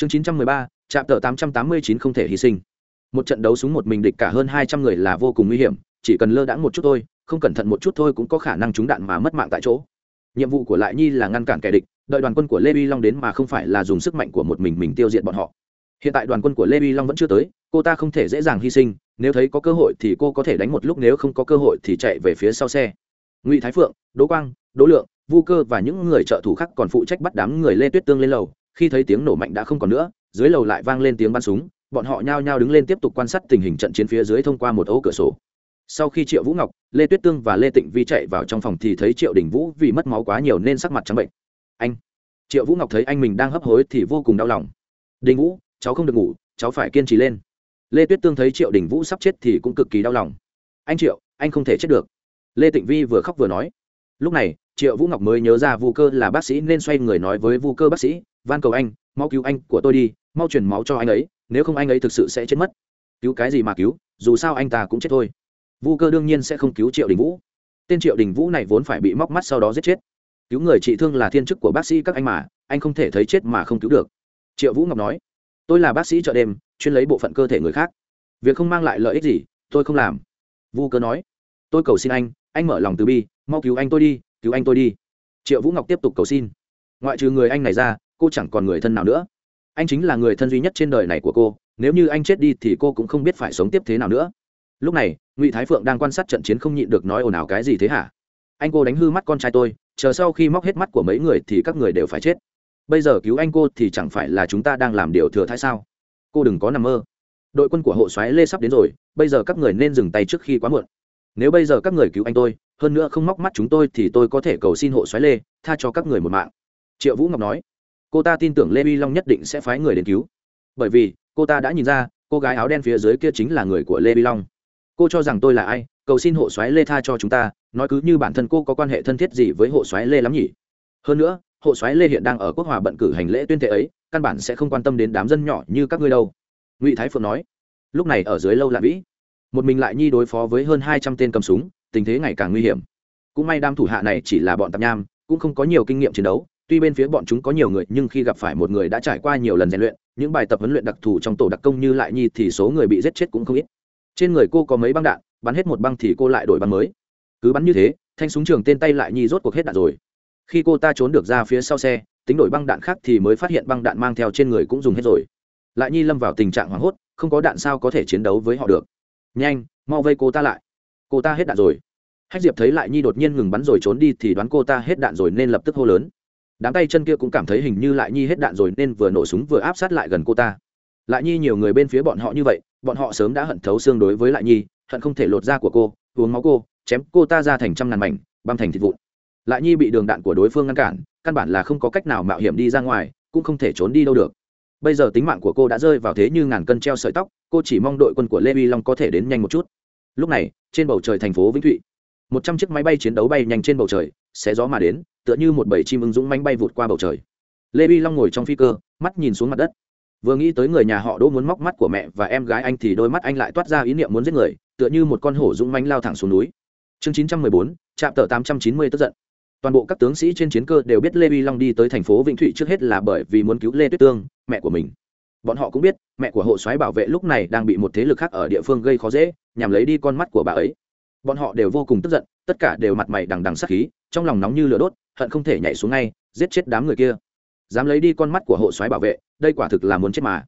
chương chín trăm mười ba, trạm tờ tám trăm tám mươi chín không thể hy sinh. Một trận đấu súng một mình địch cả hơn hai trăm người là vô cùng nguy hiểm, chỉ cần lơ đãng một chút thôi, không cẩn thận một chút thôi cũng có khả năng trúng đạn mà mất mạng tại chỗ. Nhiệm vụ của lại nhi là ngăn cản kẻ địch, đợi đoàn quân của lê vi long đến mà không phải là dùng sức mạnh của một mình mình tiêu diệt bọn họ. Hiện tại đoàn quân của lê vi long vẫn chưa tới, cô ta không thể dễ dàng hy sinh, nếu thấy có cơ hội thì cô có thể đánh một lúc, nếu không có cơ hội thì chạy về phía sau xe. Ngụy thái phượng, đỗ quang, đỗ lượng, vu cơ và những người trợ thủ khác còn phụ trách bắt đám người lê tuyết tương lên lầu khi thấy tiếng nổ mạnh đã không còn nữa, dưới lầu lại vang lên tiếng bắn súng, bọn họ nhao nhao đứng lên tiếp tục quan sát tình hình trận chiến phía dưới thông qua một ô cửa sổ. Sau khi triệu vũ ngọc, lê tuyết tương và lê tịnh vi chạy vào trong phòng thì thấy triệu đình vũ vì mất máu quá nhiều nên sắc mặt trắng bệnh. Anh. Triệu vũ ngọc thấy anh mình đang hấp hối thì vô cùng đau lòng. Đình vũ, cháu không được ngủ, cháu phải kiên trì lên. Lê tuyết tương thấy triệu đình vũ sắp chết thì cũng cực kỳ đau lòng. Anh triệu, anh không thể chết được. Lê tịnh vi vừa khóc vừa nói. Lúc này, triệu vũ ngọc mới nhớ ra vu cơ là bác sĩ nên xoay người nói với vu cơ bác sĩ van cầu anh, mau cứu anh của tôi đi, mau truyền máu cho anh ấy, nếu không anh ấy thực sự sẽ chết mất. Cứu cái gì mà cứu, dù sao anh ta cũng chết thôi. Vu cơ đương nhiên sẽ không cứu triệu đình vũ. Tên triệu đình vũ này vốn phải bị móc mắt sau đó giết chết. Cứu người trị thương là thiên chức của bác sĩ các anh mà, anh không thể thấy chết mà không cứu được. Triệu vũ ngọc nói, tôi là bác sĩ chợ đêm, chuyên lấy bộ phận cơ thể người khác. Việc không mang lại lợi ích gì, tôi không làm. Vu cơ nói, tôi cầu xin anh anh mở lòng từ bi, mau cứu anh tôi đi, cứu anh tôi đi. Triệu vũ ngọc tiếp tục cầu xin. Ngoại trừ người anh này ra cô chẳng còn người thân nào nữa. Anh chính là người thân duy nhất trên đời này của cô, nếu như anh chết đi thì cô cũng không biết phải sống tiếp thế nào nữa. Lúc này, ngụy thái phượng đang quan sát trận chiến không nhịn được nói ồn ào cái gì thế hả? Anh cô đánh hư mắt con trai tôi, chờ sau khi móc hết mắt của mấy người thì các người đều phải chết. Bây giờ cứu anh cô thì chẳng phải là chúng ta đang làm điều thừa thái sao? Cô đừng có nằm mơ. Đội quân của hộ xoáy lê sắp đến rồi, bây giờ các người nên dừng tay trước khi quá muộn. Nếu bây giờ các người cứu anh tôi, hơn nữa không móc mắt chúng tôi thì tôi có thể cầu xin hộ xoáy lê tha cho các người một mạng. Triệu vũ ngọc nói cô ta tin tưởng lê vi long nhất định sẽ phái người đến cứu. Bởi vì, cô ta đã nhìn ra, cô gái áo đen phía dưới kia chính là người của lê vi long. Cô cho rằng tôi là ai, cầu xin hộ xoáy lê tha cho chúng ta, nói cứ như bản thân cô có quan hệ thân thiết gì với hộ xoáy lê lắm nhỉ? Hơn nữa, hộ xoáy lê hiện đang ở quốc hòa bận cử hành lễ tuyên thệ ấy, căn bản sẽ không quan tâm đến đám dân nhỏ như các ngươi đâu. Ngụy thái phượng nói, lúc này ở dưới lâu lạ vĩ, một mình lại nhi đối phó với hơn hai trăm tên cầm súng, tình thế ngày càng nguy hiểm. Cũng may đám thủ hạ này chỉ là bọn tạp nham, cũng không có nhiều kinh nghiệm chiến đấu tuy bên phía bọn chúng có nhiều người, nhưng khi gặp phải một người đã trải qua nhiều lần rèn luyện, những bài tập huấn luyện đặc thù trong tổ đặc công như lại nhi thì số người bị giết chết cũng không ít. Trên người cô có mấy băng đạn, bắn hết một băng thì cô lại đổi băng mới. Cứ bắn như thế, thanh súng trường tên tay lại nhi rốt cuộc hết đạn rồi. Khi cô ta trốn được ra phía sau xe, tính đổi băng đạn khác thì mới phát hiện băng đạn mang theo trên người cũng dùng hết rồi. Lại nhi lâm vào tình trạng hoảng hốt, không có đạn sao có thể chiến đấu với họ được. Nhanh, mau vây cô ta lại. Cô ta hết đạn rồi. Hách diệp thấy lại nhi đột nhiên ngừng bắn rồi trốn đi thì đoán cô ta hết đạn rồi nên lập tức hô lớn đám tay chân kia cũng cảm thấy hình như lại nhi hết đạn rồi nên vừa nổ súng vừa áp sát lại gần cô ta. Lại nhi nhiều người bên phía bọn họ như vậy, bọn họ sớm đã hận thấu xương đối với lại nhi, hận không thể lột da của cô, uống máu cô, chém cô ta ra thành trăm ngàn mảnh, băm thành thịt vụn. Lại nhi bị đường đạn của đối phương ngăn cản, căn bản là không có cách nào mạo hiểm đi ra ngoài, cũng không thể trốn đi đâu được. Bây giờ tính mạng của cô đã rơi vào thế như ngàn cân treo sợi tóc, cô chỉ mong đội quân của lê vi long có thể đến nhanh một chút. Lúc này, trên bầu trời thành phố vĩnh thụy, một trăm chiếc máy bay chiến đấu bay nhanh trên bầu trời, xé gió mà đến tựa như một bầy chim ưng dũng mánh bay vụt qua bầu trời. Lê vi long ngồi trong phi cơ, mắt nhìn xuống mặt đất. Vừa nghĩ tới người nhà họ đỗ muốn móc mắt của mẹ và em gái anh thì đôi mắt anh lại toát ra ý niệm muốn giết người, tựa như một con hổ dũng mánh lao thẳng xuống núi. Chương chín trăm mười bốn trạm tờ tám trăm chín mươi tức giận. Toàn bộ các tướng sĩ trên chiến cơ đều biết lê vi long đi tới thành phố vĩnh thụy trước hết là bởi vì muốn cứu lê tuyết tương, mẹ của mình. Bọn họ cũng biết, mẹ của hộ soái bảo vệ lúc này đang bị một thế lực khác ở địa phương gây khó dễ, nhằm lấy đi con mắt của bà ấy. Bọn họ đều vô cùng tức giận, tất cả đều mặt mày đằng đằng sắc khí, trong lòng nóng như lửa đốt hận không thể nhảy xuống ngay, giết chết đám người kia. Dám lấy đi con mắt của hộ soái bảo vệ, đây quả thực là muốn chết mà.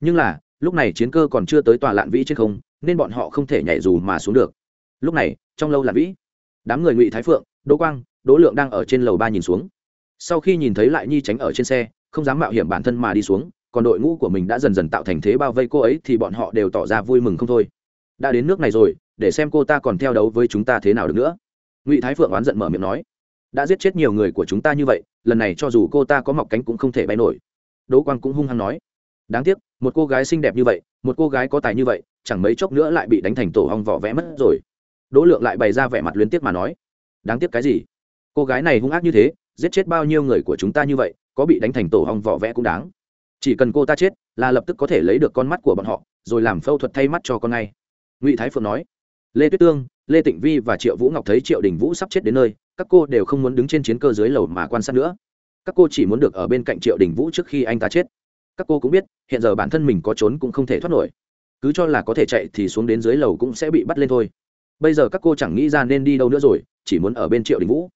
Nhưng là, lúc này chiến cơ còn chưa tới tòa lạn vĩ trên không, nên bọn họ không thể nhảy dù mà xuống được. Lúc này, trong lâu lạn vĩ, đám người ngụy thái phượng, đỗ quang, đỗ lượng đang ở trên lầu ba nhìn xuống. Sau khi nhìn thấy lại nhi tránh ở trên xe, không dám mạo hiểm bản thân mà đi xuống, còn đội ngũ của mình đã dần dần tạo thành thế bao vây cô ấy thì bọn họ đều tỏ ra vui mừng không thôi. Đã đến nước này rồi, để xem cô ta còn theo đấu với chúng ta thế nào được nữa. Ngụy thái phượng oán giận mở miệng nói đã giết chết nhiều người của chúng ta như vậy, lần này cho dù cô ta có mọc cánh cũng không thể bay nổi. Đỗ quang cũng hung hăng nói. Đáng tiếc, một cô gái xinh đẹp như vậy, một cô gái có tài như vậy, chẳng mấy chốc nữa lại bị đánh thành tổ hong vỏ vẽ mất rồi. Đỗ lượng lại bày ra vẻ mặt luyến tiếc mà nói. Đáng tiếc cái gì? Cô gái này hung ác như thế, giết chết bao nhiêu người của chúng ta như vậy, có bị đánh thành tổ hong vỏ vẽ cũng đáng. Chỉ cần cô ta chết, là lập tức có thể lấy được con mắt của bọn họ, rồi làm phẫu thuật thay mắt cho con ngay. Ngụy thái phượng nói. Lê tuyết tương, lê tịnh vi và triệu vũ ngọc thấy triệu đình vũ sắp chết đến nơi các cô đều không muốn đứng trên chiến cơ dưới lầu mà quan sát nữa. Các cô chỉ muốn được ở bên cạnh triệu đình vũ trước khi anh ta chết. Các cô cũng biết, hiện giờ bản thân mình có trốn cũng không thể thoát nổi. Cứ cho là có thể chạy thì xuống đến dưới lầu cũng sẽ bị bắt lên thôi. Bây giờ các cô chẳng nghĩ ra nên đi đâu nữa rồi, chỉ muốn ở bên triệu đình vũ.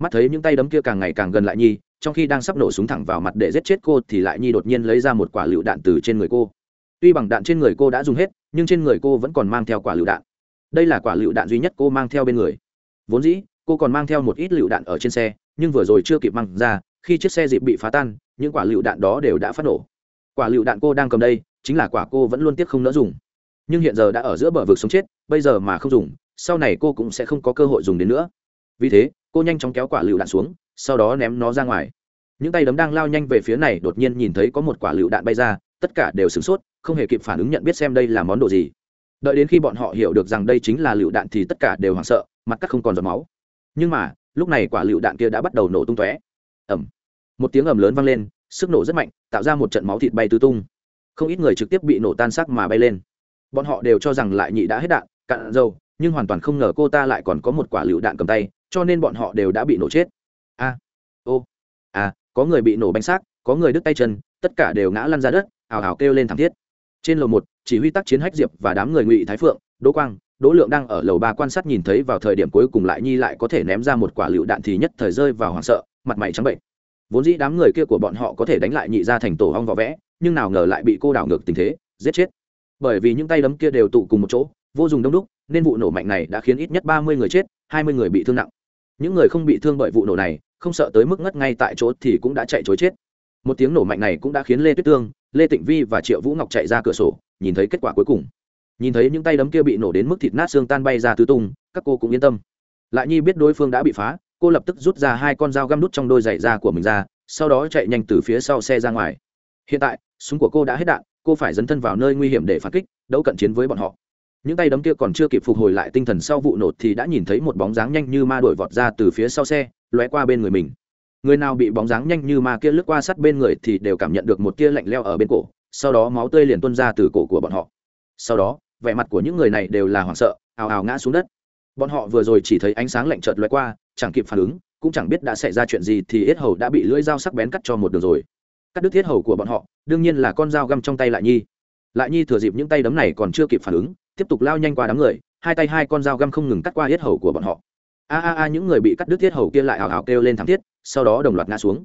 Mắt thấy những tay đấm kia càng ngày càng gần lại nhi, trong khi đang sắp nổ súng thẳng vào mặt để giết chết cô thì lại nhi đột nhiên lấy ra một quả lựu đạn từ trên người cô. Tuy bằng đạn trên người cô đã dùng hết, nhưng trên người cô vẫn còn mang theo quả lựu đạn. Đây là quả lựu đạn duy nhất cô mang theo bên người. Vốn dĩ cô còn mang theo một ít lựu đạn ở trên xe, nhưng vừa rồi chưa kịp mang ra, khi chiếc xe dịp bị phá tan, những quả lựu đạn đó đều đã phát nổ. Quả lựu đạn cô đang cầm đây, chính là quả cô vẫn luôn tiếc không nỡ dùng. Nhưng hiện giờ đã ở giữa bờ vực sống chết, bây giờ mà không dùng, sau này cô cũng sẽ không có cơ hội dùng đến nữa. Vì thế, cô nhanh chóng kéo quả lựu đạn xuống, sau đó ném nó ra ngoài. Những tay đấm đang lao nhanh về phía này đột nhiên nhìn thấy có một quả lựu đạn bay ra, tất cả đều sửng sốt, không hề kịp phản ứng nhận biết xem đây là món đồ gì. Đợi đến khi bọn họ hiểu được rằng đây chính là lựu đạn thì tất cả đều hoảng sợ, mặt cắt không còn giọt máu nhưng mà, lúc này quả lựu đạn kia đã bắt đầu nổ tung tóe. Ẩm một tiếng ầm lớn vang lên, sức nổ rất mạnh, tạo ra một trận máu thịt bay tứ tung. Không ít người trực tiếp bị nổ tan sắc mà bay lên. Bọn họ đều cho rằng lại nhị đã hết đạn, cạn dầu, nhưng hoàn toàn không ngờ cô ta lại còn có một quả lựu đạn cầm tay, cho nên bọn họ đều đã bị nổ chết. A. Ô. À có người bị nổ bánh xác, có người đứt tay chân, tất cả đều ngã lăn ra đất, ào ào kêu lên thảm thiết. Trên lầu một, chỉ huy tác chiến hách diệp và đám người ngụy thái phượng, đỗ quang đỗ lượng đang ở lầu ba quan sát nhìn thấy vào thời điểm cuối cùng lại nhi lại có thể ném ra một quả lựu đạn thì nhất thời rơi vào hoảng sợ, mặt mày trắng bệnh. Vốn dĩ đám người kia của bọn họ có thể đánh lại nhị ra thành tổ hong vỏ vẽ, nhưng nào ngờ lại bị cô đảo ngược tình thế, giết chết. Bởi vì những tay đấm kia đều tụ cùng một chỗ, vô dùng đông đúc, nên vụ nổ mạnh này đã khiến ít nhất ba mươi người chết, hai mươi người bị thương nặng. Những người không bị thương bởi vụ nổ này, không sợ tới mức ngất ngay tại chỗ thì cũng đã chạy chối chết. Một tiếng nổ mạnh này cũng đã khiến lê tuyết tương, lê tịnh vi và triệu vũ ngọc chạy ra cửa sổ, nhìn thấy kết quả cuối cùng nhìn thấy những tay đấm kia bị nổ đến mức thịt nát xương tan bay ra tứ tung, các cô cũng yên tâm. Lại nhi biết đối phương đã bị phá, cô lập tức rút ra hai con dao găm đút trong đôi giày da của mình ra, sau đó chạy nhanh từ phía sau xe ra ngoài. Hiện tại, súng của cô đã hết đạn, cô phải dấn thân vào nơi nguy hiểm để phản kích, đấu cận chiến với bọn họ. Những tay đấm kia còn chưa kịp phục hồi lại tinh thần sau vụ nổ thì đã nhìn thấy một bóng dáng nhanh như ma đuổi vọt ra từ phía sau xe, lóe qua bên người mình. Người nào bị bóng dáng nhanh như ma kia lướt qua sát bên người thì đều cảm nhận được một tia lạnh leo ở bên cổ, sau đó máu tươi liền tuôn ra từ cổ của bọn họ. Sau đó vẻ mặt của những người này đều là hoảng sợ, ào ào ngã xuống đất. Bọn họ vừa rồi chỉ thấy ánh sáng lạnh chợt lóe qua, chẳng kịp phản ứng, cũng chẳng biết đã xảy ra chuyện gì thì yết hầu đã bị lưỡi dao sắc bén cắt cho một đường rồi. Cắt đứt thiết hầu của bọn họ, đương nhiên là con dao găm trong tay lại nhi. Lại nhi thừa dịp những tay đấm này còn chưa kịp phản ứng, tiếp tục lao nhanh qua đám người, hai tay hai con dao găm không ngừng cắt qua yết hầu của bọn họ. A a a, những người bị cắt đứt thiết hầu kia lại hào hào kêu lên thảm thiết, sau đó đồng loạt ngã xuống.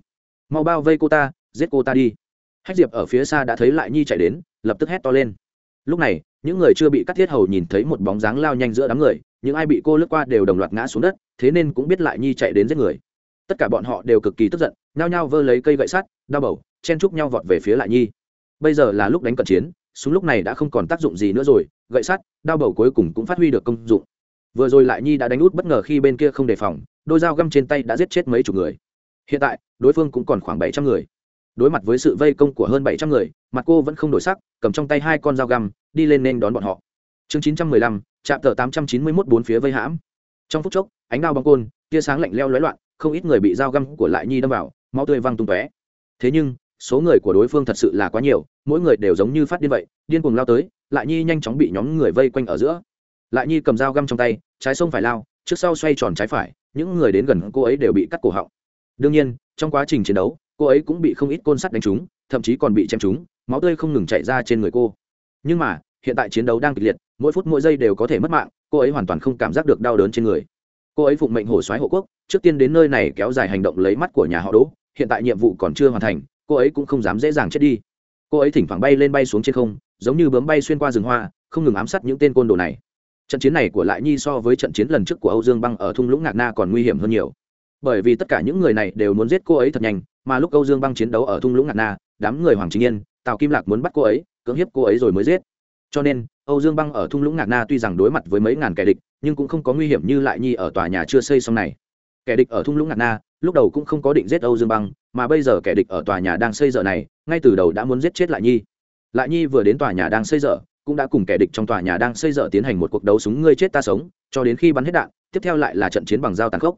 Mau bao vây cô ta, giết cô ta đi. Hách diệp ở phía xa đã thấy lại nhi chạy đến, lập tức hét to lên. Lúc này những người chưa bị cắt thiết hầu nhìn thấy một bóng dáng lao nhanh giữa đám người, những ai bị cô lướt qua đều đồng loạt ngã xuống đất, thế nên cũng biết lại nhi chạy đến giết người. Tất cả bọn họ đều cực kỳ tức giận, nhao nhao vơ lấy cây gậy sắt, đao bầu, chen chúc nhau vọt về phía lại nhi. Bây giờ là lúc đánh cận chiến, súng lúc này đã không còn tác dụng gì nữa rồi, gậy sắt, đao bầu cuối cùng cũng phát huy được công dụng. Vừa rồi lại nhi đã đánh út bất ngờ khi bên kia không đề phòng, đôi dao găm trên tay đã giết chết mấy chục người. Hiện tại, đối phương cũng còn khoảng bảy trăm người đối mặt với sự vây công của hơn bảy trăm người, mặt cô vẫn không đổi sắc, cầm trong tay hai con dao găm, đi lên nên đón bọn họ. Chương chín trăm mười lăm, chạm tờ tám trăm chín mươi mốt bốn phía vây hãm. Trong phút chốc, ánh đao băng côn, tia sáng lạnh leo lóe loạn, không ít người bị dao găm của lại nhi đâm vào, máu tươi văng tung tóe. Thế nhưng, số người của đối phương thật sự là quá nhiều, mỗi người đều giống như phát điên vậy, điên cuồng lao tới, lại nhi nhanh chóng bị nhóm người vây quanh ở giữa. Lại nhi cầm dao găm trong tay, trái sông phải lao, trước sau xoay tròn trái phải, những người đến gần cô ấy đều bị cắt cổ họng. Đương nhiên, trong quá trình chiến đấu cô ấy cũng bị không ít côn sắt đánh trúng, thậm chí còn bị chém trúng, máu tươi không ngừng chạy ra trên người cô. Nhưng mà, hiện tại chiến đấu đang kịch liệt, mỗi phút mỗi giây đều có thể mất mạng, cô ấy hoàn toàn không cảm giác được đau đớn trên người. Cô ấy phụng mệnh hổ xoáy hộ quốc, trước tiên đến nơi này kéo dài hành động lấy mắt của nhà họ đỗ, hiện tại nhiệm vụ còn chưa hoàn thành, cô ấy cũng không dám dễ dàng chết đi. Cô ấy thỉnh thoảng bay lên bay xuống trên không, giống như bướm bay xuyên qua rừng hoa, không ngừng ám sát những tên côn đồ này. Trận chiến này của lại nhi so với trận chiến lần trước của âu dương băng ở thung lũng ngạc na còn nguy hiểm hơn nhiều bởi vì tất cả những người này đều muốn giết cô ấy thật nhanh, mà lúc âu dương băng chiến đấu ở thung lũng Ngạn na, đám người hoàng chính yên, tào kim lạc muốn bắt cô ấy, cưỡng hiếp cô ấy rồi mới giết. Cho nên, âu dương băng ở thung lũng Ngạn na tuy rằng đối mặt với mấy ngàn kẻ địch, nhưng cũng không có nguy hiểm như lại nhi ở tòa nhà chưa xây xong này. Kẻ địch ở thung lũng Ngạn na, lúc đầu cũng không có định giết âu dương băng, mà bây giờ kẻ địch ở tòa nhà đang xây dở này, ngay từ đầu đã muốn giết chết lại nhi. Lại nhi vừa đến tòa nhà đang xây dở, cũng đã cùng kẻ địch trong tòa nhà đang xây dở tiến hành một cuộc đấu súng ngươi chết ta sống, cho đến khi bắn hết đạn, tiếp theo lại là trận chiến bằng dao tàn khốc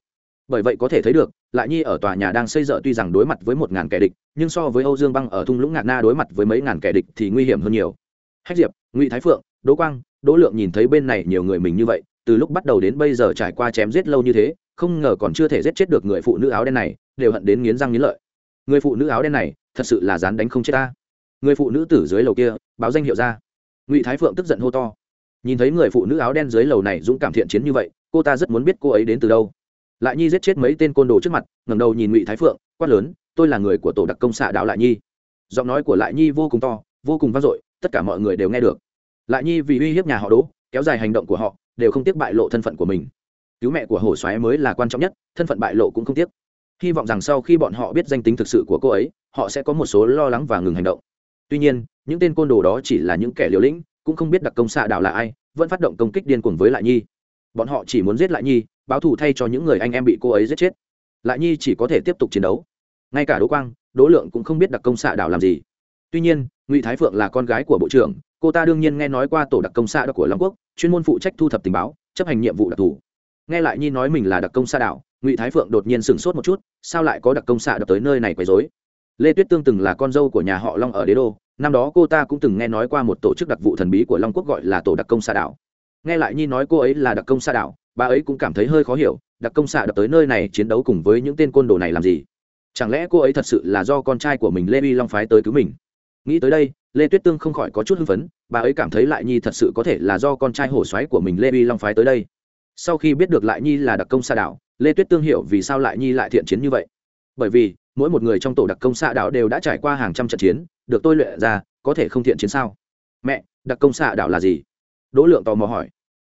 bởi vậy có thể thấy được, lại nhi ở tòa nhà đang xây dở tuy rằng đối mặt với một ngàn kẻ địch, nhưng so với âu dương băng ở thung lũng ngạc na đối mặt với mấy ngàn kẻ địch thì nguy hiểm hơn nhiều. Hách diệp, ngụy thái phượng, đỗ quang, đỗ lượng nhìn thấy bên này nhiều người mình như vậy, từ lúc bắt đầu đến bây giờ trải qua chém giết lâu như thế, không ngờ còn chưa thể giết chết được người phụ nữ áo đen này, đều hận đến nghiến răng nghiến lợi. Người phụ nữ áo đen này, thật sự là dán đánh không chết ta. Người phụ nữ tử dưới lầu kia, báo danh hiệu ra. Ngụy thái phượng tức giận hô to. Nhìn thấy người phụ nữ áo đen dưới lầu này dũng cảm thiện chiến như vậy, cô ta rất muốn biết cô ấy đến từ đâu lại nhi giết chết mấy tên côn đồ trước mặt, ngẩng đầu nhìn ngụy thái phượng, quát lớn, tôi là người của tổ đặc công xạ đạo lại nhi. Giọng nói của lại nhi vô cùng to, vô cùng vang dội, tất cả mọi người đều nghe được. Lại nhi vì uy hiếp nhà họ đỗ, kéo dài hành động của họ, đều không tiếc bại lộ thân phận của mình. Cứu mẹ của hổ xoáy mới là quan trọng nhất, thân phận bại lộ cũng không tiếc. Hy vọng rằng sau khi bọn họ biết danh tính thực sự của cô ấy, họ sẽ có một số lo lắng và ngừng hành động. Tuy nhiên, những tên côn đồ đó chỉ là những kẻ liều lĩnh, cũng không biết đặc công xạ đạo là ai, vẫn phát động công kích điên cuồng với lại nhi. Bọn họ chỉ muốn giết lại nhi báo thù thay cho những người anh em bị cô ấy giết chết. Lại nhi chỉ có thể tiếp tục chiến đấu. Ngay cả đỗ quang, đỗ lượng cũng không biết đặc công xạ đảo làm gì. Tuy nhiên, ngụy thái phượng là con gái của bộ trưởng, cô ta đương nhiên nghe nói qua tổ đặc công xạ đảo của long quốc, chuyên môn phụ trách thu thập tình báo, chấp hành nhiệm vụ đặc thù. Nghe lại nhi nói mình là đặc công xạ đảo, ngụy thái phượng đột nhiên sửng sốt một chút, sao lại có đặc công xạ đảo tới nơi này quấy dối lê tuyết tương từng là con dâu của nhà họ long ở đế đô, năm đó cô ta cũng từng nghe nói qua một tổ chức đặc vụ thần bí của long quốc gọi là tổ đặc công xạ đảo. Nghe lại nhi nói cô ấy là đặc công xạ đảo bà ấy cũng cảm thấy hơi khó hiểu, đặc công xạ đập tới nơi này chiến đấu cùng với những tên côn đồ này làm gì? Chẳng lẽ cô ấy thật sự là do con trai của mình lê vi long phái tới cứu mình? Nghĩ tới đây, lê tuyết tương không khỏi có chút hưng phấn, bà ấy cảm thấy lại nhi thật sự có thể là do con trai hổ xoáy của mình lê vi long phái tới đây. Sau khi biết được lại nhi là đặc công xa đảo, lê tuyết tương hiểu vì sao lại nhi lại thiện chiến như vậy. Bởi vì, mỗi một người trong tổ đặc công xạ đảo đều đã trải qua hàng trăm trận chiến, được tôi luyện ra, có thể không thiện chiến sao? Mẹ, đặc công xạ đảo là gì? Đỗ lượng tò mò hỏi.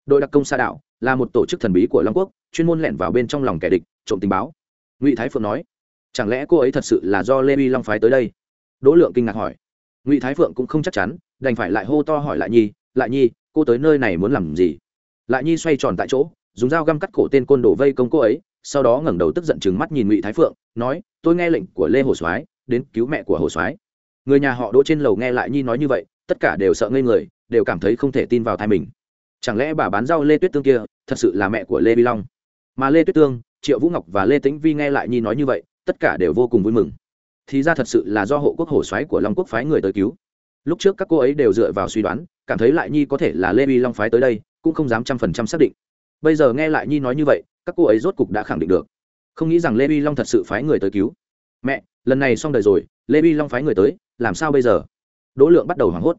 Đội đặc công xạ đảo là một tổ chức thần bí của long quốc, chuyên môn lẻn vào bên trong lòng kẻ địch, trộm tình báo. Ngụy thái phượng nói, chẳng lẽ cô ấy thật sự là do lê vi long phái tới đây? Đỗ lượng kinh ngạc hỏi. Ngụy thái phượng cũng không chắc chắn, đành phải lại hô to hỏi lại nhi lại nhi, cô tới nơi này muốn làm gì? Lại nhi xoay tròn tại chỗ, dùng dao găm cắt cổ tên côn đồ vây công cô ấy, sau đó ngẩng đầu tức giận chừng mắt nhìn ngụy thái phượng, nói, tôi nghe lệnh của lê hồ soái, đến cứu mẹ của hồ soái. Người nhà họ đỗ trên lầu nghe lại nhi nói như vậy, tất cả đều sợ ngây người, đều cảm thấy không thể tin vào thai mình chẳng lẽ bà bán rau lê tuyết tương kia, thật sự là mẹ của lê vi long? Mà lê tuyết tương, triệu vũ ngọc và lê tĩnh vi nghe lại nhi nói như vậy, tất cả đều vô cùng vui mừng. Thì ra thật sự là do hộ quốc hổ xoáy của long quốc phái người tới cứu. Lúc trước các cô ấy đều dựa vào suy đoán, cảm thấy lại nhi có thể là lê vi long phái tới đây, cũng không dám trăm phần trăm xác định. Bây giờ nghe lại nhi nói như vậy, các cô ấy rốt cục đã khẳng định được. Không nghĩ rằng lê vi long thật sự phái người tới cứu. Mẹ, lần này xong đời rồi, lê vi long phái người tới, làm sao bây giờ? Đỗ lượng bắt đầu hoảng hốt.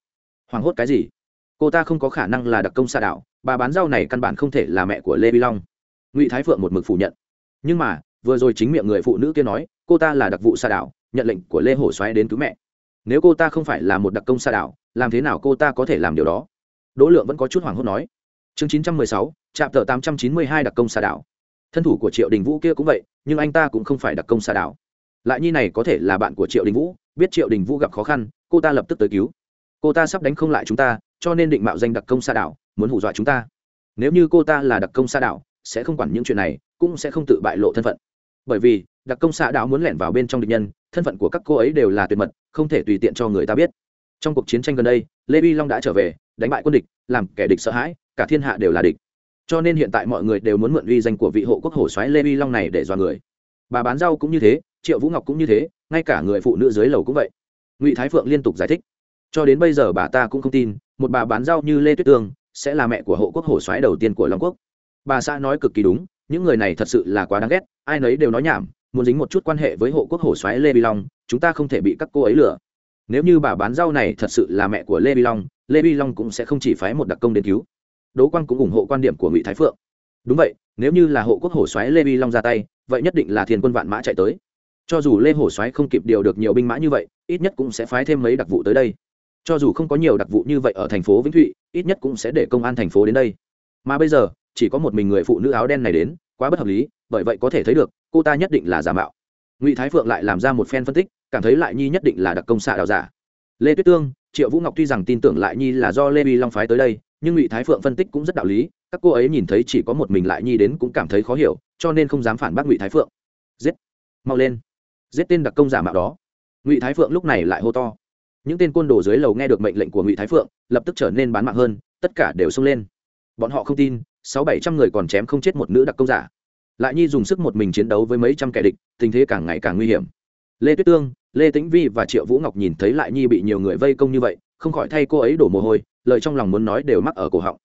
Hoảng hốt cái gì? Cô ta không có khả năng là đặc công xa đạo, bà bán rau này căn bản không thể là mẹ của lê vi long. Ngụy thái phượng một mực phủ nhận. Nhưng mà, vừa rồi chính miệng người phụ nữ kia nói, cô ta là đặc vụ xa đạo, nhận lệnh của lê hổ xoáy đến cứu mẹ. Nếu cô ta không phải là một đặc công xa đạo, làm thế nào cô ta có thể làm điều đó? Đỗ lượng vẫn có chút hoảng hốt nói. Chương chín trăm mười sáu, trạm tờ tám trăm chín mươi hai đặc công xa đạo. Thân thủ của triệu đình vũ kia cũng vậy, nhưng anh ta cũng không phải đặc công xa đạo. Lại nhi này có thể là bạn của triệu đình vũ, biết triệu đình vũ gặp khó khăn, cô ta lập tức tới cứu. Cô ta sắp đánh không lại chúng ta cho nên định mạo danh đặc công xa đảo, muốn hù dọa chúng ta. Nếu như cô ta là đặc công xa đảo, sẽ không quản những chuyện này, cũng sẽ không tự bại lộ thân phận. Bởi vì, đặc công xa đảo muốn lẻn vào bên trong địch nhân, thân phận của các cô ấy đều là tuyệt mật, không thể tùy tiện cho người ta biết. Trong cuộc chiến tranh gần đây, lê vi long đã trở về, đánh bại quân địch, làm kẻ địch sợ hãi, cả thiên hạ đều là địch. Cho nên hiện tại mọi người đều muốn mượn uy danh của vị hộ quốc hổ xoáy lê vi long này để dọa người. Bà bán rau cũng như thế, triệu vũ ngọc cũng như thế, ngay cả người phụ nữ dưới lầu cũng vậy. Ngụy thái phượng liên tục giải thích cho đến bây giờ bà ta cũng không tin, một bà bán rau như lê tuyết tương sẽ là mẹ của hộ quốc hổ xoáy đầu tiên của long quốc. Bà xã nói cực kỳ đúng, những người này thật sự là quá đáng ghét, ai nấy đều nói nhảm, muốn dính một chút quan hệ với hộ quốc hổ xoáy lê vi long, chúng ta không thể bị các cô ấy lừa. Nếu như bà bán rau này thật sự là mẹ của lê vi long, lê vi long cũng sẽ không chỉ phái một đặc công đến cứu. Đỗ quang cũng ủng hộ quan điểm của ngụy thái phượng. Đúng vậy, nếu như là hộ quốc hổ xoáy lê vi long ra tay, vậy nhất định là thiên quân vạn mã chạy tới. Cho dù lê hổ xoáy không kịp điều được nhiều binh mã như vậy, ít nhất cũng sẽ phái thêm mấy đặc vụ tới đây cho dù không có nhiều đặc vụ như vậy ở thành phố vĩnh thụy, ít nhất cũng sẽ để công an thành phố đến đây. Mà bây giờ, chỉ có một mình người phụ nữ áo đen này đến, quá bất hợp lý, bởi vậy có thể thấy được, cô ta nhất định là giả mạo. Ngụy thái phượng lại làm ra một phen phân tích, cảm thấy lại nhi nhất định là đặc công xạ đào giả. Lê tuyết tương, triệu vũ ngọc tuy rằng tin tưởng lại nhi là do lê vi long phái tới đây, nhưng ngụy thái phượng phân tích cũng rất đạo lý, các cô ấy nhìn thấy chỉ có một mình lại nhi đến cũng cảm thấy khó hiểu, cho nên không dám phản bác ngụy thái phượng. Giết! Mau lên! Giết tên đặc công giả mạo đó! Ngụy thái phượng lúc này lại hô to những tên côn đồ dưới lầu nghe được mệnh lệnh của ngụy thái phượng, lập tức trở nên bán mạng hơn, tất cả đều xông lên. Bọn họ không tin, sáu bảy trăm người còn chém không chết một nữ đặc công giả. Lại nhi dùng sức một mình chiến đấu với mấy trăm kẻ địch, tình thế càng ngày càng nguy hiểm. Lê tuyết tương, lê tĩnh vi và triệu vũ ngọc nhìn thấy lại nhi bị nhiều người vây công như vậy, không khỏi thay cô ấy đổ mồ hôi, lời trong lòng muốn nói đều mắc ở cổ họng.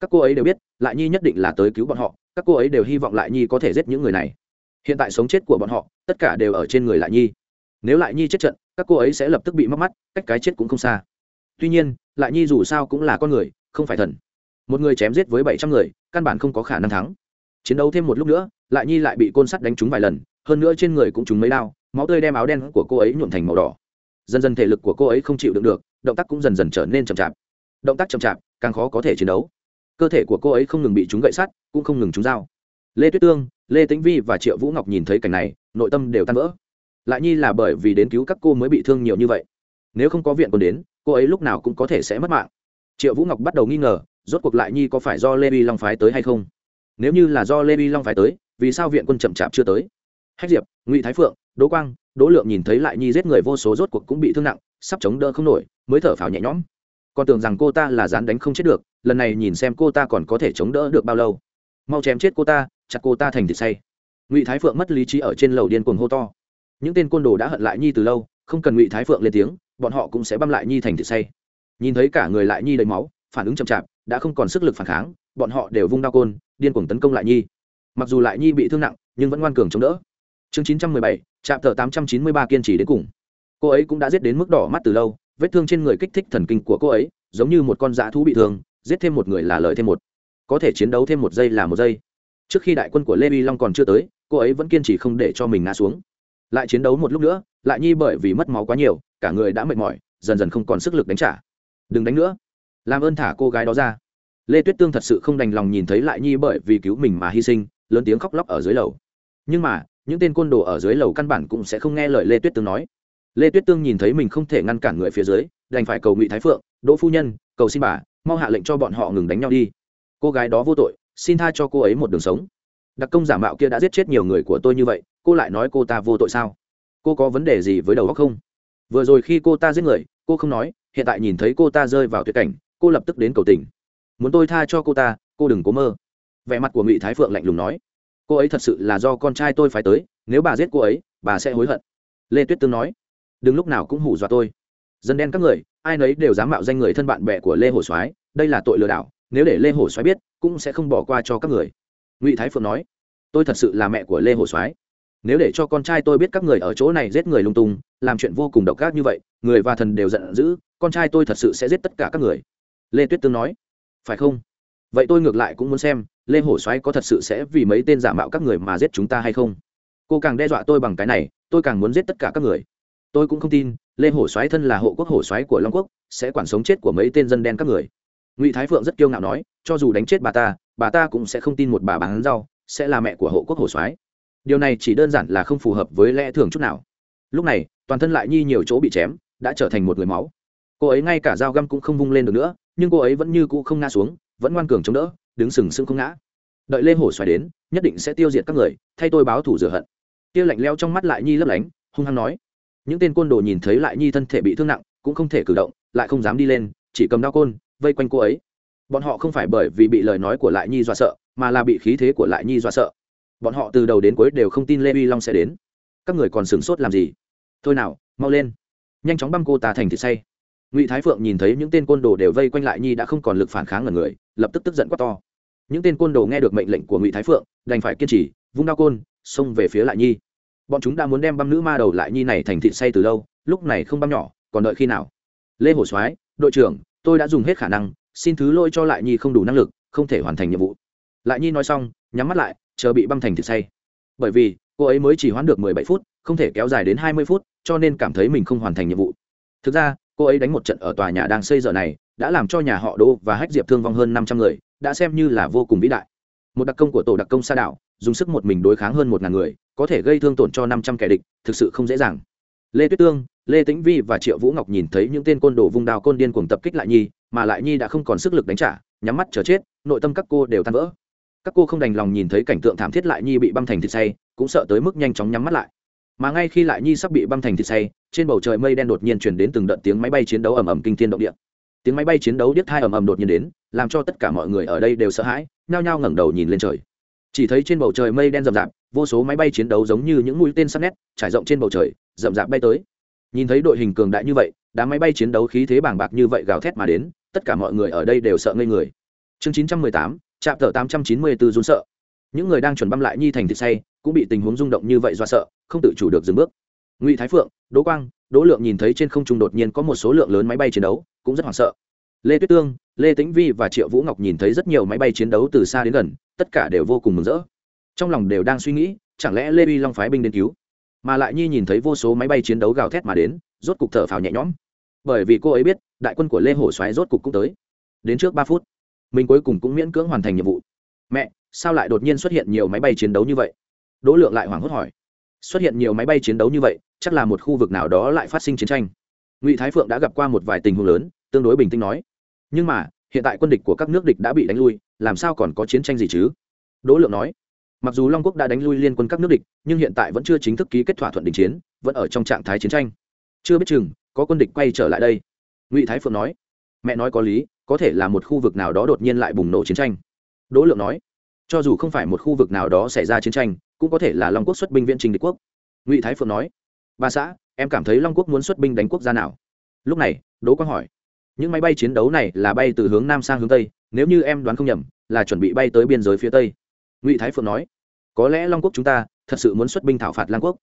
Các cô ấy đều biết, lại nhi nhất định là tới cứu bọn họ, các cô ấy đều hy vọng lại nhi có thể giết những người này. Hiện tại sống chết của bọn họ, tất cả đều ở trên người lại nhi nếu lại nhi chết trận, các cô ấy sẽ lập tức bị mắc mắt, cách cái chết cũng không xa. Tuy nhiên, lại nhi dù sao cũng là con người, không phải thần. Một người chém giết với bảy trăm người, căn bản không có khả năng thắng. Chiến đấu thêm một lúc nữa, lại nhi lại bị côn sắt đánh trúng vài lần, hơn nữa trên người cũng trúng mấy đao, máu tươi đem áo đen của cô ấy nhuộm thành màu đỏ. Dần dần thể lực của cô ấy không chịu đựng được, động tác cũng dần dần trở nên chậm chạp. Động tác chậm chạp, càng khó có thể chiến đấu. Cơ thể của cô ấy không ngừng bị trúng gậy sắt, cũng không ngừng trúng dao. Lê tuyết tương, lê tĩnh vi và triệu vũ ngọc nhìn thấy cảnh này, nội tâm đều tan vỡ lại nhi là bởi vì đến cứu các cô mới bị thương nhiều như vậy. Nếu không có viện còn đến, cô ấy lúc nào cũng có thể sẽ mất mạng. Triệu vũ ngọc bắt đầu nghi ngờ, rốt cuộc lại nhi có phải do lê vi long phái tới hay không? Nếu như là do lê vi long phái tới, vì sao viện quân chậm chạp chưa tới? Hách diệp, ngụy thái phượng, đỗ quang, đỗ lượng nhìn thấy lại nhi giết người vô số rốt cuộc cũng bị thương nặng, sắp chống đỡ không nổi, mới thở phào nhẹ nhõm. Còn tưởng rằng cô ta là dán đánh không chết được, lần này nhìn xem cô ta còn có thể chống đỡ được bao lâu. Mau chém chết cô ta, chặt cô ta thành thịt say ngụy thái phượng mất lý trí ở trên lầu điên cuồng hô to những tên côn đồ đã hận lại nhi từ lâu, không cần ngụy thái phượng lên tiếng, bọn họ cũng sẽ băm lại nhi thành thịt say nhìn thấy cả người lại nhi đầy máu, phản ứng chậm chạp, đã không còn sức lực phản kháng, bọn họ đều vung đao côn, điên cuồng tấn công lại nhi. Mặc dù lại nhi bị thương nặng, nhưng vẫn ngoan cường chống đỡ. Chương chín trăm mười bảy trạm tờ tám trăm chín mươi ba kiên trì đến cùng. Cô ấy cũng đã giết đến mức đỏ mắt từ lâu, vết thương trên người kích thích thần kinh của cô ấy, giống như một con dã thú bị thương, giết thêm một người là lợi thêm một. Có thể chiến đấu thêm một giây là một giây. Trước khi đại quân của lê vi long còn chưa tới, cô ấy vẫn kiên trì không để cho mình ngã xuống lại chiến đấu một lúc nữa, lại nhi bởi vì mất máu quá nhiều, cả người đã mệt mỏi, dần dần không còn sức lực đánh trả. Đừng đánh nữa. Làm ơn thả cô gái đó ra. Lê tuyết tương thật sự không đành lòng nhìn thấy lại nhi bởi vì cứu mình mà hy sinh, lớn tiếng khóc lóc ở dưới lầu. Nhưng mà, những tên côn đồ ở dưới lầu căn bản cũng sẽ không nghe lời lê tuyết tương nói. Lê tuyết tương nhìn thấy mình không thể ngăn cản người phía dưới, đành phải cầu ngụy thái phượng, đỗ phu nhân, cầu xin bà, mau hạ lệnh cho bọn họ ngừng đánh nhau đi. Cô gái đó vô tội, xin tha cho cô ấy một đường sống đặc công giả mạo kia đã giết chết nhiều người của tôi như vậy, cô lại nói cô ta vô tội sao? Cô có vấn đề gì với đầu óc không? Vừa rồi khi cô ta giết người, cô không nói, hiện tại nhìn thấy cô ta rơi vào tuyệt cảnh, cô lập tức đến cầu tình. Muốn tôi tha cho cô ta, cô đừng có mơ. Vẻ mặt của ngụy thái phượng lạnh lùng nói, cô ấy thật sự là do con trai tôi phải tới, nếu bà giết cô ấy, bà sẽ hối hận. Lê tuyết tương nói, đừng lúc nào cũng hủ dọa tôi. Dân đen các người, ai nấy đều dám mạo danh người thân bạn bè của lê hổ soái, đây là tội lừa đảo, nếu để lê hổ soái biết, cũng sẽ không bỏ qua cho các người ngụy thái phượng nói, tôi thật sự là mẹ của lê hổ soái. Nếu để cho con trai tôi biết các người ở chỗ này giết người lung tung, làm chuyện vô cùng độc ác như vậy, người và thần đều giận dữ, con trai tôi thật sự sẽ giết tất cả các người. Lê tuyết tương nói, phải không? Vậy tôi ngược lại cũng muốn xem, lê hổ xoáy có thật sự sẽ vì mấy tên giả mạo các người mà giết chúng ta hay không? Cô càng đe dọa tôi bằng cái này, tôi càng muốn giết tất cả các người. Tôi cũng không tin, lê hổ xoáy thân là hộ quốc hổ xoáy của long quốc, sẽ quản sống chết của mấy tên dân đen các người ngụy thái phượng rất kiêu ngạo nói, cho dù đánh chết bà ta bà ta cũng sẽ không tin một bà bán rau, sẽ là mẹ của hộ quốc hổ soái. Điều này chỉ đơn giản là không phù hợp với lẽ thường chút nào. Lúc này, toàn thân lại nhi nhiều chỗ bị chém, đã trở thành một người máu. Cô ấy ngay cả dao găm cũng không vung lên được nữa, nhưng cô ấy vẫn như cũ không ngã xuống, vẫn ngoan cường chống đỡ, đứng sừng sững không ngã. Đợi lê hổ xoài đến, nhất định sẽ tiêu diệt các người, thay tôi báo thủ rửa hận. Tia lạnh leo trong mắt lại nhi lấp lánh, hung hăng nói. Những tên côn đồ nhìn thấy lại nhi thân thể bị thương nặng, cũng không thể cử động, lại không dám đi lên, chỉ cầm đao côn vây quanh cô ấy. Bọn họ không phải bởi vì bị lời nói của lại nhi dọa sợ, mà là bị khí thế của lại nhi dọa sợ. Bọn họ từ đầu đến cuối đều không tin lê vi long sẽ đến. Các người còn sửng sốt làm gì? Thôi nào, mau lên. Nhanh chóng băm cô ta thành thịt say ngụy thái phượng nhìn thấy những tên côn đồ đều vây quanh lại nhi đã không còn lực phản kháng ở người, lập tức tức giận quát to. Những tên côn đồ nghe được mệnh lệnh của ngụy thái phượng, đành phải kiên trì, vung đao côn, xông về phía lại nhi. Bọn chúng đã muốn đem băm nữ ma đầu lại nhi này thành thịt say từ lâu, lúc này không băm nhỏ, còn đợi khi nào? Lê hổ soái, đội trưởng tôi đã dùng hết khả năng, xin thứ lỗi cho lại nhi không đủ năng lực, không thể hoàn thành nhiệm vụ. Lại nhi nói xong, nhắm mắt lại, chờ bị băm thành thịt say bởi vì, cô ấy mới chỉ hoãn được mười bảy phút, không thể kéo dài đến hai mươi phút, cho nên cảm thấy mình không hoàn thành nhiệm vụ. Thực ra, cô ấy đánh một trận ở tòa nhà đang xây dở này, đã làm cho nhà họ đô và hách diệp thương vong hơn năm trăm người, đã xem như là vô cùng vĩ đại. Một đặc công của tổ đặc công sa đảo, dùng sức một mình đối kháng hơn một ngàn người, có thể gây thương tổn cho năm trăm kẻ địch, thực sự không dễ dàng lê tuyết tương, lê tĩnh vi và triệu vũ ngọc nhìn thấy những tên côn đồ vung đao côn điên cuồng tập kích lại nhi, mà lại nhi đã không còn sức lực đánh trả, nhắm mắt chờ chết, nội tâm các cô đều tan vỡ. Các cô không đành lòng nhìn thấy cảnh tượng thảm thiết lại nhi bị băm thành thịt say cũng sợ tới mức nhanh chóng nhắm mắt lại. Mà ngay khi lại nhi sắp bị băm thành thịt say trên bầu trời mây đen đột nhiên chuyển đến từng đợt tiếng máy bay chiến đấu ầm ầm kinh thiên động địa. Tiếng máy bay chiến đấu điếc thai ầm ầm đột nhiên đến, làm cho tất cả mọi người ở đây đều sợ hãi, nhao nhao ngẩng đầu nhìn lên trời. Chỉ thấy trên bầu trời mây đen rậm rạp, vô số máy bay chiến đấu giống như những mũi tên sắt nét, trải rộng trên bầu trời rậm rạp bay tới. Nhìn thấy đội hình cường đại như vậy, đám máy bay chiến đấu khí thế bàng bạc như vậy gào thét mà đến, tất cả mọi người ở đây đều sợ ngây người. Chương chín trăm mười tám trạm thợ tám trăm chín mươi bốn run sợ. Những người đang chuẩn băm lại nhi thành thịt say, cũng bị tình huống rung động như vậy do sợ, không tự chủ được dừng bước. Ngụy thái phượng, đỗ quang, đỗ lượng nhìn thấy trên không trung đột nhiên có một số lượng lớn máy bay chiến đấu, cũng rất hoảng sợ. Lê tuyết tương, lê tĩnh vi và triệu vũ ngọc nhìn thấy rất nhiều máy bay chiến đấu từ xa đến gần, tất cả đều vô cùng mừng rỡ. Trong lòng đều đang suy nghĩ, chẳng lẽ lê uy long phái binh đến cứu? Mà lại nhi nhìn thấy vô số máy bay chiến đấu gào thét mà đến, rốt cục thở phào nhẹ nhõm. Bởi vì cô ấy biết, đại quân của lê hổ xoáy rốt cục cũng tới. Đến trước ba phút, mình cuối cùng cũng miễn cưỡng hoàn thành nhiệm vụ. Mẹ, sao lại đột nhiên xuất hiện nhiều máy bay chiến đấu như vậy? Đỗ lượng lại hoảng hốt hỏi. Xuất hiện nhiều máy bay chiến đấu như vậy, chắc là một khu vực nào đó lại phát sinh chiến tranh. Ngụy thái phượng đã gặp qua một vài tình huống lớn, tương đối bình tĩnh nói. Nhưng mà, hiện tại quân địch của các nước địch đã bị đánh lui, làm sao còn có chiến tranh gì chứ? Đỗ lượng nói mặc dù long quốc đã đánh lui liên quân các nước địch, nhưng hiện tại vẫn chưa chính thức ký kết thỏa thuận đình chiến, vẫn ở trong trạng thái chiến tranh. Chưa biết chừng, có quân địch quay trở lại đây. Ngụy thái phượng nói, mẹ nói có lý, có thể là một khu vực nào đó đột nhiên lại bùng nổ chiến tranh. Đỗ lượng nói, cho dù không phải một khu vực nào đó xảy ra chiến tranh, cũng có thể là long quốc xuất binh viễn trình địch quốc. Ngụy thái phượng nói, ba xã, em cảm thấy long quốc muốn xuất binh đánh quốc gia nào? Lúc này, đỗ quang hỏi, những máy bay chiến đấu này là bay từ hướng nam sang hướng tây, nếu như em đoán không nhầm, là chuẩn bị bay tới biên giới phía tây ngụy thái phượng nói, có lẽ long quốc chúng ta thật sự muốn xuất binh thảo phạt lang quốc.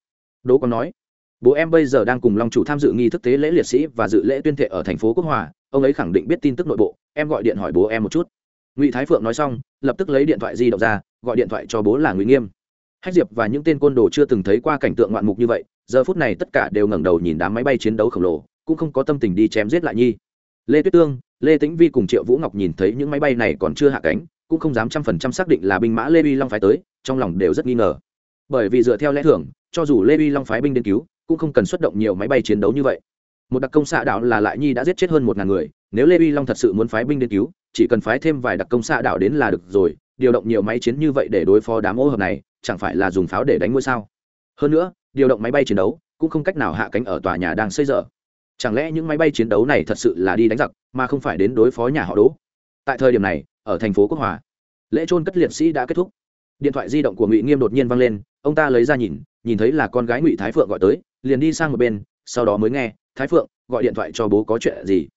Đỗ còn nói, bố em bây giờ đang cùng long chủ tham dự nghi thức tế lễ liệt sĩ và dự lễ tuyên thệ ở thành phố quốc hòa, ông ấy khẳng định biết tin tức nội bộ, em gọi điện hỏi bố em một chút. Ngụy thái phượng nói xong, lập tức lấy điện thoại di động ra, gọi điện thoại cho bố là ngụy nghiêm. Hách diệp và những tên côn đồ chưa từng thấy qua cảnh tượng ngoạn mục như vậy, giờ phút này tất cả đều ngẩng đầu nhìn đám máy bay chiến đấu khổng lồ, cũng không có tâm tình đi chém giết lại nhi. Lê tuyết tương, lê tĩnh vi cùng triệu vũ ngọc nhìn thấy những máy bay này còn chưa hạ cánh cũng không dám trăm phần trăm xác định là binh mã lê vi long phái tới, trong lòng đều rất nghi ngờ. Bởi vì dựa theo lẽ thường, cho dù lê vi long phái binh đến cứu, cũng không cần xuất động nhiều máy bay chiến đấu như vậy. Một đặc công xạ đạo là lại nhi đã giết chết hơn một ngàn người, nếu lê vi long thật sự muốn phái binh đến cứu, chỉ cần phái thêm vài đặc công xạ đạo đến là được rồi, điều động nhiều máy chiến như vậy để đối phó đám ô hợp này, chẳng phải là dùng pháo để đánh ngôi sao? Hơn nữa, điều động máy bay chiến đấu cũng không cách nào hạ cánh ở tòa nhà đang xây dở. Chẳng lẽ những máy bay chiến đấu này thật sự là đi đánh giặc, mà không phải đến đối phó nhà họ đỗ? Tại thời điểm này ở thành phố quốc hòa. Lễ trôn cất liệt sĩ đã kết thúc. Điện thoại di động của ngụy nghiêm đột nhiên vang lên, ông ta lấy ra nhìn nhìn thấy là con gái ngụy thái phượng gọi tới, liền đi sang một bên, sau đó mới nghe, thái phượng, gọi điện thoại cho bố có chuyện gì?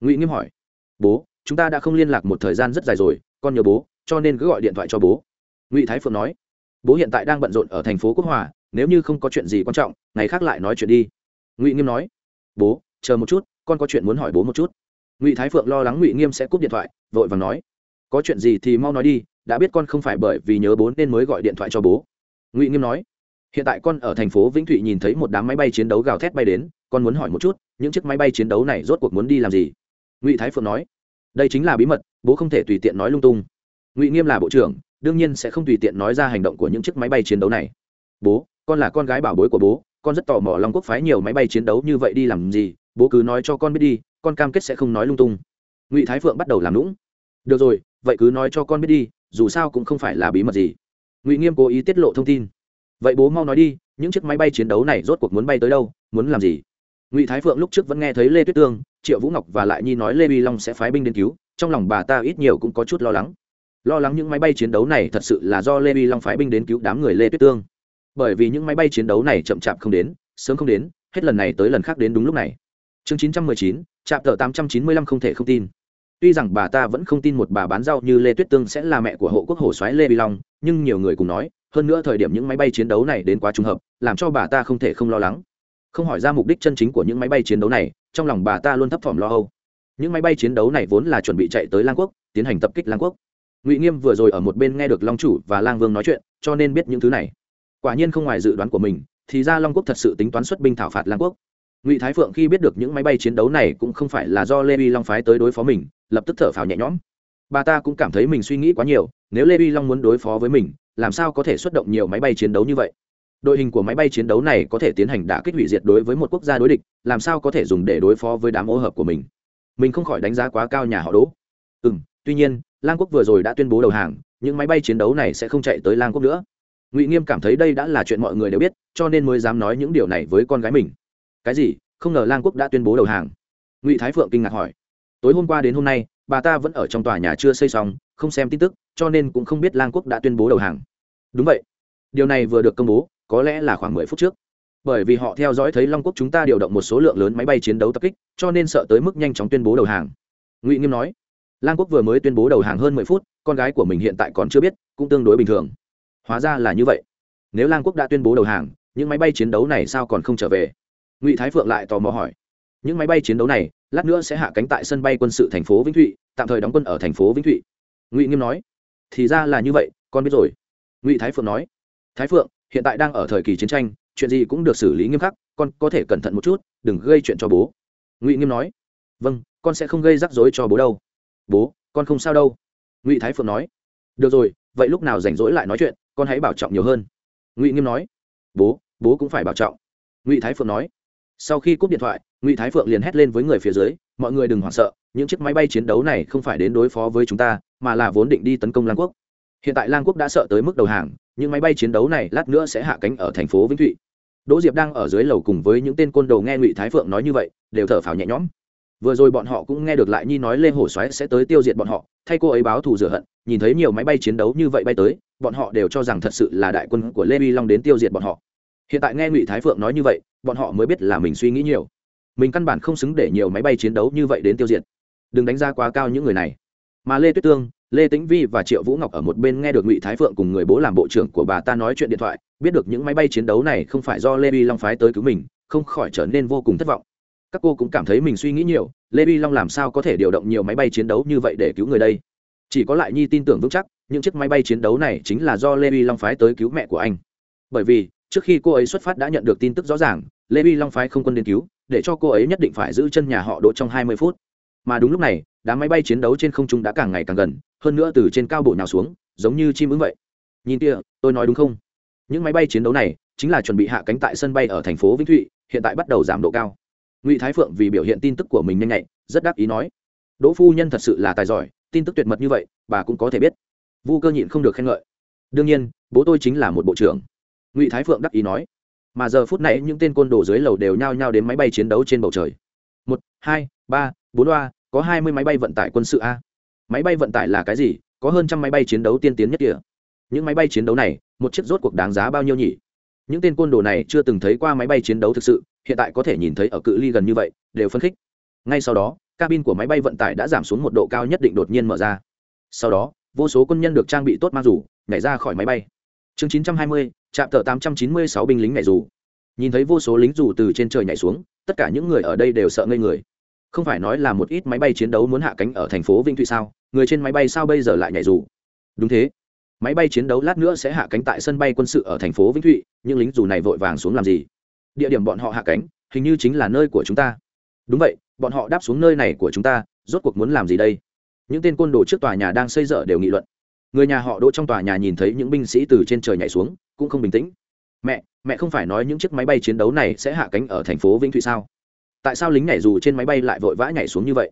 Ngụy nghiêm hỏi. Bố, chúng ta đã không liên lạc một thời gian rất dài rồi, con nhớ bố, cho nên cứ gọi điện thoại cho bố. Ngụy thái phượng nói. Bố hiện tại đang bận rộn ở thành phố quốc hòa, nếu như không có chuyện gì quan trọng, ngày khác lại nói chuyện đi. Ngụy nghiêm nói. Bố, chờ một chút, con có chuyện muốn hỏi bố một chút. Ngụy thái phượng lo lắng ngụy nghiêm sẽ cúp điện thoại, vội vàng nói có chuyện gì thì mau nói đi, đã biết con không phải bởi vì nhớ bố nên mới gọi điện thoại cho bố. Ngụy nghiêm nói. Hiện tại con ở thành phố vĩnh thụy nhìn thấy một đám máy bay chiến đấu gào thét bay đến, con muốn hỏi một chút, những chiếc máy bay chiến đấu này rốt cuộc muốn đi làm gì? Ngụy thái phượng nói. Đây chính là bí mật, bố không thể tùy tiện nói lung tung. Ngụy nghiêm là bộ trưởng, đương nhiên sẽ không tùy tiện nói ra hành động của những chiếc máy bay chiến đấu này. Bố, con là con gái bảo bối của bố, con rất tò mò long quốc phái nhiều máy bay chiến đấu như vậy đi làm gì, bố cứ nói cho con biết đi, con cam kết sẽ không nói lung tung. Ngụy thái phượng bắt đầu làm lũng được rồi vậy cứ nói cho con biết đi, dù sao cũng không phải là bí mật gì. Ngụy nghiêm cố ý tiết lộ thông tin. Vậy bố mau nói đi, những chiếc máy bay chiến đấu này rốt cuộc muốn bay tới đâu, muốn làm gì? Ngụy thái phượng lúc trước vẫn nghe thấy lê tuyết tương, triệu vũ ngọc và lại nhi nói lê vi long sẽ phái binh đến cứu, trong lòng bà ta ít nhiều cũng có chút lo lắng. Lo lắng những máy bay chiến đấu này thật sự là do lê vi long phái binh đến cứu đám người lê tuyết tương. Bởi vì những máy bay chiến đấu này chậm chạp không đến, sớm không đến, hết lần này tới lần khác đến đúng lúc này. Chương chín trăm mười chín trạm tờ tám trăm chín mươi lăm không thể không tin tuy rằng bà ta vẫn không tin một bà bán rau như lê tuyết tương sẽ là mẹ của hộ quốc hổ soái lê vi long, nhưng nhiều người cùng nói, hơn nữa thời điểm những máy bay chiến đấu này đến quá trùng hợp, làm cho bà ta không thể không lo lắng. Không hỏi ra mục đích chân chính của những máy bay chiến đấu này, trong lòng bà ta luôn thấp thỏm lo âu. Những máy bay chiến đấu này vốn là chuẩn bị chạy tới lang quốc, tiến hành tập kích lang quốc. Ngụy nghiêm vừa rồi ở một bên nghe được long chủ và lang vương nói chuyện, cho nên biết những thứ này. Quả nhiên không ngoài dự đoán của mình, thì ra long quốc thật sự tính toán xuất binh thảo phạt lang quốc. Ngụy thái phượng khi biết được những máy bay chiến đấu này cũng không phải là do lê vi long phái tới đối phó mình lập tức thở phào nhẹ nhõm. Bà ta cũng cảm thấy mình suy nghĩ quá nhiều, nếu lê vi long muốn đối phó với mình, làm sao có thể xuất động nhiều máy bay chiến đấu như vậy? Đội hình của máy bay chiến đấu này có thể tiến hành đả kích hủy diệt đối với một quốc gia đối địch, làm sao có thể dùng để đối phó với đám ô hợp của mình? Mình không khỏi đánh giá quá cao nhà họ đỗ. Ừ tuy nhiên, lang quốc vừa rồi đã tuyên bố đầu hàng, những máy bay chiến đấu này sẽ không chạy tới lang quốc nữa. Ngụy nghiêm cảm thấy đây đã là chuyện mọi người đều biết, cho nên mới dám nói những điều này với con gái mình. Cái gì? Không ngờ lang quốc đã tuyên bố đầu hàng. Ngụy thái phượng kinh ngạc hỏi tối hôm qua đến hôm nay, bà ta vẫn ở trong tòa nhà chưa xây xong, không xem tin tức, cho nên cũng không biết lang quốc đã tuyên bố đầu hàng. Đúng vậy. Điều này vừa được công bố, có lẽ là khoảng mười phút trước. Bởi vì họ theo dõi thấy long quốc chúng ta điều động một số lượng lớn máy bay chiến đấu tập kích, cho nên sợ tới mức nhanh chóng tuyên bố đầu hàng. Ngụy nghiêm nói, lang quốc vừa mới tuyên bố đầu hàng hơn mười phút, con gái của mình hiện tại còn chưa biết, cũng tương đối bình thường. Hóa ra là như vậy. Nếu lang quốc đã tuyên bố đầu hàng, những máy bay chiến đấu này sao còn không trở về? Ngụy thái phượng lại tò mò hỏi những máy bay chiến đấu này, lát nữa sẽ hạ cánh tại sân bay quân sự thành phố vĩnh thụy, tạm thời đóng quân ở thành phố vĩnh thụy. Ngụy nghiêm nói. Thì ra là như vậy, con biết rồi. Ngụy thái phượng nói. Thái phượng, hiện tại đang ở thời kỳ chiến tranh, chuyện gì cũng được xử lý nghiêm khắc, con có thể cẩn thận một chút, đừng gây chuyện cho bố. Ngụy nghiêm nói. Vâng con sẽ không gây rắc rối cho bố đâu. Bố, con không sao đâu. Ngụy thái phượng nói. Được rồi, vậy lúc nào rảnh rỗi lại nói chuyện, con hãy bảo trọng nhiều hơn. Ngụy nghiêm nói. Bố bố cũng phải bảo trọng. Ngụy thái phượng nói sau khi cúp điện thoại, ngụy thái phượng liền hét lên với người phía dưới, mọi người đừng hoảng sợ, những chiếc máy bay chiến đấu này không phải đến đối phó với chúng ta, mà là vốn định đi tấn công lang quốc. Hiện tại lang quốc đã sợ tới mức đầu hàng, những máy bay chiến đấu này lát nữa sẽ hạ cánh ở thành phố vĩnh thụy. Đỗ diệp đang ở dưới lầu cùng với những tên côn đồ nghe ngụy thái phượng nói như vậy, đều thở phào nhẹ nhõm. Vừa rồi bọn họ cũng nghe được lại nhi nói lê hổ xoáy sẽ tới tiêu diệt bọn họ, thay cô ấy báo thù rửa hận, nhìn thấy nhiều máy bay chiến đấu như vậy bay tới, bọn họ đều cho rằng thật sự là đại quân của lê vi long đến tiêu diệt bọn họ hiện tại nghe ngụy thái phượng nói như vậy, bọn họ mới biết là mình suy nghĩ nhiều. Mình căn bản không xứng để nhiều máy bay chiến đấu như vậy đến tiêu diệt. Đừng đánh giá quá cao những người này. Mà lê tuyết tương, lê tĩnh vi và triệu vũ ngọc ở một bên nghe được ngụy thái phượng cùng người bố làm bộ trưởng của bà ta nói chuyện điện thoại, biết được những máy bay chiến đấu này không phải do lê vi long phái tới cứu mình, không khỏi trở nên vô cùng thất vọng. Các cô cũng cảm thấy mình suy nghĩ nhiều, lê vi long làm sao có thể điều động nhiều máy bay chiến đấu như vậy để cứu người đây? Chỉ có lại nhi tin tưởng vững chắc, những chiếc máy bay chiến đấu này chính là do lê vi long phái tới cứu mẹ của anh. Bởi vì trước khi cô ấy xuất phát đã nhận được tin tức rõ ràng, lê vi long phái không quân đến cứu, để cho cô ấy nhất định phải giữ chân nhà họ đỗ trong hai mươi phút. Mà đúng lúc này, đám máy bay chiến đấu trên không trung đã càng ngày càng gần, hơn nữa từ trên cao bộ nhào xuống, giống như chim ứng vậy. Nhìn kia tôi nói đúng không? Những máy bay chiến đấu này chính là chuẩn bị hạ cánh tại sân bay ở thành phố vĩnh thụy, hiện tại bắt đầu giảm độ cao. Ngụy thái phượng vì biểu hiện tin tức của mình nhanh nhạy, rất đắc ý nói, đỗ phu nhân thật sự là tài giỏi, tin tức tuyệt mật như vậy, bà cũng có thể biết. Vu cơ nhịn không được khen ngợi. Đương nhiên, bố tôi chính là một bộ trưởng ngụy thái phượng đắc ý nói mà giờ phút này những tên côn đồ dưới lầu đều nhao nhao đến máy bay chiến đấu trên bầu trời một hai ba bốn loa có hai mươi máy bay vận tải quân sự a máy bay vận tải là cái gì có hơn trăm máy bay chiến đấu tiên tiến nhất kìa những máy bay chiến đấu này một chiếc rốt cuộc đáng giá bao nhiêu nhỉ những tên côn đồ này chưa từng thấy qua máy bay chiến đấu thực sự hiện tại có thể nhìn thấy ở cự ly gần như vậy đều phân khích ngay sau đó cabin của máy bay vận tải đã giảm xuống một độ cao nhất định đột nhiên mở ra sau đó vô số quân nhân được trang bị tốt mang rủ nhảy ra khỏi máy bay chương 920, trạm tờ 896 binh lính nhảy dù. Nhìn thấy vô số lính dù từ trên trời nhảy xuống, tất cả những người ở đây đều sợ ngây người. Không phải nói là một ít máy bay chiến đấu muốn hạ cánh ở thành phố vinh thụy sao? Người trên máy bay sao bây giờ lại nhảy dù? Đúng thế. Máy bay chiến đấu lát nữa sẽ hạ cánh tại sân bay quân sự ở thành phố vĩnh thụy, nhưng lính dù này vội vàng xuống làm gì? Địa điểm bọn họ hạ cánh, hình như chính là nơi của chúng ta. Đúng vậy, bọn họ đáp xuống nơi này của chúng ta, rốt cuộc muốn làm gì đây? Những tên côn đồ trước tòa nhà đang xây dở đều nghị luận người nhà họ đỗ trong tòa nhà nhìn thấy những binh sĩ từ trên trời nhảy xuống, cũng không bình tĩnh. Mẹ mẹ không phải nói những chiếc máy bay chiến đấu này sẽ hạ cánh ở thành phố vĩnh thụy sao? Tại sao lính nhảy dù trên máy bay lại vội vã nhảy xuống như vậy?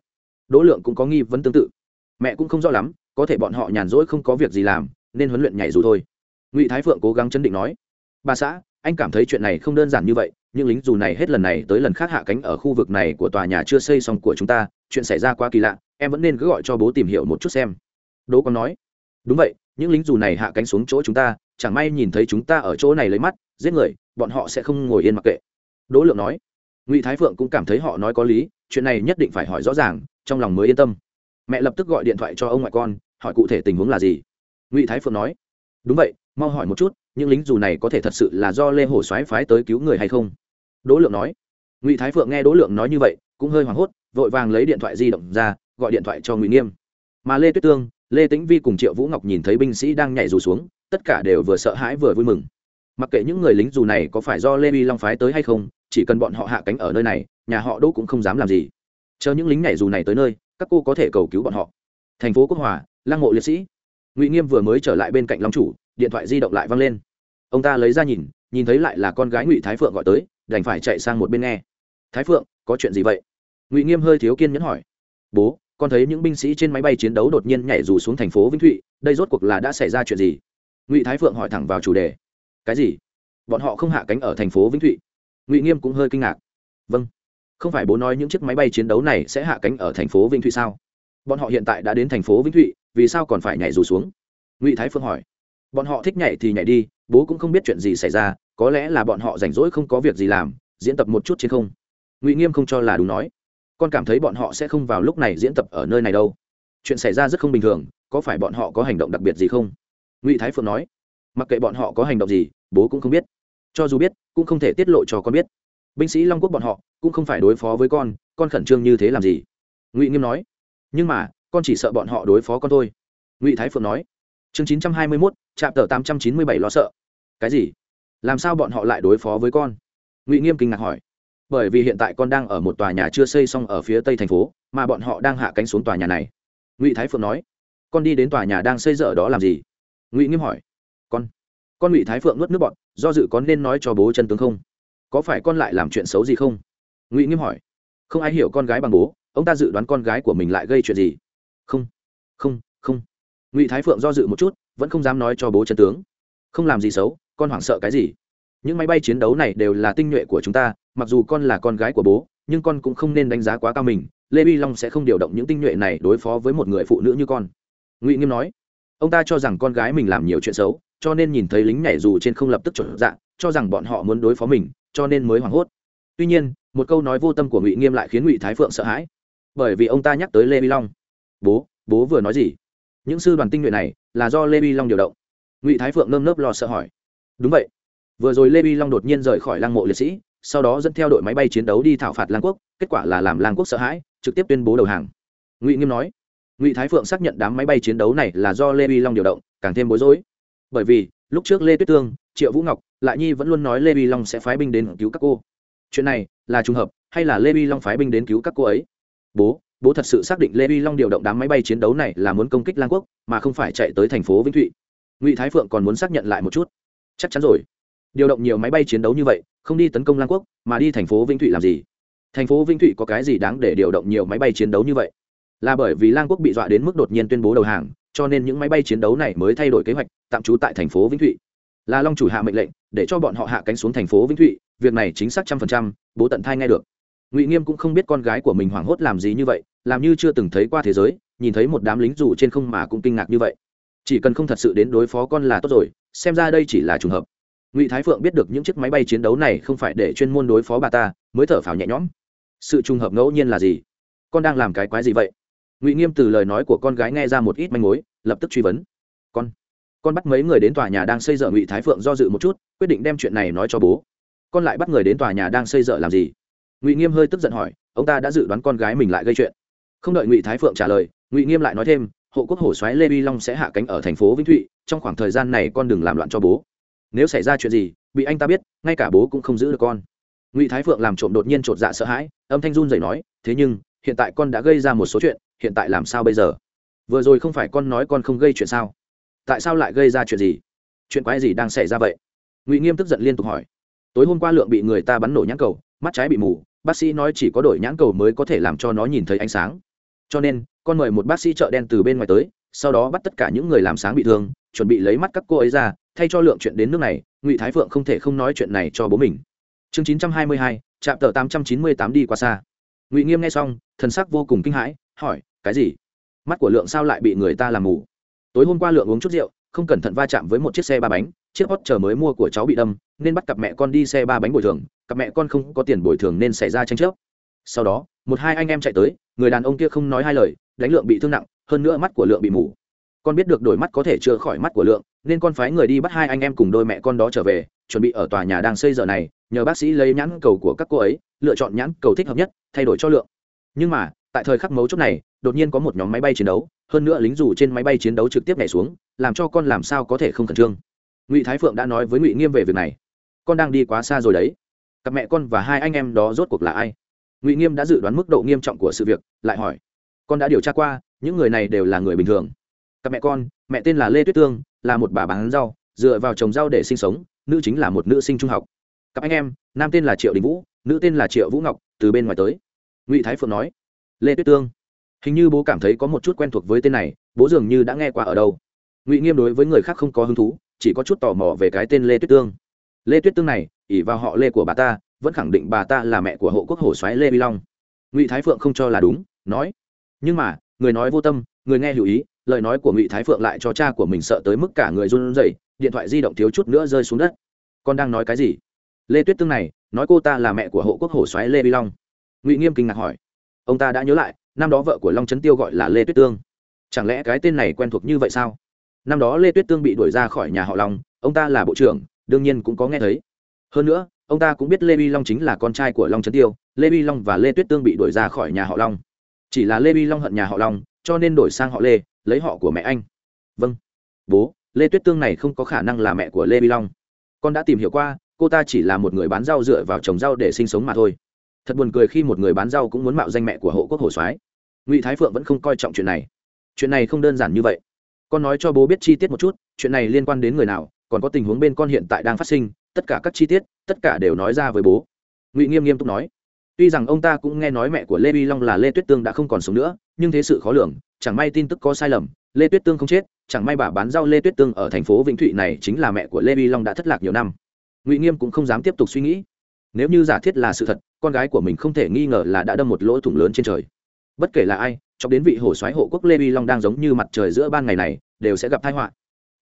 Đỗ lượng cũng có nghi vấn tương tự. Mẹ cũng không rõ lắm, có thể bọn họ nhàn rỗi không có việc gì làm, nên huấn luyện nhảy dù thôi. Ngụy thái phượng cố gắng chấn định nói. Bà xã, anh cảm thấy chuyện này không đơn giản như vậy, nhưng lính dù này hết lần này tới lần khác hạ cánh ở khu vực này của tòa nhà chưa xây xong của chúng ta, chuyện xảy ra quá kỳ lạ, em vẫn nên cứ gọi cho bố tìm hiểu một chút xem. Đỗ còn nói đúng vậy, những lính dù này hạ cánh xuống chỗ chúng ta, chẳng may nhìn thấy chúng ta ở chỗ này lấy mắt, giết người, bọn họ sẽ không ngồi yên mặc kệ. Đỗ lượng nói. Ngụy thái phượng cũng cảm thấy họ nói có lý, chuyện này nhất định phải hỏi rõ ràng, trong lòng mới yên tâm. Mẹ lập tức gọi điện thoại cho ông ngoại con, hỏi cụ thể tình huống là gì. Ngụy thái phượng nói. Đúng vậy, mau hỏi một chút, những lính dù này có thể thật sự là do lê hổ soái phái tới cứu người hay không? Đỗ lượng nói. Ngụy thái phượng nghe đỗ lượng nói như vậy, cũng hơi hoảng hốt, vội vàng lấy điện thoại di động ra, gọi điện thoại cho ngụy nghiêm. Mà lê tuyết tương lê tĩnh vi cùng triệu vũ ngọc nhìn thấy binh sĩ đang nhảy dù xuống, tất cả đều vừa sợ hãi vừa vui mừng. Mặc kệ những người lính dù này có phải do lê vi long phái tới hay không, chỉ cần bọn họ hạ cánh ở nơi này, nhà họ đỗ cũng không dám làm gì. Chờ những lính nhảy dù này tới nơi, các cô có thể cầu cứu bọn họ. Thành phố quốc hòa, lăng mộ liệt sĩ. Ngụy nghiêm vừa mới trở lại bên cạnh long chủ, điện thoại di động lại văng lên. Ông ta lấy ra nhìn nhìn thấy lại là con gái ngụy thái phượng gọi tới, đành phải chạy sang một bên nghe. Thái phượng, có chuyện gì vậy? Ngụy nghiêm hơi thiếu kiên nhẫn hỏi. Bố con thấy những binh sĩ trên máy bay chiến đấu đột nhiên nhảy dù xuống thành phố vĩnh thụy, đây rốt cuộc là đã xảy ra chuyện gì? Ngụy thái phượng hỏi thẳng vào chủ đề. Cái gì? Bọn họ không hạ cánh ở thành phố vĩnh thụy. Ngụy nghiêm cũng hơi kinh ngạc. Vâng. Không phải bố nói những chiếc máy bay chiến đấu này sẽ hạ cánh ở thành phố vĩnh thụy sao? Bọn họ hiện tại đã đến thành phố vĩnh thụy, vì sao còn phải nhảy dù xuống? Ngụy thái phương hỏi. Bọn họ thích nhảy thì nhảy đi, bố cũng không biết chuyện gì xảy ra, có lẽ là bọn họ rảnh rỗi không có việc gì làm, diễn tập một chút trên không. Ngụy nghiêm không cho là đúng nói con cảm thấy bọn họ sẽ không vào lúc này diễn tập ở nơi này đâu. Chuyện xảy ra rất không bình thường, có phải bọn họ có hành động đặc biệt gì không? Ngụy thái phượng nói, mặc kệ bọn họ có hành động gì, bố cũng không biết. Cho dù biết, cũng không thể tiết lộ cho con biết. Binh sĩ long quốc bọn họ, cũng không phải đối phó với con con khẩn trương như thế làm gì? Ngụy nghiêm nói, nhưng mà, con chỉ sợ bọn họ đối phó con thôi. Ngụy thái phượng nói, chương chín trăm hai mươi mốt, trạm tờ tám trăm chín mươi bảy lo sợ. Cái gì? Làm sao bọn họ lại đối phó với con? Ngụy nghiêm kinh ngạc hỏi bởi vì hiện tại con đang ở một tòa nhà chưa xây xong ở phía tây thành phố, mà bọn họ đang hạ cánh xuống tòa nhà này. Ngụy thái phượng nói, con đi đến tòa nhà đang xây dở đó làm gì? Ngụy nghiêm hỏi, con con ngụy thái phượng nuốt nước bọn do dự có nên nói cho bố chân tướng không? Có phải con lại làm chuyện xấu gì không? Ngụy nghiêm hỏi, không ai hiểu con gái bằng bố, ông ta dự đoán con gái của mình lại gây chuyện gì? Không không không. Ngụy thái phượng do dự một chút, vẫn không dám nói cho bố chân tướng. Không làm gì xấu, con hoảng sợ cái gì? Những máy bay chiến đấu này đều là tinh nhuệ của chúng ta, mặc dù con là con gái của bố, nhưng con cũng không nên đánh giá quá cao mình. Lê vi long sẽ không điều động những tinh nhuệ này đối phó với một người phụ nữ như con. Ngụy nghiêm nói, ông ta cho rằng con gái mình làm nhiều chuyện xấu, cho nên nhìn thấy lính nhảy dù trên không lập tức chuẩn dạng cho rằng bọn họ muốn đối phó mình, cho nên mới hoảng hốt. Tuy nhiên, một câu nói vô tâm của ngụy nghiêm lại khiến ngụy thái phượng sợ hãi, bởi vì ông ta nhắc tới lê vi long. Bố bố vừa nói gì? Những sư đoàn tinh nhuệ này là do lê vi long điều động. Ngụy thái phượng nơm nớp lo sợ hỏi. Đúng vậy vừa rồi lê vi long đột nhiên rời khỏi lăng mộ liệt sĩ, sau đó dẫn theo đội máy bay chiến đấu đi thảo phạt lang quốc, kết quả là làm lang quốc sợ hãi, trực tiếp tuyên bố đầu hàng. Ngụy nghiêm nói, ngụy thái phượng xác nhận đám máy bay chiến đấu này là do lê vi long điều động, càng thêm bối rối. Bởi vì, lúc trước lê tuyết tương, triệu vũ ngọc, lại nhi vẫn luôn nói lê vi long sẽ phái binh đến cứu các cô. Chuyện này là trùng hợp hay là lê vi long phái binh đến cứu các cô ấy? Bố bố thật sự xác định lê vi long điều động đám máy bay chiến đấu này là muốn công kích lang quốc, mà không phải chạy tới thành phố vĩnh thụy. Ngụy thái phượng còn muốn xác nhận lại một chút. Chắc chắn rồi điều động nhiều máy bay chiến đấu như vậy, không đi tấn công lang quốc, mà đi thành phố vĩnh thụy làm gì? Thành phố vĩnh thụy có cái gì đáng để điều động nhiều máy bay chiến đấu như vậy? Là bởi vì lang quốc bị dọa đến mức đột nhiên tuyên bố đầu hàng, cho nên những máy bay chiến đấu này mới thay đổi kế hoạch, tạm trú tại thành phố vĩnh thụy. Là long chủ hạ mệnh lệnh, để cho bọn họ hạ cánh xuống thành phố vĩnh thụy, việc này chính xác trăm phần trăm, bố tận thai nghe được. Ngụy nghiêm cũng không biết con gái của mình hoảng hốt làm gì như vậy, làm như chưa từng thấy qua thế giới, nhìn thấy một đám lính dù trên không mà cũng kinh ngạc như vậy. Chỉ cần không thật sự đến đối phó con là tốt rồi, xem ra đây chỉ là trùng hợp ngụy thái phượng biết được những chiếc máy bay chiến đấu này không phải để chuyên môn đối phó bà ta, mới thở phào nhẹ nhõm. Sự trùng hợp ngẫu nhiên là gì? Con đang làm cái quái gì vậy? Ngụy nghiêm từ lời nói của con gái nghe ra một ít manh mối, lập tức truy vấn. Con con bắt mấy người đến tòa nhà đang xây dở ngụy thái phượng do dự một chút, quyết định đem chuyện này nói cho bố. Con lại bắt người đến tòa nhà đang xây dở làm gì? Ngụy nghiêm hơi tức giận hỏi, ông ta đã dự đoán con gái mình lại gây chuyện. Không đợi ngụy thái phượng trả lời, ngụy nghiêm lại nói thêm, hộ quốc hổ xoáy lê vi long sẽ hạ cánh ở thành phố vĩnh thụy, trong khoảng thời gian này con đừng làm loạn cho bố nếu xảy ra chuyện gì, bị anh ta biết, ngay cả bố cũng không giữ được con. Ngụy thái phượng làm trộm đột nhiên chột dạ sợ hãi, âm thanh run rẩy nói, thế nhưng, hiện tại con đã gây ra một số chuyện, hiện tại làm sao bây giờ? Vừa rồi không phải con nói con không gây chuyện sao? Tại sao lại gây ra chuyện gì? Chuyện quái gì đang xảy ra vậy? Ngụy nghiêm tức giận liên tục hỏi. Tối hôm qua lượng bị người ta bắn nổ nhãn cầu, mắt trái bị mù, bác sĩ nói chỉ có đổi nhãn cầu mới có thể làm cho nó nhìn thấy ánh sáng. Cho nên, con mời một bác sĩ chợ đen từ bên ngoài tới, sau đó bắt tất cả những người làm sáng bị thương, chuẩn bị lấy mắt các cô ấy ra thay cho lượng chuyện đến nước này, ngụy thái phượng không thể không nói chuyện này cho bố mình. Chương chín trăm hai mươi hai trạm tờ tám trăm chín mươi tám đi qua xa. Ngụy nghiêm nghe xong, thần sắc vô cùng kinh hãi, hỏi, cái gì? Mắt của lượng sao lại bị người ta làm mù? Tối hôm qua lượng uống chút rượu, không cẩn thận va chạm với một chiếc xe ba bánh, chiếc hot chờ mới mua của cháu bị đâm, nên bắt cặp mẹ con đi xe ba bánh bồi thường, cặp mẹ con không có tiền bồi thường nên xảy ra tranh chấp. Sau đó, một hai anh em chạy tới, người đàn ông kia không nói hai lời, đánh lượng bị thương nặng, hơn nữa mắt của lượng bị mù. Con biết được đổi mắt có thể chữa khỏi mắt của lượng nên con phái người đi bắt hai anh em cùng đôi mẹ con đó trở về, chuẩn bị ở tòa nhà đang xây giờ này, nhờ bác sĩ lấy nhãn cầu của các cô ấy, lựa chọn nhãn cầu thích hợp nhất, thay đổi cho lượng. Nhưng mà, tại thời khắc mấu chốt này, đột nhiên có một nhóm máy bay chiến đấu, hơn nữa lính dù trên máy bay chiến đấu trực tiếp nhảy xuống, làm cho con làm sao có thể không khẩn trương. Ngụy thái phượng đã nói với ngụy nghiêm về việc này. Con đang đi quá xa rồi đấy. Cặp mẹ con và hai anh em đó rốt cuộc là ai? Ngụy nghiêm đã dự đoán mức độ nghiêm trọng của sự việc, lại hỏi. Con đã điều tra qua, những người này đều là người bình thường. Cặp mẹ con mẹ tên là lê tuyết tương, là một bà bán rau, dựa vào trồng rau để sinh sống, nữ chính là một nữ sinh trung học. Cặp anh em, nam tên là triệu đình vũ, nữ tên là triệu vũ ngọc, từ bên ngoài tới. Ngụy thái phượng nói, lê tuyết tương, hình như bố cảm thấy có một chút quen thuộc với tên này, bố dường như đã nghe qua ở đâu. Ngụy nghiêm đối với người khác không có hứng thú, chỉ có chút tò mò về cái tên lê tuyết tương. Lê tuyết tương này ỉ vào họ lê của bà ta, vẫn khẳng định bà ta là mẹ của hộ quốc hổ xoáy lê vi long. Ngụy thái phượng không cho là đúng, nói, nhưng mà, người nói vô tâm, người nghe hữu ý lời nói của ngụy thái phượng lại cho cha của mình sợ tới mức cả người run rẩy, điện thoại di động thiếu chút nữa rơi xuống đất. Con đang nói cái gì? Lê tuyết tương này, nói cô ta là mẹ của hộ quốc hổ xoáy lê vi long. Ngụy nghiêm kinh ngạc hỏi. Ông ta đã nhớ lại, năm đó vợ của long trấn tiêu gọi là lê tuyết tương. Chẳng lẽ cái tên này quen thuộc như vậy sao? Năm đó lê tuyết tương bị đuổi ra khỏi nhà họ long, ông ta là bộ trưởng, đương nhiên cũng có nghe thấy. Hơn nữa, ông ta cũng biết lê vi long chính là con trai của long trấn tiêu, lê vi long và lê tuyết tương bị đuổi ra khỏi nhà họ long. Chỉ là lê vi long hận nhà họ long, cho nên đổi sang họ lê lấy họ của mẹ anh. Vâng. Bố, lê tuyết tương này không có khả năng là mẹ của lê vi long. Con đã tìm hiểu qua, cô ta chỉ là một người bán rau dựa vào trồng rau để sinh sống mà thôi. Thật buồn cười khi một người bán rau cũng muốn mạo danh mẹ của hộ quốc hồ soái. Ngụy thái phượng vẫn không coi trọng chuyện này. Chuyện này không đơn giản như vậy. Con nói cho bố biết chi tiết một chút, chuyện này liên quan đến người nào, còn có tình huống bên con hiện tại đang phát sinh, tất cả các chi tiết, tất cả đều nói ra với bố. Ngụy nghiêm nghiêm túc nói. Tuy rằng ông ta cũng nghe nói mẹ của lê vi long là lê tuyết tương đã không còn sống nữa, nhưng thế sự khó lường chẳng may tin tức có sai lầm, lê tuyết tương không chết, chẳng may bà bán rau lê tuyết tương ở thành phố vĩnh thụy này chính là mẹ của lê vi long đã thất lạc nhiều năm. Ngụy nghiêm cũng không dám tiếp tục suy nghĩ. Nếu như giả thiết là sự thật, con gái của mình không thể nghi ngờ là đã đâm một lỗ thủng lớn trên trời. Bất kể là ai, cho đến vị hổ soái hộ quốc lê vi long đang giống như mặt trời giữa ban ngày này, đều sẽ gặp tai họa.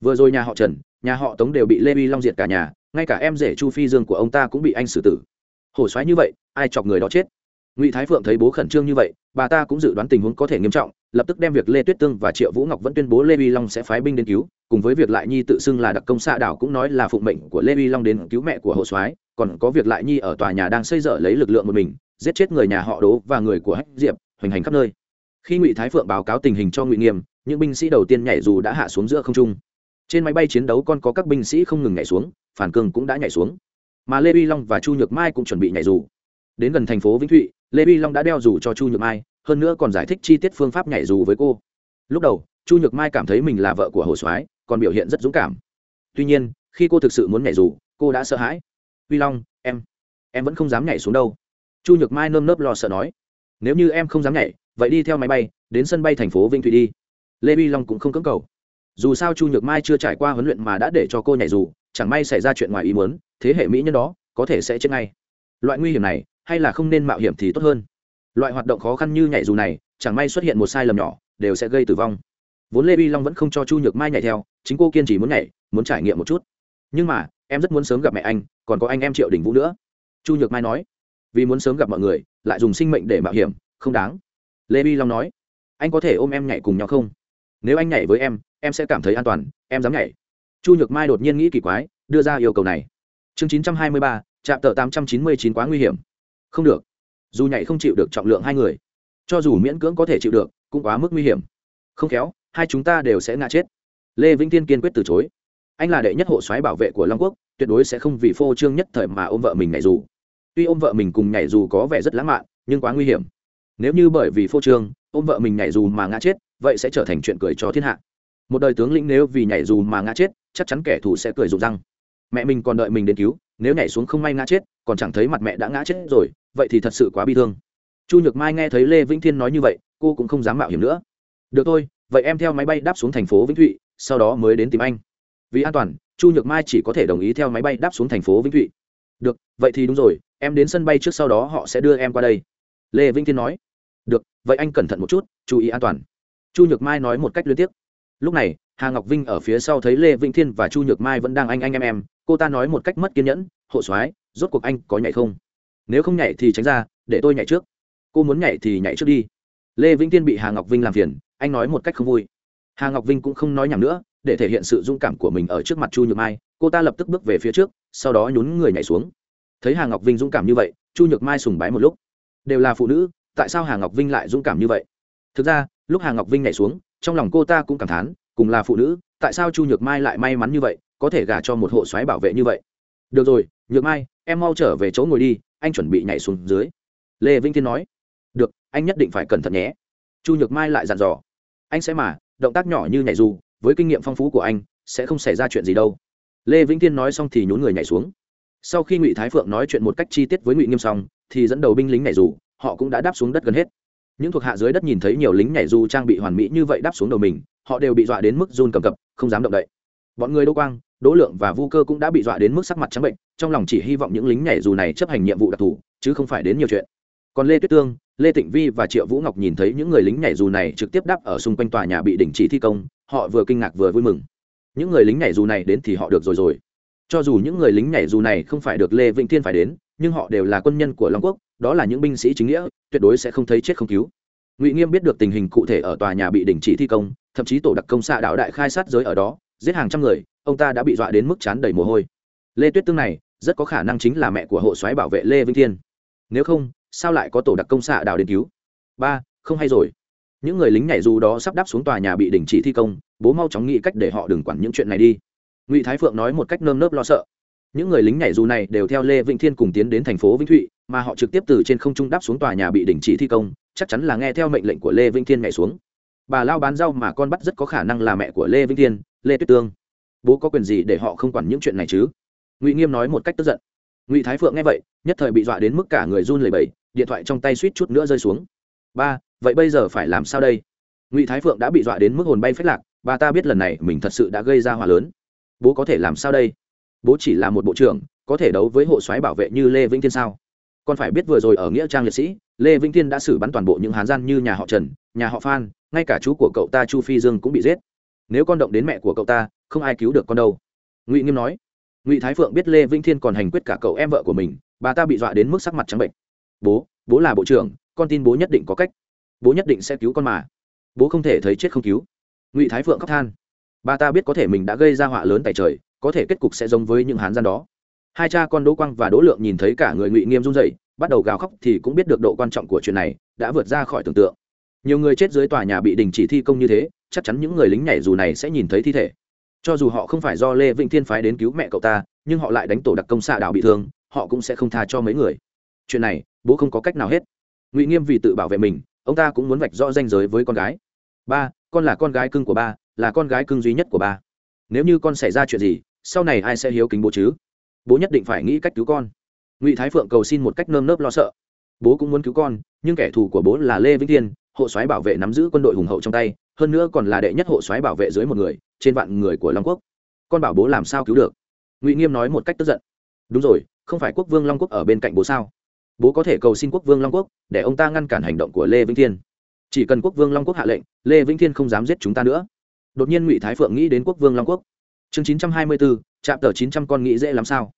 Vừa rồi nhà họ trần, nhà họ tống đều bị lê vi long diệt cả nhà, ngay cả em rể chu phi dương của ông ta cũng bị anh xử tử. Hổ soái như vậy, ai chọc người đó chết? Ngụy thái phượng thấy bố khẩn trương như vậy, bà ta cũng dự đoán tình huống có thể nghiêm trọng lập tức đem việc lê tuyết tương và triệu vũ ngọc vẫn tuyên bố lê vi long sẽ phái binh đến cứu, cùng với việc lại nhi tự xưng là đặc công xạ đảo cũng nói là phụng mệnh của lê vi long đến cứu mẹ của hộ soái, còn có việc lại nhi ở tòa nhà đang xây dở lấy lực lượng một mình, giết chết người nhà họ đố và người của hách diệp, hoành hành khắp nơi. Khi ngụy thái phượng báo cáo tình hình cho ngụy nghiêm, những binh sĩ đầu tiên nhảy dù đã hạ xuống giữa không trung. Trên máy bay chiến đấu còn có các binh sĩ không ngừng nhảy xuống, phản cương cũng đã nhảy xuống. Mà lê vi long và chu nhược mai cũng chuẩn bị nhảy dù. Đến gần thành phố vĩnh thụy, lê vi long đã đeo dù cho chu nhược mai hơn nữa còn giải thích chi tiết phương pháp nhảy dù với cô. Lúc đầu, chu nhược mai cảm thấy mình là vợ của hồ soái, còn biểu hiện rất dũng cảm. Tuy nhiên, khi cô thực sự muốn nhảy dù, cô đã sợ hãi. Vi long, em em vẫn không dám nhảy xuống đâu. Chu nhược mai nơm nớp lo sợ nói. Nếu như em không dám nhảy, vậy đi theo máy bay, đến sân bay thành phố vinh thủy đi. Lê vi long cũng không cưỡng cầu. Dù sao chu nhược mai chưa trải qua huấn luyện mà đã để cho cô nhảy dù, chẳng may xảy ra chuyện ngoài ý muốn, thế hệ mỹ nhân đó có thể sẽ chết ngay. Loại nguy hiểm này, hay là không nên mạo hiểm thì tốt hơn loại hoạt động khó khăn như nhảy dù này, chẳng may xuất hiện một sai lầm nhỏ, đều sẽ gây tử vong. Vốn lê vi long vẫn không cho chu nhược mai nhảy theo, chính cô kiên trì muốn nhảy, muốn trải nghiệm một chút. Nhưng mà, em rất muốn sớm gặp mẹ anh, còn có anh em triệu đình vũ nữa. Chu nhược mai nói, vì muốn sớm gặp mọi người, lại dùng sinh mệnh để mạo hiểm, không đáng. Lê vi long nói, anh có thể ôm em nhảy cùng nhau không? Nếu anh nhảy với em em sẽ cảm thấy an toàn, em dám nhảy. Chu nhược mai đột nhiên nghĩ kỳ quái, đưa ra yêu cầu này. Chương chín trăm hai mươi ba, trạm tờ tám trăm chín mươi chín quá nguy hiểm. Không được dù nhảy không chịu được trọng lượng hai người, cho dù miễn cưỡng có thể chịu được, cũng quá mức nguy hiểm. Không khéo, hai chúng ta đều sẽ ngã chết. Lê vĩnh tiên kiên quyết từ chối. Anh là đệ nhất hộ soái bảo vệ của long quốc, tuyệt đối sẽ không vì phô trương nhất thời mà ôm vợ mình nhảy dù. Tuy ôm vợ mình cùng nhảy dù có vẻ rất lãng mạn, nhưng quá nguy hiểm. Nếu như bởi vì phô trương, ôm vợ mình nhảy dù mà ngã chết, vậy sẽ trở thành chuyện cười cho thiên hạ. Một đời tướng lĩnh nếu vì nhảy dù mà ngã chết, chắc chắn kẻ thù sẽ cười rụng răng. Mẹ mình còn đợi mình đến cứu, nếu nhảy xuống không may ngã chết còn chẳng thấy mặt mẹ đã ngã chết rồi, vậy thì thật sự quá bi thương. Chu nhược mai nghe thấy lê vĩnh thiên nói như vậy, cô cũng không dám mạo hiểm nữa. Được thôi, vậy em theo máy bay đáp xuống thành phố vĩnh thụy, sau đó mới đến tìm anh. Vì an toàn, chu nhược mai chỉ có thể đồng ý theo máy bay đáp xuống thành phố vĩnh thụy. Được, vậy thì đúng rồi, em đến sân bay trước sau đó họ sẽ đưa em qua đây. Lê vĩnh thiên nói. Được, vậy anh cẩn thận một chút, chú ý an toàn. Chu nhược mai nói một cách liên tiếp. Lúc này, hà ngọc vinh ở phía sau thấy lê vĩnh thiên và chu nhược mai vẫn đang anh anh em em, cô ta nói một cách mất kiên nhẫn, hộ soái rốt cuộc anh có nhảy không? Nếu không nhảy thì tránh ra, để tôi nhảy trước. Cô muốn nhảy thì nhảy trước đi. Lê vĩnh thiên bị hà ngọc vinh làm phiền, anh nói một cách không vui. Hà ngọc vinh cũng không nói nhầm nữa, để thể hiện sự dũng cảm của mình ở trước mặt chu nhược mai, cô ta lập tức bước về phía trước, sau đó nhún người nhảy xuống. Thấy hà ngọc vinh dũng cảm như vậy, chu nhược mai sùng bái một lúc. Đều là phụ nữ, tại sao hà ngọc vinh lại dũng cảm như vậy? Thực ra, lúc hà ngọc vinh nhảy xuống, trong lòng cô ta cũng cảm thán, cùng là phụ nữ, tại sao chu nhược mai lại may mắn như vậy, có thể gả cho một hộ soái bảo vệ như vậy? Được rồi, nhược mai, em mau trở về chỗ ngồi đi, anh chuẩn bị nhảy xuống dưới. Lê vĩnh thiên nói. Được, anh nhất định phải cẩn thận nhé. Chu nhược mai lại dặn dò. Anh sẽ mà, động tác nhỏ như nhảy dù, với kinh nghiệm phong phú của anh, sẽ không xảy ra chuyện gì đâu. Lê vĩnh thiên nói xong thì nhún người nhảy xuống. Sau khi ngụy thái phượng nói chuyện một cách chi tiết với ngụy nghiêm xong, thì dẫn đầu binh lính nhảy dù, họ cũng đã đáp xuống đất gần hết. Những thuộc hạ dưới đất nhìn thấy nhiều lính nhảy dù trang bị hoàn mỹ như vậy đáp xuống đầu mình, họ đều bị dọa đến mức run cầm cập, không dám động đậy. Bọn người Đô quang đỗ lượng và vu cơ cũng đã bị dọa đến mức sắc mặt trắng bệnh, trong lòng chỉ hy vọng những lính nhảy dù này chấp hành nhiệm vụ đặc thù, chứ không phải đến nhiều chuyện. Còn lê tuyết tương, lê tịnh vi và triệu vũ ngọc nhìn thấy những người lính nhảy dù này trực tiếp đáp ở xung quanh tòa nhà bị đình chỉ thi công, họ vừa kinh ngạc vừa vui mừng. Những người lính nhảy dù này đến thì họ được rồi rồi. Cho dù những người lính nhảy dù này không phải được lê vĩnh thiên phải đến, nhưng họ đều là quân nhân của long quốc, đó là những binh sĩ chính nghĩa, tuyệt đối sẽ không thấy chết không cứu. Ngụy nghiêm biết được tình hình cụ thể ở tòa nhà bị đình chỉ thi công, thậm chí tổ đặc công xạ đạo đại khai sát giới ở đó, giết hàng trăm người ông ta đã bị dọa đến mức chán đầy mồ hôi. Lê tuyết tương này, rất có khả năng chính là mẹ của hộ soái bảo vệ lê vĩnh thiên. Nếu không, sao lại có tổ đặc công xạ đào đến cứu? Ba, không hay rồi. Những người lính nhảy dù đó sắp đáp xuống tòa nhà bị đình chỉ thi công, bố mau chóng nghĩ cách để họ đừng quản những chuyện này đi. Ngụy thái phượng nói một cách nơm nớp lo sợ. Những người lính nhảy dù này đều theo lê vĩnh thiên cùng tiến đến thành phố vĩnh thụy, mà họ trực tiếp từ trên không trung đáp xuống tòa nhà bị đình chỉ thi công, chắc chắn là nghe theo mệnh lệnh của lê vĩnh thiên nhảy xuống. Bà lao bán rau mà con bắt rất có khả năng là mẹ của lê vĩnh thiên, lê tuyết tương bố có quyền gì để họ không quản những chuyện này chứ? Ngụy nghiêm nói một cách tức giận. Ngụy thái phượng nghe vậy, nhất thời bị dọa đến mức cả người run lẩy bẩy, điện thoại trong tay suýt chút nữa rơi xuống. Ba, vậy bây giờ phải làm sao đây? Ngụy thái phượng đã bị dọa đến mức hồn bay phách lạc bà ta biết lần này mình thật sự đã gây ra hỏa lớn. Bố có thể làm sao đây? Bố chỉ là một bộ trưởng, có thể đấu với hộ soái bảo vệ như lê vĩnh thiên sao? Còn phải biết vừa rồi ở nghĩa trang liệt sĩ, lê vĩnh thiên đã xử bắn toàn bộ những hán gian như nhà họ trần, nhà họ phan, ngay cả chú của cậu ta chu phi dương cũng bị giết. Nếu con động đến mẹ của cậu ta không ai cứu được con đâu. Ngụy nghiêm nói, ngụy thái phượng biết lê vĩnh thiên còn hành quyết cả cậu em vợ của mình, bà ta bị dọa đến mức sắc mặt trắng bệnh. Bố bố là bộ trưởng, con tin bố nhất định có cách. Bố nhất định sẽ cứu con mà. Bố không thể thấy chết không cứu. Ngụy thái phượng khóc than. Bà ta biết có thể mình đã gây ra họa lớn tại trời, có thể kết cục sẽ giống với những hán gian đó. Hai cha con đỗ quang và đỗ lượng nhìn thấy cả người ngụy nghiêm run dậy bắt đầu gào khóc thì cũng biết được độ quan trọng của chuyện này, đã vượt ra khỏi tưởng tượng. Nhiều người chết dưới tòa nhà bị đình chỉ thi công như thế, chắc chắn những người lính nhảy dù này sẽ nhìn thấy thi thể cho dù họ không phải do lê vĩnh thiên phái đến cứu mẹ cậu ta, nhưng họ lại đánh tổ đặc công xạ đảo bị thương, họ cũng sẽ không tha cho mấy người. Chuyện này, bố không có cách nào hết. Ngụy nghiêm vì tự bảo vệ mình, ông ta cũng muốn vạch rõ danh giới với con gái. Ba, con là con gái cưng của ba, là con gái cưng duy nhất của ba. Nếu như con xảy ra chuyện gì, sau này ai sẽ hiếu kính bố chứ? Bố nhất định phải nghĩ cách cứu con. Ngụy thái phượng cầu xin một cách nơm nớp lo sợ. Bố cũng muốn cứu con, nhưng kẻ thù của bố là lê vĩnh thiên, hộ soái bảo vệ nắm giữ quân đội hùng hậu trong tay hơn nữa còn là đệ nhất hộ soái bảo vệ dưới một người, trên vạn người của long quốc. Con bảo bố làm sao cứu được? Ngụy nghiêm nói một cách tức giận. Đúng rồi, không phải quốc vương long quốc ở bên cạnh bố sao? Bố có thể cầu xin quốc vương long quốc để ông ta ngăn cản hành động của lê vĩnh thiên. Chỉ cần quốc vương long quốc hạ lệnh, lê vĩnh thiên không dám giết chúng ta nữa. Đột nhiên ngụy thái phượng nghĩ đến quốc vương long quốc. Chương chín trăm hai mươi bốn trạm tờ chín trăm con nghĩ dễ làm sao?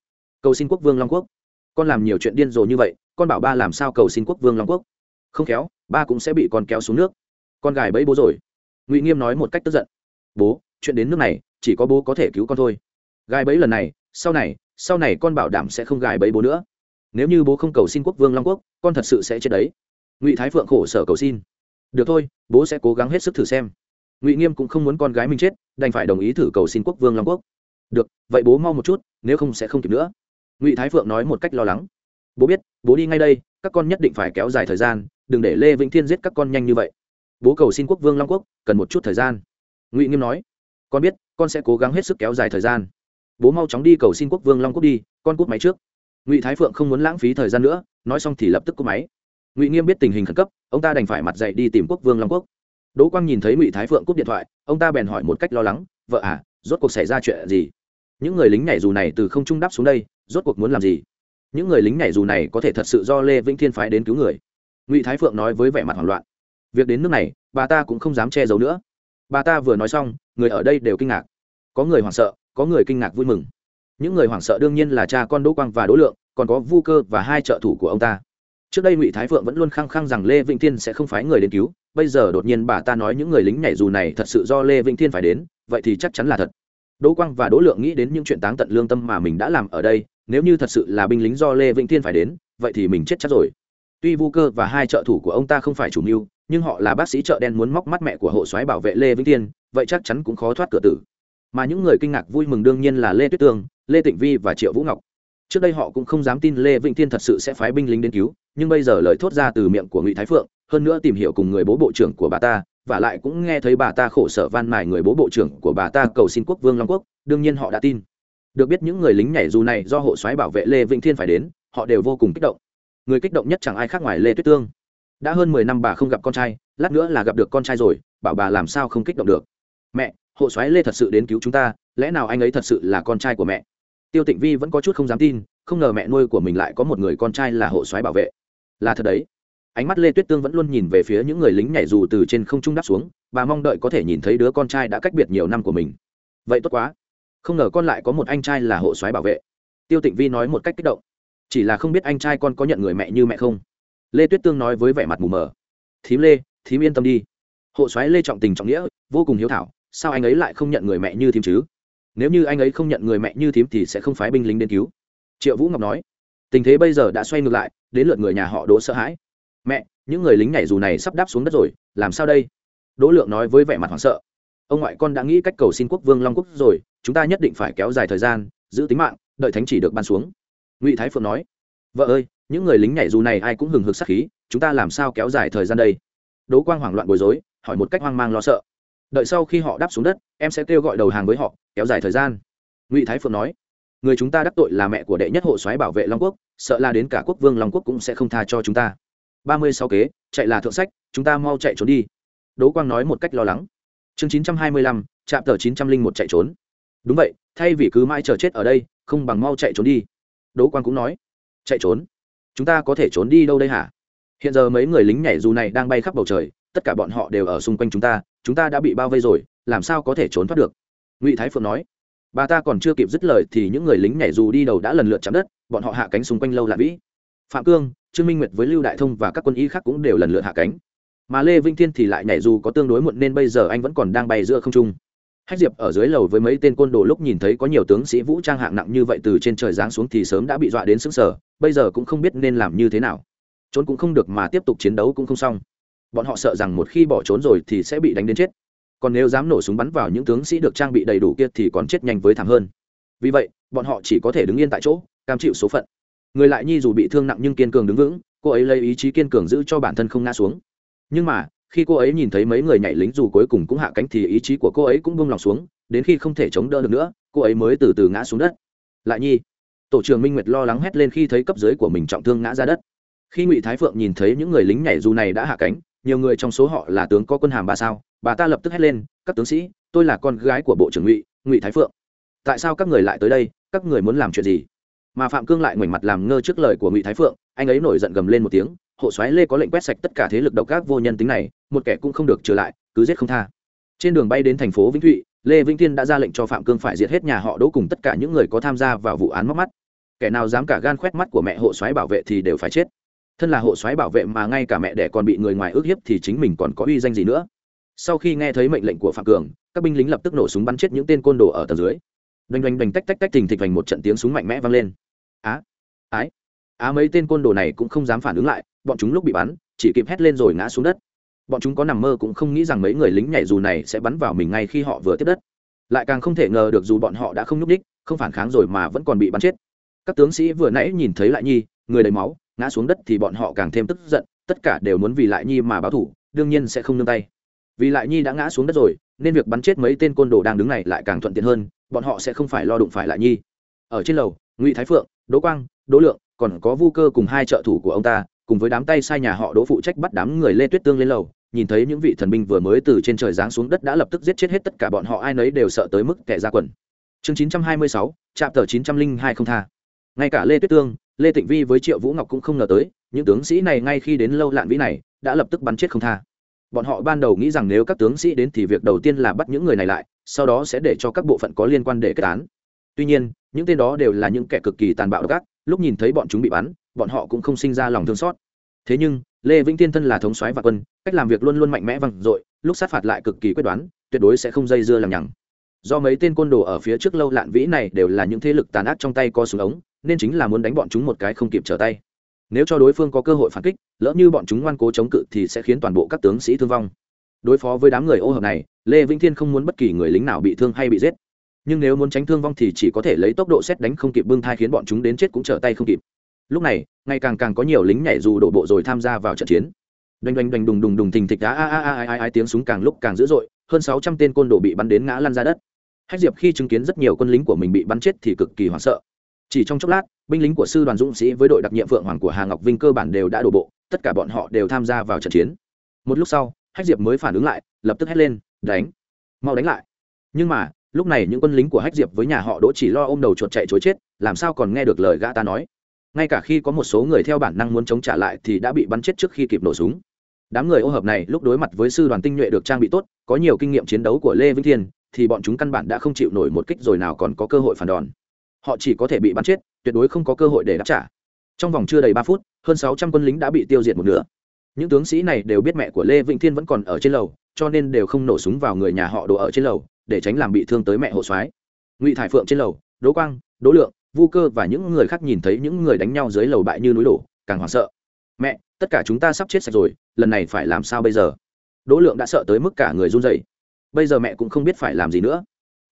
Cầu xin quốc vương long quốc. Con làm nhiều chuyện điên rồ như vậy, con bảo ba làm sao cầu xin quốc vương long quốc? Không khéo, ba cũng sẽ bị con kéo xuống nước. Con gài bẫy bố rồi ngụy nghiêm nói một cách tức giận bố chuyện đến nước này chỉ có bố có thể cứu con thôi gài bẫy lần này sau này sau này con bảo đảm sẽ không gài bẫy bố nữa nếu như bố không cầu xin quốc vương long quốc con thật sự sẽ chết đấy ngụy thái phượng khổ sở cầu xin được thôi bố sẽ cố gắng hết sức thử xem ngụy nghiêm cũng không muốn con gái mình chết đành phải đồng ý thử cầu xin quốc vương long quốc được vậy bố mau một chút nếu không sẽ không kịp nữa ngụy thái phượng nói một cách lo lắng bố biết bố đi ngay đây các con nhất định phải kéo dài thời gian đừng để lê vĩnh thiên giết các con nhanh như vậy bố cầu xin quốc vương long quốc, cần một chút thời gian. Ngụy nghiêm nói, con biết, con sẽ cố gắng hết sức kéo dài thời gian. Bố mau chóng đi cầu xin quốc vương long quốc đi, con cút máy trước. Ngụy thái phượng không muốn lãng phí thời gian nữa, nói xong thì lập tức cúp máy. Ngụy nghiêm biết tình hình khẩn cấp, ông ta đành phải mặt dậy đi tìm quốc vương long quốc. Đỗ quang nhìn thấy ngụy thái phượng cúp điện thoại, ông ta bèn hỏi một cách lo lắng, vợ à rốt cuộc xảy ra chuyện gì? Những người lính nhảy dù này từ không trung đáp xuống đây, rốt cuộc muốn làm gì? Những người lính nhảy dù này có thể thật sự do lê vĩnh thiên phái đến cứu người? Ngụy thái phượng nói với vẻ mặt hoảng loạn việc đến nước này, bà ta cũng không dám che giấu nữa. Bà ta vừa nói xong, người ở đây đều kinh ngạc. Có người hoảng sợ, có người kinh ngạc vui mừng. Những người hoảng sợ đương nhiên là cha con đỗ quang và đỗ lượng, còn có vu cơ và hai trợ thủ của ông ta. Trước đây ngụy thái phượng vẫn luôn khăng khăng rằng lê vĩnh thiên sẽ không phái người đến cứu, bây giờ đột nhiên bà ta nói những người lính nhảy dù này thật sự do lê vĩnh thiên phải đến, vậy thì chắc chắn là thật. Đỗ quang và đỗ lượng nghĩ đến những chuyện táng tận lương tâm mà mình đã làm ở đây, nếu như thật sự là binh lính do lê vĩnh thiên phải đến, vậy thì mình chết chắc rồi. Tuy vu cơ và hai trợ thủ của ông ta không phải chủ mưu nhưng họ là bác sĩ chợ đen muốn móc mắt mẹ của hộ soái bảo vệ lê vĩnh thiên vậy chắc chắn cũng khó thoát cửa tử. Mà những người kinh ngạc vui mừng đương nhiên là lê tuyết tương lê tịnh vi và triệu vũ ngọc. Trước đây họ cũng không dám tin lê vĩnh thiên thật sự sẽ phái binh lính đến cứu, nhưng bây giờ lời thốt ra từ miệng của ngụy thái phượng, hơn nữa tìm hiểu cùng người bố bộ trưởng của bà ta, và lại cũng nghe thấy bà ta khổ sở van mài người bố bộ trưởng của bà ta cầu xin quốc vương long quốc, đương nhiên họ đã tin. Được biết những người lính nhảy dù này do hộ soái bảo vệ lê vĩnh thiên phải đến, họ đều vô cùng kích động. Người kích động nhất chẳng ai khác ngoài lê tuyết tương đã hơn mười năm bà không gặp con trai, lát nữa là gặp được con trai rồi, bảo bà làm sao không kích động được. Mẹ, hộ soái lê thật sự đến cứu chúng ta, lẽ nào anh ấy thật sự là con trai của mẹ? Tiêu tịnh vi vẫn có chút không dám tin, không ngờ mẹ nuôi của mình lại có một người con trai là hộ soái bảo vệ. Là thật đấy. Ánh mắt lê tuyết tương vẫn luôn nhìn về phía những người lính nhảy dù từ trên không trung đáp xuống, bà mong đợi có thể nhìn thấy đứa con trai đã cách biệt nhiều năm của mình. Vậy tốt quá. Không ngờ con lại có một anh trai là hộ soái bảo vệ. Tiêu tịnh vi nói một cách kích động. Chỉ là không biết anh trai con có nhận người mẹ như mẹ không? Lê tuyết tương nói với vẻ mặt mù mờ. Thím lê, thím yên tâm đi. Hộ soái lê trọng tình trọng nghĩa, vô cùng hiếu thảo, sao anh ấy lại không nhận người mẹ như thím chứ? Nếu như anh ấy không nhận người mẹ như thím thì sẽ không phái binh lính đến cứu. Triệu vũ ngọc nói. Tình thế bây giờ đã xoay ngược lại, đến lượt người nhà họ đỗ sợ hãi. Mẹ, những người lính nhảy dù này sắp đáp xuống đất rồi, làm sao đây? Đỗ lượng nói với vẻ mặt hoảng sợ. Ông ngoại con đã nghĩ cách cầu xin quốc vương long quốc rồi, chúng ta nhất định phải kéo dài thời gian, giữ tính mạng, đợi thánh chỉ được ban xuống. Ngụy thái phượng nói vợ ơi, những người lính nhảy dù này ai cũng hừng hực sắc khí, chúng ta làm sao kéo dài thời gian đây? Đỗ quang hoảng loạn bối rối, hỏi một cách hoang mang lo sợ. Đợi sau khi họ đáp xuống đất, em sẽ kêu gọi đầu hàng với họ, kéo dài thời gian. Ngụy thái phượng nói, người chúng ta đắc tội là mẹ của đệ nhất hộ soái bảo vệ long quốc, sợ là đến cả quốc vương long quốc cũng sẽ không tha cho chúng ta. Ba mươi sáu kế, chạy là thượng sách, chúng ta mau chạy trốn đi. Đỗ quang nói một cách lo lắng. Chương chín trăm hai mươi lăm, trạm tờ chín trăm linh một chạy trốn. Đúng vậy, thay vì cứ mãi chờ chết ở đây, không bằng mau chạy trốn đi. Đỗ quang cũng nói chạy trốn. Chúng ta có thể trốn đi đâu đây hả? Hiện giờ mấy người lính nhảy dù này đang bay khắp bầu trời, tất cả bọn họ đều ở xung quanh chúng ta chúng ta đã bị bao vây rồi, làm sao có thể trốn thoát được? Ngụy thái phượng nói. Bà ta còn chưa kịp dứt lời thì những người lính nhảy dù đi đầu đã lần lượt chạm đất, bọn họ hạ cánh xung quanh lâu lạ vĩ. Phạm cương, trương minh nguyệt với lưu đại thông và các quân y khác cũng đều lần lượt hạ cánh. Mà lê vinh thiên thì lại nhảy dù có tương đối muộn nên bây giờ anh vẫn còn đang bay giữa không trung hách diệp ở dưới lầu với mấy tên côn đồ lúc nhìn thấy có nhiều tướng sĩ vũ trang hạng nặng như vậy từ trên trời giáng xuống thì sớm đã bị dọa đến sững sờ, bây giờ cũng không biết nên làm như thế nào. Trốn cũng không được mà tiếp tục chiến đấu cũng không xong. Bọn họ sợ rằng một khi bỏ trốn rồi thì sẽ bị đánh đến chết. Còn nếu dám nổ súng bắn vào những tướng sĩ được trang bị đầy đủ kia thì còn chết nhanh với thảm hơn. Vì vậy, bọn họ chỉ có thể đứng yên tại chỗ, cam chịu số phận. Người lại nhi dù bị thương nặng nhưng kiên cường đứng vững, cô ấy lấy ý chí kiên cường giữ cho bản thân không ngã xuống. Nhưng mà khi cô ấy nhìn thấy mấy người nhảy lính dù cuối cùng cũng hạ cánh thì ý chí của cô ấy cũng buông lòng xuống, đến khi không thể chống đỡ được nữa, cô ấy mới từ từ ngã xuống đất. Lại nhi, tổ trưởng minh nguyệt lo lắng hét lên khi thấy cấp dưới của mình trọng thương ngã ra đất. Khi ngụy thái phượng nhìn thấy những người lính nhảy dù này đã hạ cánh, nhiều người trong số họ là tướng có quân hàm ba sao, bà ta lập tức hét lên, các tướng sĩ, tôi là con gái của bộ trưởng ngụy ngụy thái phượng. Tại sao các người lại tới đây? Các người muốn làm chuyện gì? Mà phạm cương lại ngoảnh mặt làm ngơ trước lời của ngụy thái phượng, anh ấy nổi giận gầm lên một tiếng hộ soái lê có lệnh quét sạch tất cả thế lực độc ác vô nhân tính này, một kẻ cũng không được trở lại, cứ giết không tha. Trên đường bay đến thành phố vĩnh thụy, lê vĩnh thiên đã ra lệnh cho phạm cương phải diệt hết nhà họ đỗ cùng tất cả những người có tham gia vào vụ án móc mắt. Kẻ nào dám cả gan khoét mắt của mẹ hộ soái bảo vệ thì đều phải chết. Thân là hộ soái bảo vệ mà ngay cả mẹ đẻ còn bị người ngoài ước hiếp thì chính mình còn có uy danh gì nữa? Sau khi nghe thấy mệnh lệnh của phạm cường, các binh lính lập tức nổ súng bắn chết những tên côn đồ ở tầng dưới. Đoành đoành đoành tách tách tách thình thịch vành một trận tiếng súng mạnh mẽ vang lên. Á, ái, á mấy tên côn đồ này cũng không dám phản ứng lại bọn chúng lúc bị bắn, chỉ kịp hét lên rồi ngã xuống đất. Bọn chúng có nằm mơ cũng không nghĩ rằng mấy người lính nhảy dù này sẽ bắn vào mình ngay khi họ vừa tiếp đất. Lại càng không thể ngờ được dù bọn họ đã không nhúc đích không phản kháng rồi mà vẫn còn bị bắn chết. Các tướng sĩ vừa nãy nhìn thấy lại nhi, người đầy máu, ngã xuống đất thì bọn họ càng thêm tức giận, tất cả đều muốn vì lại nhi mà báo thủ, đương nhiên sẽ không nương tay. Vì lại nhi đã ngã xuống đất rồi, nên việc bắn chết mấy tên côn đồ đang đứng này lại càng thuận tiện hơn, bọn họ sẽ không phải lo đụng phải lại nhi. Ở trên lầu, ngụy thái phượng, đỗ quang, đỗ lượng, còn có vu cơ cùng hai trợ thủ của ông ta cùng với đám tay sai nhà họ đỗ phụ trách bắt đám người lê tuyết tương lên lầu, nhìn thấy những vị thần binh vừa mới từ trên trời giáng xuống đất đã lập tức giết chết hết tất cả bọn họ, ai nấy đều sợ tới mức kẻ ra quần. Chương chín trăm hai mươi sáu trạm tờ chín trăm linh hai không tha. Ngay cả lê tuyết tương, lê tịnh vi với triệu vũ ngọc cũng không ngờ tới, những tướng sĩ này ngay khi đến lâu lạn vĩ này, đã lập tức bắn chết không tha. Bọn họ ban đầu nghĩ rằng nếu các tướng sĩ đến thì việc đầu tiên là bắt những người này lại, sau đó sẽ để cho các bộ phận có liên quan để kết án. Tuy nhiên, những tên đó đều là những kẻ cực kỳ tàn bạo gác lúc nhìn thấy bọn chúng bị bắn, bọn họ cũng không sinh ra lòng thương xót. Thế nhưng, lê vĩnh tiên thân là thống soái và quân, cách làm việc luôn luôn mạnh mẽ vang dội, lúc sát phạt lại cực kỳ quyết đoán, tuyệt đối sẽ không dây dưa làm nhằng. Do mấy tên côn đồ ở phía trước lâu lạn vĩ này đều là những thế lực tàn ác trong tay co súng ống, nên chính là muốn đánh bọn chúng một cái không kịp trở tay. Nếu cho đối phương có cơ hội phản kích, lỡ như bọn chúng ngoan cố chống cự thì sẽ khiến toàn bộ các tướng sĩ thương vong. Đối phó với đám người ô hợp này, lê vĩnh thiên không muốn bất kỳ người lính nào bị thương hay bị giết nhưng nếu muốn tránh thương vong thì chỉ có thể lấy tốc độ xét đánh không kịp bưng thai khiến bọn chúng đến chết cũng trở tay không kịp. Lúc này, ngày càng càng có nhiều lính nhảy dù đổ bộ rồi tham gia vào trận chiến. Đoành đoành đoành đùng đùng đùng thình thịch á a a a a a tiếng súng càng lúc càng dữ dội, hơn sáu trăm tên côn đồ bị bắn đến ngã lăn ra đất. Hách diệp khi chứng kiến rất nhiều quân lính của mình bị bắn chết thì cực kỳ hoảng sợ. Chỉ trong chốc lát, binh lính của sư đoàn dũng sĩ với đội đặc nhiệm phượng hoàng của hà ngọc vinh cơ bản đều đã đổ bộ, tất cả bọn họ đều tham gia vào trận chiến. Một lúc sau, hách diệp mới phản ứng lại, lập tức hét lên, đánh! Mau đánh lại! Nhưng mà lúc này những quân lính của hách diệp với nhà họ đỗ chỉ lo ôm đầu chuột chạy chối chết, làm sao còn nghe được lời gã ta nói. Ngay cả khi có một số người theo bản năng muốn chống trả lại thì đã bị bắn chết trước khi kịp nổ súng. Đám người ô hợp này lúc đối mặt với sư đoàn tinh nhuệ được trang bị tốt, có nhiều kinh nghiệm chiến đấu của lê vĩnh thiên, thì bọn chúng căn bản đã không chịu nổi một kích rồi nào còn có cơ hội phản đòn. Họ chỉ có thể bị bắn chết, tuyệt đối không có cơ hội để đáp trả. Trong vòng chưa đầy ba phút, hơn sáu trăm quân lính đã bị tiêu diệt một nửa. Những tướng sĩ này đều biết mẹ của lê vĩnh thiên vẫn còn ở trên lầu, cho nên đều không nổ súng vào người nhà họ đồ ở trên lầu để tránh làm bị thương tới mẹ hộ soái. Ngụy thải phượng trên lầu, đỗ quang, đỗ lượng, vu cơ và những người khác nhìn thấy những người đánh nhau dưới lầu bại như núi đổ, càng hoảng sợ. Mẹ, tất cả chúng ta sắp chết sạch rồi, lần này phải làm sao bây giờ? Đỗ lượng đã sợ tới mức cả người run dậy bây giờ mẹ cũng không biết phải làm gì nữa.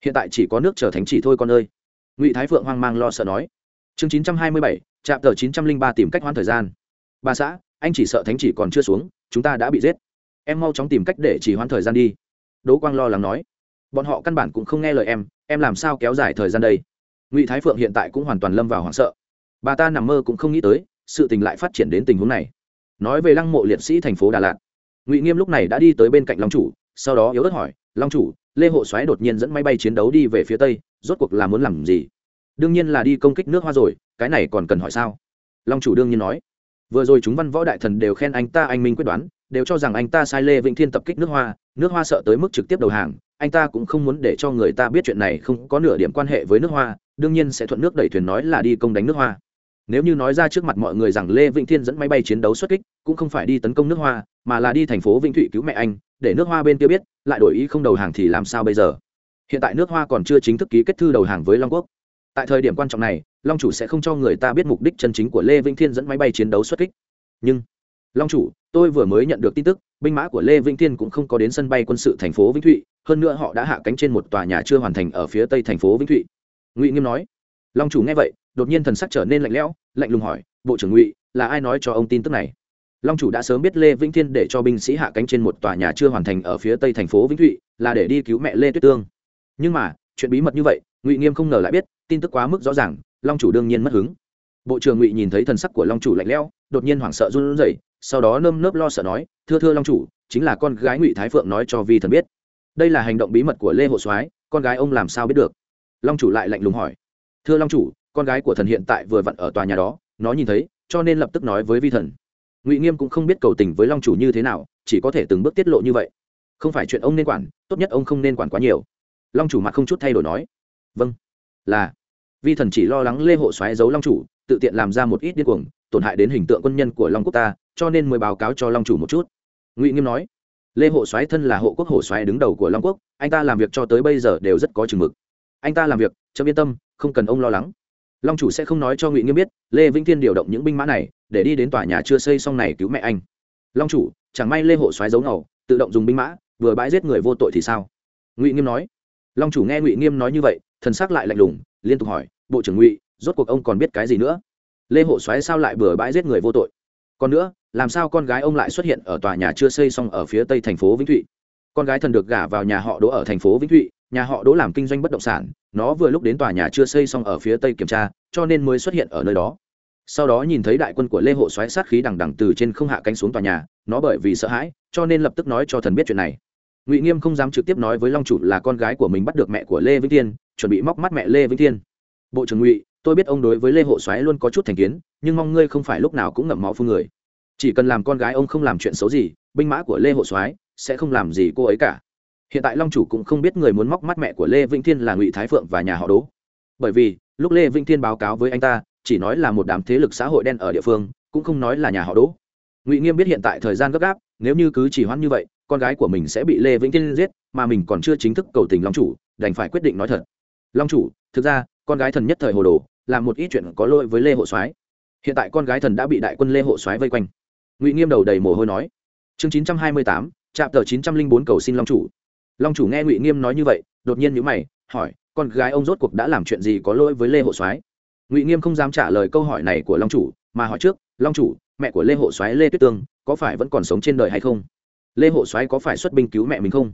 Hiện tại chỉ có nước chờ thánh chỉ thôi con ơi. Ngụy thái phượng hoang mang lo sợ nói. Chương chín trăm hai mươi bảy, trạm tờ chín trăm linh ba tìm cách hoãn thời gian. Bà xã, anh chỉ sợ thánh chỉ còn chưa xuống, chúng ta đã bị giết. Em mau chóng tìm cách để chỉ hoãn thời gian đi. Đỗ quang lo lắng nói bọn họ căn bản cũng không nghe lời em em làm sao kéo dài thời gian đây? Ngụy thái phượng hiện tại cũng hoàn toàn lâm vào hoảng sợ. Bà ta nằm mơ cũng không nghĩ tới, sự tình lại phát triển đến tình huống này. Nói về lăng mộ liệt sĩ thành phố đà lạt, ngụy nghiêm lúc này đã đi tới bên cạnh long chủ, sau đó yếu ớt hỏi, long chủ, lê hộ xoáy đột nhiên dẫn máy bay chiến đấu đi về phía tây, rốt cuộc là muốn làm gì? Đương nhiên là đi công kích nước hoa rồi, cái này còn cần hỏi sao? Long chủ đương nhiên nói, vừa rồi chúng văn võ đại thần đều khen anh ta anh minh quyết đoán, đều cho rằng anh ta sai lê vĩnh thiên tập kích nước hoa nước hoa sợ tới mức trực tiếp đầu hàng anh ta cũng không muốn để cho người ta biết chuyện này không có nửa điểm quan hệ với nước hoa, đương nhiên sẽ thuận nước đẩy thuyền nói là đi công đánh nước hoa. Nếu như nói ra trước mặt mọi người rằng lê vĩnh thiên dẫn máy bay chiến đấu xuất kích, cũng không phải đi tấn công nước hoa, mà là đi thành phố vĩnh thụy cứu mẹ anh, để nước hoa bên kia biết, lại đổi ý không đầu hàng thì làm sao bây giờ? Hiện tại nước hoa còn chưa chính thức ký kết thư đầu hàng với long quốc. Tại thời điểm quan trọng này, long chủ sẽ không cho người ta biết mục đích chân chính của lê vĩnh thiên dẫn máy bay chiến đấu xuất kích. Nhưng, long chủ, tôi vừa mới nhận được tin tức binh mã của lê vĩnh thiên cũng không có đến sân bay quân sự thành phố vĩnh thụy, hơn nữa họ đã hạ cánh trên một tòa nhà chưa hoàn thành ở phía tây thành phố vĩnh thụy. Ngụy nghiêm nói, long chủ nghe vậy, đột nhiên thần sắc trở nên lạnh lẽo, lạnh lùng hỏi, bộ trưởng ngụy, là ai nói cho ông tin tức này? Long chủ đã sớm biết lê vĩnh thiên để cho binh sĩ hạ cánh trên một tòa nhà chưa hoàn thành ở phía tây thành phố vĩnh thụy, là để đi cứu mẹ lê tuyết tương. Nhưng mà, chuyện bí mật như vậy, ngụy nghiêm không ngờ lại biết, tin tức quá mức rõ ràng, long chủ đương nhiên mất hứng. Bộ trưởng ngụy nhìn thấy thần sắc của long chủ lạnh lẽo, đột nhiên hoảng sợ run rẩy sau đó nơm nớp lo sợ nói, thưa thưa long chủ, chính là con gái ngụy thái phượng nói cho vi thần biết. Đây là hành động bí mật của lê hộ soái, con gái ông làm sao biết được? Long chủ lại lạnh lùng hỏi, thưa long chủ, con gái của thần hiện tại vừa vặn ở tòa nhà đó, nó nhìn thấy, cho nên lập tức nói với vi thần. Ngụy nghiêm cũng không biết cầu tình với long chủ như thế nào, chỉ có thể từng bước tiết lộ như vậy. Không phải chuyện ông nên quản, tốt nhất ông không nên quản quá nhiều. Long chủ mặt không chút thay đổi nói vâng. Là. Vi thần chỉ lo lắng lê hộ xoáy giấu long chủ, tự tiện làm ra một ít điên cuồng, tổn hại đến hình tượng quân nhân của long quốc ta cho nên mới báo cáo cho long chủ một chút. Ngụy nghiêm nói, lê hộ xoáy thân là hộ quốc hộ xoáy đứng đầu của long quốc, anh ta làm việc cho tới bây giờ đều rất có chừng mực. Anh ta làm việc chấm yên tâm, không cần ông lo lắng. Long chủ sẽ không nói cho ngụy nghiêm biết, lê vĩnh thiên điều động những binh mã này, để đi đến tòa nhà chưa xây xong này cứu mẹ anh. Long chủ, chẳng may lê hộ xoáy giấu ngầu, tự động dùng binh mã, vừa bãi giết người vô tội thì sao? Ngụy nghiêm nói, long chủ nghe ngụy nghiêm nói như vậy, thần s ắ c lại lạnh lùng, liên tục hỏi, bộ trưởng ngụy, rốt cuộc ông còn biết cái gì nữa? Lê hộ xoáy sao lại vừa bãi giết người vô tội? Còn nữa, làm sao con gái ông lại xuất hiện ở tòa nhà chưa xây xong ở phía tây thành phố vĩnh thụy? Con gái thần được gả vào nhà họ đỗ ở thành phố vĩnh thụy, nhà họ đỗ làm kinh doanh bất động sản, nó vừa lúc đến tòa nhà chưa xây xong ở phía tây kiểm tra, cho nên mới xuất hiện ở nơi đó. Sau đó nhìn thấy đại quân của lê hộ xoáy sát khí đằng đằng từ trên không hạ cánh xuống tòa nhà, nó bởi vì sợ hãi, cho nên lập tức nói cho thần biết chuyện này. Ngụy nghiêm không dám trực tiếp nói với long chủ là con gái của mình bắt được mẹ của lê vĩnh thiên, chuẩn bị móc mắt mẹ lê vĩnh thiên. Bộ trưởng ngụy tôi biết ông đối với lê hộ xoáy luôn có chút thành kiến, nhưng mong ngươi không phải lúc nào cũng ngậm máu phương người. Chỉ cần làm con gái ông không làm chuyện xấu gì, binh mã của lê hộ soái sẽ không làm gì cô ấy cả. Hiện tại long chủ cũng không biết người muốn móc mắt mẹ của lê vĩnh thiên là ngụy thái phượng và nhà họ đố bởi vì, lúc lê vĩnh thiên báo cáo với anh ta, chỉ nói là một đám thế lực xã hội đen ở địa phương, cũng không nói là nhà họ đố ngụy nghiêm biết hiện tại thời gian gấp gáp, nếu như cứ chỉ hoãn như vậy, con gái của mình sẽ bị lê vĩnh thiên giết, mà mình còn chưa chính thức cầu tình long chủ, đành phải quyết định nói thật. Long chủ, thực ra, con gái thần nhất thời hồ đồ làm một ít chuyện có lỗi với lê hộ soái. Hiện tại con gái thần đã bị đại quân lê hộ soái vây quanh. Ngụy nghiêm đầu đầy mồ hôi nói, chương chín trăm hai mươi tám trạm tờ chín trăm linh bốn cầu xin long chủ. Long chủ nghe ngụy nghiêm nói như vậy, đột nhiên nhữ mày, hỏi, con gái ông rốt cuộc đã làm chuyện gì có lỗi với lê hộ soái? Ngụy nghiêm không dám trả lời câu hỏi này của long chủ, mà hỏi trước, long chủ, mẹ của lê hộ soái lê tuyết tương, có phải vẫn còn sống trên đời hay không? Lê hộ soái có phải xuất binh cứu mẹ mình không?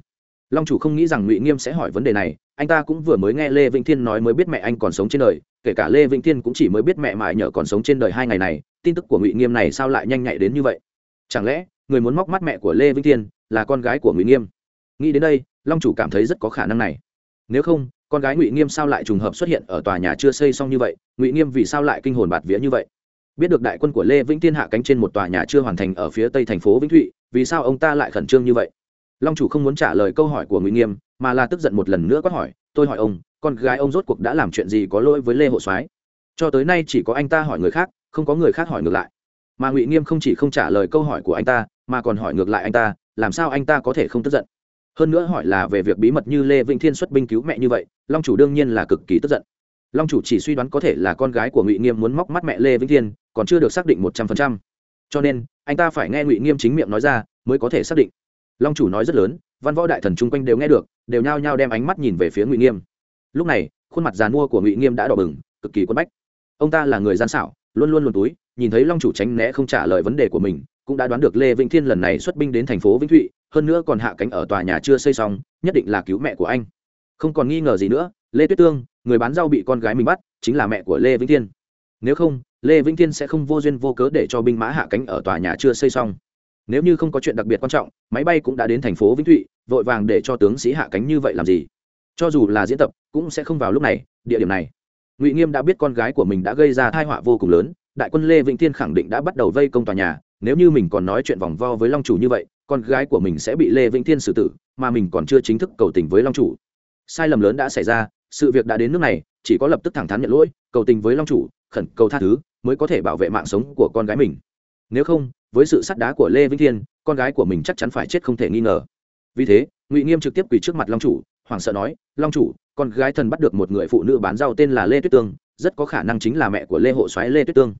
Long chủ không nghĩ rằng ngụy nghiêm sẽ hỏi vấn đề này anh ta cũng vừa mới nghe lê vĩnh thiên nói mới biết mẹ anh còn sống trên đời, kể cả lê vĩnh thiên cũng chỉ mới biết mẹ mại nhờ còn sống trên đời hai ngày này, tin tức của ngụy nghiêm này sao lại nhanh nhạy đến như vậy? Chẳng lẽ, người muốn móc mắt mẹ của lê vĩnh thiên là con gái của ngụy nghiêm? Nghĩ đến đây, long chủ cảm thấy rất có khả năng này. Nếu không, con gái ngụy nghiêm sao lại trùng hợp xuất hiện ở tòa nhà chưa xây xong như vậy? Ngụy nghiêm vì sao lại kinh hồn bạt vía như vậy? Biết được đại quân của lê vĩnh thiên hạ cánh trên một tòa nhà chưa hoàn thành ở phía tây thành phố vĩnh thụy, vì sao ông ta lại khẩn trương như vậy? Long chủ không muốn trả lời câu hỏi của ngụy nghiêm, mà là tức giận một lần nữa quát hỏi, tôi hỏi ông, con gái ông rốt cuộc đã làm chuyện gì có lỗi với lê hộ soái? Cho tới nay chỉ có anh ta hỏi người khác, không có người khác hỏi ngược lại. Mà ngụy nghiêm không chỉ không trả lời câu hỏi của anh ta, mà còn hỏi ngược lại anh ta, làm sao anh ta có thể không tức giận? Hơn nữa hỏi là về việc bí mật như lê vĩnh thiên xuất binh cứu mẹ như vậy, long chủ đương nhiên là cực kỳ tức giận. Long chủ chỉ suy đoán có thể là con gái của ngụy nghiêm muốn móc mắt mẹ lê vĩnh thiên, còn chưa được xác định một trăm phần trăm. Cho nên, anh ta phải nghe ngụy nghiêm chính miệng nói ra, mới có thể xác định long chủ nói rất lớn, văn võ đại thần chung quanh đều nghe được, đều nhao nhao đem ánh mắt nhìn về phía ngụy nghiêm. Lúc này, khuôn mặt dàn mua của ngụy nghiêm đã đỏ bừng, cực kỳ quân bách. Ông ta là người gian xảo, luôn luôn luồn túi, nhìn thấy long chủ tránh né không trả lời vấn đề của mình, cũng đã đoán được lê vĩnh thiên lần này xuất binh đến thành phố vĩnh thụy, hơn nữa còn hạ cánh ở tòa nhà chưa xây xong, nhất định là cứu mẹ của anh. Không còn nghi ngờ gì nữa, lê tuyết tương, người bán rau bị con gái mình bắt, chính là mẹ của lê vĩnh thiên. Nếu không, lê vĩnh thiên sẽ không vô duyên vô cớ để cho binh mã hạ cánh ở tòa nhà chưa xây xong nếu như không có chuyện đặc biệt quan trọng, máy bay cũng đã đến thành phố vĩnh thụy, vội vàng để cho tướng sĩ hạ cánh như vậy làm gì? Cho dù là diễn tập, cũng sẽ không vào lúc này, địa điểm này. Ngụy nghiêm đã biết con gái của mình đã gây ra thai họa vô cùng lớn, đại quân lê vĩnh thiên khẳng định đã bắt đầu vây công tòa nhà, nếu như mình còn nói chuyện vòng vo với long chủ như vậy, con gái của mình sẽ bị lê vĩnh thiên xử tử, mà mình còn chưa chính thức cầu tình với long chủ. Sai lầm lớn đã xảy ra, sự việc đã đến nước này, chỉ có lập tức thẳng thắn nhận lỗi, cầu tình với long chủ, khẩn cầu tha thứ, mới có thể bảo vệ mạng sống của con gái mình. Nếu không với sự sắt đá của lê vĩnh thiên, con gái của mình chắc chắn phải chết không thể nghi ngờ. Vì thế, ngụy nghiêm trực tiếp quỳ trước mặt long chủ, hoảng sợ nói, long chủ, con gái thần bắt được một người phụ nữ bán rau tên là lê tuyết tương, rất có khả năng chính là mẹ của lê hộ soái lê tuyết tương.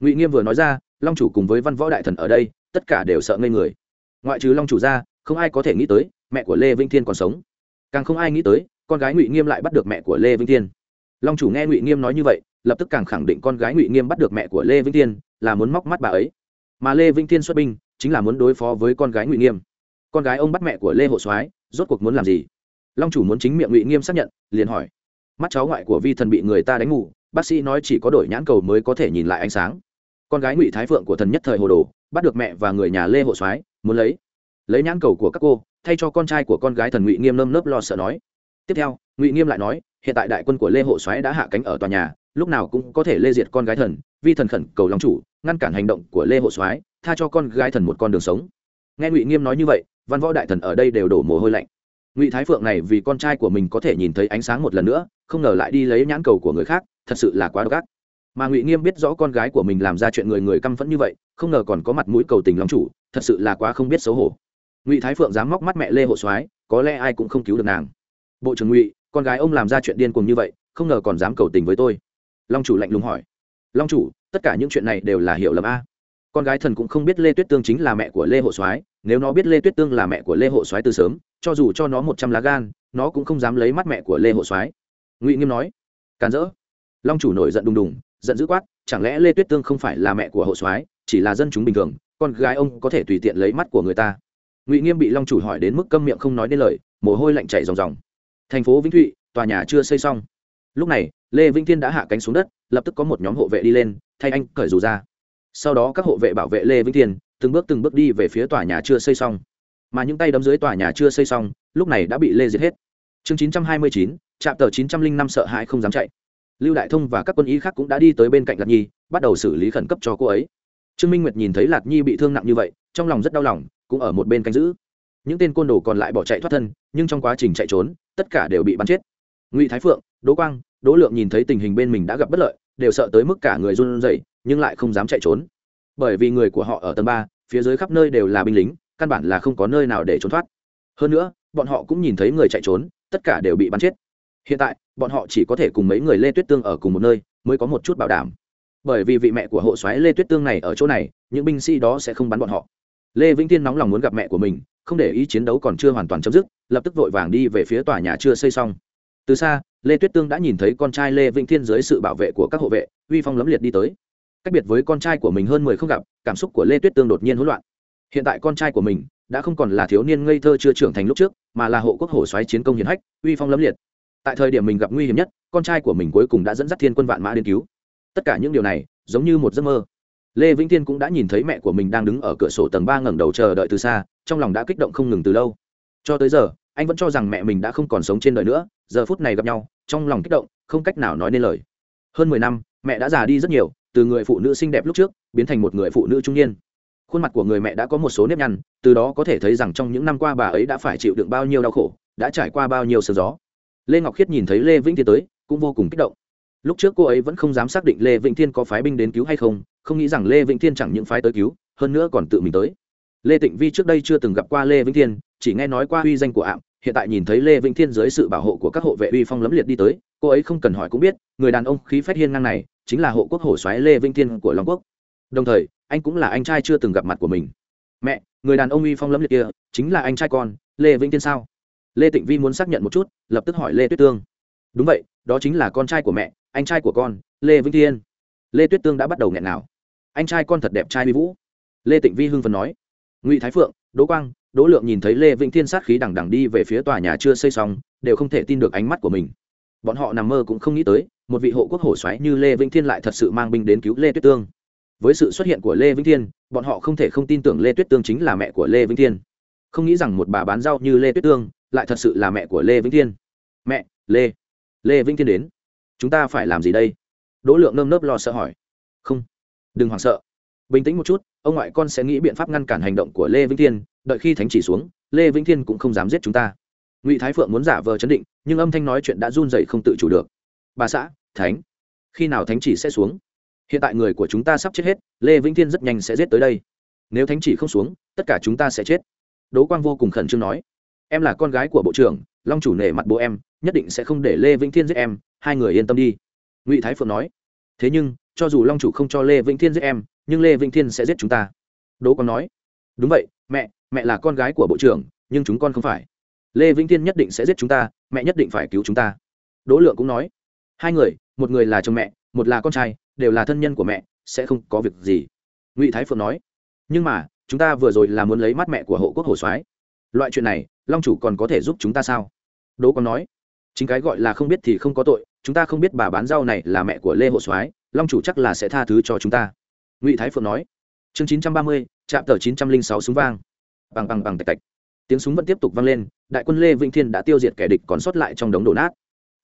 Ngụy nghiêm vừa nói ra, long chủ cùng với văn võ đại thần ở đây, tất cả đều sợ ngây người. Ngoại trừ long chủ ra, không ai có thể nghĩ tới, mẹ của lê vĩnh thiên còn sống. Càng không ai nghĩ tới, con gái ngụy nghiêm lại bắt được mẹ của lê vĩnh thiên. Long chủ nghe ngụy nghiêm nói như vậy, lập tức càng khẳng định con gái ngụy nghiêm bắt được mẹ của lê vĩnh thiên là muốn móc mắt bà ấy mà lê vĩnh thiên xuất binh chính là muốn đối phó với con gái ngụy nghiêm. Con gái ông bắt mẹ của lê hộ soái, rốt cuộc muốn làm gì? Long chủ muốn chính miệng ngụy nghiêm xác nhận, liền hỏi. Mắt cháu ngoại của vi thần bị người ta đánh ngủ bác sĩ nói chỉ có đổi nhãn cầu mới có thể nhìn lại ánh sáng. Con gái ngụy thái phượng của thần nhất thời hồ đồ, bắt được mẹ và người nhà lê hộ soái, muốn lấy. Lấy nhãn cầu của các cô, thay cho con trai của con gái thần ngụy nghiêm nơm nớp lo sợ nói. Tiếp theo, ngụy nghiêm lại nói, hiện tại đại quân của lê hộ soái đã hạ cánh ở tòa nhà lúc nào cũng có thể lê diệt con gái thần, vi thần khẩn cầu long chủ, ngăn cản hành động của lê hộ soái, tha cho con gái thần một con đường sống. Nghe ngụy nghiêm nói như vậy, văn võ đại thần ở đây đều đổ mồ hôi lạnh. Ngụy thái phượng này vì con trai của mình có thể nhìn thấy ánh sáng một lần nữa, không ngờ lại đi lấy nhãn cầu của người khác, thật sự là quá độc ác. Mà ngụy nghiêm biết rõ con gái của mình làm ra chuyện người người căm phẫn như vậy, không ngờ còn có mặt mũi cầu tình long chủ, thật sự là quá không biết xấu hổ. Ngụy thái phượng dám móc mắt mẹ lê hộ soái, có lẽ ai cũng không cứu được nàng. Bộ trưởng ngụy, con gái ông làm ra chuyện điên cuồng như vậy, không ngờ còn dám cầu tình với tôi long chủ lạnh lùng hỏi. Long chủ, tất cả những chuyện này đều là hiểu lầm a. Con gái thần cũng không biết lê tuyết tương chính là mẹ của lê hộ soái, nếu nó biết lê tuyết tương là mẹ của lê hộ soái từ sớm, cho dù cho nó một trăm lá gan, nó cũng không dám lấy mắt mẹ của lê hộ soái. Ngụy nghiêm nói. Càn rỡ. Long chủ nổi giận đùng đùng, giận dữ quát, chẳng lẽ lê tuyết tương không phải là mẹ của hộ soái, chỉ là dân chúng bình thường, con gái ông có thể tùy tiện lấy mắt của người ta. Ngụy nghiêm bị long chủ hỏi đến mức câm miệng không nói nên lời, mồ hôi lạnh chảy ròng ròng. Thành phố vĩnh thụy, tòa nhà chưa xây xong. Lúc này lê vĩnh thiên đã hạ cánh xuống đất, lập tức có một nhóm hộ vệ đi lên, thay anh cởi dù ra. Sau đó các hộ vệ bảo vệ lê vĩnh thiên, từng bước từng bước đi về phía tòa nhà chưa xây xong. Mà những tay đấm dưới tòa nhà chưa xây xong, lúc này đã bị lê diệt hết. Chương chín trăm hai mươi chín, trạm tờ chín trăm linh năm sợ hãi không dám chạy. Lưu đại thông và các quân y khác cũng đã đi tới bên cạnh lạc nhi, bắt đầu xử lý khẩn cấp cho cô ấy. Trương minh nguyệt nhìn thấy lạc nhi bị thương nặng như vậy, trong lòng rất đau lòng, cũng ở một bên canh giữ. Những tên côn đồ còn lại bỏ chạy thoát thân, nhưng trong quá trình chạy trốn, tất cả đều bị bắn chết. Ngụy thái phượng, đỗ quang đỗ lượng nhìn thấy tình hình bên mình đã gặp bất lợi, đều sợ tới mức cả người run rẩy, nhưng lại không dám chạy trốn. Bởi vì người của họ ở tầng ba, phía dưới khắp nơi đều là binh lính, căn bản là không có nơi nào để trốn thoát. Hơn nữa, bọn họ cũng nhìn thấy người chạy trốn, tất cả đều bị bắn chết. Hiện tại, bọn họ chỉ có thể cùng mấy người lê tuyết tương ở cùng một nơi, mới có một chút bảo đảm. Bởi vì vị mẹ của hộ soái lê tuyết tương này ở chỗ này, những binh sĩ đó sẽ không bắn bọn họ. Lê vĩnh tiên nóng lòng muốn gặp mẹ của mình, không để ý chiến đấu còn chưa hoàn toàn chấm dứt, lập tức vội vàng đi về phía tòa nhà chưa xây xong từ xa, lê tuyết tương đã nhìn thấy con trai lê vĩnh thiên dưới sự bảo vệ của các hộ vệ, uy phong lấm liệt đi tới. Cách biệt với con trai của mình hơn mười không gặp, cảm xúc của lê tuyết tương đột nhiên hỗn loạn. Hiện tại con trai của mình đã không còn là thiếu niên ngây thơ chưa trưởng thành lúc trước, mà là hộ quốc hổ xoáy chiến công hiển hách, uy phong lấm liệt. Tại thời điểm mình gặp nguy hiểm nhất, con trai của mình cuối cùng đã dẫn dắt thiên quân vạn mã đến cứu. Tất cả những điều này, giống như một giấc mơ. Lê vĩnh thiên cũng đã nhìn thấy mẹ của mình đang đứng ở cửa sổ tầng ba ngẩng đầu chờ đợi từ xa, trong lòng đã kích động không ngừng từ lâu. Cho tới giờ anh vẫn cho rằng mẹ mình đã không còn sống trên đời nữa, giờ phút này gặp nhau, trong lòng kích động, không cách nào nói nên lời. Hơn mười năm, mẹ đã già đi rất nhiều, từ người phụ nữ xinh đẹp lúc trước, biến thành một người phụ nữ trung niên. Khuôn mặt của người mẹ đã có một số nếp nhăn, từ đó có thể thấy rằng trong những năm qua bà ấy đã phải chịu đựng bao nhiêu đau khổ, đã trải qua bao nhiêu sương gió. Lê ngọc khiết nhìn thấy lê vĩnh thiên tới, cũng vô cùng kích động. Lúc trước cô ấy vẫn không dám xác định lê vĩnh thiên có phái binh đến cứu hay không không nghĩ rằng lê vĩnh thiên chẳng những phái tới cứu, hơn nữa còn tự mình tới. Lê tịnh vi trước đây chưa từng gặp qua lê vĩnh thiên, chỉ nghe nói qua uy danh của ạm hiện tại nhìn thấy lê vĩnh thiên dưới sự bảo hộ của các hộ vệ uy phong lấm liệt đi tới, cô ấy không cần hỏi cũng biết, người đàn ông khí phách hiên ngang này chính là hộ quốc hổ xoáy lê vĩnh thiên của long quốc. Đồng thời, anh cũng là anh trai chưa từng gặp mặt của mình. Mẹ, người đàn ông uy phong lẫm liệt kia chính là anh trai con, lê vĩnh thiên sao? Lê tịnh vi muốn xác nhận một chút, lập tức hỏi lê tuyết tương. Đúng vậy, đó chính là con trai của mẹ, anh trai của con, lê vĩnh thiên. Lê tuyết tương đã bắt đầu nghẹn nào anh trai con thật đẹp trai vi vũ. Lê tịnh vi hưng phần nói. Ngụy thái phượng, đỗ quang đỗ lượng nhìn thấy lê vĩnh thiên sát khí đằng đằng đi về phía tòa nhà chưa xây xong, đều không thể tin được ánh mắt của mình. Bọn họ nằm mơ cũng không nghĩ tới, một vị hộ quốc hổ xoáy như lê vĩnh thiên lại thật sự mang binh đến cứu lê tuyết tương. Với sự xuất hiện của lê vĩnh thiên, bọn họ không thể không tin tưởng lê tuyết tương chính là mẹ của lê vĩnh thiên. Không nghĩ rằng một bà bán rau như lê tuyết tương lại thật sự là mẹ của lê vĩnh thiên. Mẹ, lê lê vĩnh thiên đến. Chúng ta phải làm gì đây? Đỗ lượng nơm nớp lo sợ hỏi. Không, đừng hoảng sợ. Bình tĩnh một chút, ông ngoại con sẽ nghĩ biện pháp ngăn cản hành động của lê vĩnh thiên đợi khi thánh chỉ xuống, lê vĩnh thiên cũng không dám giết chúng ta. Ngụy thái phượng muốn giả vờ chấn định, nhưng âm thanh nói chuyện đã run dậy không tự chủ được. Bà xã, thánh, khi nào thánh chỉ sẽ xuống? Hiện tại người của chúng ta sắp chết hết, lê vĩnh thiên rất nhanh sẽ giết tới đây. Nếu thánh chỉ không xuống, tất cả chúng ta sẽ chết. Đỗ quang vô cùng khẩn trương nói. Em là con gái của bộ trưởng, long chủ nể mặt bố em, nhất định sẽ không để lê vĩnh thiên giết em, hai người yên tâm đi. Ngụy thái phượng nói. Thế nhưng, cho dù long chủ không cho lê vĩnh thiên giết em, nhưng lê vĩnh thiên sẽ giết chúng ta. Đỗ quang nói. Đúng vậy, mẹ mẹ là con gái của bộ trưởng, nhưng chúng con không phải. Lê vĩnh thiên nhất định sẽ giết chúng ta, mẹ nhất định phải cứu chúng ta. Đỗ lượng cũng nói. Hai người, một người là chồng mẹ, một là con trai, đều là thân nhân của mẹ, sẽ không có việc gì. Ngụy thái phượng nói. Nhưng mà, chúng ta vừa rồi là muốn lấy mắt mẹ của hộ quốc hồ soái. Loại chuyện này, long chủ còn có thể giúp chúng ta sao? Đỗ còn nói. Chính cái gọi là không biết thì không có tội, chúng ta không biết bà bán rau này là mẹ của lê hộ soái, long chủ chắc là sẽ tha thứ cho chúng ta. Ngụy thái phượng nói. Chương chín trăm ba mươi, trạm tờ chín trăm linh sáu súng vang bằng bằng bằng tạch tạch. Tiếng súng vẫn tiếp tục vang lên, đại quân lê vĩnh thiên đã tiêu diệt kẻ địch còn sót lại trong đống đổ nát.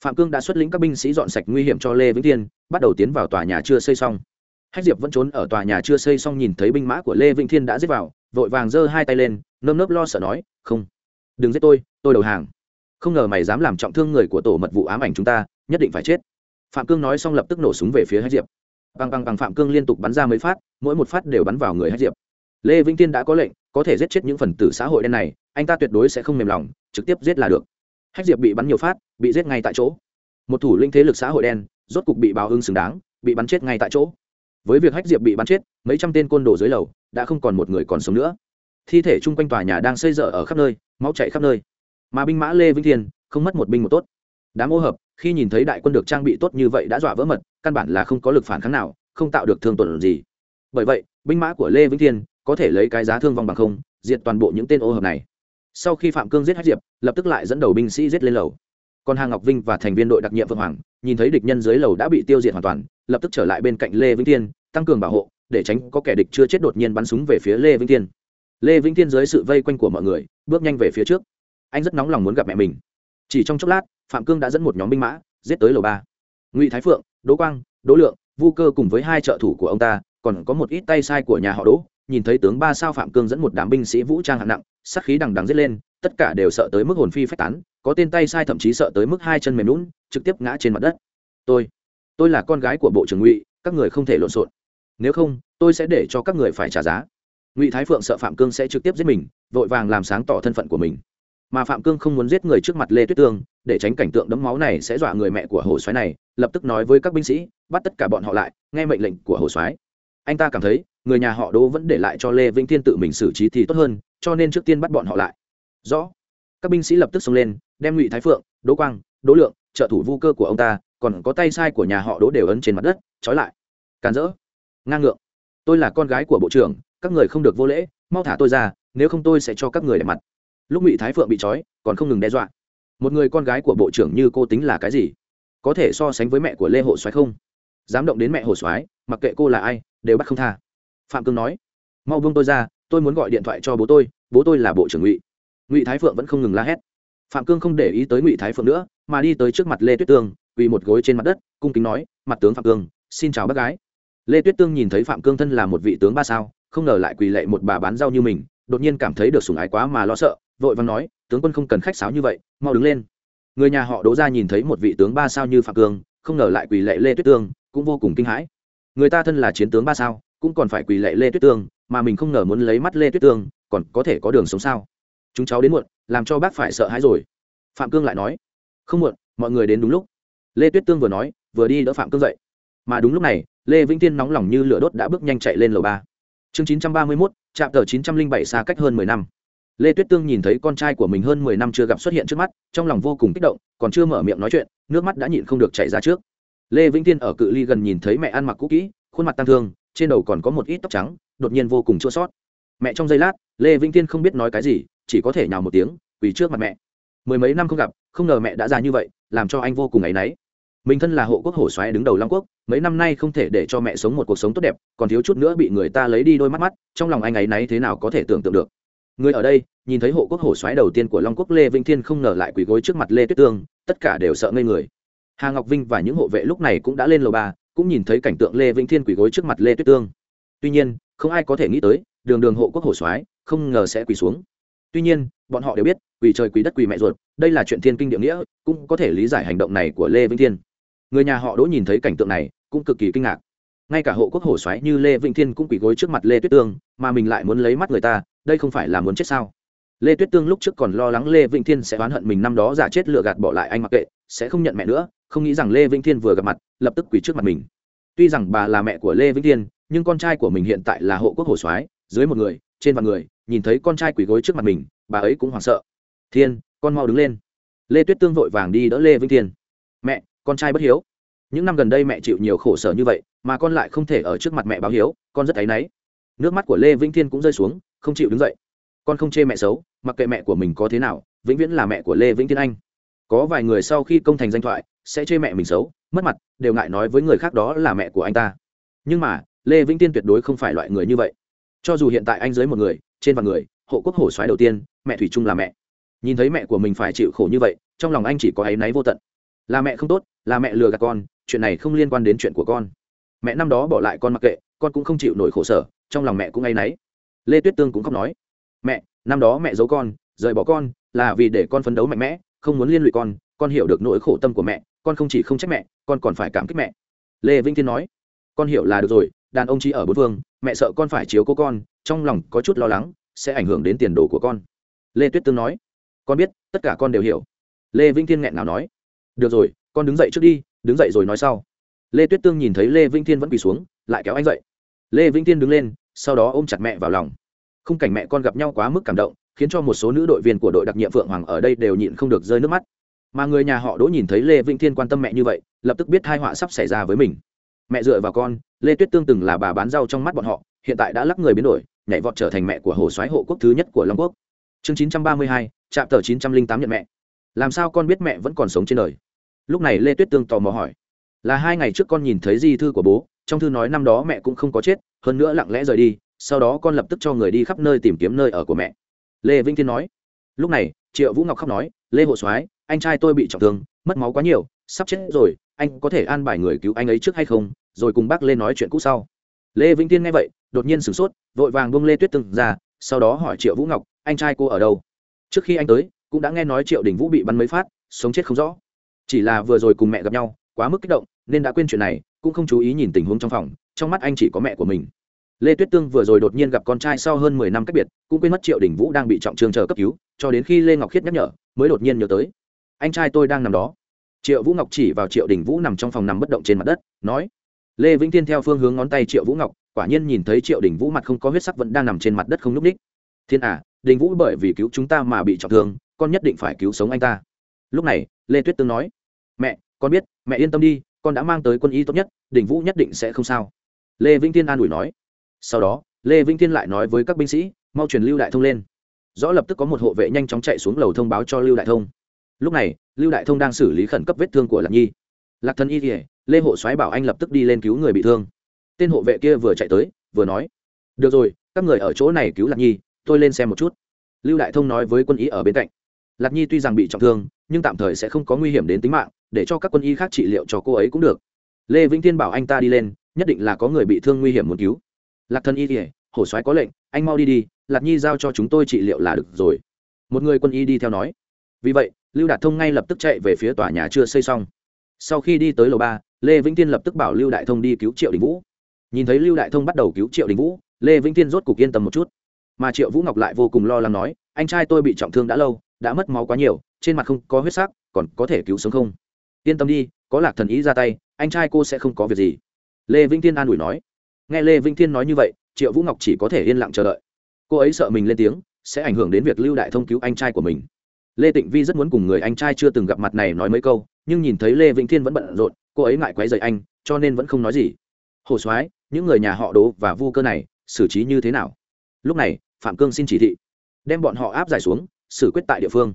Phạm cương đã xuất lĩnh các binh sĩ dọn sạch nguy hiểm cho lê vĩnh thiên, bắt đầu tiến vào tòa nhà chưa xây xong. Hách diệp vẫn trốn ở tòa nhà chưa xây xong nhìn thấy binh mã của lê vĩnh thiên đã giết vào, vội vàng giơ hai tay lên, nơm nớp lo sợ nói, không, đừng giết tôi tôi đầu hàng. Không ngờ mày dám làm trọng thương người của tổ mật vụ ám ảnh chúng ta, nhất định phải chết. Phạm cương nói xong lập tức nổ súng về phía hách diệp. Bằng bằng bằng phạm cương liên tục bắn ra mấy phát, mỗi một phát đều bắn vào người hách diệp. Lê vĩnh tiên đã có lệnh có thể giết chết những phần tử xã hội đen này, anh ta tuyệt đối sẽ không mềm lòng, trực tiếp giết là được. Hách diệp bị bắn nhiều phát, bị giết ngay tại chỗ. Một thủ linh thế lực xã hội đen, rốt cục bị báo ứng xứng đáng, bị bắn chết ngay tại chỗ. Với việc hách diệp bị bắn chết, mấy trăm tên côn đồ dưới lầu, đã không còn một người còn sống nữa. Thi thể chung quanh tòa nhà đang xây dở ở khắp nơi, máu chạy khắp nơi. Mà binh mã lê vĩnh thiên, không mất một binh một tốt. Đám ô hợp, khi nhìn thấy đại quân được trang bị tốt như vậy đã dọa vỡ mật, căn bản là không có lực phản kháng nào, không tạo được thương tổn gì. Bởi vậy, binh mã của lê vĩnh thiên có thể lấy cái giá thương vong bằng không, diệt toàn bộ những tên ô hợp này. Sau khi phạm cương giết hách diệp, lập tức lại dẫn đầu binh sĩ giết lên lầu. Còn hàng ngọc vinh và thành viên đội đặc nhiệm vượng hoàng, nhìn thấy địch nhân dưới lầu đã bị tiêu diệt hoàn toàn, lập tức trở lại bên cạnh lê vĩnh thiên, tăng cường bảo hộ, để tránh có kẻ địch chưa chết đột nhiên bắn súng về phía lê vĩnh thiên. Lê vĩnh thiên dưới sự vây quanh của mọi người, bước nhanh về phía trước. Anh rất nóng lòng muốn gặp mẹ mình. Chỉ trong chốc lát, phạm cương đã dẫn một nhóm binh mã, giết tới lầu ba. Ngụy thái phượng, đỗ quang, đỗ lượng, vu cơ cùng với hai trợ thủ của ông ta, còn có một ít tay sai của nhà họ đỗ nhìn thấy tướng ba sao phạm cương dẫn một đám binh sĩ vũ trang hạng nặng, sát khí đằng đằng dứt lên, tất cả đều sợ tới mức hồn phi phách tán, có tên tay sai thậm chí sợ tới mức hai chân mềm lún trực tiếp ngã trên mặt đất. Tôi tôi là con gái của bộ trưởng ngụy, các người không thể lộn xộn. Nếu không, tôi sẽ để cho các người phải trả giá. Ngụy thái phượng sợ phạm cương sẽ trực tiếp giết mình, vội vàng làm sáng tỏ thân phận của mình. Mà phạm cương không muốn giết người trước mặt lê tuyết tương, để tránh cảnh tượng đấm máu này sẽ dọa người mẹ của hồ Xoáy này, lập tức nói với các binh sĩ, bắt tất cả bọn họ lại, nghe mệnh lệnh của hồ Xoáy anh ta cảm thấy, người nhà họ đỗ vẫn để lại cho lê vĩnh thiên tự mình xử trí thì tốt hơn, cho nên trước tiên bắt bọn họ lại. Rõ. Các binh sĩ lập tức xông lên, đem ngụy thái phượng, đỗ quang, đỗ lượng, trợ thủ vu cơ của ông ta, còn có tay sai của nhà họ đỗ đều ấn trên mặt đất, trói lại. Càn rỡ. Ngang ngượng tôi là con gái của bộ trưởng, các người không được vô lễ, mau thả tôi ra, nếu không tôi sẽ cho các người để mặt. Lúc ngụy thái phượng bị trói, còn không ngừng đe dọa. Một người con gái của bộ trưởng như cô tính là cái gì? Có thể so sánh với mẹ của lê hộ soái không? Dám động đến mẹ hộ soái, mặc kệ cô là ai đều bắt không tha. Phạm cương nói, mau buông tôi ra, tôi muốn gọi điện thoại cho bố tôi bố tôi là bộ trưởng ngụy. Ngụy thái phượng vẫn không ngừng la hét. Phạm cương không để ý tới ngụy thái phượng nữa, mà đi tới trước mặt lê tuyết tương, quỳ một gối trên mặt đất, cung kính nói, mặt tướng phạm cương, xin chào bác gái. Lê tuyết tương nhìn thấy phạm cương thân là một vị tướng ba sao, không ngờ lại quỳ lệ một bà bán rau như mình, đột nhiên cảm thấy được sủng ái quá mà lo sợ, vội vàng nói, tướng quân không cần khách sáo như vậy, mau đứng lên. Người nhà họ đỗ ra nhìn thấy một vị tướng ba sao như phạm cương, không ngờ lại quỳ lệ lê tuyết tương, cũng vô cùng kinh hãi người ta thân là chiến tướng ba sao, cũng còn phải quỳ lệ lê tuyết tương, mà mình không ngờ muốn lấy mắt lê tuyết tương, còn có thể có đường sống sao? Chúng cháu đến muộn, làm cho bác phải sợ hãi rồi. Phạm cương lại nói. Không muộn, mọi người đến đúng lúc. Lê tuyết tương vừa nói, vừa đi đỡ phạm cương dậy. Mà đúng lúc này, lê vĩnh tiên nóng lòng như lửa đốt đã bước nhanh chạy lên lầu ba. Chương chín trăm ba mươi mốt, trạm tờ chín trăm linh bảy xa cách hơn mười năm. Lê tuyết tương nhìn thấy con trai của mình hơn mười năm chưa gặp xuất hiện trước mắt, trong lòng vô cùng kích động, còn chưa mở miệng nói chuyện, nước mắt đã nhịn không được chảy ra trước lê vĩnh tiên ở cự ly gần nhìn thấy mẹ ăn mặc cũ kỹ, khuôn mặt tăng thương, trên đầu còn có một ít tóc trắng, đột nhiên vô cùng chua sót. Mẹ trong giây lát, lê vĩnh tiên không biết nói cái gì, chỉ có thể nhào một tiếng, quỳ trước mặt mẹ. Mười mấy năm không gặp, không ngờ mẹ đã già như vậy, làm cho anh vô cùng áy náy. Mình thân là hộ quốc hổ xoáy đứng đầu long quốc, mấy năm nay không thể để cho mẹ sống một cuộc sống tốt đẹp, còn thiếu chút nữa bị người ta lấy đi đôi mắt mắt, trong lòng anh ấy náy thế nào có thể tưởng tượng được. Người ở đây, nhìn thấy hộ quốc hổ xoáy đầu tiên của long quốc lê vĩnh thiên không ngờ lại quỳ gối trước mặt lê tuyết tương, tất cả đều sợ ngây người hà ngọc vinh và những hộ vệ lúc này cũng đã lên lầu ba cũng nhìn thấy cảnh tượng lê vĩnh thiên quỳ gối trước mặt lê tuyết tương. Tuy nhiên không ai có thể nghĩ tới đường đường hộ quốc hổ soái, không ngờ sẽ quỳ xuống. Tuy nhiên bọn họ đều biết quỳ trời quỳ đất quỳ mẹ ruột đây là chuyện thiên kinh địa nghĩa cũng có thể lý giải hành động này của lê vĩnh thiên. Người nhà họ đỗ nhìn thấy cảnh tượng này cũng cực kỳ kinh ngạc. Ngay cả hộ quốc hổ xoáy như lê vĩnh thiên cũng quỳ gối trước mặt lê tuyết tương mà mình lại muốn lấy mắt người ta đây không phải là muốn chết sao? Lê tuyết tương lúc trước còn lo lắng lê vĩnh thiên sẽ oán hận mình năm đó giả chết lừa gạt bỏ lại anh mặc kệ sẽ không nhận mẹ nữa, không nghĩ rằng lê vĩnh thiên vừa gặp mặt, lập tức quỳ trước mặt mình. Tuy rằng bà là mẹ của lê vĩnh thiên, nhưng con trai của mình hiện tại là hộ quốc hổ soái, dưới một người, trên vạn người, nhìn thấy con trai quỳ gối trước mặt mình, bà ấy cũng hoảng sợ. Thiên, con mau đứng lên. Lê tuyết tương vội vàng đi đỡ lê vĩnh thiên. Mẹ, con trai bất hiếu. Những năm gần đây mẹ chịu nhiều khổ sở như vậy, mà con lại không thể ở trước mặt mẹ báo hiếu, con rất áy náy. Nước mắt của lê vĩnh thiên cũng rơi xuống, không chịu đứng dậy. Con không chê mẹ xấu, mặc kệ mẹ của mình có thế nào, vĩnh viễn là mẹ của lê vĩnh thiên anh có vài người sau khi công thành danh thoại, sẽ chê mẹ mình xấu, mất mặt, đều ngại nói với người khác đó là mẹ của anh ta. Nhưng mà, lê vĩnh tiên tuyệt đối không phải loại người như vậy. Cho dù hiện tại anh dưới một người, trên vạn người, hộ quốc hổ xoáy đầu tiên, mẹ thủy trung là mẹ. Nhìn thấy mẹ của mình phải chịu khổ như vậy, trong lòng anh chỉ có áy náy vô tận. Là mẹ không tốt, là mẹ lừa gạt con, chuyện này không liên quan đến chuyện của con. Mẹ năm đó bỏ lại con mặc kệ, con cũng không chịu nổi khổ sở, trong lòng mẹ cũng áy náy. Lê tuyết tương cũng khóc nói, mẹ, năm đó mẹ giấu con, rời bỏ con, là vì để con phấn đấu mạnh mẽ không muốn liên lụy con con hiểu được nỗi khổ tâm của mẹ, con không chỉ không trách mẹ, con còn phải cảm kích mẹ. Lê vĩnh thiên nói, con hiểu là được rồi, đàn ông chỉ ở bốn phương, mẹ sợ con phải chiếu cố con, trong lòng có chút lo lắng, sẽ ảnh hưởng đến tiền đồ của con. Lê tuyết tương nói, con biết, tất cả con đều hiểu. Lê vĩnh thiên nghẹn nào nói, được rồi, con đứng dậy trước đi, đứng dậy rồi nói sau. Lê tuyết tương nhìn thấy lê vĩnh thiên vẫn quỳ xuống, lại kéo anh dậy. Lê vĩnh thiên đứng lên, sau đó ôm chặt mẹ vào lòng. Khung cảnh mẹ con gặp nhau quá mức cảm động khiến cho một số nữ đội viên của đội đặc nhiệm phượng hoàng ở đây đều nhịn không được rơi nước mắt. Mà người nhà họ đỗ nhìn thấy lê vĩnh thiên quan tâm mẹ như vậy, lập tức biết hai họa sắp xảy ra với mình. Mẹ dựa vào con, lê tuyết tương từng là bà bán rau trong mắt bọn họ, hiện tại đã lắc người biến đổi, nhảy vọt trở thành mẹ của hồ soái hộ quốc thứ nhất của long quốc. Chương chín trăm ba mươi hai trạm tờ chín trăm linh tám nhận mẹ. Làm sao con biết mẹ vẫn còn sống trên đời? Lúc này lê tuyết tương tò mò hỏi. Là hai ngày trước con nhìn thấy di thư của bố, trong thư nói năm đó mẹ cũng không có chết, hơn nữa lặng lẽ rời đi, sau đó con lập tức cho người đi khắp nơi tìm kiếm nơi ở của mẹ lê vĩnh thiên nói. Lúc này, triệu vũ ngọc khóc nói, lê hộ soái, anh trai tôi bị trọng thương, mất máu quá nhiều, sắp chết rồi, anh có thể an bài người cứu anh ấy trước hay không? Rồi cùng bác lên nói chuyện cũ sau. Lê vĩnh tiên nghe vậy, đột nhiên sửng sốt, vội vàng bông lê tuyết từng ra, sau đó hỏi triệu vũ ngọc, anh trai cô ở đâu? Trước khi anh tới, cũng đã nghe nói triệu đình vũ bị bắn mấy phát, sống chết không rõ. Chỉ là vừa rồi cùng mẹ gặp nhau, quá mức kích động, nên đã quên chuyện này, cũng không chú ý nhìn tình huống trong phòng, trong mắt anh chỉ có mẹ của mình lê tuyết tương vừa rồi đột nhiên gặp con trai sau hơn mười năm cách biệt, cũng quên mất triệu đình vũ đang bị trọng thương chờ cấp cứu, cho đến khi lê ngọc khiết nhắc nhở, mới đột nhiên nhớ tới. Anh trai tôi đang nằm đó. Triệu vũ ngọc chỉ vào triệu đình vũ nằm trong phòng nằm bất động trên mặt đất, nói, lê vĩnh thiên theo phương hướng ngón tay triệu vũ ngọc, quả nhiên nhìn thấy triệu đình vũ mặt không có huyết sắc vẫn đang nằm trên mặt đất không n ú c ních thiên à đình vũ bởi vì cứu chúng ta mà bị trọng thương, con nhất định phải cứu sống anh ta. Lúc này, lê tuyết tương nói, mẹ, con biết, mẹ yên tâm đi, con đã mang tới quân y tốt nhất, đình vũ nhất định sẽ không sao. Lê vĩnh thiên an ủi nói sau đó, lê vĩnh thiên lại nói với các binh sĩ, mau truyền lưu đại thông lên. Rõ lập tức có một hộ vệ nhanh chóng chạy xuống lầu thông báo cho lưu đại thông. Lúc này, lưu đại thông đang xử lý khẩn cấp vết thương của lạc nhi. Lạc thân y kỉa lê hộ soái bảo anh lập tức đi lên cứu người bị thương. Tên hộ vệ kia vừa chạy tới, vừa nói, được rồi, các người ở chỗ này cứu lạc nhi, tôi lên xem một chút. Lưu đại thông nói với quân y ở bên cạnh, lạc nhi tuy rằng bị trọng thương, nhưng tạm thời sẽ không có nguy hiểm đến tính mạng, để cho các quân y khác trị liệu cho cô ấy cũng được. Lê vĩnh thiên bảo anh ta đi lên, nhất định là có người bị thương nguy hiểm muốn cứu lạc thân y kỉa hổ soái có lệnh, anh mau đi đi, lạc nhi giao cho chúng tôi trị liệu là được rồi. Một người quân y đi theo nói. Vì vậy, lưu đạt thông ngay lập tức chạy về phía tòa nhà chưa xây xong. Sau khi đi tới lầu ba, lê vĩnh tiên lập tức bảo lưu đại thông đi cứu triệu đình vũ. Nhìn thấy lưu đại thông bắt đầu cứu triệu đình vũ, lê vĩnh tiên rốt cục yên tâm một chút. Mà triệu vũ ngọc lại vô cùng lo lắng nói, anh trai tôi bị trọng thương đã lâu, đã mất máu quá nhiều, trên mặt không có huyết sắc, còn có thể cứu sống không? Yên tâm đi, có lạc thần ý ra tay, anh trai cô sẽ không có việc gì. Lê vĩnh thiên an ủi nói nghe lê vĩnh thiên nói như vậy, triệu vũ ngọc chỉ có thể yên lặng chờ đợi. Cô ấy sợ mình lên tiếng, sẽ ảnh hưởng đến việc lưu đại thông cứu anh trai của mình. Lê tịnh vi rất muốn cùng người anh trai chưa từng gặp mặt này nói mấy câu, nhưng nhìn thấy lê vĩnh thiên vẫn bận rộn, cô ấy ngại quấy rầy anh, cho nên vẫn không nói gì. Hồ soái, những người nhà họ đố và vu cơ này, xử trí như thế nào? Lúc này, phạm cương xin chỉ thị. Đem bọn họ áp giải xuống, xử quyết tại địa phương.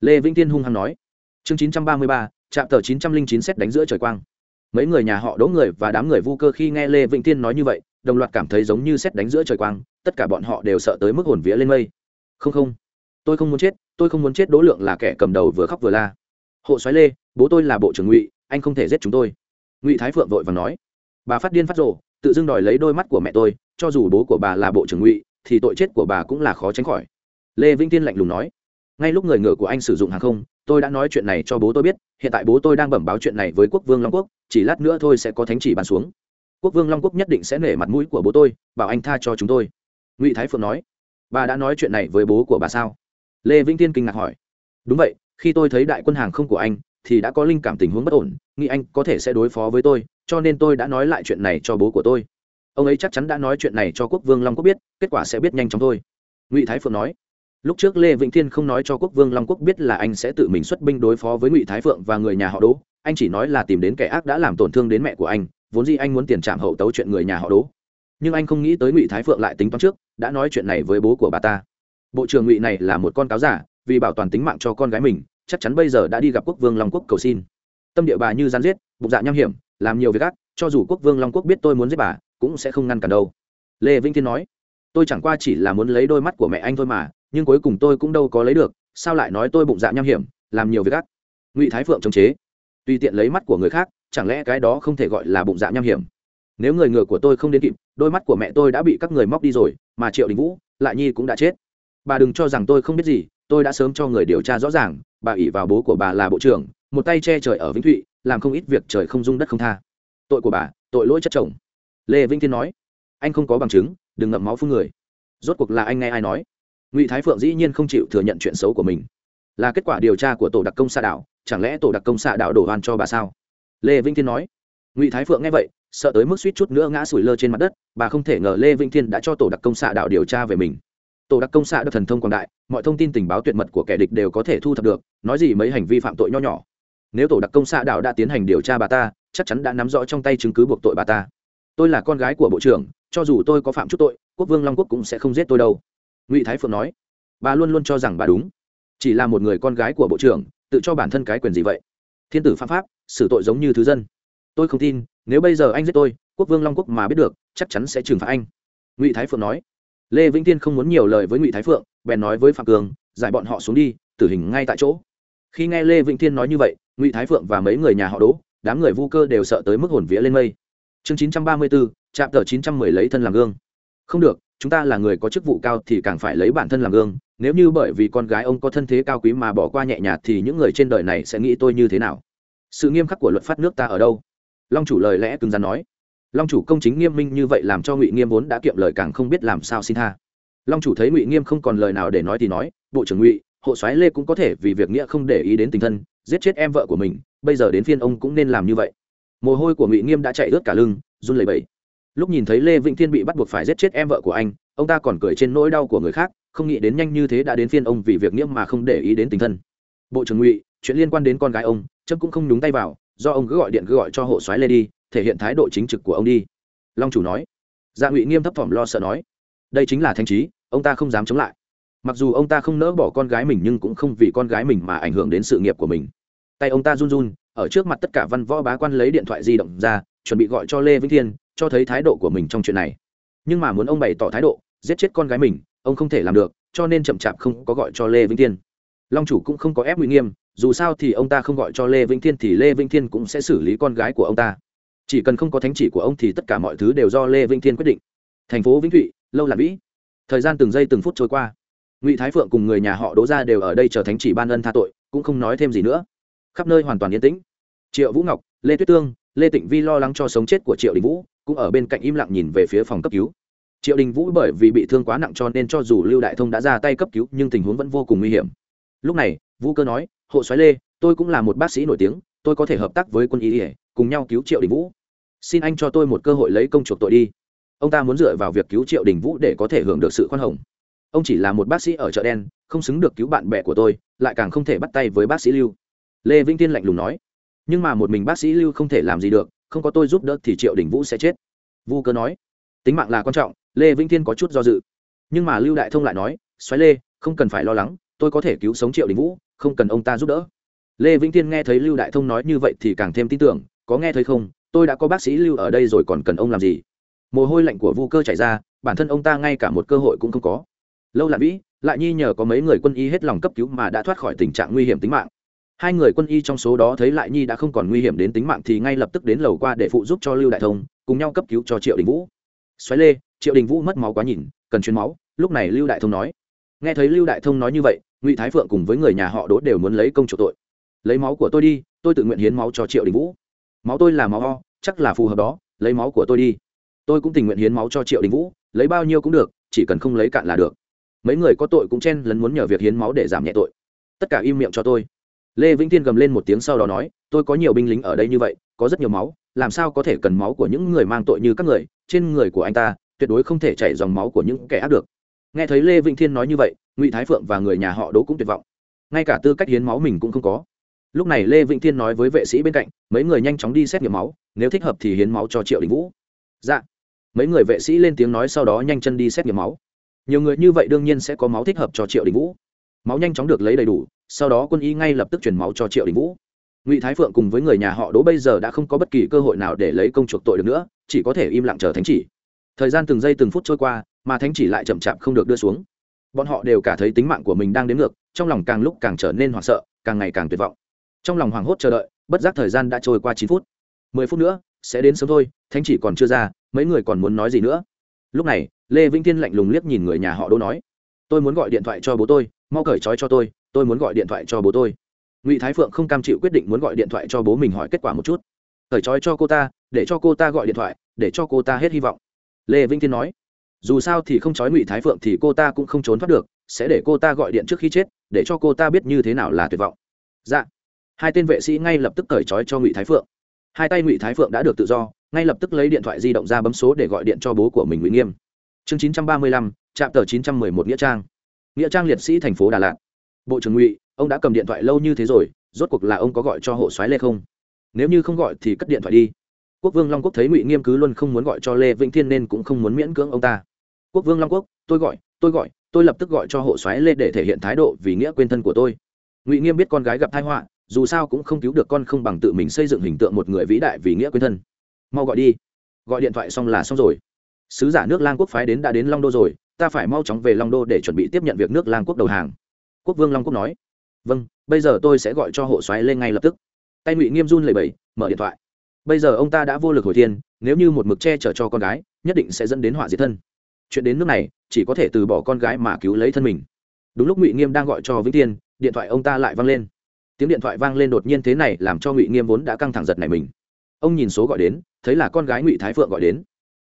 Lê vĩnh thiên hung hăng nói. Chương chín trăm ba mươi ba, trạm tờ chín trăm linh chín xét đánh giữa trời quang mấy người nhà họ đỗ người và đám người vu cơ khi nghe lê vĩnh thiên nói như vậy, đồng loạt cảm thấy giống như xét đánh giữa trời quang, tất cả bọn họ đều sợ tới mức hồn vía lên mây. Không không, tôi không muốn chết, tôi không muốn chết, đỗ lượng là kẻ cầm đầu vừa khóc vừa la. Hộ xoáy lê, bố tôi là bộ trưởng ngụy, anh không thể giết chúng tôi. Ngụy thái phượng vội và nói, bà phát điên phát rộ tự dưng đòi lấy đôi mắt của mẹ tôi, cho dù bố của bà là bộ trưởng ngụy, thì tội chết của bà cũng là khó tránh khỏi. Lê vĩnh tiên lạnh lùng nói ngay lúc người ngựa của anh sử dụng hàng không, tôi đã nói chuyện này cho bố tôi biết, hiện tại bố tôi đang bẩm báo chuyện này với quốc vương long quốc, chỉ lát nữa thôi sẽ có thánh chỉ bàn xuống. Quốc vương long quốc nhất định sẽ nể mặt mũi của bố tôi, bảo anh tha cho chúng tôi. Ngụy thái phượng nói. Bà đã nói chuyện này với bố của bà sao? Lê vĩnh tiên kinh ngạc hỏi. Đúng vậy, khi tôi thấy đại quân hàng không của anh, thì đã có linh cảm tình huống bất ổn, nghĩ anh có thể sẽ đối phó với tôi, cho nên tôi đã nói lại chuyện này cho bố của tôi. Ông ấy chắc chắn đã nói chuyện này cho quốc vương long quốc biết, kết quả sẽ biết nhanh chóng thôi. Ngụy thái phượng nói lúc trước lê vĩnh thiên không nói cho quốc vương long quốc biết là anh sẽ tự mình xuất binh đối phó với ngụy thái phượng và người nhà họ đỗ, anh chỉ nói là tìm đến kẻ ác đã làm tổn thương đến mẹ của anh, vốn gì anh muốn tiền trạm hậu tấu chuyện người nhà họ đỗ. Nhưng anh không nghĩ tới ngụy thái phượng lại tính toán trước, đã nói chuyện này với bố của bà ta. Bộ trưởng ngụy này là một con cáo giả, vì bảo toàn tính mạng cho con gái mình, chắc chắn bây giờ đã đi gặp quốc vương long quốc cầu xin. Tâm địa bà như gian giết, bụng dạ nham hiểm, làm nhiều việc ác, cho dù quốc vương long quốc biết tôi muốn giết bà, cũng sẽ không ngăn cản đâu. Lê vĩnh thiên nói, tôi chẳng qua chỉ là muốn lấy đôi mắt của mẹ anh thôi mà nhưng cuối cùng tôi cũng đâu có lấy được, sao lại nói tôi bụng dạ nham hiểm, làm nhiều việc ác? Ngụy thái phượng chống chế. Tùy tiện lấy mắt của người khác, chẳng lẽ cái đó không thể gọi là bụng dạ nham hiểm? Nếu người ngựa của tôi không đến kịp, đôi mắt của mẹ tôi đã bị các người móc đi rồi, mà triệu đình vũ, lại nhi cũng đã chết. Bà đừng cho rằng tôi không biết gì, tôi đã sớm cho người điều tra rõ ràng, bà ỉ vào bố của bà là bộ trưởng, một tay che trời ở vĩnh thụy, làm không ít việc trời không dung đất không tha. Tội của bà, tội lỗi chất chồng. Lê vĩnh thiên nói, anh không có bằng chứng, đừng ngậm máu phương người. Rốt cuộc là anh nghe ai nói? Ngụy thái phượng dĩ nhiên không chịu thừa nhận chuyện xấu của mình là kết quả điều tra của tổ đặc công xạ đảo chẳng lẽ tổ đặc công xạ đảo đổ oan cho bà sao lê vĩnh thiên nói ngụy thái phượng nghe vậy sợ tới mức suýt chút nữa ngã sủi lơ trên mặt đất bà không thể ngờ lê vĩnh thiên đã cho tổ đặc công xạ đảo điều tra về mình tổ đặc công xạ được thần thông quảng đại mọi thông tin tình báo tuyệt mật của kẻ địch đều có thể thu thập được nói gì mấy hành vi phạm tội nho nhỏ nếu tổ đặc công xạ đảo đã tiến hành điều tra bà ta chắc chắn đã nắm rõ trong tay chứng cứ buộc tội bà ta tôi là con gái của bộ trưởng cho dù tôi có phạm chút tội quốc vương long quốc cũng sẽ không giết tôi đâu ngụy thái phượng nói, bà luôn luôn cho rằng bà đúng, chỉ là một người con gái của bộ trưởng, tự cho bản thân cái quyền gì vậy? Thiên tử pháp pháp, xử tội giống như thứ dân. Tôi không tin, nếu bây giờ anh giết tôi, quốc vương long quốc mà biết được, chắc chắn sẽ trừng phạt anh. Ngụy thái phượng nói. Lê vĩnh tiên không muốn nhiều lời với ngụy thái phượng, bèn nói với phạm cường, giải bọn họ xuống đi, tử hình ngay tại chỗ. Khi nghe lê vĩnh tiên nói như vậy, ngụy thái phượng và mấy người nhà họ đỗ, đám người vu cơ đều sợ tới mức hồn vía lên mây. Chương chín trăm ba mươi bốn, trạm tờ chín trăm mười lấy thân làm gương không được, chúng ta là người có chức vụ cao thì càng phải lấy bản thân làm gương, nếu như bởi vì con gái ông có thân thế cao quý mà bỏ qua nhẹ nhàng thì những người trên đời này sẽ nghĩ tôi như thế nào? Sự nghiêm khắc của luật pháp nước ta ở đâu? Long chủ lời lẽ cứng rắn nói. Long chủ công chính nghiêm minh như vậy làm cho ngụy nghiêm vốn đã kiệm lời càng không biết làm sao xin tha. Long chủ thấy ngụy nghiêm không còn lời nào để nói thì nói, bộ trưởng ngụy, hộ soái lê cũng có thể vì việc nghĩa không để ý đến tình thân, giết chết em vợ của mình, bây giờ đến phiên ông cũng nên làm như vậy. Mồ hôi của ngụy nghiêm đã chạy ướt cả lưng, run lẩy bẩy lúc nhìn thấy lê vĩnh thiên bị bắt buộc phải giết chết em vợ của anh, ông ta còn cười trên nỗi đau của người khác, không nghĩ đến nhanh như thế đã đến phiên ông vì việc nghĩa mà không để ý đến tình thân. Bộ trưởng ngụy, chuyện liên quan đến con gái ông trâm cũng không nhúng tay vào, do ông cứ gọi điện cứ gọi cho hộ soái lê đi, thể hiện thái độ chính trực của ông đi. Long chủ nói. Dạ ngụy nghiêm thấp thỏm lo sợ nói. Đây chính là thanh trí, ông ta không dám chống lại. Mặc dù ông ta không nỡ bỏ con gái mình nhưng cũng không vì con gái mình mà ảnh hưởng đến sự nghiệp của mình. Tay ông ta run run, ở trước mặt tất cả văn võ bá quan lấy điện thoại di động ra, chuẩn bị gọi cho lê vĩnh thiên cho thấy thái độ của mình trong chuyện này. Nhưng mà muốn ông bày tỏ thái độ, giết chết con gái mình, ông không thể làm được, cho nên chậm chạp không có gọi cho lê vĩnh thiên. Long chủ cũng không có ép nguy nghiêm, dù sao thì ông ta không gọi cho lê vĩnh thiên thì lê vĩnh thiên cũng sẽ xử lý con gái của ông ta. Chỉ cần không có thánh chỉ của ông thì tất cả mọi thứ đều do lê vĩnh thiên quyết định. Thành phố vĩnh thụy, lâu là vĩ. Thời gian từng giây từng phút trôi qua. Ngụy thái phượng cùng người nhà họ đỗ ra đều ở đây chờ thánh chỉ ban ân tha tội, cũng không nói thêm gì nữa. Khắp nơi hoàn toàn yên tĩnh. Triệu vũ ngọc, lê tuyết tương, lê tịnh vi lo lắng cho sống chết của triệu đình vũ cũng ở bên cạnh im lặng nhìn về phía phòng cấp cứu. Triệu đình vũ bởi vì bị thương quá nặng cho nên cho dù lưu đại thông đã ra tay cấp cứu, nhưng tình huống vẫn vô cùng nguy hiểm. Lúc này, vũ cơ nói, hộ soái lê, tôi cũng là một bác sĩ nổi tiếng, tôi có thể hợp tác với quân y ỉa cùng nhau cứu triệu đình vũ. Xin anh cho tôi một cơ hội lấy công chuộc tội đi. Ông ta muốn dựa vào việc cứu triệu đình vũ để có thể hưởng được sự khoan hồng. Ông chỉ là một bác sĩ ở chợ đen, không xứng được cứu bạn bè của tôi, lại càng không thể bắt tay với bác sĩ lưu. Lê vĩnh tiên lạnh lùng nói, nhưng mà một mình bác sĩ lưu không thể làm gì được không có tôi giúp đỡ thì triệu đình vũ sẽ chết vu cơ nói tính mạng là quan trọng lê vĩnh thiên có chút do dự nhưng mà lưu đại thông lại nói xoáy lê không cần phải lo lắng tôi có thể cứu sống triệu đình vũ không cần ông ta giúp đỡ lê vĩnh thiên nghe thấy lưu đại thông nói như vậy thì càng thêm tin tưởng có nghe thấy không tôi đã có bác sĩ lưu ở đây rồi còn cần ông làm gì mồ hôi lạnh của vu cơ chảy ra bản thân ông ta ngay cả một cơ hội cũng không có lâu lạ vĩ lại nhi nhờ có mấy người quân y hết lòng cấp cứu mà đã thoát khỏi tình trạng nguy hiểm tính mạng hai người quân y trong số đó thấy lại nhi đã không còn nguy hiểm đến tính mạng thì ngay lập tức đến lầu qua để phụ giúp cho lưu đại thông, cùng nhau cấp cứu cho triệu đình vũ. Xoáy lê, triệu đình vũ mất máu quá nhìn, cần chuyến máu, lúc này lưu đại thông nói. Nghe thấy lưu đại thông nói như vậy, ngụy thái phượng cùng với người nhà họ đỗ đều muốn lấy công chủ tội. Lấy máu của tôi đi, tôi tự nguyện hiến máu cho triệu đình vũ. Máu tôi là máu o, chắc là phù hợp đó, lấy máu của tôi đi. Tôi cũng tình nguyện hiến máu cho triệu đình vũ, lấy bao nhiêu cũng được, chỉ cần không lấy cạn là được. Mấy người có tội cũng chen lấn muốn nhờ việc hiến máu để giảm nhẹ tội. Tất cả im miệng cho tôi lê vĩnh tiên gầm lên một tiếng sau đó nói, tôi có nhiều binh lính ở đây như vậy, có rất nhiều máu, làm sao có thể cần máu của những người mang tội như các người? Trên người của anh ta, tuyệt đối không thể chảy dòng máu của những kẻ ác được. Nghe thấy lê vĩnh thiên nói như vậy, ngụy thái phượng và người nhà họ đỗ cũng tuyệt vọng. Ngay cả tư cách hiến máu mình cũng không có. Lúc này lê vĩnh thiên nói với vệ sĩ bên cạnh, mấy người nhanh chóng đi xét nghiệm máu, nếu thích hợp thì hiến máu cho triệu đình vũ. Dạ. Mấy người vệ sĩ lên tiếng nói sau đó nhanh chân đi xét nghiệm máu. Nhiều người như vậy đương nhiên sẽ có máu thích hợp cho triệu đình vũ. Máu nhanh chóng được lấy đầy đủ sau đó quân y ngay lập tức chuyển máu cho triệu đình vũ ngụy thái phượng cùng với người nhà họ đỗ bây giờ đã không có bất kỳ cơ hội nào để lấy công chuộc tội được nữa chỉ có thể im lặng chờ thánh chỉ thời gian từng giây từng phút trôi qua mà thánh chỉ lại chậm chạp không được đưa xuống bọn họ đều cả thấy tính mạng của mình đang đến ngược trong lòng càng lúc càng trở nên hoảng sợ càng ngày càng tuyệt vọng trong lòng hoảng hốt chờ đợi bất giác thời gian đã trôi qua chín phút mười phút nữa sẽ đến sớm thôi thánh chỉ còn chưa ra mấy người còn muốn nói gì nữa lúc này lê vĩnh thiên lạnh lùng liếc nhìn người nhà họ đỗ nói tôi muốn gọi điện thoại cho bố tôi mau cởi trói cho tôi tôi muốn gọi điện thoại cho bố tôi. Ngụy thái phượng không cam chịu quyết định muốn gọi điện thoại cho bố mình hỏi kết quả một chút. Cởi trói cho cô ta, để cho cô ta gọi điện thoại, để cho cô ta hết hy vọng. Lê vĩnh thiên nói, dù sao thì không trói ngụy thái phượng thì cô ta cũng không trốn thoát được, sẽ để cô ta gọi điện trước khi chết, để cho cô ta biết như thế nào là tuyệt vọng. Dạ. Hai tên vệ sĩ ngay lập tức cởi trói cho ngụy thái phượng. Hai tay ngụy thái phượng đã được tự do, ngay lập tức lấy điện thoại di động ra bấm số để gọi điện cho bố của mình ngụy nghiêm. Chương chín trăm ba mươi lăm trạm tờ chín trăm mười một nghĩa trang. Nghĩa trang liệt sĩ thành phố đà lạt bộ trưởng ngụy, ông đã cầm điện thoại lâu như thế rồi, rốt cuộc là ông có gọi cho hộ soái lê không? Nếu như không gọi thì cất điện thoại đi. Quốc vương long quốc thấy ngụy nghiêm cứ luôn không muốn gọi cho lê vĩnh thiên nên cũng không muốn miễn cưỡng ông ta. Quốc vương long quốc, tôi gọi tôi gọi, tôi lập tức gọi cho hộ soái lê để thể hiện thái độ vì nghĩa quên thân của tôi. Ngụy nghiêm biết con gái gặp tai họa, dù sao cũng không cứu được con không bằng tự mình xây dựng hình tượng một người vĩ đại vì nghĩa quên thân. Mau gọi đi. Gọi điện thoại xong là xong rồi. Sứ giả nước lang quốc phái đến đã đến long đô rồi, ta phải mau chóng về long đô để chuẩn bị tiếp nhận việc nước lang quốc đầu hàng quốc vương long quốc nói vâng bây giờ tôi sẽ gọi cho hộ xoáy lên ngay lập tức. Tay ngụy nghiêm run lầy bẩy, mở điện thoại. Bây giờ ông ta đã vô lực hồi thiên, nếu như một mực che chở cho con gái, nhất định sẽ dẫn đến họa diệt thân. Chuyện đến nước này, chỉ có thể từ bỏ con gái mà cứu lấy thân mình. Đúng lúc ngụy nghiêm đang gọi cho vĩnh tiên, điện thoại ông ta lại văng lên. Tiếng điện thoại vang lên đột nhiên thế này làm cho ngụy nghiêm vốn đã căng thẳng giật này mình. Ông nhìn số gọi đến, thấy là con gái ngụy thái phượng gọi đến.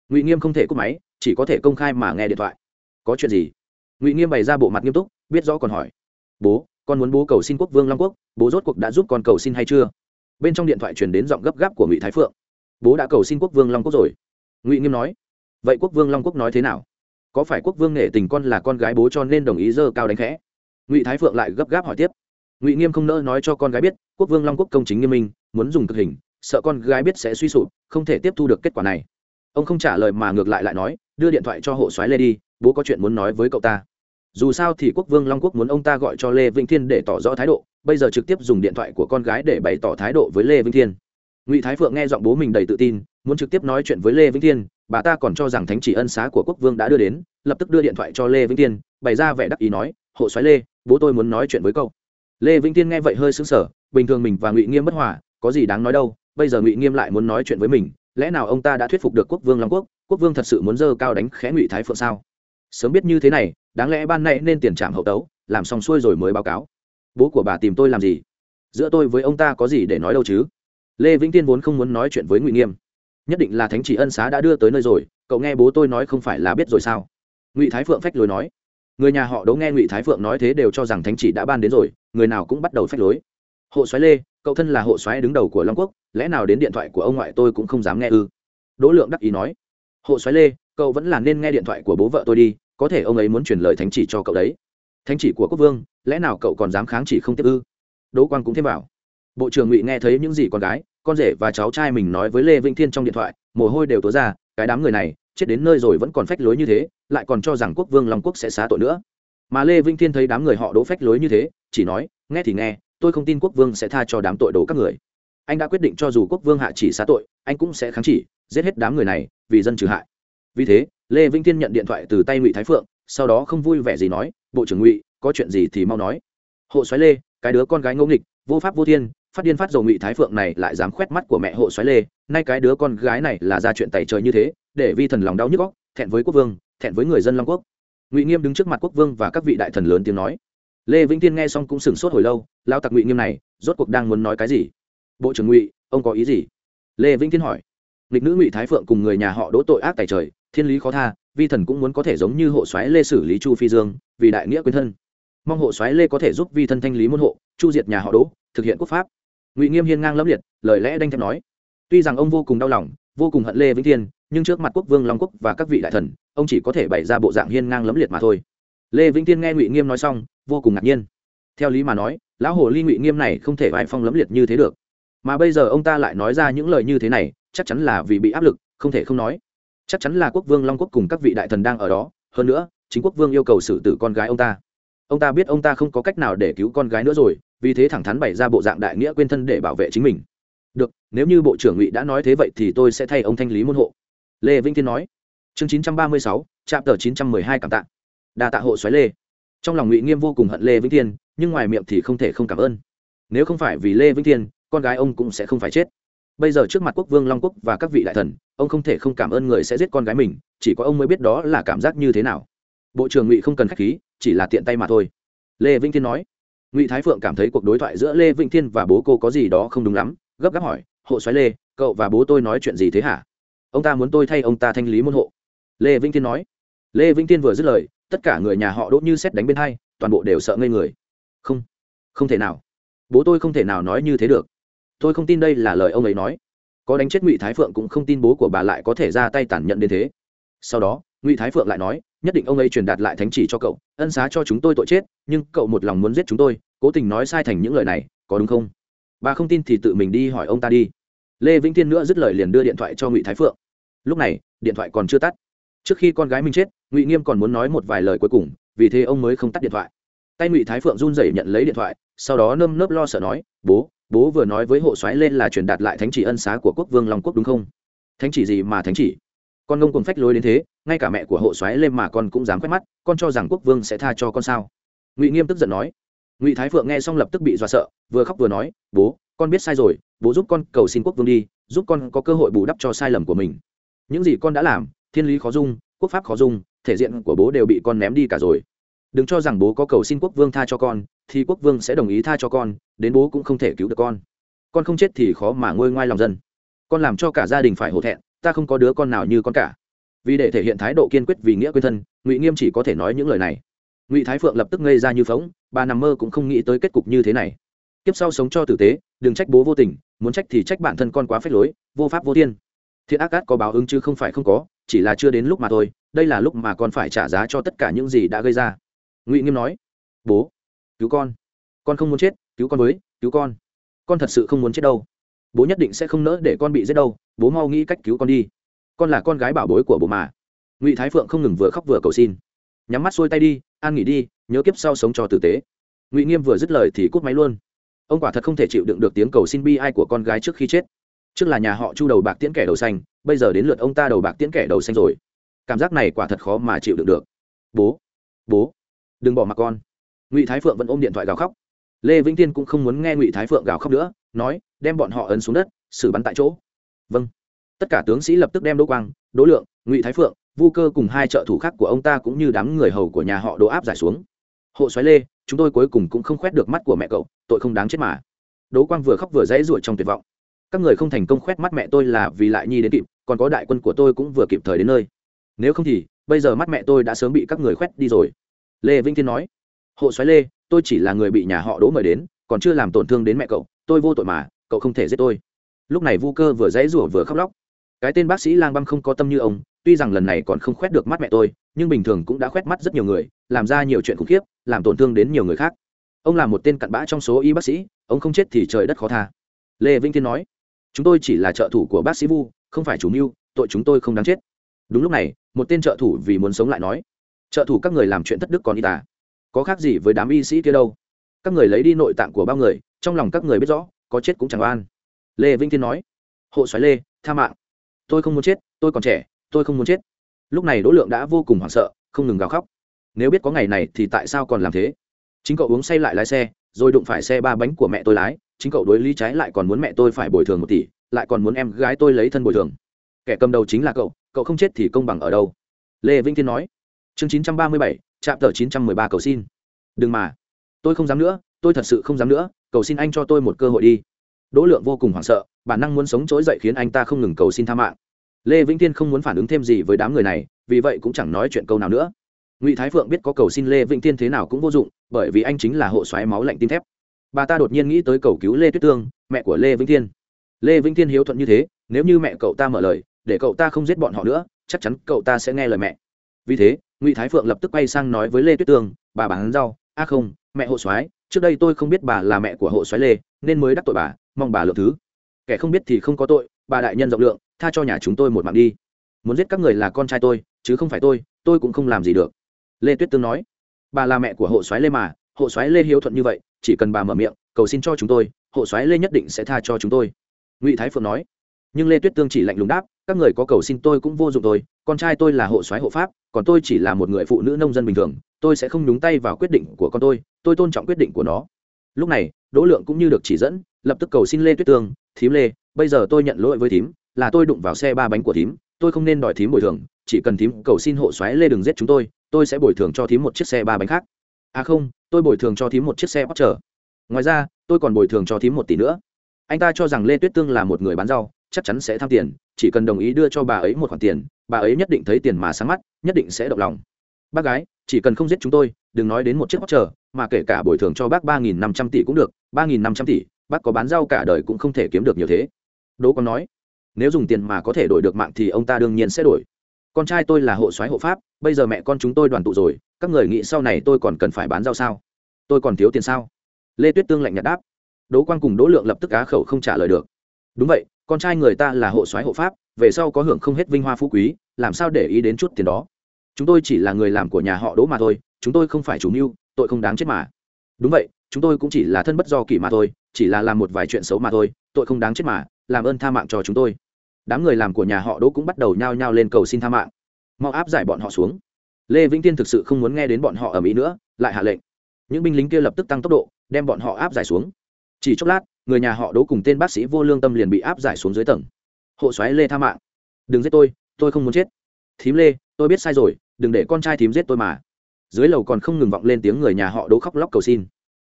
Ngụy nghiêm không thể cúp máy, chỉ có thể công khai mà nghe điện thoại. Có chuyện gì? Ngụy nghiêm bày ra bộ mặt nghiêm túc, biết rõ còn hỏi bố, con muốn bố cầu xin quốc vương long quốc, bố rốt cuộc đã giúp con cầu xin hay chưa? Bên trong điện thoại truyền đến giọng gấp gáp của ngụy thái phượng. Bố đã cầu xin quốc vương long quốc rồi. Ngụy nghiêm nói, vậy quốc vương long quốc nói thế nào? Có phải quốc vương nể tình con là con gái bố cho nên đồng ý dơ cao đánh khẽ? Ngụy thái phượng lại gấp gáp hỏi tiếp. Ngụy nghiêm không nỡ nói cho con gái biết, quốc vương long quốc công chính nghiêm minh, muốn dùng thực hình, sợ con gái biết sẽ suy sụp, không thể tiếp thu được kết quả này. Ông không trả lời mà ngược lại lại nói, đưa điện thoại cho hộ soái lê đi, bố có chuyện muốn nói với cậu ta dù sao thì quốc vương long quốc muốn ông ta gọi cho lê vĩnh thiên để tỏ rõ thái độ, bây giờ trực tiếp dùng điện thoại của con gái để bày tỏ thái độ với lê vĩnh thiên. Ngụy thái phượng nghe giọng bố mình đầy tự tin, muốn trực tiếp nói chuyện với lê vĩnh thiên, bà ta còn cho rằng thánh chỉ ân xá của quốc vương đã đưa đến, lập tức đưa điện thoại cho lê vĩnh thiên, bày ra vẻ đắc ý nói, hộ soái lê, bố tôi muốn nói chuyện với cậu. Lê vĩnh thiên nghe vậy hơi sững sờ, bình thường mình và ngụy nghiêm bất hòa, có gì đáng nói đâu, bây giờ ngụy nghiêm lại muốn nói chuyện với mình, lẽ nào ông ta đã thuyết phục được quốc vương long quốc? Quốc vương thật sự muốn dơ cao đánh khẽ ngụy thái phượng sao? Sớm biết như thế này đáng lẽ ban nay nên tiền trạm hậu tấu, làm xong xuôi rồi mới báo cáo. Bố của bà tìm tôi làm gì? Giữa tôi với ông ta có gì để nói đâu chứ? Lê vĩnh tiên vốn không muốn nói chuyện với ngụy nghiêm. Nhất định là thánh chỉ ân xá đã đưa tới nơi rồi, cậu nghe bố tôi nói không phải là biết rồi sao? Ngụy thái phượng phách lối nói. Người nhà họ đấu nghe ngụy thái phượng nói thế đều cho rằng thánh chỉ đã ban đến rồi, người nào cũng bắt đầu phách lối. Hộ xoáy lê, cậu thân là hộ soái đứng đầu của long quốc, lẽ nào đến điện thoại của ông ngoại tôi cũng không dám nghe ư? Đỗ lượng đắc ý nói. Hộ soái lê, cậu vẫn là nên nghe điện thoại của bố vợ tôi đi có thể ông ấy muốn truyền lời thánh chỉ cho cậu đấy. Thánh chỉ của quốc vương, lẽ nào cậu còn dám kháng chỉ không tiếp ư? Đỗ quang cũng thêm bảo bộ trưởng ngụy nghe thấy những gì con gái, con rể và cháu trai mình nói với lê vĩnh thiên trong điện thoại, mồ hôi đều tố ra, cái đám người này, chết đến nơi rồi vẫn còn phách lối như thế, lại còn cho rằng quốc vương long quốc sẽ xá tội nữa. Mà lê vĩnh thiên thấy đám người họ đỗ phách lối như thế, chỉ nói, nghe thì nghe, tôi không tin quốc vương sẽ tha cho đám tội đồ các người. Anh đã quyết định cho dù quốc vương hạ chỉ xá tội, anh cũng sẽ kháng chỉ, giết hết đám người này vì dân trừ hại. Vì thế lê vĩnh thiên nhận điện thoại từ tay ngụy thái phượng, sau đó không vui vẻ gì nói, bộ trưởng ngụy, có chuyện gì thì mau nói. Hộ xoáy lê, cái đứa con gái ngẫu nghịch, vô pháp vô thiên, phát điên phát dầu ngụy thái phượng này lại dám khoét mắt của mẹ hộ xoáy lê, nay cái đứa con gái này là ra chuyện tày trời như thế, để vi thần lòng đau nhức góc thẹn với quốc vương, thẹn với người dân long quốc. Ngụy nghiêm đứng trước mặt quốc vương và các vị đại thần lớn tiếng nói. Lê vĩnh tiên nghe xong cũng sửng sốt hồi lâu, lao tặc ngụy nghiêm này, rốt cuộc đang muốn nói cái gì? Bộ trưởng ngụy, ông có ý gì? Lê vĩnh tiên hỏi. Nghịch nữ ngụy thái phượng cùng người nhà họ đỗ tội ác tài trời thiên lý khó tha, vi thần cũng muốn có thể giống như hộ soái lê xử lý chu phi dương, vì đại nghĩa quyến thân. Mong hộ soái lê có thể giúp vi thân thanh lý môn hộ, chu diệt nhà họ đỗ, thực hiện quốc pháp. Ngụy nghiêm hiên ngang lẫm liệt, lời lẽ đanh thép nói. Tuy rằng ông vô cùng đau lòng, vô cùng hận lê vĩnh thiên, nhưng trước mặt quốc vương long quốc và các vị đại thần, ông chỉ có thể bày ra bộ dạng hiên ngang lẫm liệt mà thôi. Lê vĩnh thiên nghe ngụy nghiêm nói xong, vô cùng ngạc nhiên. Theo lý mà nói, lão hồ ly ngụy nghiêm này không thể vải phong lẫm liệt như thế được. Mà bây giờ ông ta lại nói ra những lời như thế này, chắc chắn là vì bị áp lực, không thể không nói chắc chắn là quốc vương long quốc cùng các vị đại thần đang ở đó, hơn nữa, chính quốc vương yêu cầu xử tử con gái ông ta. Ông ta biết ông ta không có cách nào để cứu con gái nữa rồi, vì thế thẳng thắn bày ra bộ dạng đại nghĩa quên thân để bảo vệ chính mình. Được, nếu như bộ trưởng ngụy đã nói thế vậy thì tôi sẽ thay ông thanh lý môn hộ. Lê vĩnh thiên nói. Chương chín trăm ba mươi sáu trạm tờ chín trăm mười hai cảm tạ. Đa tạ hộ xoáy lê. Trong lòng ngụy nghiêm vô cùng hận lê vĩnh thiên, nhưng ngoài miệng thì không thể không cảm ơn. Nếu không phải vì lê vĩnh thiên, con gái ông cũng sẽ không phải chết. Bây giờ trước mặt quốc vương long quốc và các vị đại thần ông không thể không cảm ơn người sẽ giết con gái mình, chỉ có ông mới biết đó là cảm giác như thế nào. Bộ trưởng ngụy không cần k h á c h khí, chỉ là tiện tay mà thôi. Lê vĩnh thiên nói. Ngụy thái phượng cảm thấy cuộc đối thoại giữa lê vĩnh thiên và bố cô có gì đó không đúng lắm, gấp gáp hỏi, hộ xoáy lê, cậu và bố tôi nói chuyện gì thế hả? Ông ta muốn tôi thay ông ta thanh lý môn hộ. Lê vĩnh thiên nói. Lê vĩnh thiên vừa dứt lời, tất cả người nhà họ đỗ như xét đánh bên hai, toàn bộ đều sợ ngây người. Không không thể nào. Bố tôi không thể nào nói như thế được. Tôi không tin đây là lời ông ấy nói có đánh chết ngụy thái phượng cũng không tin bố của bà lại có thể ra tay tàn nhẫn đến thế. Sau đó, ngụy thái phượng lại nói, nhất định ông ấy truyền đạt lại thánh chỉ cho cậu, ân xá cho chúng tôi tội chết, nhưng cậu một lòng muốn giết chúng tôi, cố tình nói sai thành những lời này, có đúng không? Bà không tin thì tự mình đi hỏi ông ta đi. Lê vĩnh thiên nữa dứt lời liền đưa điện thoại cho ngụy thái phượng. Lúc này, điện thoại còn chưa tắt. Trước khi con gái mình chết, ngụy nghiêm còn muốn nói một vài lời cuối cùng, vì thế ông mới không tắt điện thoại. Tay ngụy thái phượng run rẩy nhận lấy điện thoại, sau đó nơm nớp lo sợ nói, bố bố vừa nói với hộ soái lên là truyền đạt lại thánh chỉ ân xá của quốc vương long quốc đúng không? Thánh chỉ gì mà thánh chỉ? Con ngông cùng phách lối đến thế, ngay cả mẹ của hộ soái lên mà con cũng dám quét mắt, con cho rằng quốc vương sẽ tha cho con sao? Ngụy nghiêm tức giận nói. Ngụy thái phượng nghe xong lập tức bị dọa sợ, vừa khóc vừa nói, bố, con biết sai rồi, bố giúp con cầu xin quốc vương đi, giúp con có cơ hội bù đắp cho sai lầm của mình. Những gì con đã làm, thiên lý khó dung, quốc pháp khó dung, thể diện của bố đều bị con ném đi cả rồi. Đừng cho rằng bố có cầu xin quốc vương tha cho con thì quốc vương sẽ đồng ý tha cho con, đến bố cũng không thể cứu được con. Con không chết thì khó mà ngôi ngoai lòng dân. Con làm cho cả gia đình phải hổ thẹn, ta không có đứa con nào như con cả. Vì để thể hiện thái độ kiên quyết vì nghĩa quên thân, ngụy nghiêm chỉ có thể nói những lời này. Ngụy thái phượng lập tức ngây ra như phóng, bà nằm mơ cũng không nghĩ tới kết cục như thế này. Tiếp sau sống cho tử tế, đừng trách bố vô tình, muốn trách thì trách bản thân con quá phép lối, vô pháp vô thiên. Thiện ác ác có báo ứng chứ không phải không có, chỉ là chưa đến lúc mà thôi, đây là lúc mà con phải trả giá cho tất cả những gì đã gây ra. Ngụy nghiêm nói, bố cứu con. Con không muốn chết, cứu con với, cứu con. Con thật sự không muốn chết đâu. Bố nhất định sẽ không nỡ để con bị giết đâu, bố mau nghĩ cách cứu con đi. Con là con gái bảo bối của bố mà. Ngụy thái phượng không ngừng vừa khóc vừa cầu xin. Nhắm mắt xuôi tay đi, an nghỉ đi, nhớ kiếp sau sống cho tử tế. Ngụy nghiêm vừa dứt lời thì cút máy luôn. Ông quả thật không thể chịu đựng được tiếng cầu xin bi ai của con gái trước khi chết. Trước là nhà họ chu đầu bạc tiễn kẻ đầu xanh, bây giờ đến lượt ông ta đầu bạc tiễn kẻ đầu xanh rồi. Cảm giác này quả thật khó mà chịu đựng được. Bố bố, đừng bỏ mặc con ngụy thái phượng vẫn ôm điện thoại gào khóc. Lê vĩnh tiên cũng không muốn nghe ngụy thái phượng gào khóc nữa, nói, đem bọn họ ấn xuống đất, xử bắn tại chỗ. Vâng. Tất cả tướng sĩ lập tức đem đỗ quang, đỗ lượng, ngụy thái phượng, vu cơ cùng hai trợ thủ khác của ông ta cũng như đám người hầu của nhà họ đỗ áp giải xuống. Hộ xoáy lê, chúng tôi cuối cùng cũng không khoét được mắt của mẹ cậu, tội không đáng chết mà. Đỗ quang vừa khóc vừa dãy ruột trong tuyệt vọng. Các người không thành công khoét mắt mẹ tôi là vì lại nhi đến kịp, còn có đại quân của tôi cũng vừa kịp thời đến nơi. Nếu không thì, bây giờ mắt mẹ tôi đã sớm bị các người khoét đi rồi. Lê vĩnh thiên nói hộ xoáy lê, tôi chỉ là người bị nhà họ đỗ mời đến, còn chưa làm tổn thương đến mẹ cậu, tôi vô tội mà, cậu không thể giết tôi. Lúc này vu cơ vừa dãy rủa vừa khóc lóc. Cái tên bác sĩ lang băm không có tâm như ông, tuy rằng lần này còn không khoét được mắt mẹ tôi, nhưng bình thường cũng đã khoét mắt rất nhiều người, làm ra nhiều chuyện khủng khiếp, làm tổn thương đến nhiều người khác. Ông là một tên cặn bã trong số y bác sĩ, ông không chết thì trời đất khó tha. Lê vĩnh thiên nói, chúng tôi chỉ là trợ thủ của bác sĩ vu, không phải chủ mưu, tội chúng tôi không đáng chết. Đúng lúc này, một tên trợ thủ vì muốn sống lại nói, trợ thủ các người làm chuyện thất đức còn y tá có khác gì với đám y sĩ kia đâu. Các người lấy đi nội tạng của bao người, trong lòng các người biết rõ, có chết cũng chẳng oan. Lê vĩnh thiên nói, hộ xoáy lê, tha mạng. Tôi không muốn chết, tôi còn trẻ, tôi không muốn chết. Lúc này đỗ lượng đã vô cùng hoảng sợ, không ngừng gào khóc. Nếu biết có ngày này thì tại sao còn làm thế? Chính cậu uống say lại lái xe, rồi đụng phải xe ba bánh của mẹ tôi lái, chính cậu đối lý trái lại còn muốn mẹ tôi phải bồi thường một tỷ, lại còn muốn em gái tôi lấy thân bồi thường. Kẻ cầm đầu chính là cậu cậu không chết thì công bằng ở đâu. Lê vĩnh thiên nói. Chương chín trăm ba mươi bảy trạm tờ chín trăm mười ba cầu xin. Đừng mà. Tôi không dám nữa, tôi thật sự không dám nữa, cầu xin anh cho tôi một cơ hội đi. Đỗ lượng vô cùng hoảng sợ, bản năng muốn sống trỗi dậy khiến anh ta không ngừng cầu xin tha mạng. Lê vĩnh thiên không muốn phản ứng thêm gì với đám người này, vì vậy cũng chẳng nói chuyện câu nào nữa. Ngụy thái phượng biết có cầu xin lê vĩnh thiên thế nào cũng vô dụng, bởi vì anh chính là hộ xoáy máu lạnh tim thép. Bà ta đột nhiên nghĩ tới cầu cứu lê tuyết tương, mẹ của lê vĩnh thiên. Lê vĩnh thiên hiếu thuận như thế, nếu như mẹ cậu ta mở lời, để cậu ta không giết bọn họ nữa, chắc chắn cậu ta sẽ nghe lời mẹ vì thế, ngụy thái phượng lập tức quay sang nói với lê tuyết tương bà bán rau. A không, mẹ hộ soái, trước đây tôi không biết bà là mẹ của hộ soái lê, nên mới đắc tội bà, mong bà lượng thứ. Kẻ không biết thì không có tội, bà đại nhân rộng lượng, tha cho nhà chúng tôi một mạng đi. Muốn giết các người là con trai tôi, chứ không phải tôi tôi cũng không làm gì được. Lê tuyết tương nói. Bà là mẹ của hộ soái lê mà, hộ soái lê hiếu thuận như vậy, chỉ cần bà mở miệng, cầu xin cho chúng tôi, hộ soái lê nhất định sẽ tha cho chúng tôi. Ngụy thái phượng nói. Nhưng lê tuyết tương chỉ lạnh lùng đáp các người có cầu xin tôi cũng vô dụng tôi, con trai tôi là hộ soái hộ pháp, còn tôi chỉ là một người phụ nữ nông dân bình thường, tôi sẽ không nhúng tay vào quyết định của con tôi tôi tôn trọng quyết định của nó. Lúc này, đỗ lượng cũng như được chỉ dẫn, lập tức cầu xin lê tuyết tương thím lê, bây giờ tôi nhận lỗi với thím, là tôi đụng vào xe ba bánh của thím, tôi không nên đòi thím bồi thường, chỉ cần thím cầu xin hộ xoáy lê đừng giết chúng tôi tôi sẽ bồi thường cho thím một chiếc xe ba bánh khác. À không, tôi bồi thường cho thím một chiếc xe bóc trở ngoài ra, tôi còn bồi thường cho thím một tỷ nữa. Anh ta cho rằng lê tuyết tương là một người bán rau chắc chắn sẽ tham tiền chỉ cần đồng ý đưa cho bà ấy một khoản tiền bà ấy nhất định thấy tiền mà sáng mắt nhất định sẽ động lòng. Bác gái chỉ cần không giết chúng tôi đừng nói đến một chiếc bóc chờ, mà kể cả bồi thường cho bác ba nghìn năm trăm tỷ cũng được ba nghìn năm trăm tỷ bác có bán rau cả đời cũng không thể kiếm được nhiều thế. Đỗ còn nói nếu dùng tiền mà có thể đổi được mạng thì ông ta đương nhiên sẽ đổi. Con trai tôi là hộ soái hộ pháp bây giờ mẹ con chúng tôi đoàn tụ rồi các người nghĩ sau này tôi còn cần phải bán rau sao? Tôi còn thiếu tiền sao? Lê tuyết tương lạnh nhạt đáp. Đỗ quang cùng đỗ lượng lập tức á khẩu không trả lời được. Đúng vậy con trai người ta là hộ soái hộ pháp, về sau có hưởng không hết vinh hoa phú quý, làm sao để ý đến chút tiền đó? Chúng tôi chỉ là người làm của nhà họ đỗ mà thôi, chúng tôi không phải chủ mưu, tội không đáng chết mà. Đúng vậy, chúng tôi cũng chỉ là thân bất do kỷ mà thôi, chỉ là làm một vài chuyện xấu mà thôi, tội không đáng chết mà, làm ơn tha mạng cho chúng tôi. Đám người làm của nhà họ đỗ cũng bắt đầu nhao nhao lên cầu xin tha mạng. Mau áp giải bọn họ xuống. Lê vĩnh tiên thực sự không muốn nghe đến bọn họ ở mỹ nữa, lại hạ lệnh. Những binh lính kia lập tức tăng tốc độ, đem bọn họ áp giải xuống. Chỉ chốc lát người nhà họ đỗ cùng tên bác sĩ vô lương tâm liền bị áp giải xuống dưới tầng. Hộ xoáy lê tha mạng, đừng giết tôi tôi không muốn chết. Thím lê, tôi biết sai rồi, đừng để con trai thím giết tôi mà. Dưới lầu còn không ngừng vọng lên tiếng người nhà họ đỗ khóc lóc cầu xin.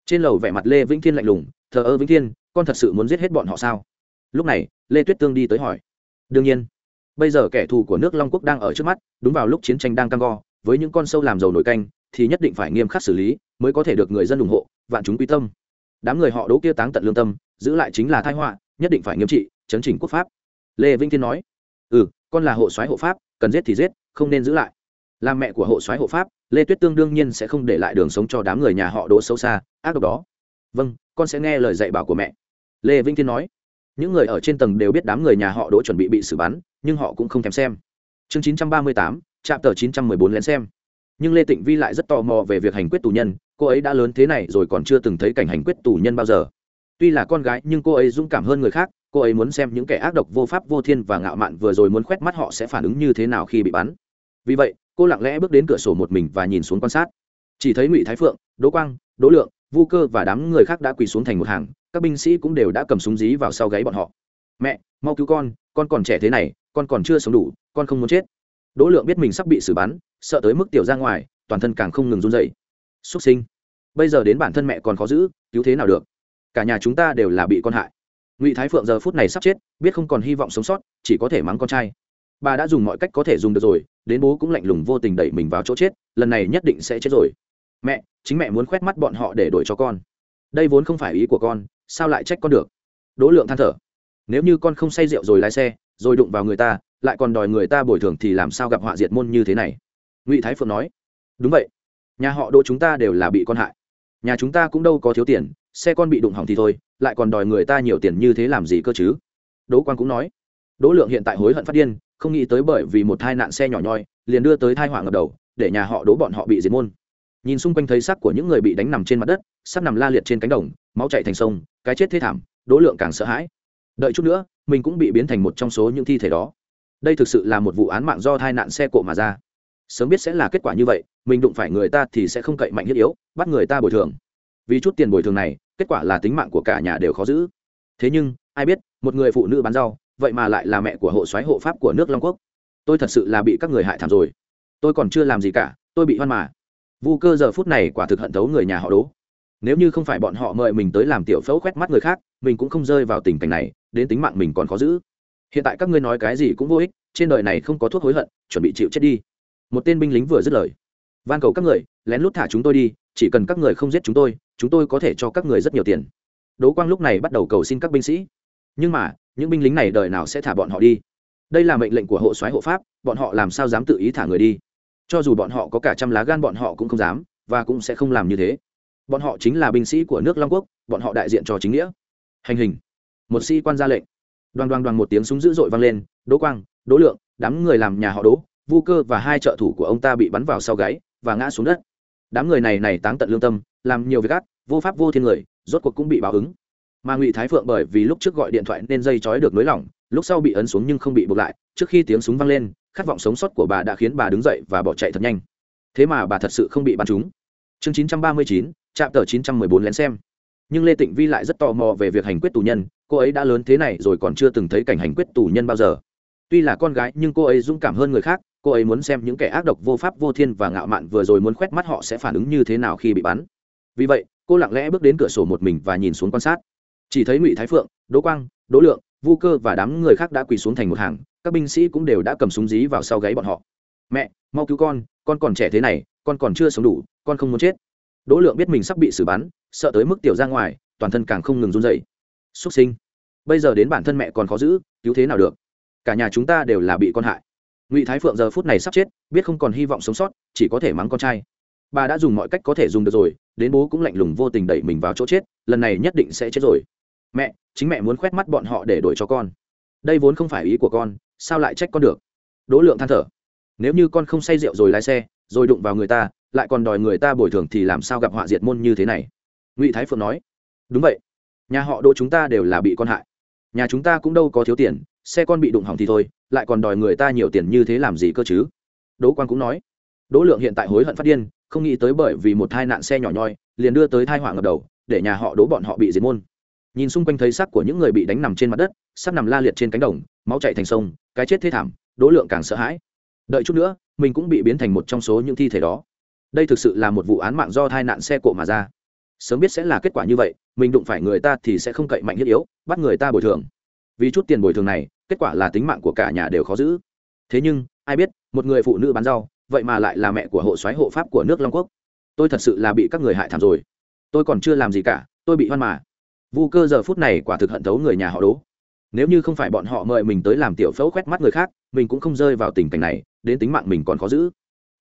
Trên lầu vẻ mặt lê vĩnh thiên lạnh lùng, thờ ơ vĩnh thiên, con thật sự muốn giết hết bọn họ sao? Lúc này, lê tuyết tương đi tới hỏi, đương nhiên, bây giờ kẻ thù của nước long quốc đang ở trước mắt, đúng vào lúc chiến tranh đang căng go, với những con sâu làm dầu nổi canh, thì nhất định phải nghiêm khắc xử lý, mới có thể được người dân ủng hộ, vạn chúng quy tâm đám người họ đỗ kia táng tận lương tâm giữ lại chính là thái họa nhất định phải nghiêm trị chấn chỉnh quốc pháp. Lê vĩnh thiên nói ừ con là hộ soái hộ pháp cần giết thì giết không nên giữ lại. Làm mẹ của hộ soái hộ pháp lê tuyết tương đương nhiên sẽ không để lại đường sống cho đám người nhà họ đỗ xấu xa ác độc đó. Vâng con sẽ nghe lời dạy bảo của mẹ. Lê vĩnh thiên nói những người ở trên tầng đều biết đám người nhà họ đỗ chuẩn bị bị xử bắn nhưng họ cũng không thèm xem. Chương 938, trạm tờ 914 lén xem nhưng lê tịnh vi lại rất tò mò về việc hành quyết tù nhân, cô ấy đã lớn thế này rồi còn chưa từng thấy cảnh hành quyết tù nhân bao giờ. Tuy là con gái, nhưng cô ấy dũng cảm hơn người khác, cô ấy muốn xem những kẻ ác độc vô pháp, vô thiên và ngạo mạn vừa rồi muốn khoét mắt họ sẽ phản ứng như thế nào khi bị bắn. Vì vậy, cô lặng lẽ bước đến cửa sổ một mình và nhìn xuống quan sát. Chỉ thấy ngụy thái phượng, đỗ quang, đỗ lượng, vu cơ và đám người khác đã quỳ xuống thành một hàng, các binh sĩ cũng đều đã cầm súng dí vào sau gáy bọn họ. Mẹ, mau cứu con con còn trẻ thế này, con còn chưa sống đủ, con không muốn chết. Đỗ lượng biết mình sắp bị xử bắn sợ tới mức tiểu ra ngoài, toàn thân càng không ngừng run dậy xuất sinh. Bây giờ đến bản thân mẹ còn khó giữ, cứu thế nào được? Cả nhà chúng ta đều là bị con hại. Ngụy thái phượng giờ phút này sắp chết, biết không còn hy vọng sống sót, chỉ có thể mắng con trai. Bà đã dùng mọi cách có thể dùng được rồi, đến bố cũng lạnh lùng vô tình đẩy mình vào chỗ chết, lần này nhất định sẽ chết rồi. Mẹ, chính mẹ muốn khoét mắt bọn họ để đổi cho con. Đây vốn không phải ý của con, sao lại trách con được? Đỗ lượng than thở. Nếu như con không say rượu rồi lái xe, rồi đụng vào người ta, lại còn đòi người ta bồi thường thì làm sao gặp họa diệt môn như thế này? Ngụy thái phượng nói đúng vậy nhà họ đỗ chúng ta đều là bị con hại nhà chúng ta cũng đâu có thiếu tiền xe con bị đụng hỏng thì thôi lại còn đòi người ta nhiều tiền như thế làm gì cơ chứ đỗ quang cũng nói đỗ lượng hiện tại hối hận phát điên không nghĩ tới bởi vì một tai nạn xe nhỏ nhoi liền đưa tới tai họa ngập đầu để nhà họ đỗ bọn họ bị diệt môn nhìn xung quanh thấy xác của những người bị đánh nằm trên mặt đất sắp nằm la liệt trên cánh đồng máu chạy thành sông cái chết thế thảm đỗ lượng càng sợ hãi đợi chút nữa mình cũng bị biến thành một trong số những thi thể đó đây thực sự là một vụ án mạng do tai nạn xe cộ mà ra sớm biết sẽ là kết quả như vậy, mình đụng phải người ta thì sẽ không cậy mạnh thiết yếu, bắt người ta bồi thường. Vì chút tiền bồi thường này, kết quả là tính mạng của cả nhà đều khó giữ. Thế nhưng, ai biết, một người phụ nữ bán rau, vậy mà lại là mẹ của hộ soái hộ pháp của nước long quốc. Tôi thật sự là bị các người hại thảm rồi. Tôi còn chưa làm gì cả, tôi bị hoan mà. Vu cơ giờ phút này quả thực hận thấu người nhà họ đố nếu như không phải bọn họ mời mình tới làm tiểu phẫu khoét mắt người khác, mình cũng không rơi vào tình cảnh này, đến tính mạng mình còn khó giữ. Hiện tại các ngươi nói cái gì cũng vô ích, trên đời này không có thuốc hối hận, chuẩn bị chịu chết đi một tên binh lính vừa dứt lời. Van cầu các người, lén lút thả chúng tôi đi, chỉ cần các người không giết chúng tôi chúng tôi có thể cho các người rất nhiều tiền. Đỗ quang lúc này bắt đầu cầu xin các binh sĩ. Nhưng mà, những binh lính này đời nào sẽ thả bọn họ đi? Đây là mệnh lệnh của hộ soái hộ pháp, bọn họ làm sao dám tự ý thả người đi? Cho dù bọn họ có cả trăm lá gan bọn họ cũng không dám, và cũng sẽ không làm như thế. Bọn họ chính là binh sĩ của nước long quốc, bọn họ đại diện cho chính nghĩa. Hành hình. Một sĩ quan ra lệnh. Đoàn đoàn đoàn một tiếng súng dữ dội vang lên. Đỗ quang, đỗ lượng, đám người làm nhà họ đỗ vu cơ và hai trợ thủ của ông ta bị bắn vào sau gáy và ngã xuống đất. Đám người này này táng tận lương tâm làm nhiều việc ác vô pháp vô thiên người rốt cuộc cũng bị báo ứng. Mà ngụy thái phượng bởi vì lúc trước gọi điện thoại nên dây trói được nới lỏng lúc sau bị ấn xuống nhưng không bị buộc lại trước khi tiếng súng vang lên khát vọng sống sót của bà đã khiến bà đứng dậy và bỏ chạy thật nhanh. Thế mà bà thật sự không bị bắn trúng. Chương 939, trạm tờ 914 lén xem. Nhưng lê tịnh vi lại rất tò mò về việc hành quyết tù nhân cô ấy đã lớn thế này rồi còn chưa từng thấy cảnh hành quyết tù nhân bao giờ. Tuy là con gái nhưng cô ấy dũng cảm hơn người khác cô ấy muốn xem những kẻ ác độc vô pháp, vô thiên và ngạo mạn vừa rồi muốn khoét mắt họ sẽ phản ứng như thế nào khi bị bắn. Vì vậy, cô lặng lẽ bước đến cửa sổ một mình và nhìn xuống quan sát. Chỉ thấy ngụy thái phượng, đỗ quang, đỗ lượng, vu cơ và đám người khác đã quỳ xuống thành một hàng. Các binh sĩ cũng đều đã cầm súng dí vào sau gáy bọn họ. Mẹ, mau cứu con con còn trẻ thế này, con còn chưa sống đủ, con không muốn chết. Đỗ lượng biết mình sắp bị xử bắn, sợ tới mức tiểu ra ngoài, toàn thân càng không ngừng run dậy xuất sinh, bây giờ đến bản thân mẹ còn khó giữ, cứu thế nào được? Cả nhà chúng ta đều là bị con hại ngụy thái phượng giờ phút này sắp chết biết không còn hy vọng sống sót chỉ có thể mắng con trai bà đã dùng mọi cách có thể dùng được rồi đến bố cũng lạnh lùng vô tình đẩy mình vào chỗ chết lần này nhất định sẽ chết rồi mẹ chính mẹ muốn khoét mắt bọn họ để đổi cho con đây vốn không phải ý của con sao lại trách con được đỗ lượng than thở nếu như con không say rượu rồi lái xe rồi đụng vào người ta lại còn đòi người ta bồi thường thì làm sao gặp họa diệt môn như thế này ngụy thái phượng nói đúng vậy nhà họ đỗ chúng ta đều là bị con hại nhà chúng ta cũng đâu có thiếu tiền xe con bị đụng hỏng thì thôi lại còn đòi người ta nhiều tiền như thế làm gì cơ chứ? Đỗ quang cũng nói. Đỗ lượng hiện tại hối hận phát điên, không nghĩ tới bởi vì một tai nạn xe nhỏ nhoi, liền đưa tới tai họa ngập đầu, để nhà họ đỗ bọn họ bị diệt môn. Nhìn xung quanh thấy xác của những người bị đánh nằm trên mặt đất, xác nằm la liệt trên cánh đồng, máu chạy thành sông, cái chết thế thảm, đỗ lượng càng sợ hãi. Đợi chút nữa, mình cũng bị biến thành một trong số những thi thể đó. Đây thực sự là một vụ án mạng do tai nạn xe cộ mà ra. Sớm biết sẽ là kết quả như vậy, mình đụng phải người ta thì sẽ không cậy mạnh thiết yếu, bắt người ta bồi thường vì chút tiền bồi thường này, kết quả là tính mạng của cả nhà đều khó giữ. Thế nhưng, ai biết, một người phụ nữ bán rau, vậy mà lại là mẹ của hộ soái hộ pháp của nước long quốc. Tôi thật sự là bị các người hại thảm rồi. Tôi còn chưa làm gì cả, tôi bị hoan mà. Vu cơ giờ phút này quả thực hận thấu người nhà họ đố nếu như không phải bọn họ mời mình tới làm tiểu phẫu khoét mắt người khác, mình cũng không rơi vào tình cảnh này, đến tính mạng mình còn khó giữ.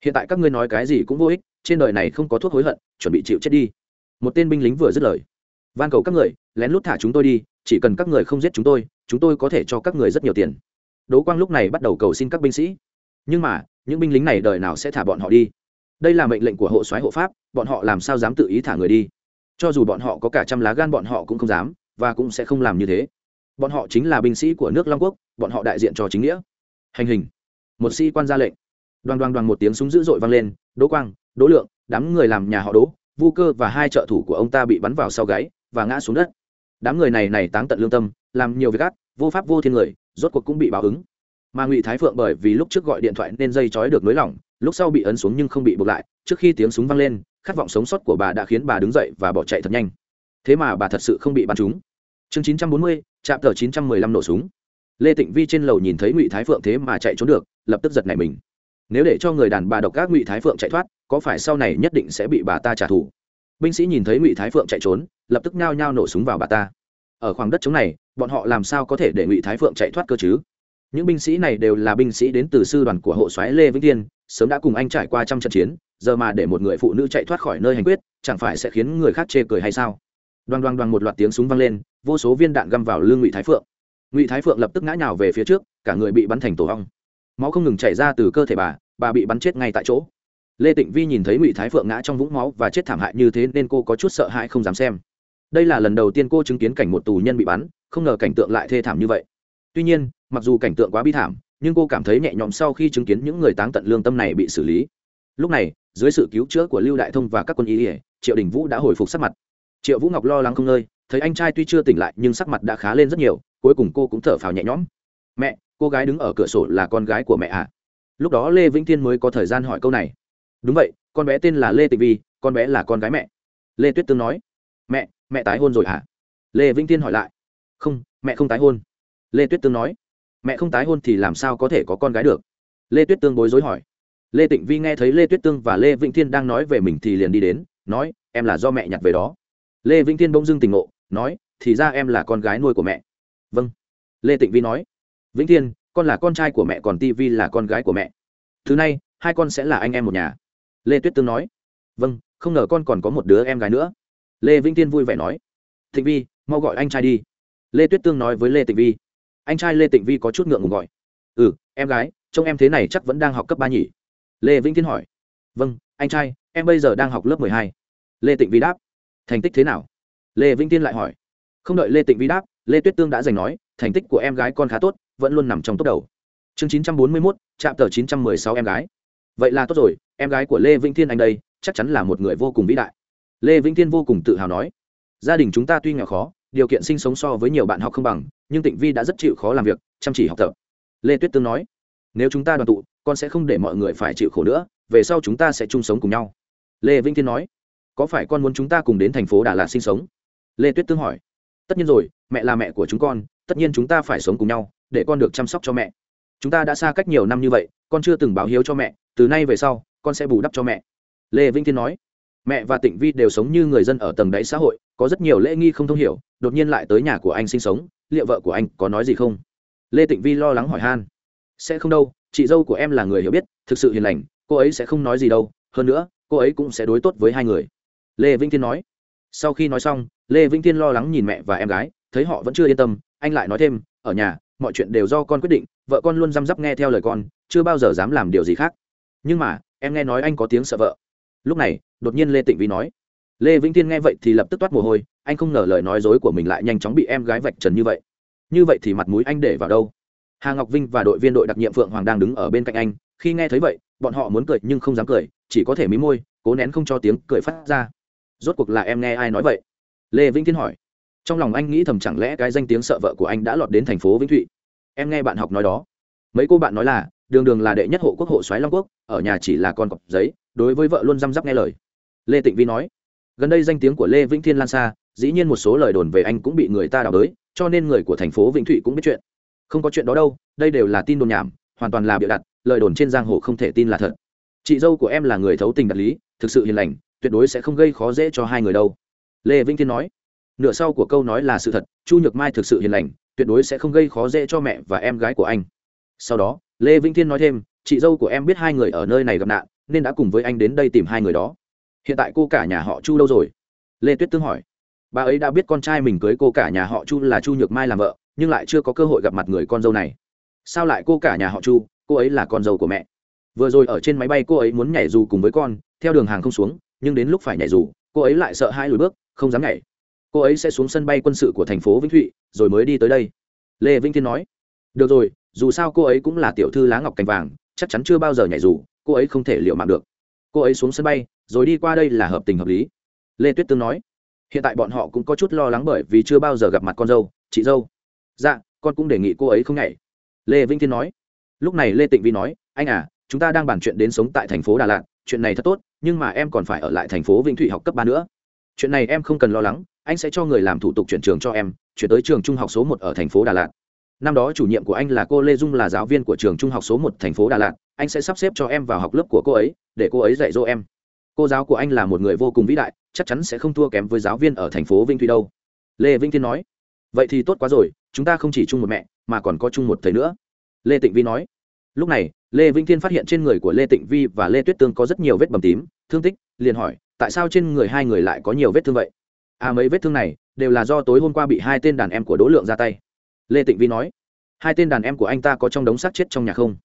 Hiện tại các ngươi nói cái gì cũng vô ích, trên đời này không có thuốc hối hận, chuẩn bị chịu chết đi. Một tên binh lính vừa dứt lời. Van cầu các người, lén lút thả chúng tôi đi chỉ cần các người không giết chúng tôi chúng tôi có thể cho các người rất nhiều tiền. Đỗ quang lúc này bắt đầu cầu xin các binh sĩ. Nhưng mà, những binh lính này đời nào sẽ thả bọn họ đi? Đây là mệnh lệnh của hộ soái hộ pháp, bọn họ làm sao dám tự ý thả người đi? Cho dù bọn họ có cả trăm lá gan, bọn họ cũng không dám, và cũng sẽ không làm như thế. Bọn họ chính là binh sĩ của nước long quốc, bọn họ đại diện cho chính nghĩa. Hành hình. Một sĩ quan ra lệnh. Đoàn đoàn đoàn một tiếng súng dữ dội vang lên. Đỗ quang, đỗ lượng, đám người làm nhà họ đỗ, vu cơ và hai trợ thủ của ông ta bị bắn vào sau gáy và ngã xuống đất đám người này này táng tận lương tâm làm nhiều việc ác vô pháp vô thiên người rốt cuộc cũng bị báo ứng. Mà ngụy thái phượng bởi vì lúc trước gọi điện thoại nên dây trói được nới lỏng lúc sau bị ấn xuống nhưng không bị buộc lại trước khi tiếng súng vang lên khát vọng sống sót của bà đã khiến bà đứng dậy và bỏ chạy thật nhanh. Thế mà bà thật sự không bị bắn trúng. Chương 940, trạm tờ 915 nổ súng. Lê tịnh vi trên lầu nhìn thấy ngụy thái phượng thế mà chạy trốn được lập tức giật nảy mình. Nếu để cho người đàn bà độc các ngụy thái phượng chạy thoát có phải sau này nhất định sẽ bị bà ta trả thù? Binh sĩ nhìn thấy ngụy thái phượng chạy trốn lập tức nhao nhao nổ súng vào bà ta ở khoảng đất chống này bọn họ làm sao có thể để ngụy thái phượng chạy thoát cơ chứ những binh sĩ này đều là binh sĩ đến từ sư đoàn của hộ soái lê vĩnh tiên sớm đã cùng anh trải qua trăm trận chiến giờ mà để một người phụ nữ chạy thoát khỏi nơi hành quyết chẳng phải sẽ khiến người khác chê cười hay sao đoan đoan đoan một loạt tiếng súng vang lên vô số viên đạn găm vào lưng ngụy thái phượng ngụy thái phượng lập tức ngã nhào về phía trước cả người bị bắn thành tổ hong máu không ngừng chảy ra từ cơ thể bà bà bị bắn chết ngay tại chỗ lê tịnh vi nhìn thấy ngụy thái phượng ngã trong vũng máu và chết thảm hại như thế nên cô có chút sợ hãi không dám xem. Đây là lần đầu tiên cô chứng kiến cảnh một tù nhân bị bắn không ngờ cảnh tượng lại thê thảm như vậy. Tuy nhiên mặc dù cảnh tượng quá bi thảm nhưng cô cảm thấy nhẹ nhõm sau khi chứng kiến những người táng tận lương tâm này bị xử lý. Lúc này dưới sự cứu chữa của lưu đại thông và các quân y ỉa triệu đình vũ đã hồi phục sắc mặt. Triệu vũ ngọc lo lắng không nơi, thấy anh trai tuy chưa tỉnh lại nhưng sắc mặt đã khá lên rất nhiều cuối cùng cô cũng thở phào nhẹ nhõm. Mẹ cô gái đứng ở cửa sổ là con gái của mẹ à lúc đó lê vĩnh thiên mới có thời gian hỏi câu này đúng vậy, con bé tên là lê tịnh vi, con bé là con gái mẹ. Lê tuyết tương nói. Mẹ mẹ tái hôn rồi hả? Lê vĩnh thiên hỏi lại. Không, mẹ không tái hôn. Lê tuyết tương nói. Mẹ không tái hôn thì làm sao có thể có con gái được? Lê tuyết tương bối rối hỏi. Lê tịnh vi nghe thấy lê tuyết tương và lê vĩnh thiên đang nói về mình thì liền đi đến, nói, em là do mẹ nhặt về đó. Lê vĩnh thiên bỗng dưng tình ngộ, nói, thì ra em là con gái nuôi của mẹ. Vâng. Lê tịnh vi nói, vĩnh thiên, con là con trai của mẹ còn ti vi là con gái của mẹ. Thứ này, hai con sẽ là anh em một nhà lê tuyết tương nói. Vâng không ngờ con còn có một đứa em gái nữa. Lê vĩnh thiên vui vẻ nói. Thịnh vi, mau gọi anh trai đi. Lê tuyết tương nói với lê tịnh vi. Anh trai lê tịnh vi có chút ngượng ngùng gọi. Ừ em gái, trông em thế này chắc vẫn đang học cấp ba nhỉ? Lê vĩnh thiên hỏi. Vâng anh trai, em bây giờ đang học lớp mười hai. Lê tịnh vi đáp. Thành tích thế nào? Lê vĩnh thiên lại hỏi. Không đợi lê tịnh vi đáp, lê tuyết tương đã giành nói, thành tích của em gái con khá tốt, vẫn luôn nằm trong top đầu. Chương chín trăm bốn mươi mốt trạm tờ chín trăm mười sáu em gái vậy là tốt rồi, em gái của lê vĩnh thiên anh đây, chắc chắn là một người vô cùng vĩ đại. Lê vĩnh thiên vô cùng tự hào nói. Gia đình chúng ta tuy nghèo khó, điều kiện sinh sống so với nhiều bạn học không bằng, nhưng tịnh vi đã rất chịu khó làm việc, chăm chỉ học tập. Lê tuyết tương nói, nếu chúng ta đoàn tụ, con sẽ không để mọi người phải chịu khổ nữa, về sau chúng ta sẽ chung sống cùng nhau. Lê vĩnh thiên nói, có phải con muốn chúng ta cùng đến thành phố đà lạt sinh sống? Lê tuyết tương hỏi, tất nhiên rồi, mẹ là mẹ của chúng con, tất nhiên chúng ta phải sống cùng nhau, để con được chăm sóc cho mẹ chúng ta đã xa cách nhiều năm như vậy, con chưa từng báo hiếu cho mẹ, từ nay về sau, con sẽ bù đắp cho mẹ. Lê vĩnh thiên nói. Mẹ và tịnh vi đều sống như người dân ở tầng đáy xã hội, có rất nhiều lễ nghi không thông hiểu, đột nhiên lại tới nhà của anh sinh sống, liệu vợ của anh có nói gì không? Lê tịnh vi lo lắng hỏi han. Sẽ không đâu, chị dâu của em là người hiểu biết, thực sự hiền lành, cô ấy sẽ không nói gì đâu, hơn nữa, cô ấy cũng sẽ đối tốt với hai người. Lê vĩnh thiên nói. Sau khi nói xong, lê vĩnh thiên lo lắng nhìn mẹ và em gái, thấy họ vẫn chưa yên tâm, anh lại nói thêm, ở nhà, mọi chuyện đều do con quyết định vợ con luôn răm rắp nghe theo lời con, chưa bao giờ dám làm điều gì khác. Nhưng mà, em nghe nói anh có tiếng sợ vợ. Lúc này, đột nhiên lê tịnh vi nói, lê vĩnh thiên nghe vậy thì lập tức toát mồ hôi, anh không ngờ lời nói dối của mình lại nhanh chóng bị em gái vạch trần như vậy. Như vậy thì mặt mũi anh để vào đâu? Hà ngọc vinh và đội viên đội đặc nhiệm phượng hoàng đang đứng ở bên cạnh anh, khi nghe thấy vậy, bọn họ muốn cười nhưng không dám cười, chỉ có thể mí môi, cố nén không cho tiếng cười phát ra. Rốt cuộc là em nghe ai nói vậy? Lê vĩnh thiên hỏi. Trong lòng anh nghĩ thầm chẳng lẽ cái danh tiếng sợ vợ của anh đã lọt đến thành phố vĩnh thụy? Em nghe bạn học nói đó. Mấy cô bạn nói là đường đường là đệ nhất hộ quốc hộ xoáy long quốc ở nhà chỉ là con cọp giấy đối với vợ luôn răm rắp nghe lời. Lê tịnh vi nói gần đây danh tiếng của lê vĩnh thiên lan xa dĩ nhiên một số lời đồn về anh cũng bị người ta đào đới, cho nên người của thành phố vĩnh thụy cũng biết chuyện. Không có chuyện đó đâu đây đều là tin đồn nhảm hoàn toàn là bịa đặt lời đồn trên giang hồ không thể tin là thật. Chị dâu của em là người thấu tình đạt lý thực sự hiền lành tuyệt đối sẽ không gây khó dễ cho hai người đâu. Lê vĩnh thiên nói nửa sau của câu nói là sự thật, chu nhược mai thực sự hiền lành, tuyệt đối sẽ không gây khó dễ cho mẹ và em gái của anh. Sau đó, lê vĩnh thiên nói thêm, chị dâu của em biết hai người ở nơi này gặp nạn, nên đã cùng với anh đến đây tìm hai người đó. Hiện tại cô cả nhà họ chu đâu rồi? Lê tuyết tương hỏi. Bà ấy đã biết con trai mình cưới cô cả nhà họ chu là chu nhược mai làm vợ, nhưng lại chưa có cơ hội gặp mặt người con dâu này. Sao lại cô cả nhà họ chu, cô ấy là con dâu của mẹ? Vừa rồi ở trên máy bay cô ấy muốn nhảy dù cùng với con, theo đường hàng không xuống, nhưng đến lúc phải nhảy dù, cô ấy lại sợ hai lùi bước, không dám nhảy cô ấy sẽ xuống sân bay quân sự của thành phố vĩnh thụy, rồi mới đi tới đây. Lê vĩnh thiên nói. Được rồi, dù sao cô ấy cũng là tiểu thư lá ngọc cành vàng, chắc chắn chưa bao giờ nhảy dù, cô ấy không thể liệu mạng được. Cô ấy xuống sân bay, rồi đi qua đây là hợp tình hợp lý. Lê tuyết tương nói. Hiện tại bọn họ cũng có chút lo lắng bởi vì chưa bao giờ gặp mặt con dâu, chị dâu. Dạ con cũng đề nghị cô ấy không nhảy. Lê vĩnh thiên nói. Lúc này lê tịnh vi nói, anh à chúng ta đang bàn chuyện đến sống tại thành phố đà lạt, chuyện này thật tốt, nhưng mà em còn phải ở lại thành phố vĩnh thụy học cấp ba nữa. Chuyện này em không cần lo lắng anh sẽ cho người làm thủ tục chuyển trường cho em, chuyển tới trường trung học số một ở thành phố đà lạt. Năm đó chủ nhiệm của anh là cô lê dung là giáo viên của trường trung học số một thành phố đà lạt. Anh sẽ sắp xếp cho em vào học lớp của cô ấy, để cô ấy dạy dỗ em. Cô giáo của anh là một người vô cùng vĩ đại, chắc chắn sẽ không thua kém với giáo viên ở thành phố vinh thủy đâu. Lê vĩnh thiên nói. Vậy thì tốt quá rồi, chúng ta không chỉ chung một mẹ, mà còn có chung một thầy nữa. Lê tịnh vi nói. Lúc này, lê vĩnh thiên phát hiện trên người của lê tịnh vi và lê tuyết tương có rất nhiều vết bầm tím, thương tích, liền hỏi, tại sao trên người hai người lại có nhiều vết thương vậy? À mấy vết thương này đều là do tối hôm qua bị hai tên đàn em của đỗ lượng ra tay. Lê tịnh vi nói, hai tên đàn em của anh ta có trong đống xác chết trong nhà không?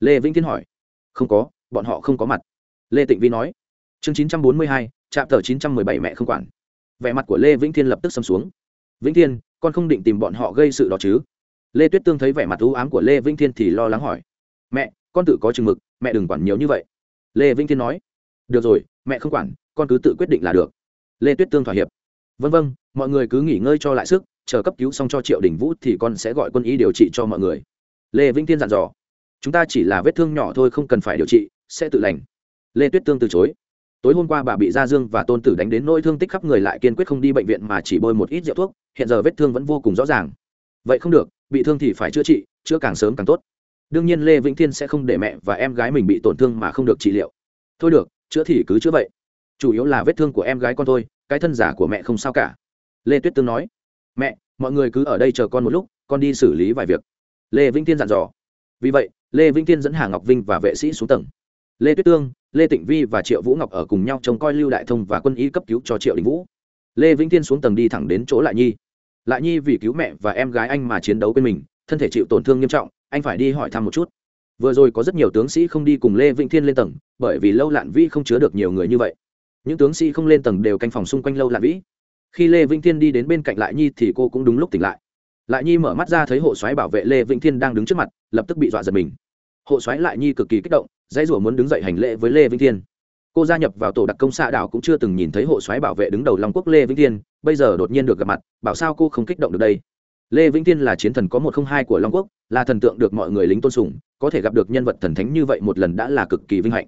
Lê vĩnh thiên hỏi, không có, bọn họ không có mặt. Lê tịnh vi nói, chương chín trăm bốn mươi hai, trạm tờ chín trăm mười bảy mẹ không quản. Vẻ mặt của lê vĩnh thiên lập tức xâm xuống. Vĩnh thiên, con không định tìm bọn họ gây sự đó chứ? Lê tuyết tương thấy vẻ mặt u ám của lê vĩnh thiên thì lo lắng hỏi, mẹ, con tự có chừng mực, mẹ đừng quản nhiều như vậy. Lê vĩnh thiên nói, được rồi, mẹ không quản, con cứ tự quyết định là được. Lê tuyết tương thỏa hiệp vân vân, mọi người cứ nghỉ ngơi cho lại sức, chờ cấp cứu xong cho triệu đình vũ thì con sẽ gọi quân y điều trị cho mọi người. Lê vĩnh thiên dặn dò, chúng ta chỉ là vết thương nhỏ thôi, không cần phải điều trị, sẽ tự lành. Lê tuyết tương từ chối, tối hôm qua bà bị gia dương và tôn tử đánh đến nỗi thương tích khắp người lại kiên quyết không đi bệnh viện mà chỉ bôi một ít rượu thuốc, hiện giờ vết thương vẫn vô cùng rõ ràng. Vậy không được, bị thương thì phải chữa trị, chữa càng sớm càng tốt. Đương nhiên lê vĩnh thiên sẽ không để mẹ và em gái mình bị tổn thương mà không được trị liệu. Thôi được, chữa thì cứ chữa vậy. Chủ yếu là vết thương của em gái con thôi cái thân giả của mẹ không sao cả. Lê tuyết tương nói, mẹ, mọi người cứ ở đây chờ con một lúc, con đi xử lý vài việc. Lê vĩnh thiên dặn dò. Vì vậy, lê vĩnh thiên dẫn hà ngọc vinh và vệ sĩ xuống tầng. Lê tuyết tương, lê tịnh vi và triệu vũ ngọc ở cùng nhau trông coi lưu đại thông và quân y cấp cứu cho triệu đình vũ. Lê vĩnh thiên xuống tầng đi thẳng đến chỗ lại nhi. Lại nhi vì cứu mẹ và em gái anh mà chiến đấu bên mình, thân thể chịu tổn thương nghiêm trọng, anh phải đi hỏi thăm một chút. Vừa rồi có rất nhiều tướng sĩ không đi cùng lê vĩnh thiên lên tầng, bởi vì lâu lạn vi không chứa được nhiều người như vậy những tướng sĩ không lên tầng đều canh phòng xung quanh lâu lạn vĩ. Khi lê vĩnh thiên đi đến bên cạnh lại nhi thì cô cũng đúng lúc tỉnh lại. Lại nhi mở mắt ra thấy hộ soái bảo vệ lê vĩnh thiên đang đứng trước mặt, lập tức bị dọa giật mình. Hộ soái lại nhi cực kỳ kích động, dãy rủa muốn đứng dậy hành lễ với lê vĩnh thiên. Cô gia nhập vào tổ đặc công xạ đảo cũng chưa từng nhìn thấy hộ soái bảo vệ đứng đầu long quốc lê vĩnh thiên, bây giờ đột nhiên được gặp mặt, bảo sao cô không kích động được đây? Lê vĩnh thiên là chiến thần có một không hai của long quốc, là thần tượng được mọi người lính tôn sùng, có thể gặp được nhân vật thần thánh như vậy một lần đã là cực kỳ vinh hạnh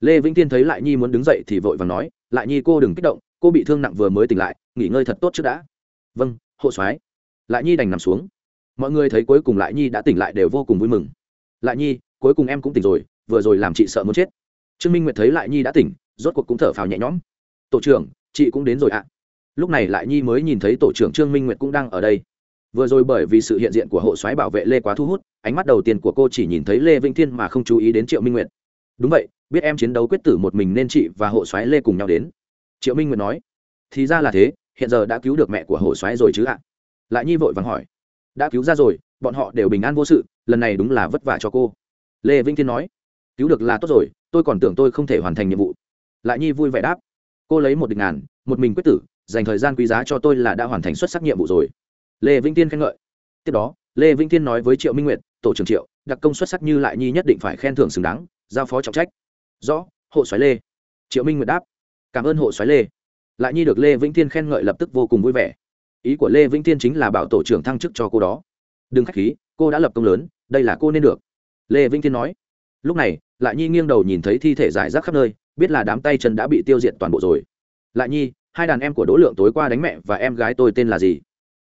lê vĩnh thiên thấy lại nhi muốn đứng dậy thì vội và nói, lại nhi, cô đừng kích động, cô bị thương nặng vừa mới tỉnh lại, nghỉ ngơi thật tốt trước đã. Vâng hộ soái. Lại nhi đành nằm xuống. Mọi người thấy cuối cùng lại nhi đã tỉnh lại đều vô cùng vui mừng. Lại nhi, cuối cùng em cũng tỉnh rồi, vừa rồi làm chị sợ muốn chết. Trương minh nguyệt thấy lại nhi đã tỉnh, rốt cuộc cũng thở phào nhẹ nhõm. Tổ trưởng, chị cũng đến rồi ạ. Lúc này lại nhi mới nhìn thấy tổ trưởng trương minh nguyệt cũng đang ở đây. Vừa rồi bởi vì sự hiện diện của hộ soái bảo vệ lê quá thu hút, ánh mắt đầu tiên của cô chỉ nhìn thấy lê vĩnh thiên mà không chú ý đến triệu minh nguyệt đúng vậy, biết em chiến đấu quyết tử một mình nên chị và hộ soái lê cùng nhau đến. Triệu minh nguyệt nói. Thì ra là thế, hiện giờ đã cứu được mẹ của hộ soái rồi chứ ạ? Lại nhi vội vàng hỏi. Đã cứu ra rồi, bọn họ đều bình an vô sự, lần này đúng là vất vả cho cô. Lê vĩnh thiên nói. Cứu được là tốt rồi, tôi còn tưởng tôi không thể hoàn thành nhiệm vụ. Lại nhi vui vẻ đáp. Cô lấy một địch ngàn, một mình quyết tử, dành thời gian quý giá cho tôi là đã hoàn thành xuất sắc nhiệm vụ rồi. Lê vĩnh tiên khen ngợi. Tiếp đó, lê vĩnh tiên nói với triệu minh nguyệt, tổ trưởng triệu, đặc công xuất sắc như lại nhi nhất định phải khen thưởng xứng đáng giao phó trọng trách. Rõ, hộ xoáy lê. Triệu minh nguyệt đáp. Cảm ơn hộ xoáy lê. Lại nhi được lê vĩnh thiên khen ngợi lập tức vô cùng vui vẻ. Ý của lê vĩnh thiên chính là bảo tổ trưởng thăng chức cho cô đó. Đừng k h á c h khí, cô đã lập công lớn, đây là cô nên được. Lê vĩnh thiên nói. Lúc này, lại nhi nghiêng đầu nhìn thấy thi thể giải rác khắp nơi, biết là đám tay chân đã bị tiêu diệt toàn bộ rồi. Lại nhi, hai đàn em của đỗ lượng tối qua đánh mẹ và em gái tôi tên là gì?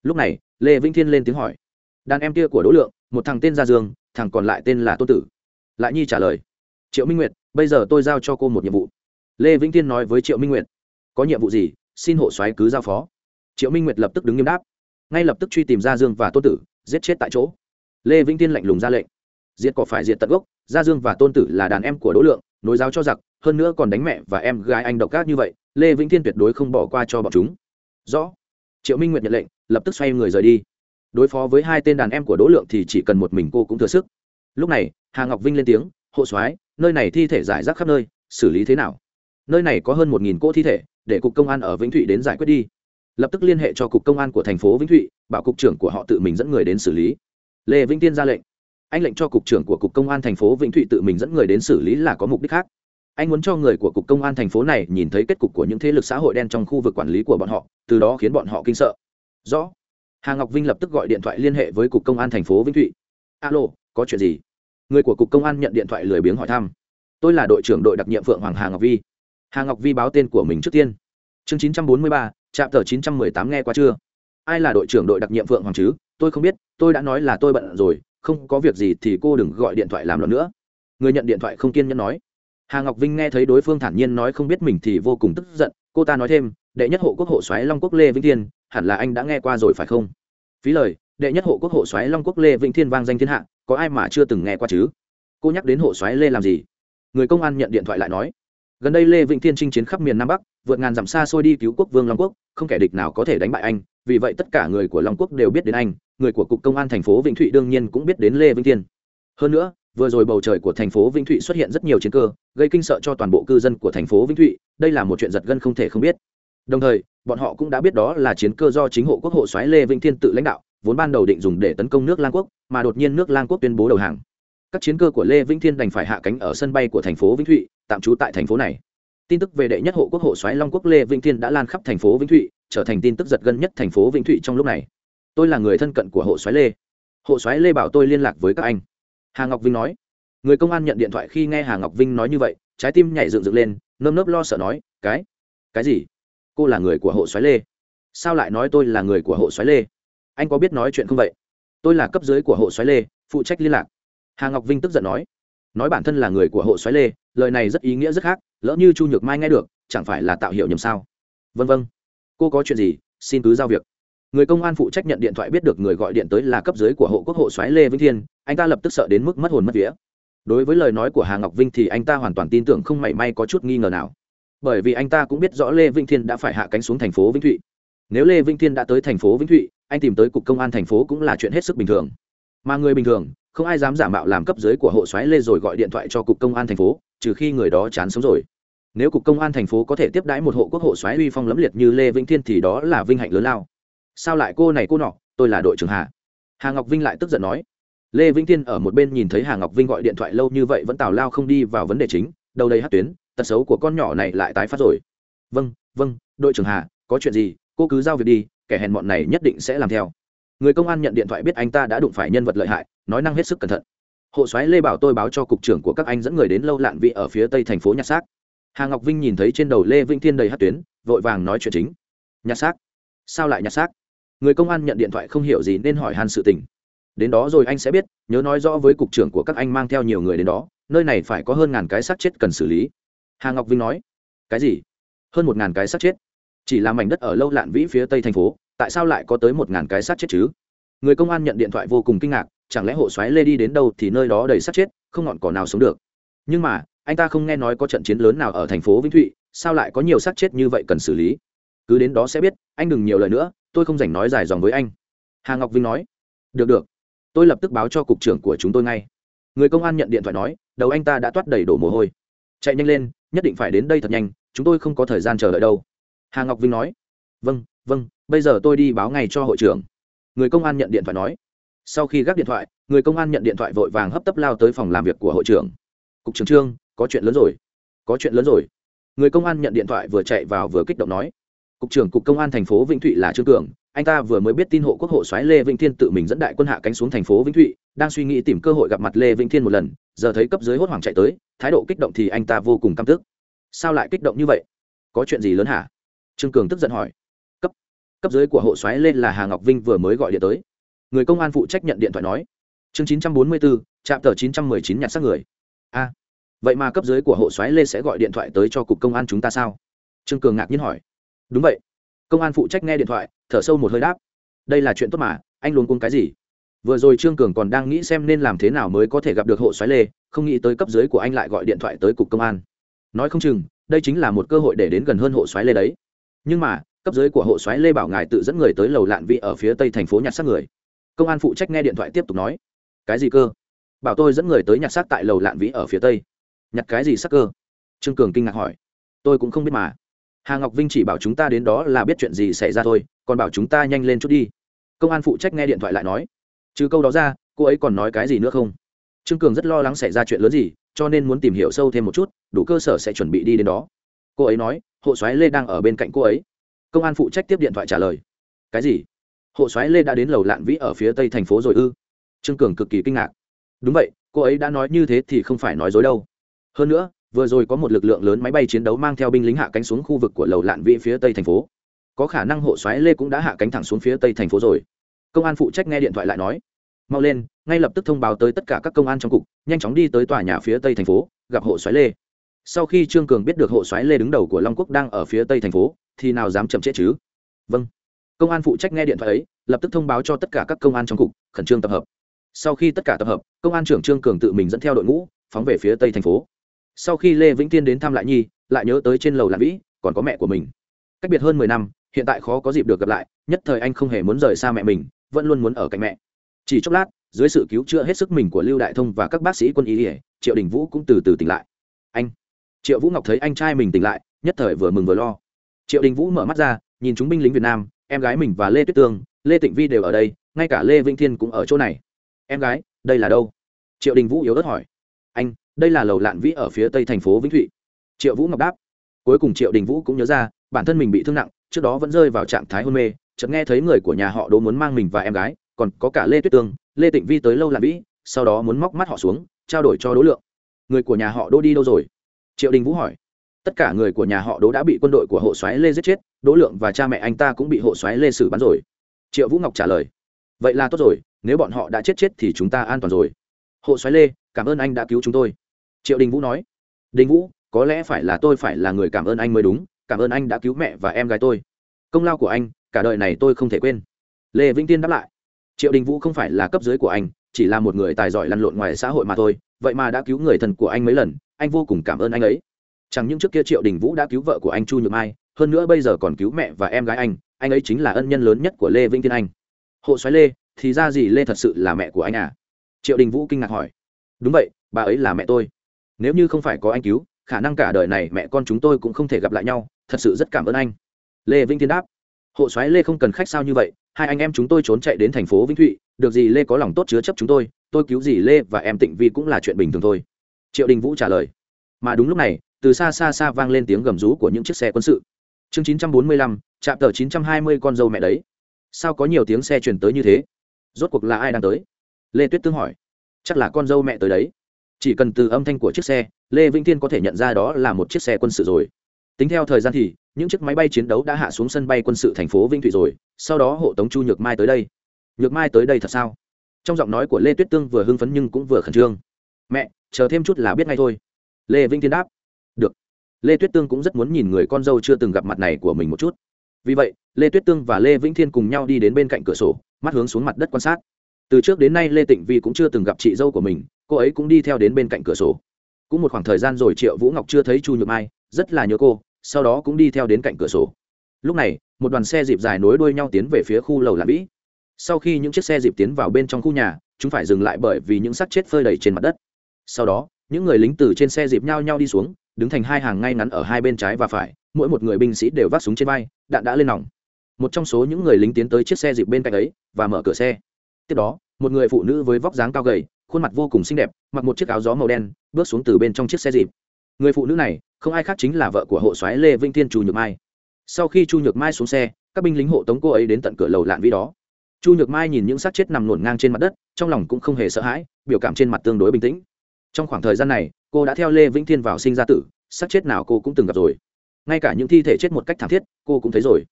Lúc này, lê vĩnh thiên lên tiếng hỏi. Đàn em kia của đỗ lượng, một thằng tên gia dương, thằng còn lại tên là tô tử. Lại nhi trả lời triệu minh nguyệt, bây giờ tôi giao cho cô một nhiệm vụ. Lê vĩnh thiên nói với triệu minh nguyệt, có nhiệm vụ gì, xin hộ soái cứ giao phó. Triệu minh nguyệt lập tức đứng nghiêm đáp, ngay lập tức truy tìm gia dương và Tôn tử, giết chết tại chỗ. Lê vĩnh thiên lạnh lùng ra lệnh, diệt cỏ phải diệt tận gốc, gia dương và tôn tử là đàn em của đỗ lượng, nối giáo cho giặc, hơn nữa còn đánh mẹ và em gái anh độc ác như vậy, lê vĩnh thiên tuyệt đối không bỏ qua cho bọn chúng. Rõ. Triệu minh nguyệt nhận lệnh, lập tức xoay người rời đi. Đối phó với hai tên đàn em của đỗ lượng thì chỉ cần một mình cô cũng thừa sức. Lúc này, hà ngọc vinh lên tiếng, hộ soái nơi này thi thể giải rác khắp nơi, xử lý thế nào? Nơi này có hơn một nghìn cỗ thi thể, để cục công an ở vĩnh thụy đến giải quyết đi. Lập tức liên hệ cho cục công an của thành phố vĩnh thụy, bảo cục trưởng của họ tự mình dẫn người đến xử lý. Lê vĩnh tiên ra lệnh. Anh lệnh cho cục trưởng của cục công an thành phố vĩnh thụy tự mình dẫn người đến xử lý là có mục đích khác. Anh muốn cho người của cục công an thành phố này nhìn thấy kết cục của những thế lực xã hội đen trong khu vực quản lý của bọn họ, từ đó khiến bọn họ kinh sợ. Rõ. Hà ngọc vinh lập tức gọi điện thoại liên hệ với cục công an thành phố vĩnh thụy. Alo, có chuyện gì? Người của cục công an nhận điện thoại lười biếng hỏi thăm. Tôi là đội trưởng đội đặc nhiệm phượng hoàng hà ngọc vi. Hà ngọc vi báo tên của mình trước tiên. Chương chín trăm bốn mươi ba, trạm tờ chín trăm mười tám nghe qua chưa? Ai là đội trưởng đội đặc nhiệm phượng hoàng chứ? Tôi không biết, tôi đã nói là tôi bận rồi, không có việc gì thì cô đừng gọi điện thoại làm loạn nữa. Người nhận điện thoại không kiên nhẫn nói. Hà ngọc vinh nghe thấy đối phương thản nhiên nói không biết mình thì vô cùng tức giận, cô ta nói thêm, đệ nhất hộ quốc hộ xoáy long quốc lê vĩnh thiên, hẳn là anh đã nghe qua rồi phải không? Phí lời đệ nhất hộ quốc hộ xoáy long quốc lê vĩnh thiên vang danh thiên hạ, có ai mà chưa từng nghe qua chứ? Cô nhắc đến hộ xoáy lê làm gì? Người công an nhận điện thoại lại nói. Gần đây lê vĩnh thiên chinh chiến khắp miền nam bắc, vượt ngàn dặm xa xôi đi cứu quốc vương long quốc, không kẻ địch nào có thể đánh bại anh, vì vậy tất cả người của long quốc đều biết đến anh, người của cục công an thành phố vĩnh thụy đương nhiên cũng biết đến lê vĩnh thiên. Hơn nữa, vừa rồi bầu trời của thành phố vĩnh thụy xuất hiện rất nhiều chiến cơ, gây kinh sợ cho toàn bộ cư dân của thành phố vĩnh thụy, đây là một chuyện giật gân không thể không biết. Đồng thời, bọn họ cũng đã biết đó là chiến cơ do chính hộ quốc hộ soái lê vĩnh thiên tự lãnh đạo vốn ban đầu định dùng để tấn công nước lang quốc, mà đột nhiên nước lang quốc tuyên bố đầu hàng. Các chiến cơ của lê vĩnh thiên đành phải hạ cánh ở sân bay của thành phố vĩnh thụy, tạm trú tại thành phố này. Tin tức về đệ nhất hộ quốc hộ soái long quốc lê vĩnh thiên đã lan khắp thành phố vĩnh thụy, trở thành tin tức giật gân nhất thành phố vĩnh thụy trong lúc này. Tôi là người thân cận của hộ soái lê. Hộ soái lê bảo tôi liên lạc với các anh. Hà ngọc vinh nói. Người công an nhận điện thoại khi nghe hà ngọc vinh nói như vậy, trái tim nhảy dựng dựng lên, nơm nớp lo sợ nói, cái cái gì? Cô là người của hộ soái lê. Sao lại nói tôi là người của hộ soái lê? Anh có biết nói chuyện không vậy? Tôi là cấp dưới của hộ soái lê, phụ trách liên lạc. Hà ngọc vinh tức giận nói. Nói bản thân là người của hộ soái lê, lời này rất ý nghĩa rất khác, lỡ như chu nhược mai nghe được, chẳng phải là tạo hiệu nhầm sao? Vân vân. Cô có chuyện gì? Xin cứ giao việc. Người công an phụ trách nhận điện thoại biết được người gọi điện tới là cấp dưới của hộ quốc hộ soái lê vĩnh thiên, anh ta lập tức sợ đến mức mất hồn mất vía. Đối với lời nói của hà ngọc vinh thì anh ta hoàn toàn tin tưởng không mảy may có chút nghi ngờ nào. Bởi vì anh ta cũng biết rõ lê vĩnh thiên đã phải hạ cánh xuống thành phố vĩnh thụy nếu lê vĩnh thiên đã tới thành phố vĩnh thụy, anh tìm tới cục công an thành phố cũng là chuyện hết sức bình thường. Mà người bình thường, không ai dám giả mạo làm cấp dưới của hộ soái lê rồi gọi điện thoại cho cục công an thành phố, trừ khi người đó chán sống rồi. Nếu cục công an thành phố có thể tiếp đãi một hộ quốc hộ soái uy phong lẫm liệt như lê vĩnh thiên thì đó là vinh hạnh lớn lao. Sao lại cô này cô nọ, tôi là đội trưởng hà. Hà ngọc vinh lại tức giận nói. Lê vĩnh thiên ở một bên nhìn thấy hà ngọc vinh gọi điện thoại lâu như vậy vẫn tào lao không đi vào vấn đề chính, đầu đây hát tuyến, tật xấu của con nhỏ này lại tái phát rồi. Vâng vâng đội trưởng hà, có chuyện gì cô cứ giao việc đi, kẻ hèn bọn này nhất định sẽ làm theo. Người công an nhận điện thoại biết anh ta đã đụng phải nhân vật lợi hại, nói năng hết sức cẩn thận. Hộ soái lê bảo tôi báo cho cục trưởng của các anh dẫn người đến lâu lạn vị ở phía tây thành phố nhặt xác. Hà ngọc vinh nhìn thấy trên đầu lê vĩnh thiên đầy hát tuyến, vội vàng nói chuyện chính. Nhặt xác, sao lại nhặt xác? Người công an nhận điện thoại không hiểu gì nên hỏi han sự tình. Đến đó rồi anh sẽ biết, nhớ nói rõ với cục trưởng của các anh mang theo nhiều người đến đó, nơi này phải có hơn ngàn cái xác chết cần xử lý. Hà ngọc vinh nói. Cái gì? Hơn một ngàn cái xác chết? Chỉ là mảnh đất ở lâu lạn vĩ phía tây thành phố, tại sao lại có tới một ngàn cái sát chết chứ? Người công an nhận điện thoại vô cùng kinh ngạc, chẳng lẽ hộ xoáy lê đi đến đâu thì nơi đó đầy sát chết, không ngọn cỏ nào sống được? Nhưng mà, anh ta không nghe nói có trận chiến lớn nào ở thành phố vĩnh thụy, sao lại có nhiều sát chết như vậy cần xử lý? Cứ đến đó sẽ biết, anh đừng nhiều lời nữa, tôi không dành nói dài dòng với anh. Hà ngọc vinh nói. Được được. Tôi lập tức báo cho cục trưởng của chúng tôi ngay. Người công an nhận điện thoại nói, đầu anh ta đã toát đầy đổ mồ hôi. Chạy nhanh lên, nhất định phải đến đây thật nhanh, chúng tôi không có thời gian chờ đợi đâu hà ngọc vinh nói vâng vâng bây giờ tôi đi báo ngay cho hội trưởng. Người công an nhận điện thoại nói. Sau khi gác điện thoại, người công an nhận điện thoại vội vàng hấp tấp lao tới phòng làm việc của hội trưởng. Cục trưởng trương, có chuyện lớn rồi, có chuyện lớn rồi. Người công an nhận điện thoại vừa chạy vào vừa kích động nói. Cục trưởng, cục công an thành phố vĩnh thụy là trương cường, anh ta vừa mới biết tin hộ quốc hộ soái lê vĩnh thiên tự mình dẫn đại quân hạ cánh xuống thành phố vĩnh thụy, đang suy nghĩ tìm cơ hội gặp mặt lê vĩnh thiên một lần, giờ thấy cấp dưới hốt hoảng chạy tới, thái độ kích động thì anh ta vô cùng căm tức. Sao lại kích động như vậy? Có chuyện gì lớn hả? Trương cường tức giận hỏi, cấp cấp dưới của hộ Xoáy lê là hà ngọc vinh vừa mới gọi điện tới. Người công an phụ trách nhận điện thoại nói, chương chín trăm bốn mươi bốn trạm tờ chín trăm mười chín nhặt xác người. A, vậy mà cấp dưới của hộ Xoáy lê sẽ gọi điện thoại tới cho cục công an chúng ta sao? Trương cường ngạc nhiên hỏi. Đúng vậy. Công an phụ trách nghe điện thoại, thở sâu một hơi đáp, đây là chuyện tốt mà, anh luôn cuống cái gì? Vừa rồi trương cường còn đang nghĩ xem nên làm thế nào mới có thể gặp được hộ xoáy lê, không nghĩ tới cấp dưới của anh lại gọi điện thoại tới cục công an. Nói không chừng, đây chính là một cơ hội để đến gần hơn hộ xoáy lê đấy nhưng mà, cấp dưới của hộ soái lê bảo ngài tự dẫn người tới lầu lạn vị ở phía tây thành phố nhặt xác người. Công an phụ trách nghe điện thoại tiếp tục nói. Cái gì cơ? Bảo tôi dẫn người tới nhặt xác tại lầu lạn vĩ ở phía tây. Nhặt cái gì xác cơ? Trương cường kinh ngạc hỏi. Tôi cũng không biết mà. Hà ngọc vinh chỉ bảo chúng ta đến đó là biết chuyện gì xảy ra thôi, còn bảo chúng ta nhanh lên chút đi. Công an phụ trách nghe điện thoại lại nói. Chứ câu đó ra, cô ấy còn nói cái gì nữa không? Trương cường rất lo lắng xảy ra chuyện lớn gì, cho nên muốn tìm hiểu sâu thêm một chút, đủ cơ sở sẽ chuẩn bị đi đến đó. Cô ấy nói hộ soái lê đang ở bên cạnh cô ấy. Công an phụ trách tiếp điện thoại trả lời. Cái gì? Hộ soái lê đã đến lầu lạn vĩ ở phía tây thành phố rồi ư? Trương cường cực kỳ kinh ngạc. Đúng vậy, cô ấy đã nói như thế thì không phải nói dối đâu. Hơn nữa, vừa rồi có một lực lượng lớn máy bay chiến đấu mang theo binh lính hạ cánh xuống khu vực của lầu lạn vĩ phía tây thành phố. Có khả năng hộ xoáy lê cũng đã hạ cánh thẳng xuống phía tây thành phố rồi. Công an phụ trách nghe điện thoại lại nói. Mau lên, ngay lập tức thông báo tới tất cả các công an trong cục, nhanh chóng đi tới tòa nhà phía tây thành phố, gặp hộ xoáy lê sau khi trương cường biết được hộ soái lê đứng đầu của long quốc đang ở phía tây thành phố, thì nào dám chậm trễ chứ? Vâng. Công an phụ trách nghe điện thoại ấy, lập tức thông báo cho tất cả các công an trong cục, khẩn trương tập hợp. Sau khi tất cả tập hợp, công an trưởng trương cường tự mình dẫn theo đội ngũ, phóng về phía tây thành phố. Sau khi lê vĩnh tiên đến thăm lại nhi, lại nhớ tới trên lầu lạc vĩ, còn có mẹ của mình. Cách biệt hơn mười năm, hiện tại khó có dịp được gặp lại, nhất thời anh không hề muốn rời xa mẹ mình, vẫn luôn muốn ở cạnh mẹ. Chỉ chốc lát, dưới sự cứu chữa hết sức mình của lưu đại thông và các bác sĩ quân y ỉa triệu đình vũ cũng từ từ tỉnh lại. Anh triệu vũ ngọc thấy anh trai mình tỉnh lại nhất thời vừa mừng vừa lo triệu đình vũ mở mắt ra nhìn chúng binh lính việt nam em gái mình và lê tuyết tương lê tịnh vi đều ở đây ngay cả lê vĩnh thiên cũng ở chỗ này em gái đây là đâu triệu đình vũ yếu ớt hỏi anh đây là lầu lạn vĩ ở phía tây thành phố vĩnh thụy triệu vũ ngọc đáp cuối cùng triệu đình vũ cũng nhớ ra bản thân mình bị thương nặng trước đó vẫn rơi vào trạng thái hôn mê chợt nghe thấy người của nhà họ đỗ muốn mang mình và em gái còn có cả lê tuyết tương lê tịnh vi tới lâu lạn vĩ sau đó muốn móc mắt họ xuống trao đổi cho đối lượng người của nhà họ đỗ đi đâu rồi triệu đình vũ hỏi. Tất cả người của nhà họ đỗ đã bị quân đội của hộ soái lê giết chết, đỗ lượng và cha mẹ anh ta cũng bị hộ soái lê xử bắn rồi. Triệu vũ ngọc trả lời. Vậy là tốt rồi, nếu bọn họ đã chết chết thì chúng ta an toàn rồi. Hộ soái lê, cảm ơn anh đã cứu chúng tôi. Triệu đình vũ nói. Đình vũ, có lẽ phải là tôi phải là người cảm ơn anh mới đúng, cảm ơn anh đã cứu mẹ và em gái tôi. Công lao của anh, cả đời này tôi không thể quên. Lê vĩnh tiên đáp lại. Triệu đình vũ không phải là cấp dưới của anh, chỉ là một người tài giỏi lăn lộn ngoài xã hội mà thôi, vậy mà đã cứu người thân của anh mấy lần anh vô cùng cảm ơn anh ấy. Chẳng những trước kia triệu đình vũ đã cứu vợ của anh chu nhược mai, hơn nữa bây giờ còn cứu mẹ và em gái anh anh ấy chính là ân nhân lớn nhất của lê vĩnh tiên anh. Hộ xoáy lê, thì ra gì lê thật sự là mẹ của anh à? Triệu đình vũ kinh ngạc hỏi. Đúng vậy, bà ấy là mẹ tôi. Nếu như không phải có anh cứu, khả năng cả đời này mẹ con chúng tôi cũng không thể gặp lại nhau, thật sự rất cảm ơn anh. Lê vĩnh tiên đáp. Hộ soái lê không cần khách sao như vậy, hai anh em chúng tôi trốn chạy đến thành phố vĩnh thụy, được gì lê có lòng tốt chứa chấp chúng tôi tôi cứu gì lê và em tịnh vi cũng là chuyện bình thường thôi triệu đình vũ trả lời mà đúng lúc này từ xa xa xa vang lên tiếng gầm rú của những chiếc xe quân sự chương chín trăm bốn mươi lăm, trạm tờ chín trăm hai mươi con dâu mẹ đấy. Sao có nhiều tiếng xe truyền tới như thế? Rốt cuộc là ai đang tới? Lê tuyết tương hỏi. Chắc là con dâu mẹ tới đấy. Chỉ cần từ âm thanh của chiếc xe, lê vĩnh thiên có thể nhận ra đó là một chiếc xe quân sự rồi. Tính theo thời gian thì, những chiếc máy bay chiến đấu đã hạ xuống sân bay quân sự thành phố vĩnh Thủy rồi. Sau đó hộ tống chu nhược mai tới đây. Nhược mai tới đây thật sao? Trong giọng nói của lê tuyết tương vừa hưng phấn nhưng cũng vừa khẩn trương. Mẹ chờ thêm chút là biết ngay thôi. Lê vĩnh thiên đáp, được. Lê tuyết tương cũng rất muốn nhìn người con dâu chưa từng gặp mặt này của mình một chút. Vì vậy, lê tuyết tương và lê vĩnh thiên cùng nhau đi đến bên cạnh cửa sổ, mắt hướng xuống mặt đất quan sát. Từ trước đến nay lê tịnh vi cũng chưa từng gặp chị dâu của mình, cô ấy cũng đi theo đến bên cạnh cửa sổ. Cũng một khoảng thời gian rồi triệu vũ ngọc chưa thấy chu nhược mai, rất là nhớ cô, sau đó cũng đi theo đến cạnh cửa sổ. Lúc này, một đoàn xe dịp dài nối đuôi nhau tiến về phía khu lầu lạn vĩ. Sau khi những chiếc xe dịp tiến vào bên trong khu nhà, chúng phải dừng lại bởi vì những xác chết phơi đầy trên mặt đất sau đó, những người lính từ trên xe dịp nhau nhau đi xuống, đứng thành hai hàng ngay ngắn ở hai bên trái và phải, mỗi một người binh sĩ đều vác súng trên vai, đạn đã lên nòng. Một trong số những người lính tiến tới chiếc xe dịp bên cạnh ấy và mở cửa xe. Tiếp đó, một người phụ nữ với vóc dáng cao gầy, khuôn mặt vô cùng xinh đẹp, mặc một chiếc áo gió màu đen, bước xuống từ bên trong chiếc xe dịp. Người phụ nữ này, không ai khác chính là vợ của hộ soái lê vinh thiên chu nhược mai. Sau khi chu nhược mai xuống xe, các binh lính hộ tống cô ấy đến tận cửa lầu lạn vi đó. Chu nhược mai nhìn những xác chết nằm ngổn ngang trên mặt đất, trong lòng cũng không hề sợ hãi, biểu cảm trên mặt tương đối bình tĩnh trong khoảng thời gian này, cô đã theo lê vĩnh thiên vào sinh ra tử, xác chết nào cô cũng từng gặp rồi. Ngay cả những thi thể chết một cách thảm thiết, cô cũng thấy rồi.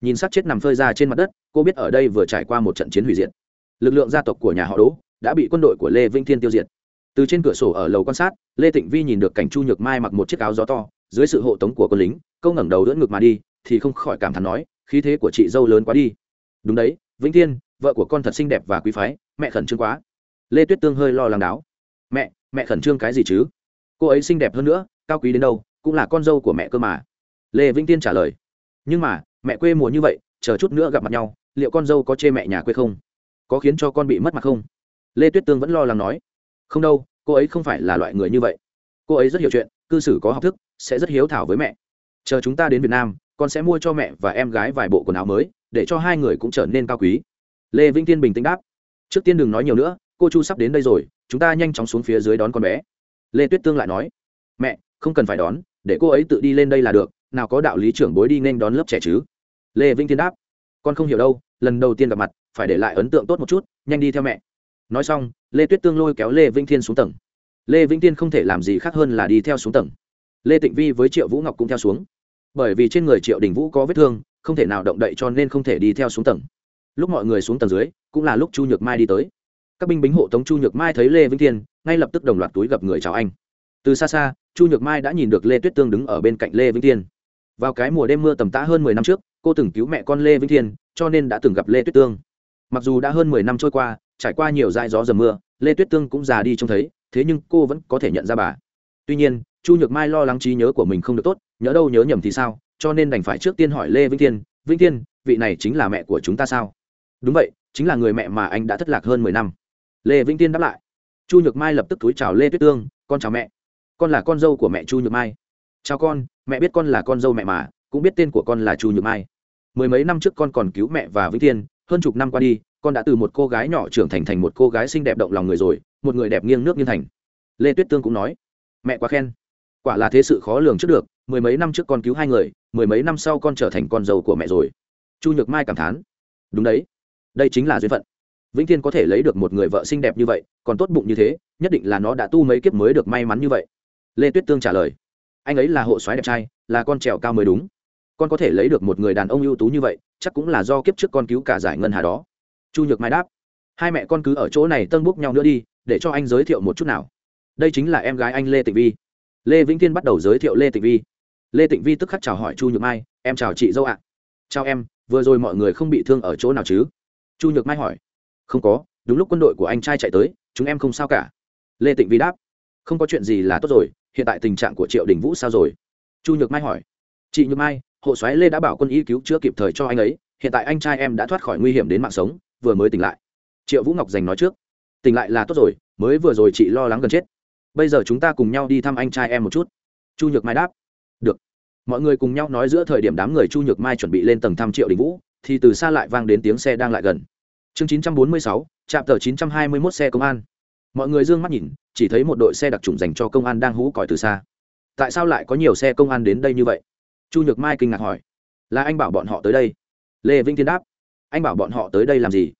Nhìn xác chết nằm phơi ra trên mặt đất, cô biết ở đây vừa trải qua một trận chiến hủy diệt. Lực lượng gia tộc của nhà họ đỗ đã bị quân đội của lê vĩnh thiên tiêu diệt. Từ trên cửa sổ ở lầu quan sát, lê tịnh vi nhìn được cảnh chu nhược mai mặc một chiếc áo gió to, dưới sự hộ tống của quân lính câu ngẩng đầu đỡ ngực mà đi, thì không khỏi cảm thán nói, khí thế của chị dâu lớn quá đi. Đúng đấy, vĩnh thiên, vợ của con thật xinh đẹp và quý phái, mẹ khẩn trương quá. Lê tuyết tương hơi lo lắng đáo, mẹ mẹ khẩn trương cái gì chứ? Cô ấy xinh đẹp hơn nữa, cao quý đến đâu, cũng là con dâu của mẹ cơ mà. Lê vĩnh tiên trả lời. Nhưng mà, mẹ quê mùa như vậy, chờ chút nữa gặp mặt nhau, liệu con dâu có chê mẹ nhà quê không? Có khiến cho con bị mất mặt không? Lê tuyết tương vẫn lo lắng nói. Không đâu, cô ấy không phải là loại người như vậy. Cô ấy rất hiểu chuyện, cư xử có học thức, sẽ rất hiếu thảo với mẹ. Chờ chúng ta đến việt nam, con sẽ mua cho mẹ và em gái vài bộ quần áo mới, để cho hai người cũng trở nên cao quý. Lê vĩnh tiên bình tĩnh đáp. Trước tiên đừng nói nhiều nữa cô chu sắp đến đây rồi, chúng ta nhanh chóng xuống phía dưới đón con bé. Lê tuyết tương lại nói. Mẹ, không cần phải đón, để cô ấy tự đi lên đây là được, nào có đạo lý trưởng bối đi nên đón lớp trẻ chứ? Lê Vinh tiên đáp. Con không hiểu đâu, lần đầu tiên gặp mặt, phải để lại ấn tượng tốt một chút, nhanh đi theo mẹ. Nói xong, lê tuyết tương lôi kéo lê Vinh thiên xuống tầng. Lê vĩnh tiên không thể làm gì khác hơn là đi theo xuống tầng. Lê tịnh vi với triệu vũ ngọc cũng theo xuống. Bởi vì trên người triệu đình vũ có vết thương, không thể nào động đậy cho nên không thể đi theo xuống tầng. Lúc mọi người xuống tầng dưới, cũng là lúc chu nhược mai đi tới các binh bính hộ tống chu nhược mai thấy lê vĩnh thiên, ngay lập tức đồng loạt túi gặp người chào anh. Từ xa xa, chu nhược mai đã nhìn được lê tuyết tương đứng ở bên cạnh lê vĩnh thiên. Vào cái mùa đêm mưa tầm tã hơn mười năm trước, cô từng cứu mẹ con lê vĩnh thiên, cho nên đã từng gặp lê tuyết tương. Mặc dù đã hơn mười năm trôi qua, trải qua nhiều dại gió dầm mưa, lê tuyết tương cũng già đi trông thấy, thế nhưng cô vẫn có thể nhận ra bà. Tuy nhiên, chu nhược mai lo lắng trí nhớ của mình không được tốt, nhớ đâu nhớ nhầm thì sao, cho nên đành phải trước tiên hỏi lê vĩnh thiên vĩnh thiên, vị này chính là mẹ của chúng ta sao? Đúng vậy, chính là người mẹ mà anh đã thất lạc hơn mười năm lê vĩnh thiên đáp lại. Chu nhược mai lập tức túi chào lê tuyết tương, con chào mẹ. Con là con dâu của mẹ chu nhược mai. Chào con, mẹ biết con là con dâu mẹ mà, cũng biết tên của con là chu nhược mai. Mười mấy năm trước con còn cứu mẹ và vĩnh thiên hơn chục năm qua đi, con đã từ một cô gái nhỏ trưởng thành thành một cô gái xinh đẹp động lòng người rồi, một người đẹp nghiêng nước nghiêng thành. Lê tuyết tương cũng nói. Mẹ quá khen. Quả là thế sự khó lường trước được, mười mấy năm trước con cứu hai người, mười mấy năm sau con trở thành con dâu của mẹ rồi. Chu nhược mai cảm thán. Đúng đấy. Đây chính là duyên phận vĩnh thiên có thể lấy được một người vợ xinh đẹp như vậy, còn tốt bụng như thế, nhất định là nó đã tu mấy kiếp mới được may mắn như vậy. Lê tuyết tương trả lời, anh ấy là hộ soái đẹp trai, là con trèo cao mới đúng. Con có thể lấy được một người đàn ông ưu tú như vậy, chắc cũng là do kiếp trước con cứu cả giải ngân hà đó. Chu nhược mai đáp, hai mẹ con cứ ở chỗ này tân bốc nhau nữa đi, để cho anh giới thiệu một chút nào. Đây chính là em gái anh lê tịnh vi. Lê vĩnh thiên bắt đầu giới thiệu lê tịnh vi. Lê tịnh vi tức khắc chào hỏi chu nhược mai, em chào chị dâu ạ. Chào em, vừa rồi mọi người không bị thương ở chỗ nào chứ? Chu nhược mai hỏi không có, đúng lúc quân đội của anh trai chạy tới, chúng em không sao cả. Lê tịnh vi đáp, không có chuyện gì là tốt rồi, hiện tại tình trạng của triệu đình vũ sao rồi? Chu nhược mai hỏi, chị nhược mai, hộ soái lê đã bảo quân y cứu chữa kịp thời cho anh ấy, hiện tại anh trai em đã thoát khỏi nguy hiểm đến mạng sống, vừa mới tỉnh lại. Triệu vũ ngọc Dành nói trước, tỉnh lại là tốt rồi, mới vừa rồi chị lo lắng gần chết. Bây giờ chúng ta cùng nhau đi thăm anh trai em một chút. Chu nhược mai đáp, được. Mọi người cùng nhau nói giữa thời điểm đám người chu nhược mai chuẩn bị lên tầng thăm triệu đình vũ, thì từ xa lại vang đến tiếng xe đang lại gần chương chín trăm bốn mươi sáu, trạm tờ chín trăm hai mươi mốt xe công an. Mọi người d ư ơ n g mắt nhìn, chỉ thấy một đội xe đặc trùng dành cho công an đang hú còi từ xa. Tại sao lại có nhiều xe công an đến đây như vậy? Chu nhược mai kinh ngạc hỏi. Là anh bảo bọn họ tới đây? Lê vĩnh thiên đáp. Anh bảo bọn họ tới đây làm gì?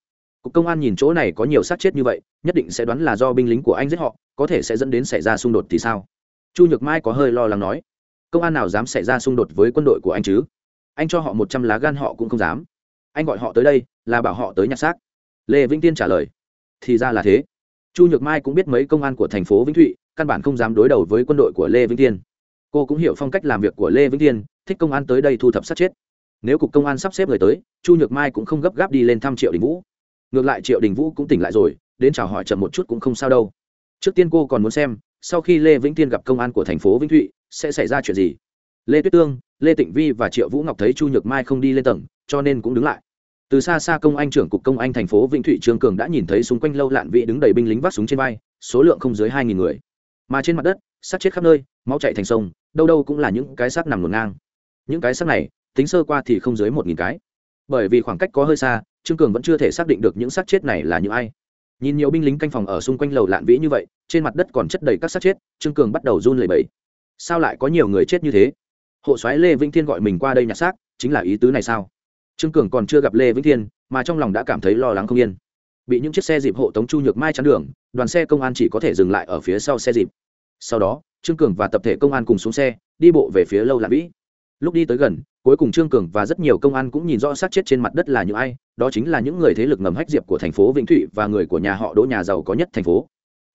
Cục công an nhìn chỗ này có nhiều xác chết như vậy, nhất định sẽ đoán là do binh lính của anh giết họ, có thể sẽ dẫn đến xảy ra xung đột thì sao? Chu nhược mai có hơi lo lắng nói. Công an nào dám xảy ra xung đột với quân đội của anh chứ? Anh cho họ một trăm lá gan họ cũng không dám. Anh gọi họ tới đây là bảo họ tới nhặt xác lê vĩnh tiên trả lời, thì ra là thế. Chu nhược mai cũng biết mấy công an của thành phố vĩnh thụy, căn bản không dám đối đầu với quân đội của lê vĩnh tiên. Cô cũng hiểu phong cách làm việc của lê vĩnh tiên, thích công an tới đây thu thập sát chết. Nếu cục công an sắp xếp người tới, chu nhược mai cũng không gấp gáp đi lên thăm triệu đình vũ. Ngược lại triệu đình vũ cũng tỉnh lại rồi, đến chào hỏi chậm một chút cũng không sao đâu. Trước tiên cô còn muốn xem, sau khi lê vĩnh tiên gặp công an của thành phố vĩnh thụy, sẽ xảy ra chuyện gì? Lê tuyết tương, lê tịnh vi và triệu vũ ngọc thấy chu nhược mai không đi lên tầng, cho nên cũng đứng lại từ xa xa công anh trưởng cục công anh thành phố vĩnh thụy trương cường đã nhìn thấy xung quanh lâu lạn vị đứng đầy binh lính vác súng trên vai, số lượng không dưới hai nghìn người. Mà trên mặt đất, sát chết khắp nơi, máu chạy thành sông, đâu đâu cũng là những cái xác nằm ngổn ngang. Những cái xác này, tính sơ qua thì không dưới một nghìn cái. Bởi vì khoảng cách có hơi xa, trương cường vẫn chưa thể xác định được những xác chết này là những ai. Nhìn nhiều binh lính canh phòng ở xung quanh lầu lạn vĩ như vậy, trên mặt đất còn chất đầy các xác chết, trương cường bắt đầu run lẩy bẩy. Sao lại có nhiều người chết như thế? Hộ soái lê vĩnh thiên gọi mình qua đây nhặt xác, chính là ý tứ này sao? Trương cường còn chưa gặp lê vĩnh thiên, mà trong lòng đã cảm thấy lo lắng không yên. Bị những chiếc xe dịp hộ tống chu nhược mai chắn đường, đoàn xe công an chỉ có thể dừng lại ở phía sau xe dịp. Sau đó, trương cường và tập thể công an cùng xuống xe, đi bộ về phía lâu lạc vĩ. Lúc đi tới gần, cuối cùng trương cường và rất nhiều công an cũng nhìn rõ xác chết trên mặt đất là những ai, đó chính là những người thế lực ngầm hách diệp của thành phố vĩnh thụy và người của nhà họ đỗ nhà giàu có nhất thành phố.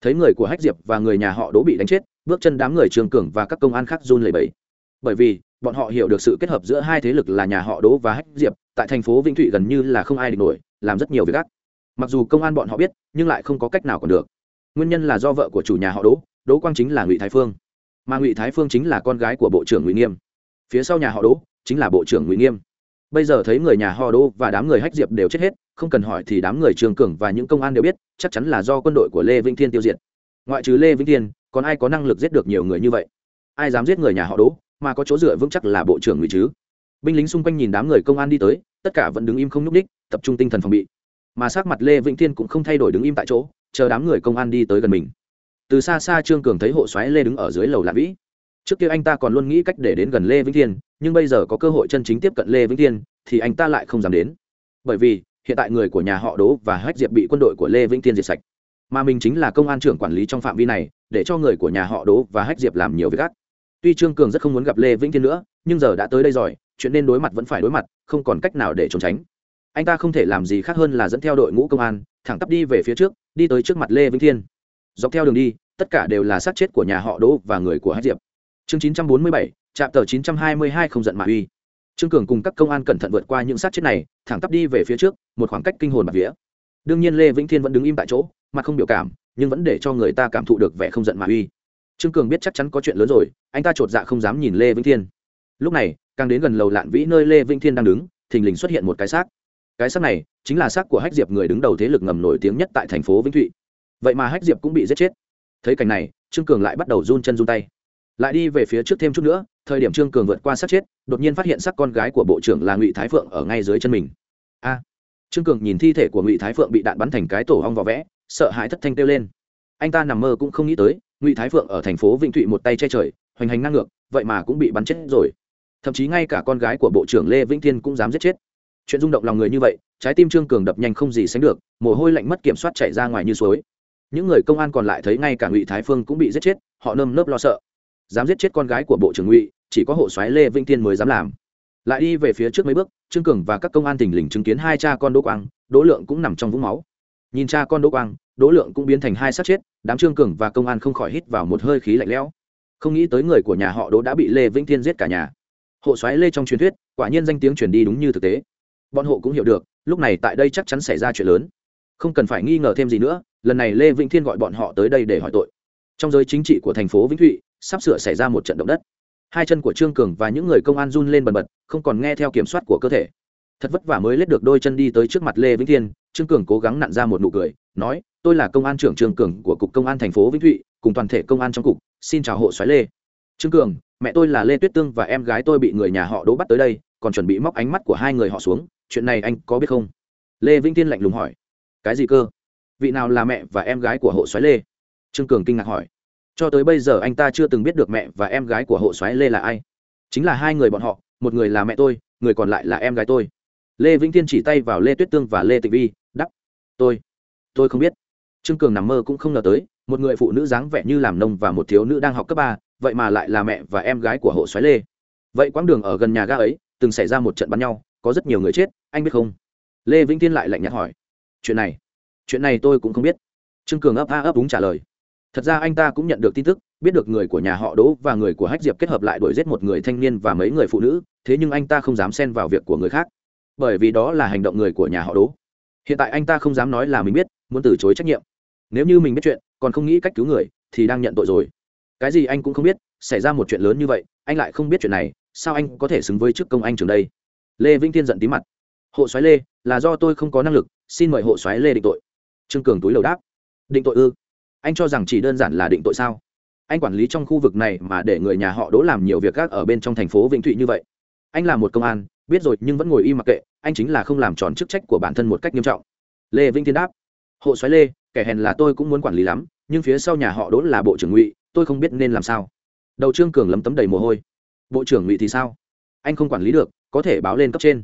Thấy người của hách diệp và người nhà họ đỗ bị đánh chết, bước chân đám người trương cường và các công an khác run lẩy bẩy. Bởi vì bọn họ hiểu được sự kết hợp giữa hai thế lực là nhà họ đỗ và hách diệp, tại thành phố vĩnh thụy gần như là không ai địch nổi, làm rất nhiều việc gắt mặc dù công an bọn họ biết, nhưng lại không có cách nào còn được. Nguyên nhân là do vợ của chủ nhà họ đỗ đỗ quang chính là ngụy thái phương. Mà ngụy thái phương chính là con gái của bộ trưởng ngụy nghiêm. Phía sau nhà họ đỗ, chính là bộ trưởng ngụy nghiêm. Bây giờ thấy người nhà họ đỗ và đám người hách diệp đều chết hết, không cần hỏi thì đám người trường cường và những công an đều biết, chắc chắn là do quân đội của lê vĩnh thiên tiêu diệt. Ngoại trừ lê vĩnh thiên, còn ai có năng lực giết được nhiều người như vậy? Ai dám giết người nhà họ đỗ? Mà có chỗ dựa vững chắc là bộ trưởng ngụy chứ. Binh lính xung quanh nhìn đám người công an đi tới, tất cả vẫn đứng im không nhúc ních tập trung tinh thần phòng bị. Mà sắc mặt lê vĩnh thiên cũng không thay đổi đứng im tại chỗ, chờ đám người công an đi tới gần mình. Từ xa xa trương cường thấy hộ xoáy lê đứng ở dưới lầu lạ vĩ. Trước kia anh ta còn luôn nghĩ cách để đến gần lê vĩnh thiên, nhưng bây giờ có cơ hội chân chính tiếp cận lê vĩnh thiên, thì anh ta lại không dám đến. Bởi vì, hiện tại người của nhà họ đỗ và hách diệp bị quân đội của lê vĩnh thiên diệt sạch. Mà mình chính là công an trưởng quản lý trong phạm vi này, để cho người của nhà họ đỗ và hách diệp làm nhiều việc gắt tuy trương cường rất không muốn gặp lê vĩnh thiên nữa nhưng giờ đã tới đây rồi chuyện nên đối mặt vẫn phải đối mặt không còn cách nào để trốn tránh. Anh ta không thể làm gì khác hơn là dẫn theo đội ngũ công an thẳng tắp đi về phía trước đi tới trước mặt lê vĩnh thiên. Dọc theo đường đi tất cả đều là sát chết của nhà họ đỗ và người của hát diệp. Chương 947, trạm tờ 922 không giận mà uy. Trương cường cùng các công an cẩn thận vượt qua những sát chết này thẳng tắp đi về phía trước một khoảng cách kinh hồn bạt vía. Đương nhiên lê vĩnh thiên vẫn đứng im tại chỗ mặt không biểu cảm nhưng vẫn để cho người ta cảm thụ được vẻ không giận mà uy trương cường biết chắc chắn có chuyện lớn rồi, anh ta chột dạ không dám nhìn lê vĩnh thiên. Lúc này, càng đến gần lầu lạn vĩ nơi lê vĩnh thiên đang đứng, thình lình xuất hiện một cái xác. Cái xác này chính là xác của hách diệp người đứng đầu thế lực ngầm nổi tiếng nhất tại thành phố vĩnh thụy. Vậy mà hách diệp cũng bị giết chết. Thấy cảnh này, trương cường lại bắt đầu run chân run tay. Lại đi về phía trước thêm chút nữa, thời điểm trương cường vượt qua sát chết, đột nhiên phát hiện xác con gái của bộ trưởng là ngụy thái phượng ở ngay dưới chân mình. A! Trương cường nhìn thi thể của ngụy thái phượng bị đạn bắn thành cái tổ hong vỏ vẽ, sợ hãi thất thanh kêu lên. Anh ta nằm mơ cũng không nghĩ tới ngụy thái phượng ở thành phố vĩnh thụy một tay che trời hoành hành ngang ngược vậy mà cũng bị bắn chết rồi thậm chí ngay cả con gái của bộ trưởng lê vĩnh thiên cũng dám giết chết chuyện rung động lòng người như vậy trái tim trương cường đập nhanh không gì sánh được mồ hôi lạnh mất kiểm soát chạy ra ngoài như suối những người công an còn lại thấy ngay cả ngụy thái phương cũng bị giết chết họ nơm nớp lo sợ dám giết chết con gái của bộ trưởng ngụy chỉ có hộ soái lê vĩnh thiên mới dám làm lại đi về phía trước mấy bước trương cường và các công an tỉnh lình chứng kiến hai cha con đỗ quang đỗ lượng cũng nằm trong vũng máu nhìn cha con đỗ quang đỗ lượng cũng biến thành hai sát chết, đám trương cường và công an không khỏi hít vào một hơi khí lạnh lẽo. Không nghĩ tới người của nhà họ đỗ đã bị lê vĩnh thiên giết cả nhà. Hộ soái lê trong truyền thuyết, quả nhiên danh tiếng truyền đi đúng như thực tế. Bọn hộ cũng hiểu được, lúc này tại đây chắc chắn xảy ra chuyện lớn. Không cần phải nghi ngờ thêm gì nữa, lần này lê vĩnh thiên gọi bọn họ tới đây để hỏi tội. Trong giới chính trị của thành phố vĩnh thụy, sắp sửa xảy ra một trận động đất. Hai chân của trương cường và những người công an run lên bần bật, không còn nghe theo kiểm soát của cơ thể. Thật vất vả mới lết được đôi chân đi tới trước mặt lê vĩnh thiên trương cường cố gắng nặn ra một nụ cười, nói, tôi là công an trưởng trương cường của cục công an thành phố vĩnh thụy, cùng toàn thể công an trong cục, xin chào hộ xoáy lê. Trương cường, mẹ tôi là lê tuyết tương và em gái tôi bị người nhà họ đỗ bắt tới đây, còn chuẩn bị móc ánh mắt của hai người họ xuống, chuyện này anh có biết không? Lê vĩnh thiên lạnh lùng hỏi. Cái gì cơ? Vị nào là mẹ và em gái của hộ xoáy lê? Trương cường kinh ngạc hỏi. Cho tới bây giờ anh ta chưa từng biết được mẹ và em gái của hộ xoáy lê là ai. Chính là hai người bọn họ, một người là mẹ tôi, người còn lại là em gái tôi lê vĩnh thiên chỉ tay vào lê tuyết tương và lê tịch vi, đắp, tôi tôi không biết. Trương cường nằm mơ cũng không ngờ tới, một người phụ nữ dáng vẻ như làm nông và một thiếu nữ đang học cấp ba, vậy mà lại là mẹ và em gái của hộ xoáy lê. Vậy quãng đường ở gần nhà ga ấy, từng xảy ra một trận bắn nhau, có rất nhiều người chết, anh biết không? Lê vĩnh thiên lại lạnh nhạt hỏi, chuyện này chuyện này tôi cũng không biết. Trương cường ấp a ấp đúng trả lời, thật ra anh ta cũng nhận được tin tức, biết được người của nhà họ đỗ và người của hách diệp kết hợp lại đuổi giết một người thanh niên và mấy người phụ nữ, thế nhưng anh ta không dám xen vào việc của người khác bởi vì đó là hành động người của nhà họ đỗ. Hiện tại anh ta không dám nói là mình biết, muốn từ chối trách nhiệm. Nếu như mình biết chuyện, còn không nghĩ cách cứu người, thì đang nhận tội rồi. Cái gì anh cũng không biết, xảy ra một chuyện lớn như vậy, anh lại không biết chuyện này, sao anh có thể xứng với chức công anh trường đây? Lê vĩnh thiên giận tí mặt. Hộ soái lê, là do tôi không có năng lực, xin mời hộ soái lê định tội. Trương cường túi lầu đáp. Định tội ư? Anh cho rằng chỉ đơn giản là định tội sao? Anh quản lý trong khu vực này mà để người nhà họ đỗ làm nhiều việc khác ở bên trong thành phố vĩnh thụy như vậy. Anh là một công an, biết rồi nhưng vẫn ngồi im mặc kệ anh chính là không làm tròn chức trách của bản thân một cách nghiêm trọng. Lê vĩnh thiên đáp, hộ soái lê, kẻ hèn là tôi cũng muốn quản lý lắm, nhưng phía sau nhà họ đỗ là bộ trưởng ngụy, tôi không biết nên làm sao. Đầu trương cường lấm tấm đầy mồ hôi, bộ trưởng ngụy thì sao? Anh không quản lý được, có thể báo lên cấp trên.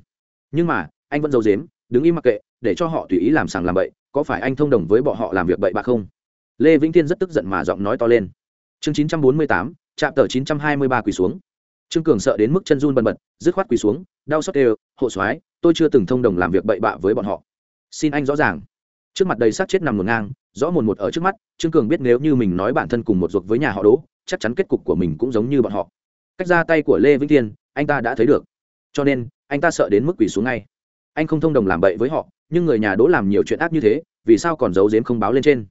Nhưng mà, anh vẫn giấu dếm đứng im mặc kệ, để cho họ tùy ý làm sàng làm bậy, có phải anh thông đồng với bọn họ làm việc bậy bạ không? Lê vĩnh thiên rất tức giận mà giọng nói to lên. Chương chín trăm bốn mươi tám trạm tờ chín trăm hai mươi ba quỳ xuống trương cường sợ đến mức chân run bần bật, dứt khoát quỳ xuống, đau xót đều, hộ soái, tôi chưa từng thông đồng làm việc bậy bạ với bọn họ. Xin anh rõ ràng. Trước mặt đầy xác chết nằm ngổn ngang, rõ mồn một ở trước mắt, trương cường biết nếu như mình nói bản thân cùng một ruột với nhà họ đỗ, chắc chắn kết cục của mình cũng giống như bọn họ. Cách ra tay của lê vĩnh thiên, anh ta đã thấy được. Cho nên, anh ta sợ đến mức quỳ xuống ngay. Anh không thông đồng làm bậy với họ, nhưng người nhà đỗ làm nhiều chuyện ác như thế, vì sao còn giấu giếm không báo lên trên?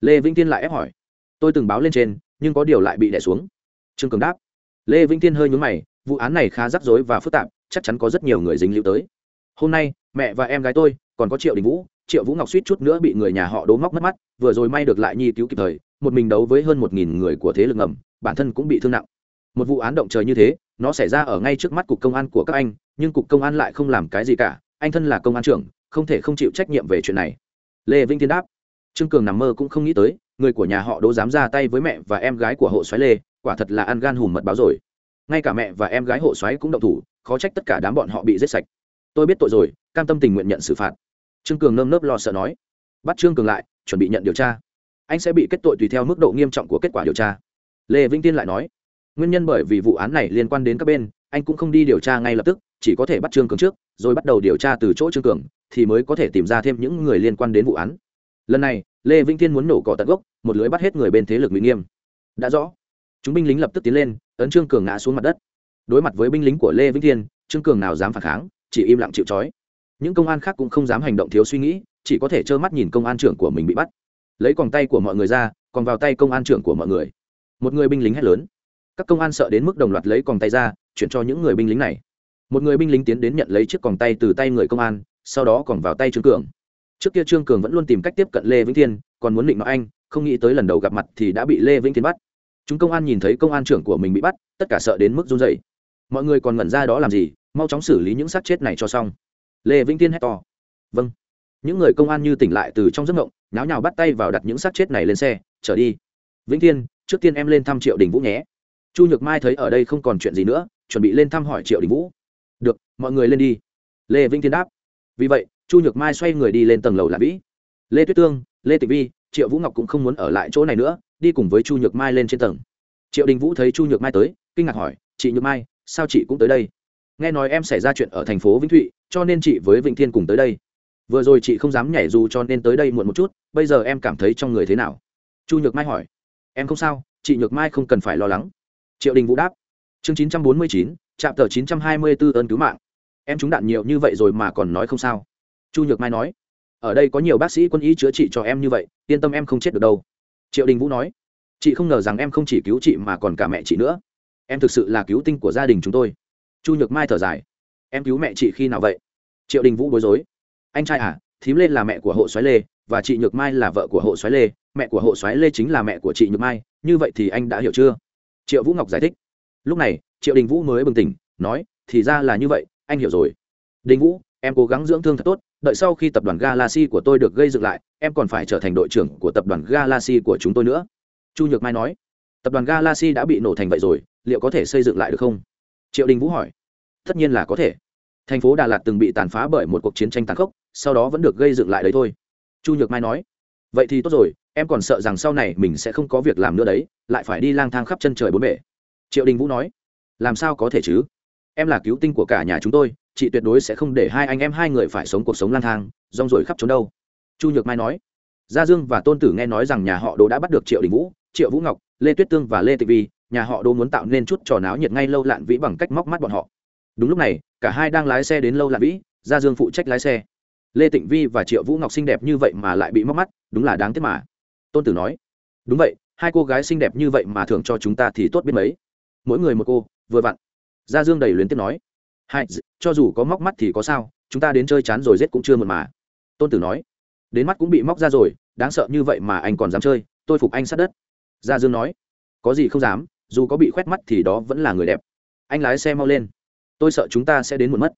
Lê vĩnh Thiên lại ép hỏi. Tôi từng báo lên trên, nhưng có điều lại bị đẻ xuống. Trương cường đáp lê vĩnh Thiên hơi nhúng mày, vụ án này khá rắc rối và phức tạp, chắc chắn có rất nhiều người dính líu tới. Hôm nay, mẹ và em gái tôi, còn có triệu đình vũ, triệu vũ ngọc suýt chút nữa bị người nhà họ đố móc mất mắt, vừa rồi may được lại nhi cứu kịp thời, một mình đấu với hơn một nghìn người của thế lực ngầm, bản thân cũng bị thương nặng. Một vụ án động trời như thế, nó xảy ra ở ngay trước mắt cục công an của các anh, nhưng cục công an lại không làm cái gì cả, anh thân là công an trưởng, không thể không chịu trách nhiệm về chuyện này. Lê vĩnh Thiên đáp, trương cường nằm mơ cũng không nghĩ tới, người của nhà họ đố dám ra tay với mẹ và em gái của hộ xoáy lê quả thật là ăn gan hùm mật báo rồi. Ngay cả mẹ và em gái hộ xoáy cũng động thủ, khó trách tất cả đám bọn họ bị giết sạch. Tôi biết tội rồi, cam tâm tình nguyện nhận xử phạt. Trương cường nơm nớp lo sợ nói. Bắt trương cường lại, chuẩn bị nhận điều tra. Anh sẽ bị kết tội tùy theo mức độ nghiêm trọng của kết quả điều tra. Lê vĩnh tiên lại nói. Nguyên nhân bởi vì vụ án này liên quan đến các bên, anh cũng không đi điều tra ngay lập tức, chỉ có thể bắt trương cường trước, rồi bắt đầu điều tra từ chỗ trương cường, thì mới có thể tìm ra thêm những người liên quan đến vụ án. Lần này, lê vĩnh thiên muốn nổ cỏ tận gốc, một lưới bắt hết người bên thế lực nguy nghiêm. Đã rõ chúng binh lính lập tức tiến lên, ấn trương cường ngã xuống mặt đất. Đối mặt với binh lính của lê vĩnh thiên, trương cường nào dám phản kháng, chỉ im lặng chịu trói. Những công an khác cũng không dám hành động thiếu suy nghĩ, chỉ có thể trơ mắt nhìn công an trưởng của mình bị bắt. Lấy còng tay của mọi người ra, còn vào tay công an trưởng của mọi người. Một người binh lính hét lớn. Các công an sợ đến mức đồng loạt lấy còng tay ra, chuyển cho những người binh lính này. Một người binh lính tiến đến nhận lấy chiếc còng tay từ tay người công an, sau đó còn vào tay trương cường. Trước kia trương cường vẫn luôn tìm cách tiếp cận lê vĩnh thiên, còn muốn định nói anh, không nghĩ tới lần đầu gặp mặt thì đã bị lê vĩnh thiên bắt chúng công an nhìn thấy công an trưởng của mình bị bắt, tất cả sợ đến mức run dày mọi người còn ngẩn ra đó làm gì, mau chóng xử lý những xác chết này cho xong. Lê vĩnh thiên hét to. Vâng. Những người công an như tỉnh lại từ trong giấc ngộng, nháo nhào bắt tay vào đặt những xác chết này lên xe, trở đi. Vĩnh thiên trước tiên em lên thăm triệu đình vũ nhé. Chu nhược mai thấy ở đây không còn chuyện gì nữa, chuẩn bị lên thăm hỏi triệu đình vũ. Được, mọi người lên đi. Lê vĩnh thiên đáp. Vì vậy, chu nhược mai xoay người đi lên tầng lầu làm vĩ. Lê tuyết tương, lê tịch vi, triệu vũ ngọc cũng không muốn ở lại chỗ này nữa đi cùng với chu nhược mai lên trên tầng. Triệu đình vũ thấy chu nhược mai tới, kinh ngạc hỏi, chị nhược mai, sao chị cũng tới đây? Nghe nói em xảy ra chuyện ở thành phố vĩnh thụy, cho nên chị với vĩnh thiên cùng tới đây. Vừa rồi chị không dám nhảy dù cho nên tới đây muộn một chút, bây giờ em cảm thấy trong người thế nào? Chu nhược mai hỏi. Em không sao, chị nhược mai không cần phải lo lắng. Triệu đình vũ đáp. Chương chín trăm bốn mươi chín, trạm tờ chín trăm hai mươi b ố ơn cứu mạng. Em trúng đạn nhiều như vậy rồi mà còn nói không sao. Chu nhược mai nói. Ở đây có nhiều bác sĩ quân y chữa trị cho em như vậy, yên tâm em không chết được đâu triệu đình vũ nói, chị không ngờ rằng em không chỉ cứu chị mà còn cả mẹ chị nữa. Em thực sự là cứu tinh của gia đình chúng tôi. Chu nhược mai thở dài, em cứu mẹ chị khi nào vậy? Triệu đình vũ bối rối, anh trai à thím lên là mẹ của hộ xoáy lê, và chị nhược mai là vợ của hộ xoáy lê. Mẹ của hộ xoáy lê chính là mẹ của chị nhược mai, như vậy thì anh đã hiểu chưa? Triệu vũ ngọc giải thích, lúc này, triệu đình vũ mới bừng tỉnh, nói, thì ra là như vậy, anh hiểu rồi. Đình vũ em cố gắng dưỡng thương thật tốt, đợi sau khi tập đoàn galaxy của tôi được gây dựng lại, em còn phải trở thành đội trưởng của tập đoàn galaxy của chúng tôi nữa. Chu nhược mai nói. Tập đoàn galaxy đã bị nổ thành vậy rồi, liệu có thể xây dựng lại được không? Triệu đình vũ hỏi. Tất nhiên là có thể. Thành phố đà lạt từng bị tàn phá bởi một cuộc chiến tranh tàn khốc, sau đó vẫn được gây dựng lại đấy thôi. Chu nhược mai nói. Vậy thì tốt rồi, em còn sợ rằng sau này mình sẽ không có việc làm nữa đấy, lại phải đi lang thang khắp chân trời bốn bể. Triệu đình vũ nói. Làm sao có thể chứ? Em là cứu tinh của cả nhà chúng tôi chị tuyệt đối sẽ không để hai anh em hai người phải sống cuộc sống lang thang, rong rổi khắp trốn đâu. Chu nhược mai nói. Gia dương và tôn tử nghe nói rằng nhà họ đỗ đã bắt được triệu đình vũ, triệu vũ ngọc, lê tuyết tương và lê tịch vi, nhà họ đỗ muốn tạo nên chút trò náo nhiệt ngay lâu lạn vĩ bằng cách móc mắt bọn họ. Đúng lúc này, cả hai đang lái xe đến lâu lạn vĩ, gia dương phụ trách lái xe. Lê tịnh vi và triệu vũ ngọc xinh đẹp như vậy mà lại bị móc mắt, đúng là đáng tiếc mà. Tôn tử nói. Đúng vậy, hai cô gái xinh đẹp như vậy mà thưởng cho chúng ta thì tốt biết mấy. Mỗi người một cô, vừa vặn. Gia dương đầy luyến tiếc nói hai cho dù có móc mắt thì có sao, chúng ta đến chơi chán rồi giết cũng chưa mượn mà. Tôn tử nói, đến mắt cũng bị móc ra rồi, đáng sợ như vậy mà anh còn dám chơi, tôi phục anh sát đất. Gia dương nói, có gì không dám, dù có bị khoét mắt thì đó vẫn là người đẹp. Anh lái xe mau lên, tôi sợ chúng ta sẽ đến muộn mất.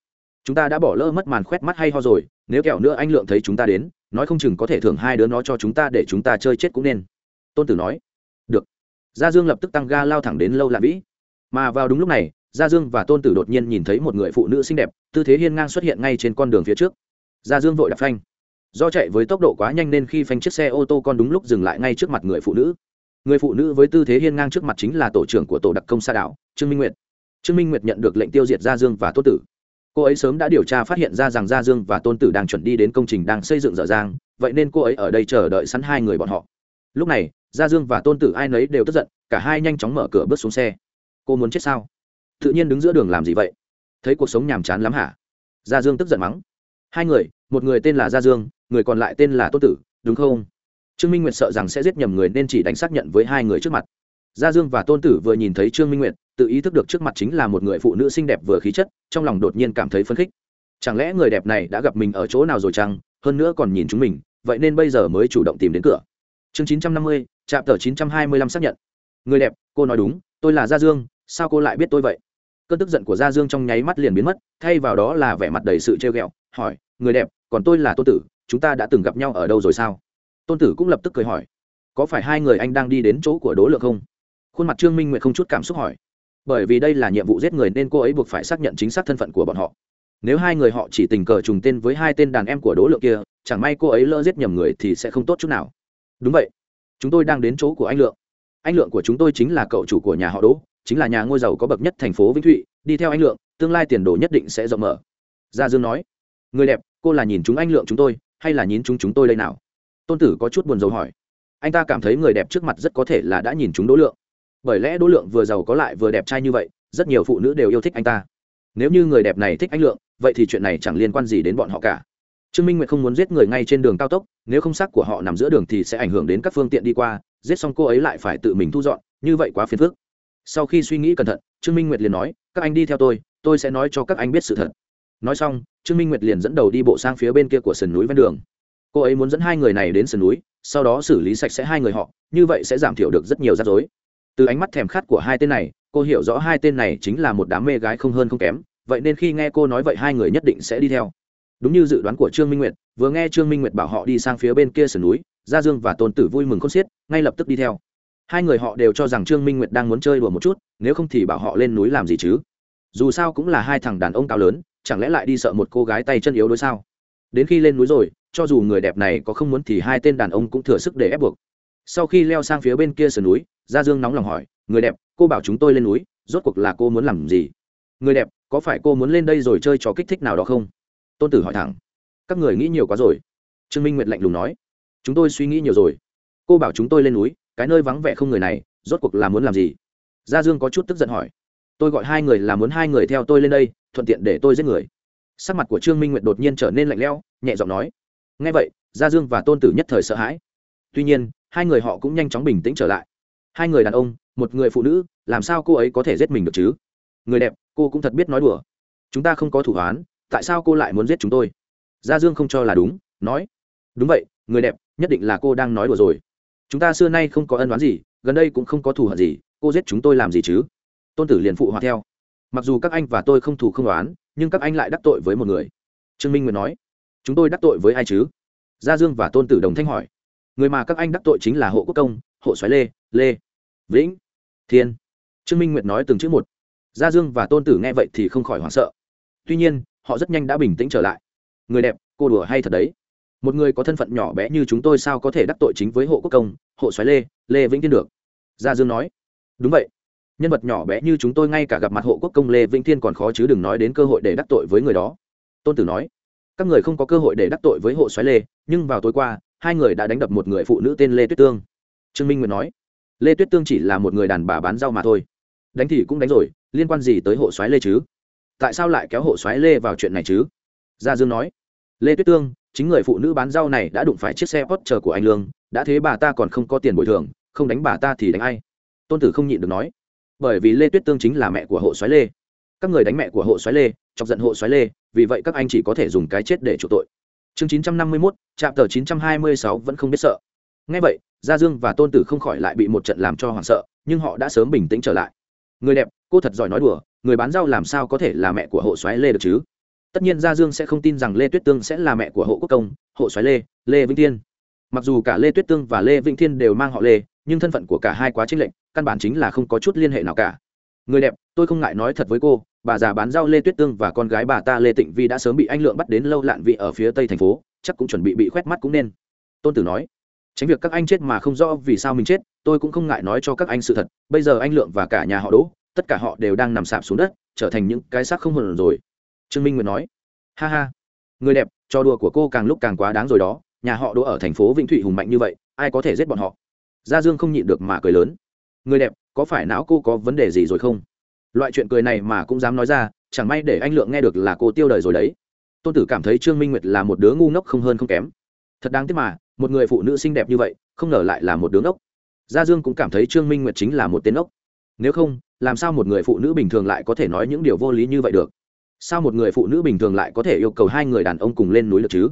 Chúng ta đã bỏ lỡ mất màn khoét mắt hay ho rồi, nếu kẹo nữa anh lượng thấy chúng ta đến, nói không chừng có thể thưởng hai đứa nó cho chúng ta để chúng ta chơi chết cũng nên. Tôn tử nói, được. Gia dương lập tức tăng ga lao thẳng đến lâu lạ vĩ. Mà vào đúng lúc này gia dương và tôn tử đột nhiên nhìn thấy một người phụ nữ xinh đẹp, tư thế hiên ngang xuất hiện ngay trên con đường phía trước. Gia dương vội đạp phanh. Do chạy với tốc độ quá nhanh nên khi phanh chiếc xe ô tô con đúng lúc dừng lại ngay trước mặt người phụ nữ. Người phụ nữ với tư thế hiên ngang trước mặt chính là tổ trưởng của tổ đặc công sa đảo, trương minh nguyệt. Trương minh nguyệt nhận được lệnh tiêu diệt gia dương và tôn tử. Cô ấy sớm đã điều tra phát hiện ra rằng gia dương và tôn tử đang chuẩn đi đến công trình đang xây dựng dở dang, vậy nên cô ấy ở đây chờ đợi sẵn hai người bọn họ. Lúc này, gia dương và tôn tử ai nấy đều tức giận, cả hai nhanh chóng mở cửa bước xuống xe. Cô muốn chết sao? Tự nhiên đứng giữa đường làm gì vậy? Thấy cuộc sống nhàm chán lắm hả? Gia dương tức giận mắng. Hai người, một người tên là gia dương, người còn lại tên là tôn tử, đúng không? Trương minh nguyệt sợ rằng sẽ giết nhầm người nên chỉ đánh xác nhận với hai người trước mặt. Gia dương và tôn tử vừa nhìn thấy trương minh nguyệt, tự ý thức được trước mặt chính là một người phụ nữ xinh đẹp vừa khí chất, trong lòng đột nhiên cảm thấy phấn khích. Chẳng lẽ người đẹp này đã gặp mình ở chỗ nào rồi chăng? Hơn nữa còn nhìn chúng mình, vậy nên bây giờ mới chủ động tìm đến cửa. Chương chín trăm năm mươi, trạm tờ chín trăm hai mươi lăm xác nhận. Người đẹp, cô nói đúng, tôi là gia dương, sao cô lại biết tôi vậy? Cơn tức giận của gia dương trong nháy mắt liền biến mất, thay vào đó là vẻ mặt đầy sự trêu ghẹo, hỏi, người đẹp, còn tôi là tôn tử, chúng ta đã từng gặp nhau ở đâu rồi sao? Tôn tử cũng lập tức cười hỏi, có phải hai người anh đang đi đến chỗ của đố lượng không? Khuôn mặt trương minh nguyệt không chút cảm xúc hỏi, bởi vì đây là nhiệm vụ giết người nên cô ấy buộc phải xác nhận chính xác thân phận của bọn họ. Nếu hai người họ chỉ tình cờ trùng tên với hai tên đàn em của đố lượng kia, chẳng may cô ấy lỡ giết nhầm người thì sẽ không tốt chút nào. Đúng vậy, chúng tôi đang đến chỗ của anh lượng. Anh lượng của chúng tôi chính là cậu chủ của nhà họ đỗ chính là nhà ngôi giàu có bậc nhất thành phố vĩnh thụy, đi theo anh lượng, tương lai tiền đồ nhất định sẽ rộng mở. Gia dương nói, người đẹp, cô là nhìn chúng anh lượng chúng tôi, hay là nhìn chúng chúng tôi đây nào? Tôn tử có chút buồn rầu hỏi, anh ta cảm thấy người đẹp trước mặt rất có thể là đã nhìn chúng đỗ lượng. Bởi lẽ đỗ lượng vừa giàu có lại vừa đẹp trai như vậy, rất nhiều phụ nữ đều yêu thích anh ta. Nếu như người đẹp này thích anh lượng, vậy thì chuyện này chẳng liên quan gì đến bọn họ cả. Trương minh nguyệt không muốn giết người ngay trên đường cao tốc, nếu không xác của họ nằm giữa đường thì sẽ ảnh hưởng đến các phương tiện đi qua, giết xong cô ấy lại phải tự mình thu dọn, như vậy quá phiền phức sau khi suy nghĩ cẩn thận, trương minh nguyệt liền nói, các anh đi theo tôi tôi sẽ nói cho các anh biết sự thật. Nói xong, trương minh nguyệt liền dẫn đầu đi bộ sang phía bên kia của sườn núi ven đường. Cô ấy muốn dẫn hai người này đến sườn núi, sau đó xử lý sạch sẽ hai người họ, như vậy sẽ giảm thiểu được rất nhiều rắc rối. Từ ánh mắt thèm khát của hai tên này, cô hiểu rõ hai tên này chính là một đám mê gái không hơn không kém, vậy nên khi nghe cô nói vậy hai người nhất định sẽ đi theo. Đúng như dự đoán của trương minh nguyệt, vừa nghe trương minh nguyệt bảo họ đi sang phía bên kia sườn núi, gia dương và tôn tử vui mừng khôn xiết, ngay lập tức đi theo hai người họ đều cho rằng trương minh nguyệt đang muốn chơi đùa một chút, nếu không thì bảo họ lên núi làm gì chứ? Dù sao cũng là hai thằng đàn ông cao lớn, chẳng lẽ lại đi sợ một cô gái tay chân yếu đối sao? Đến khi lên núi rồi, cho dù người đẹp này có không muốn thì hai tên đàn ông cũng thừa sức để ép buộc. Sau khi leo sang phía bên kia sườn núi, gia dương nóng lòng hỏi, người đẹp, cô bảo chúng tôi lên núi, rốt cuộc là cô muốn làm gì? Người đẹp, có phải cô muốn lên đây rồi chơi trò kích thích nào đó không? Tôn tử hỏi thẳng. Các người nghĩ nhiều quá rồi. Trương minh nguyệt lạnh lùng nói. Chúng tôi suy nghĩ nhiều rồi. Cô bảo chúng tôi lên núi cái nơi vắng vẻ không người này rốt cuộc là muốn làm gì? Gia dương có chút tức giận hỏi. Tôi gọi hai người là muốn hai người theo tôi lên đây thuận tiện để tôi giết người. Sắc mặt của trương minh nguyệt đột nhiên trở nên lạnh lẽo nhẹ giọng nói. Ngay vậy gia dương và tôn tử nhất thời sợ hãi. Tuy nhiên hai người họ cũng nhanh chóng bình tĩnh trở lại. Hai người đàn ông một người phụ nữ làm sao cô ấy có thể giết mình được chứ? Người đẹp cô cũng thật biết nói đùa. Chúng ta không có thủ án, tại sao cô lại muốn giết chúng tôi? Gia dương không cho là đúng nói. Đúng vậy người đẹp nhất định là cô đang nói đùa rồi chúng ta xưa nay không có ân đoán gì, gần đây cũng không có thù hận gì, cô giết chúng tôi làm gì chứ? Tôn tử liền phụ hòa theo. Mặc dù các anh và tôi không thù không đoán nhưng các anh lại đắc tội với một người. Trương minh nguyệt nói, chúng tôi đắc tội với ai chứ? Gia dương và tôn tử đồng thanh hỏi, người mà các anh đắc tội chính là hộ quốc công, hộ xoáy lê lê vĩnh, thiên. Trương minh nguyệt nói từng chữ một. Gia dương và tôn tử nghe vậy thì không khỏi hoảng sợ. Tuy nhiên, họ rất nhanh đã bình tĩnh trở lại. Người đẹp, cô đùa hay thật đấy một người có thân phận nhỏ bé như chúng tôi sao có thể đắc tội chính với hộ quốc công, hộ xoáy lê lê vĩnh thiên được? Gia dương nói. Đúng vậy. Nhân vật nhỏ bé như chúng tôi ngay cả gặp mặt hộ quốc công lê vĩnh thiên còn khó chứ đừng nói đến cơ hội để đắc tội với người đó. Tôn tử nói. Các người không có cơ hội để đắc tội với hộ xoáy lê, nhưng vào tối qua, hai người đã đánh đập một người phụ nữ tên lê tuyết tương. Trương minh nguyệt nói. Lê tuyết tương chỉ là một người đàn bà bán rau mà thôi. Đánh thì cũng đánh rồi, liên quan gì tới hộ xoáy lê chứ? Tại sao lại kéo hộ xoáy lê vào chuyện này chứ? Gia dương nói. Lê tuyết tương chính người phụ nữ bán rau này đã đụng phải chiếc xe hot chờ của anh lương, đã thế bà ta còn không có tiền bồi thường, không đánh bà ta thì đánh ai? Tôn tử không nhịn được nói. Bởi vì lê tuyết tương chính là mẹ của hộ Soái lê. Các người đánh mẹ của hộ Soái lê, chọc giận hộ Soái lê, vì vậy các anh chỉ có thể dùng cái chết để chủ tội. Chương chín trăm năm mươi mốt trạm tờ chín trăm hai mươi sáu vẫn không biết sợ. Ngay vậy, gia dương và tôn tử không khỏi lại bị một trận làm cho hoảng sợ, nhưng họ đã sớm bình tĩnh trở lại. Người đẹp, cô thật giỏi nói đùa, người bán rau làm sao có thể là mẹ của hộ Soái lê được chứ? Tất nhiên gia dương sẽ không tin rằng lê tuyết tương sẽ là mẹ của hộ quốc công, hộ xoáy lê lê vĩnh thiên. Mặc dù cả lê tuyết tương và lê vĩnh thiên đều mang họ lê, nhưng thân phận của cả hai quá chính lệnh căn bản chính là không có chút liên hệ nào cả. Người đẹp, tôi không ngại nói thật với cô, bà già bán rau lê tuyết tương và con gái bà ta lê tịnh vi đã sớm bị anh lượng bắt đến lâu lạn vị ở phía tây thành phố, chắc cũng chuẩn bị bị khoét mắt cũng nên. Tôn tử nói, tránh việc các anh chết mà không rõ vì sao mình chết, tôi cũng không ngại nói cho các anh sự thật. Bây giờ anh lượng và cả nhà họ đỗ, tất cả họ đều đang nằm sạp xuống đất, trở thành những cái xác không hồn rồi trương minh nguyệt nói, ha ha, người đẹp, trò đùa của cô càng lúc càng quá đáng rồi đó, nhà họ đỗ ở thành phố vĩnh thụy hùng mạnh như vậy, ai có thể giết bọn họ? Gia dương không nhịn được mà cười lớn, người đẹp, có phải não cô có vấn đề gì rồi không? Loại chuyện cười này mà cũng dám nói ra, chẳng may để anh lượng nghe được là cô tiêu đời rồi đấy. Tôn tử cảm thấy trương minh nguyệt là một đứa ngu ngốc không hơn không kém. Thật đáng tiếc mà, một người phụ nữ xinh đẹp như vậy, không ngờ lại là một đứa ngốc. Gia dương cũng cảm thấy trương minh nguyệt chính là một tên ngốc. Nếu không, làm sao một người phụ nữ bình thường lại có thể nói những điều vô lý như vậy được? Sao một người phụ nữ bình thường lại có thể yêu cầu hai người đàn ông cùng lên núi được chứ?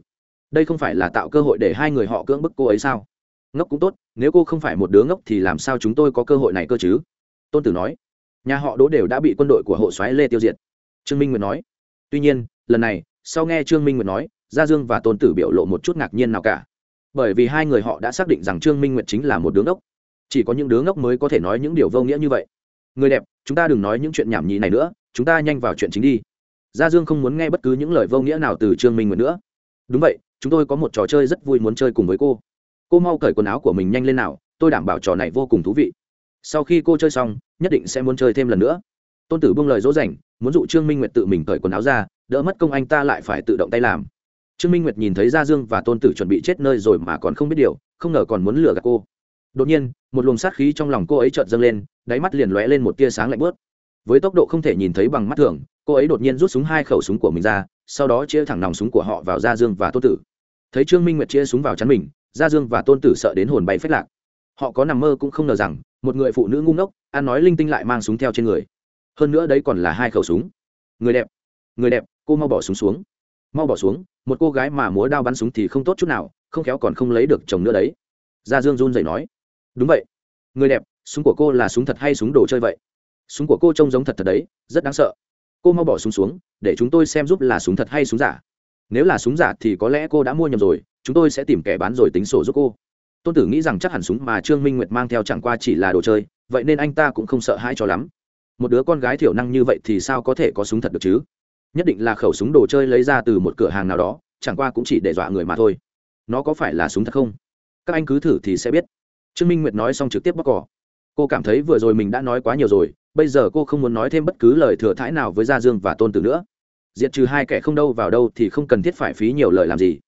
Đây không phải là tạo cơ hội để hai người họ cưỡng bức cô ấy sao? Ngốc cũng tốt, nếu cô không phải một đứa ngốc thì làm sao chúng tôi có cơ hội này cơ chứ? Tôn tử nói. Nhà họ đỗ đều đã bị quân đội của hộ soái lê tiêu diệt. Trương minh nguyệt nói. Tuy nhiên, lần này, sau nghe trương minh nguyệt nói, gia dương và tôn tử biểu lộ một chút ngạc nhiên nào cả. Bởi vì hai người họ đã xác định rằng trương minh nguyệt chính là một đứa ngốc. Chỉ có những đứa ngốc mới có thể nói những điều vô nghĩa như vậy. Người đẹp, chúng ta đừng nói những chuyện nhảm nhí này nữa, chúng ta nhanh vào chuyện chính đi gia dương không muốn nghe bất cứ những lời vô nghĩa nào từ trương minh nguyệt nữa. Đúng vậy, chúng tôi có một trò chơi rất vui muốn chơi cùng với cô. Cô mau cởi quần áo của mình nhanh lên nào, tôi đảm bảo trò này vô cùng thú vị. Sau khi cô chơi xong, nhất định sẽ muốn chơi thêm lần nữa. Tôn tử buông lời dỗ dành, muốn dụ trương minh nguyệt tự mình cởi quần áo ra, đỡ mất công anh ta lại phải tự động tay làm. Trương minh nguyệt nhìn thấy gia dương và tôn tử chuẩn bị chết nơi rồi mà còn không biết điều, không ngờ còn muốn lừa gạt cô. Đột nhiên, một luồng sát khí trong lòng cô ấy chợt dâng lên, đáy mắt liền lóe lên một tia sáng lạnh bớt với tốc độ không thể nhìn thấy bằng mắt thường cô ấy đột nhiên rút súng hai khẩu súng của mình ra, sau đó chia thẳng nòng súng của họ vào gia dương và tôn tử. Thấy trương minh nguyệt chia súng vào chắn mình, gia dương và tôn tử sợ đến hồn bay phách lạc. Họ có nằm mơ cũng không ngờ rằng, một người phụ nữ ngu ngốc, ăn nói linh tinh lại mang súng theo trên người. Hơn nữa đấy còn là hai khẩu súng. Người đẹp người đẹp, cô mau bỏ súng xuống. Mau bỏ xuống, một cô gái mà múa đao bắn súng thì không tốt chút nào, không khéo còn không lấy được chồng nữa đấy. Gia dương run rẩy nói. Đúng vậy. Người đẹp, súng của cô là súng thật hay súng đồ chơi vậy? Súng của cô trông giống thật thật đấy, rất đáng sợ cô mau bỏ súng xuống, để chúng tôi xem giúp là súng thật hay súng giả. Nếu là súng giả thì có lẽ cô đã mua nhầm rồi, chúng tôi sẽ tìm kẻ bán rồi tính sổ giúp cô. Tôn tử nghĩ rằng chắc hẳn súng mà trương minh nguyệt mang theo chẳng qua chỉ là đồ chơi, vậy nên anh ta cũng không sợ hãi cho lắm. Một đứa con gái thiểu năng như vậy thì sao có thể có súng thật được chứ? Nhất định là khẩu súng đồ chơi lấy ra từ một cửa hàng nào đó, chẳng qua cũng chỉ để dọa người mà thôi. Nó có phải là súng thật không? Các anh cứ thử thì sẽ biết. Trương minh nguyệt nói xong trực tiếp bóc cỏ. Cô cảm thấy vừa rồi mình đã nói quá nhiều rồi bây giờ cô không muốn nói thêm bất cứ lời thừa thãi nào với gia dương và tôn tử nữa. Diệt trừ hai kẻ không đâu vào đâu thì không cần thiết phải phí nhiều lời làm gì.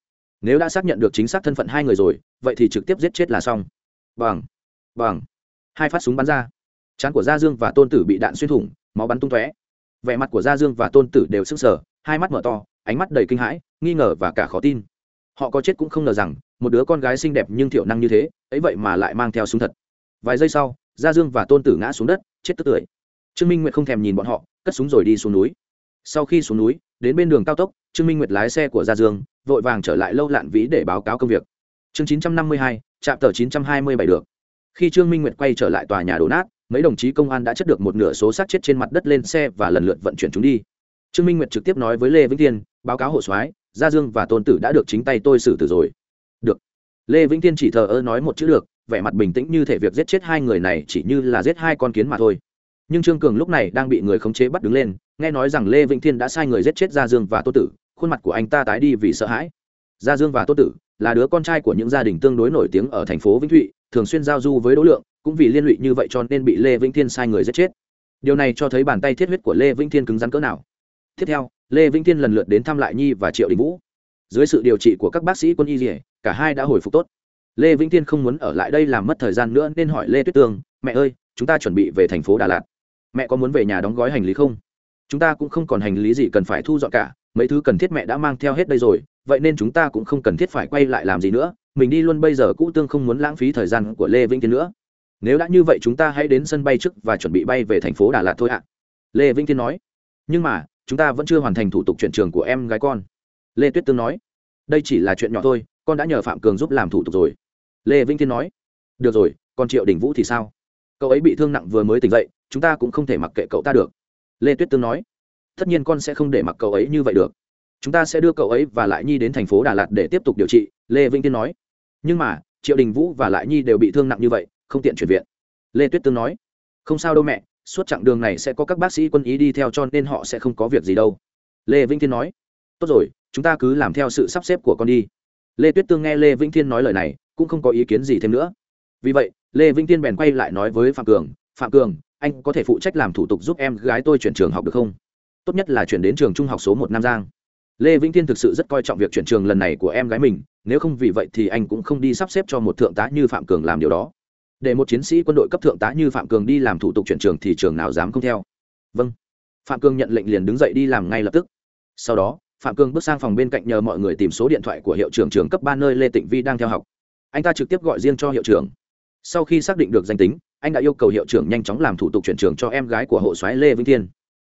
Nếu đã xác nhận được chính xác thân phận hai người rồi, vậy thì trực tiếp giết chết là xong. Bằng bằng. Hai phát súng bắn ra. Trán của gia dương và tôn tử bị đạn xuyên thủng, máu bắn tung tóe. Vẻ mặt của gia dương và tôn tử đều sững sờ, hai mắt mở to, ánh mắt đầy kinh hãi, nghi ngờ và cả khó tin. Họ có chết cũng không ngờ rằng, một đứa con gái xinh đẹp nhưng thiểu năng như thế, ấy vậy mà lại mang theo súng thật. Vài giây sau, gia dương và tôn tử ngã xuống đất, chết tức tưởi trương minh nguyệt không thèm nhìn bọn họ, cất súng rồi đi xuống núi. Sau khi xuống núi, đến bên đường cao tốc, trương minh nguyệt lái xe của gia dương, vội vàng trở lại lâu lạn vĩ để báo cáo công việc. Chương chín trăm năm mươi hai, trạm tờ chín trăm hai mươi bảy được. Khi trương minh nguyệt quay trở lại tòa nhà đổ nát, mấy đồng chí công an đã chất được một nửa số xác chết trên mặt đất lên xe và lần lượt vận chuyển chúng đi. Trương minh nguyệt trực tiếp nói với lê vĩnh tiên báo cáo hộ soái, gia dương và tôn tử đã được chính tay tôi xử tử rồi. Được. Lê vĩnh tiên chỉ thờ ơ nói một chữ được vẻ mặt bình tĩnh như thể việc giết chết hai người này chỉ như là giết hai con kiến mà thôi nhưng trương cường lúc này đang bị người khống chế bắt đứng lên nghe nói rằng lê vĩnh thiên đã sai người giết chết gia dương và tô tử khuôn mặt của anh ta tái đi vì sợ hãi gia dương và tô tử là đứa con trai của những gia đình tương đối nổi tiếng ở thành phố vĩnh thụy thường xuyên giao du với đối lượng cũng vì liên lụy như vậy cho nên bị lê vĩnh thiên sai người giết chết điều này cho thấy bàn tay thiết huyết của lê vĩnh thiên cứng rắn cỡ nào tiếp theo lê vĩnh thiên lần lượt đến thăm lại nhi và triệu đình vũ dưới sự điều trị của các bác sĩ quân y dỉa cả hai đã hồi phục tốt lê vĩnh thiên không muốn ở lại đây làm mất thời gian nữa nên hỏi lê tuyết tương mẹ ơi chúng ta chuẩn bị về thành phố đà lạt mẹ có muốn về nhà đóng gói hành lý không? Chúng ta cũng không còn hành lý gì cần phải thu dọn cả, mấy thứ cần thiết mẹ đã mang theo hết đây rồi, vậy nên chúng ta cũng không cần thiết phải quay lại làm gì nữa, mình đi luôn bây giờ cũ tương không muốn lãng phí thời gian của lê vĩnh thiên nữa. Nếu đã như vậy chúng ta hãy đến sân bay trước và chuẩn bị bay về thành phố đà lạt thôi ạ. Lê vĩnh thiên nói. Nhưng mà, chúng ta vẫn chưa hoàn thành thủ tục chuyển trường của em gái con. Lê tuyết tương nói. Đây chỉ là chuyện nhỏ thôi, con đã nhờ phạm cường giúp làm thủ tục rồi. Lê vĩnh thiên nói. Được rồi, còn triệu đình vũ thì sao? Cậu ấy bị thương nặng vừa mới tỉnh dậy, chúng ta cũng không thể mặc kệ cậu ta được. Lê tuyết tương nói. Tất nhiên con sẽ không để mặc cậu ấy như vậy được. Chúng ta sẽ đưa cậu ấy và lại nhi đến thành phố đà lạt để tiếp tục điều trị, lê vĩnh tiên nói. Nhưng mà, triệu đình vũ và lại nhi đều bị thương nặng như vậy, không tiện chuyển viện. Lê tuyết tương nói. Không sao đâu mẹ, suốt chặng đường này sẽ có các bác sĩ quân ý đi theo cho nên họ sẽ không có việc gì đâu. Lê vĩnh thiên nói. Tốt rồi, chúng ta cứ làm theo sự sắp xếp của con đi. Lê tuyết tương nghe lê vĩnh thiên nói lời này, cũng không có ý kiến gì thêm nữa. Vì vậy lê vĩnh Tiên bèn quay lại nói với phạm cường phạm cường, anh có thể phụ trách làm thủ tục giúp em gái tôi chuyển trường học được không? Tốt nhất là chuyển đến trường trung học số một nam giang. Lê vĩnh Tiên thực sự rất coi trọng việc chuyển trường lần này của em gái mình, nếu không vì vậy thì anh cũng không đi sắp xếp cho một thượng tá như phạm cường làm điều đó. Để một chiến sĩ quân đội cấp thượng tá như phạm cường đi làm thủ tục chuyển trường thì trường nào dám không theo? Vâng. Phạm cường nhận lệnh liền đứng dậy đi làm ngay lập tức. Sau đó, phạm cường bước sang phòng bên cạnh nhờ mọi người tìm số điện thoại của hiệu trưởng trường cấp ba nơi lê tịnh vi đang theo học. Anh ta trực tiếp gọi riêng cho hiệu trưởng sau khi xác định được danh tính, anh đã yêu cầu hiệu trưởng nhanh chóng làm thủ tục chuyển trường cho em gái của hộ soái lê vĩnh thiên.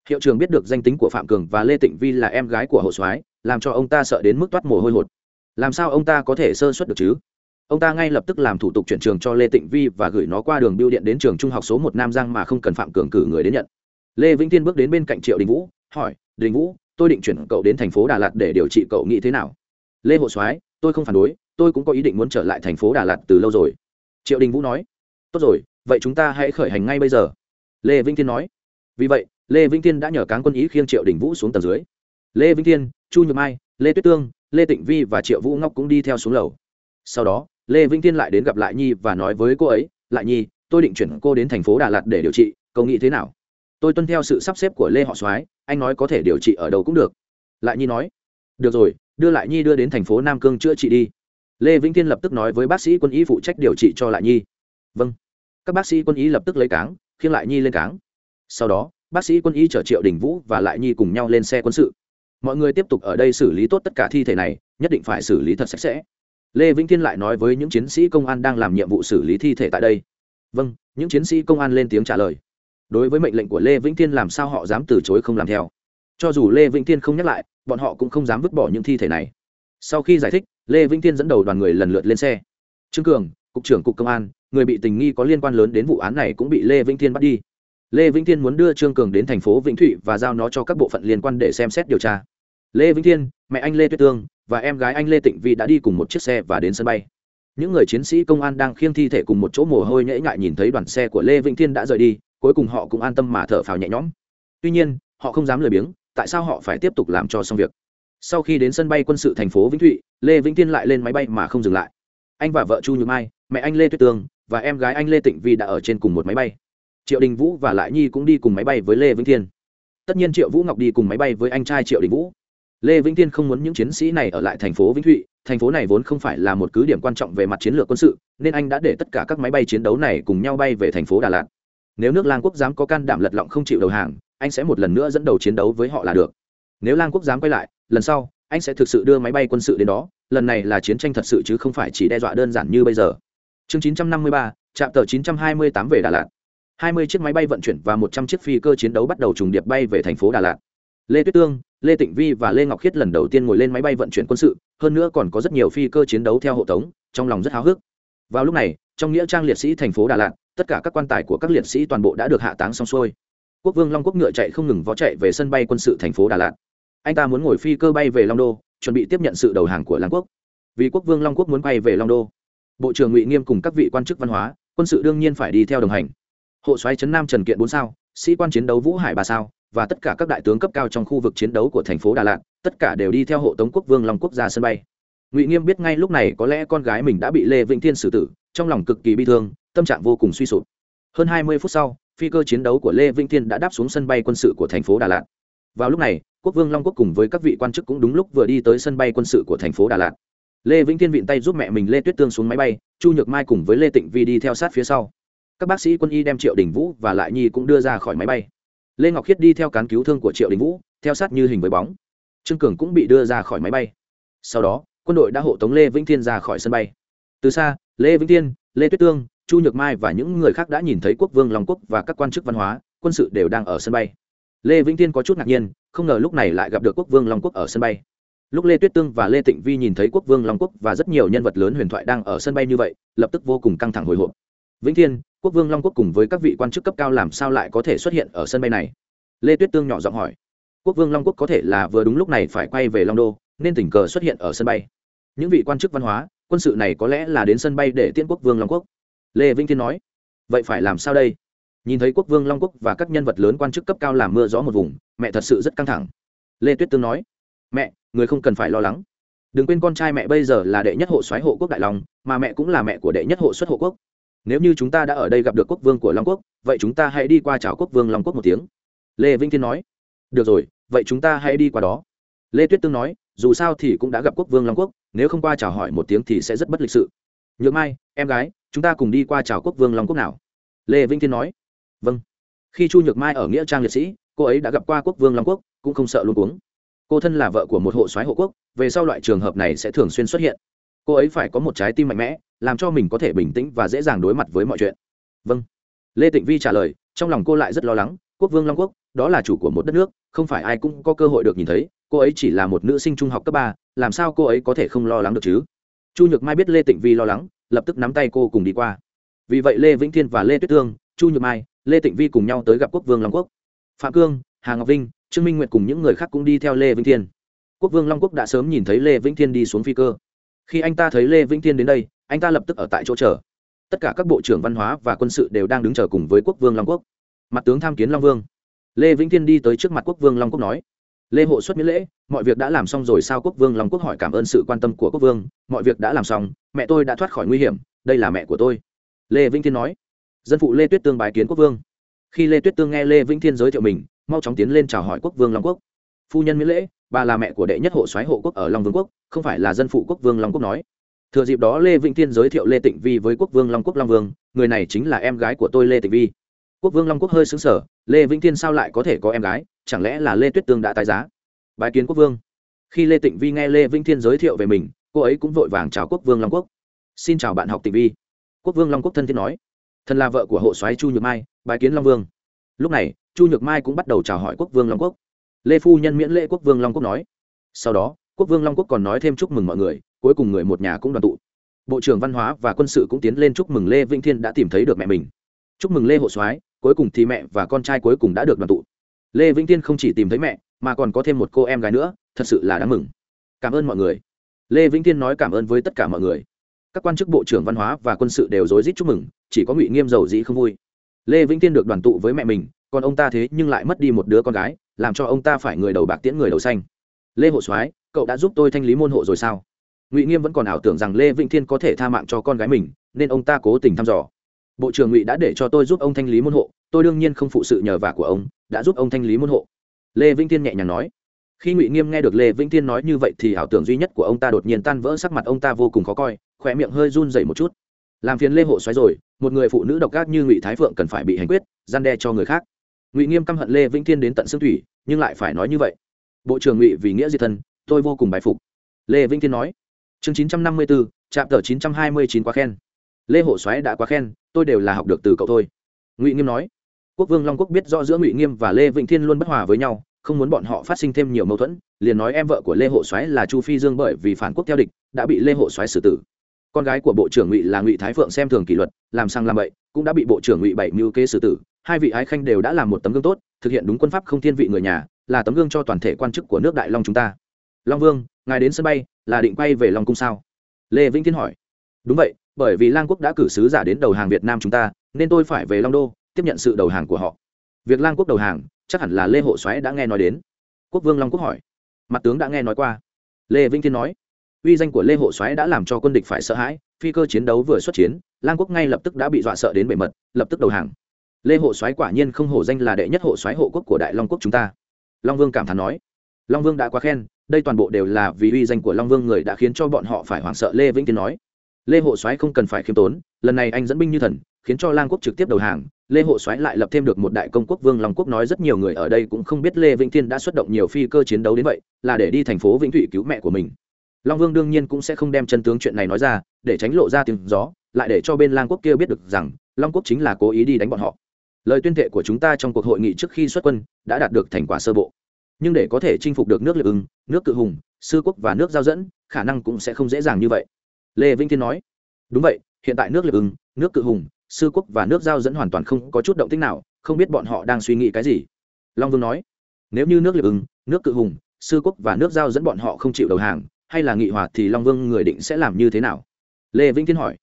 Hiệu trưởng biết được danh tính của phạm cường và lê tịnh vi là em gái của hộ soái, làm cho ông ta sợ đến mức toát mồ hôi hột. Làm sao ông ta có thể sơ xuất được chứ? Ông ta ngay lập tức làm thủ tục chuyển trường cho lê tịnh vi và gửi nó qua đường biêu điện đến trường trung học số một nam giang mà không cần phạm cường cử người đến nhận. Lê vĩnh thiên bước đến bên cạnh triệu đình vũ, hỏi, đình vũ, tôi định chuyển cậu đến thành phố đà lạt để điều trị cậu nghĩ thế nào? Lê hộ soái, tôi không phản đối, tôi cũng có ý định muốn trở lại thành phố đà lạt từ lâu rồi triệu đình vũ nói, tốt rồi, vậy chúng ta hãy khởi hành ngay bây giờ. Lê vĩnh thiên nói, vì vậy, lê vĩnh thiên đã nhờ cán quân ý khiêng triệu đình vũ xuống tầng dưới. Lê vĩnh thiên, chu nhược mai, lê tuyết tương, lê tịnh vi và triệu vũ ngọc cũng đi theo xuống lầu. Sau đó, lê vĩnh thiên lại đến gặp lại nhi và nói với cô ấy, lại nhi, tôi định chuyển cô đến thành phố đà lạt để điều trị, cậu nghĩ thế nào? Tôi tuân theo sự sắp xếp của lê họ soái, anh nói có thể điều trị ở đâu cũng được. Lại nhi nói, được rồi, đưa lại nhi đưa đến thành phố nam cương chữa trị đi lê vĩnh thiên lập tức nói với bác sĩ quân y phụ trách điều trị cho lại nhi. Vâng. Các bác sĩ quân y lập tức lấy cáng, khiêng lại nhi lên cáng. Sau đó, bác sĩ quân y chở triệu đình vũ và lại nhi cùng nhau lên xe quân sự. Mọi người tiếp tục ở đây xử lý tốt tất cả thi thể này, nhất định phải xử lý thật sạch sẽ. Lê vĩnh thiên lại nói với những chiến sĩ công an đang làm nhiệm vụ xử lý thi thể tại đây. Vâng những chiến sĩ công an lên tiếng trả lời. Đối với mệnh lệnh của lê vĩnh thiên làm sao họ dám từ chối không làm theo. Cho dù lê vĩnh thiên không nhắc lại, bọn họ cũng không dám vứt bỏ những thi thể này. Sau khi giải thích lê vĩnh thiên dẫn đầu đoàn người lần lượt lên xe. Trương cường, cục trưởng cục công an, người bị tình nghi có liên quan lớn đến vụ án này cũng bị lê vĩnh thiên bắt đi. Lê vĩnh thiên muốn đưa trương cường đến thành phố vĩnh thụy và giao nó cho các bộ phận liên quan để xem xét điều tra. Lê vĩnh thiên, mẹ anh lê tuyết tương và em gái anh lê tịnh vi đã đi cùng một chiếc xe và đến sân bay. Những người chiến sĩ công an đang khiêng thi thể cùng một chỗ mồ hôi nhễ ngại nhìn thấy đoàn xe của lê vĩnh thiên đã rời đi, cuối cùng họ cũng an tâm mà thở phào nhẹ nhõm. Tuy nhiên, họ không dám lười biếng, tại sao họ phải tiếp tục làm cho xong việc? Sau khi đến sân bay quân sự thành phố vĩnh thụy, lê vĩnh thiên lại lên máy bay mà không dừng lại. Anh và vợ chu nhược mai, mẹ anh lê tuyết tương và em gái anh lê tịnh vi đã ở trên cùng một máy bay. Triệu đình vũ và lại nhi cũng đi cùng máy bay với lê vĩnh thiên. Tất nhiên triệu vũ ngọc đi cùng máy bay với anh trai triệu đình vũ. Lê vĩnh thiên không muốn những chiến sĩ này ở lại thành phố vĩnh thụy, thành phố này vốn không phải là một cứ điểm quan trọng về mặt chiến lược quân sự, nên anh đã để tất cả các máy bay chiến đấu này cùng nhau bay về thành phố đà lạt. Nếu nước lang quốc dám có can đảm lật lọng không chịu đầu hàng, anh sẽ một lần nữa dẫn đầu chiến đấu với họ là được. Nếu lang quốc dám quay lại lần sau anh sẽ thực sự đưa máy bay quân sự đến đó lần này là chiến tranh thật sự chứ không phải chỉ đe dọa đơn giản như bây giờ. Chương 953, trạm tờ 928 về đà lạt. 20 chiếc máy bay vận chuyển và 100 chiếc phi cơ chiến đấu bắt đầu trùng điệp bay về thành phố đà lạt. Lê tuyết tương lê tịnh vi và lê ngọc khiết lần đầu tiên ngồi lên máy bay vận chuyển quân sự hơn nữa còn có rất nhiều phi cơ chiến đấu theo hộ tống trong lòng rất háo hức. Vào lúc này trong nghĩa trang liệt sĩ thành phố đà lạt tất cả các quan tài của các liệt sĩ toàn bộ đã được hạ táng xong xuôi. Quốc vương long quốc ngựa chạy không ngừng vó chạy về sân bay quân sự thành phố đà lạt anh ta muốn ngồi phi cơ bay về long đô, chuẩn bị tiếp nhận sự đầu hàng của làng quốc. Vì quốc vương long quốc muốn bay về long đô. Bộ trưởng ngụy nghiêm cùng các vị quan chức văn hóa, quân sự đương nhiên phải đi theo đồng hành. Hộ xoáy trấn nam trần kiện bốn sao, sĩ quan chiến đấu vũ hải ba sao, và tất cả các đại tướng cấp cao trong khu vực chiến đấu của thành phố đà lạt, tất cả đều đi theo hộ tống quốc vương long quốc ra sân bay. Ngụy nghiêm biết ngay lúc này có lẽ con gái mình đã bị lê vĩnh thiên xử tử, trong lòng cực kỳ bi thương, tâm trạng vô cùng suy sụp. Hơn hai mươi phút sau, phi cơ chiến đấu của lê vĩnh thiên đã đáp xuống sân bay quân sự của thành phố đà lạt. Vào lúc này quốc vương long quốc cùng với các vị quan chức cũng đúng lúc vừa đi tới sân bay quân sự của thành phố đà lạt. Lê vĩnh thiên vịn tay giúp mẹ mình lê tuyết tương xuống máy bay, chu nhược mai cùng với lê tịnh vi đi theo sát phía sau. Các bác sĩ quân y đem triệu đình vũ và lại nhi cũng đưa ra khỏi máy bay. Lê ngọc khiết đi theo cán cứu thương của triệu đình vũ, theo sát như hình với bóng. Trương cường cũng bị đưa ra khỏi máy bay. Sau đó, quân đội đã hộ tống lê vĩnh thiên ra khỏi sân bay. Từ xa, lê vĩnh thiên, lê tuyết tương, chu nhược mai và những người khác đã nhìn thấy quốc vương long quốc và các quan chức văn hóa, quân sự đều đang ở sân bay lê vĩnh thiên có chút ngạc nhiên, không ngờ lúc này lại gặp được quốc vương long quốc ở sân bay. Lúc lê tuyết tương và lê tịnh vi nhìn thấy quốc vương long quốc và rất nhiều nhân vật lớn huyền thoại đang ở sân bay như vậy, lập tức vô cùng căng thẳng hồi hộp. Vĩnh thiên quốc vương long quốc cùng với các vị quan chức cấp cao làm sao lại có thể xuất hiện ở sân bay này? Lê tuyết tương nhỏ giọng hỏi. Quốc vương long quốc có thể là vừa đúng lúc này phải quay về long đô, nên tình cờ xuất hiện ở sân bay. Những vị quan chức văn hóa, quân sự này có lẽ là đến sân bay để tiễn quốc vương long quốc. Lê vĩnh thiên nói. Vậy phải làm sao đây? Nhìn thấy quốc vương long quốc và các nhân vật lớn quan chức cấp cao làm mưa gió một vùng, mẹ thật sự rất căng thẳng. Lê tuyết tương nói, mẹ, người không cần phải lo lắng. Đừng quên con trai mẹ bây giờ là đệ nhất hộ soái hộ quốc đại long, mà mẹ cũng là mẹ của đệ nhất hộ xuất hộ quốc. Nếu như chúng ta đã ở đây gặp được quốc vương của long quốc, vậy chúng ta hãy đi qua chào quốc vương long quốc một tiếng. Lê vĩnh thiên nói, được rồi, vậy chúng ta hãy đi qua đó. Lê tuyết tương nói, dù sao thì cũng đã gặp quốc vương long quốc, nếu không qua chào hỏi một tiếng thì sẽ rất bất lịch sự. Nhược mai, em gái, chúng ta cùng đi qua chào quốc vương long quốc nào? Lê vĩnh thiên nói vâng. Khi chu nhược mai ở nghĩa trang liệt sĩ, cô ấy đã gặp qua quốc vương long quốc, cũng không sợ luôn cuống. Cô thân là vợ của một hộ soái hộ quốc, về sau loại trường hợp này sẽ thường xuyên xuất hiện. Cô ấy phải có một trái tim mạnh mẽ, làm cho mình có thể bình tĩnh và dễ dàng đối mặt với mọi chuyện. Vâng. Lê tịnh vi trả lời, trong lòng cô lại rất lo lắng, quốc vương long quốc, đó là chủ của một đất nước, không phải ai cũng có cơ hội được nhìn thấy, cô ấy chỉ là một nữ sinh trung học cấp ba, làm sao cô ấy có thể không lo lắng được chứ? Chu nhược mai biết lê tịnh vi lo lắng, lập tức nắm tay cô cùng đi qua. Vì vậy lê vĩnh thiên và lê tuyết tương, chu nhược mai lê tịnh vi cùng nhau tới gặp quốc vương long quốc. Phạm cương, hà ngọc vinh, trương minh nguyệt cùng những người khác cũng đi theo lê vĩnh thiên. Quốc vương long quốc đã sớm nhìn thấy lê vĩnh thiên đi xuống phi cơ. Khi anh ta thấy lê vĩnh thiên đến đây, anh ta lập tức ở tại chỗ chờ. Tất cả các bộ trưởng văn hóa và quân sự đều đang đứng chờ cùng với quốc vương long quốc. Mặt tướng tham kiến long vương. Lê vĩnh thiên đi tới trước mặt quốc vương long quốc nói, lê hộ xuất miễn lễ, mọi việc đã làm xong rồi sao quốc vương long quốc hỏi cảm ơn sự quan tâm của quốc vương? Mọi việc đã làm xong, mẹ tôi đã thoát khỏi nguy hiểm, đây là mẹ của tôi. Lê vĩnh thiên nói dân phụ lê tuyết tương bái kiến quốc vương. Khi lê tuyết tương nghe lê vĩnh thiên giới thiệu mình, mau chóng tiến lên chào hỏi quốc vương long quốc. Phu nhân miễn lễ, bà là mẹ của đệ nhất hộ soái hộ quốc ở long vương quốc, không phải là dân phụ quốc vương long quốc nói. Thừa dịp đó lê vĩnh thiên giới thiệu lê tịnh vi với quốc vương long quốc long vương, người này chính là em gái của tôi lê tịnh vi. Quốc vương long quốc hơi xứng sở lê vĩnh thiên sao lại có thể có em gái, chẳng lẽ là lê tuyết tương đã tái giá? Bài kiến quốc vương. Khi lê tịnh vi nghe lê vĩnh thiên giới thiệu về mình, cô ấy cũng vội vàng chào quốc vương long quốc. Xin chào bạn học tịnh vi. Quốc vương long quốc thân thiết nói thần là vợ của hộ soái chu nhược mai bài kiến long vương. Lúc này, chu nhược mai cũng bắt đầu chào hỏi quốc vương long quốc. Lê phu nhân miễn lễ quốc vương long quốc nói. Sau đó, quốc vương long quốc còn nói thêm chúc mừng mọi người, cuối cùng người một nhà cũng đoàn tụ. Bộ trưởng văn hóa và quân sự cũng tiến lên chúc mừng lê vĩnh thiên đã tìm thấy được mẹ mình. Chúc mừng lê hộ soái, cuối cùng thì mẹ và con trai cuối cùng đã được đoàn tụ. Lê vĩnh thiên không chỉ tìm thấy mẹ, mà còn có thêm một cô em gái nữa, thật sự là đáng mừng. Cảm ơn mọi người. Lê vĩnh thiên nói cảm ơn với tất cả mọi người các quan chức bộ trưởng văn hóa và quân sự đều rối rít chúc mừng, chỉ có ngụy nghiêm giàu dĩ không vui. Lê vĩnh thiên được đoàn tụ với mẹ mình, còn ông ta thế nhưng lại mất đi một đứa con gái, làm cho ông ta phải người đầu bạc tiễn người đầu xanh. Lê hộ soái, cậu đã giúp tôi thanh lý môn hộ rồi sao? Ngụy nghiêm vẫn còn ảo tưởng rằng lê vĩnh thiên có thể tha mạng cho con gái mình, nên ông ta cố tình thăm dò. Bộ trưởng ngụy đã để cho tôi giúp ông thanh lý môn hộ, tôi đương nhiên không phụ sự nhờ vả của ông, đã giúp ông thanh lý môn hộ. Lê vĩnh thiên nhẹ nhàng nói khi ngụy nghiêm nghe được lê vĩnh thiên nói như vậy thì ảo tưởng duy nhất của ông ta đột nhiên tan vỡ, sắc mặt ông ta vô cùng khó coi khỏe miệng hơi run dậy một chút. Làm phiền lê hộ xoáy rồi, một người phụ nữ độc ác như ngụy thái phượng cần phải bị hành quyết, gian đe cho người khác. Ngụy nghiêm căm hận lê vĩnh thiên đến tận xương thủy, nhưng lại phải nói như vậy. Bộ trưởng ngụy vì nghĩa diệt thân, tôi vô cùng bài phục. Lê vĩnh thiên nói, chương chín trăm năm mươi bốn trạm tờ chín trăm hai mươi chín quá khen. Lê hộ xoáy đã quá khen, tôi đều là học được từ cậu thôi. Ngụy nghiêm nói, quốc vương long quốc biết rõ giữa ngụy nghiêm và lê vĩnh thiên luôn bất hòa với nhau không muốn bọn họ phát sinh thêm nhiều mâu thuẫn, liền nói em vợ của lê hộ soái là chu phi dương bởi vì phản quốc theo địch, đã bị lê hộ soái xử tử. Con gái của bộ trưởng ngụy là ngụy thái phượng xem thường kỷ luật, làm sang làm bậy, cũng đã bị bộ trưởng ngụy bảy mưu kế xử tử. Hai vị ái khanh đều đã làm một tấm gương tốt, thực hiện đúng quân pháp không thiên vị người nhà, là tấm gương cho toàn thể quan chức của nước đại long chúng ta. Long vương, ngài đến sân bay, là định quay về long cung sao? Lê vĩnh thiên hỏi. Đúng vậy, bởi vì lang quốc đã cử sứ giả đến đầu hàng việt nam chúng ta, nên tôi phải về long đô, tiếp nhận sự đầu hàng của họ. Việc lang quốc đầu hàng chắc hẳn là lê hộ xoáy đã nghe nói đến. Quốc vương long quốc hỏi. Mặt tướng đã nghe nói qua. Lê vĩnh thiên nói, uy danh của lê hộ xoáy đã làm cho quân địch phải sợ hãi, phi cơ chiến đấu vừa xuất chiến, lang quốc ngay lập tức đã bị dọa sợ đến bề mật, lập tức đầu hàng. Lê hộ xoáy quả nhiên không hổ danh là đệ nhất hộ xoáy hộ quốc của đại long quốc chúng ta. Long vương cảm thán nói, long vương đã quá khen, đây toàn bộ đều là vì uy danh của long vương người đã khiến cho bọn họ phải hoảng sợ, lê vĩnh thiên nói. Lê hộ soái không cần phải khiêm tốn, lần này anh dẫn binh như thần khiến cho lang quốc trực tiếp đầu hàng. Lê hộ soái lại lập thêm được một đại công quốc vương long quốc nói rất nhiều người ở đây cũng không biết lê vĩnh thiên đã xuất động nhiều phi cơ chiến đấu đến vậy, là để đi thành phố vĩnh thụy cứu mẹ của mình. Long vương đương nhiên cũng sẽ không đem chân tướng chuyện này nói ra, để tránh lộ ra tiếng gió, lại để cho bên lang quốc kia biết được rằng, long quốc chính là cố ý đi đánh bọn họ. Lời tuyên thệ của chúng ta trong cuộc hội nghị trước khi xuất quân đã đạt được thành quả sơ bộ. Nhưng để có thể chinh phục được nước liệp ưng, nước cự hùng, sư quốc và nước giao dẫn, khả năng cũng sẽ không dễ dàng như vậy. Lê vĩnh thiên nói, đúng vậy, hiện tại nước liệp ưng, nước cự hùng sư quốc và nước giao dẫn hoàn toàn không có chút động tích nào, không biết bọn họ đang suy nghĩ cái gì. Long vương nói, nếu như nước liệp ưng nước cự hùng, sư quốc và nước giao dẫn bọn họ không chịu đầu hàng, hay là nghị hòa thì long vương người định sẽ làm như thế nào? Lê vĩnh thiên hỏi,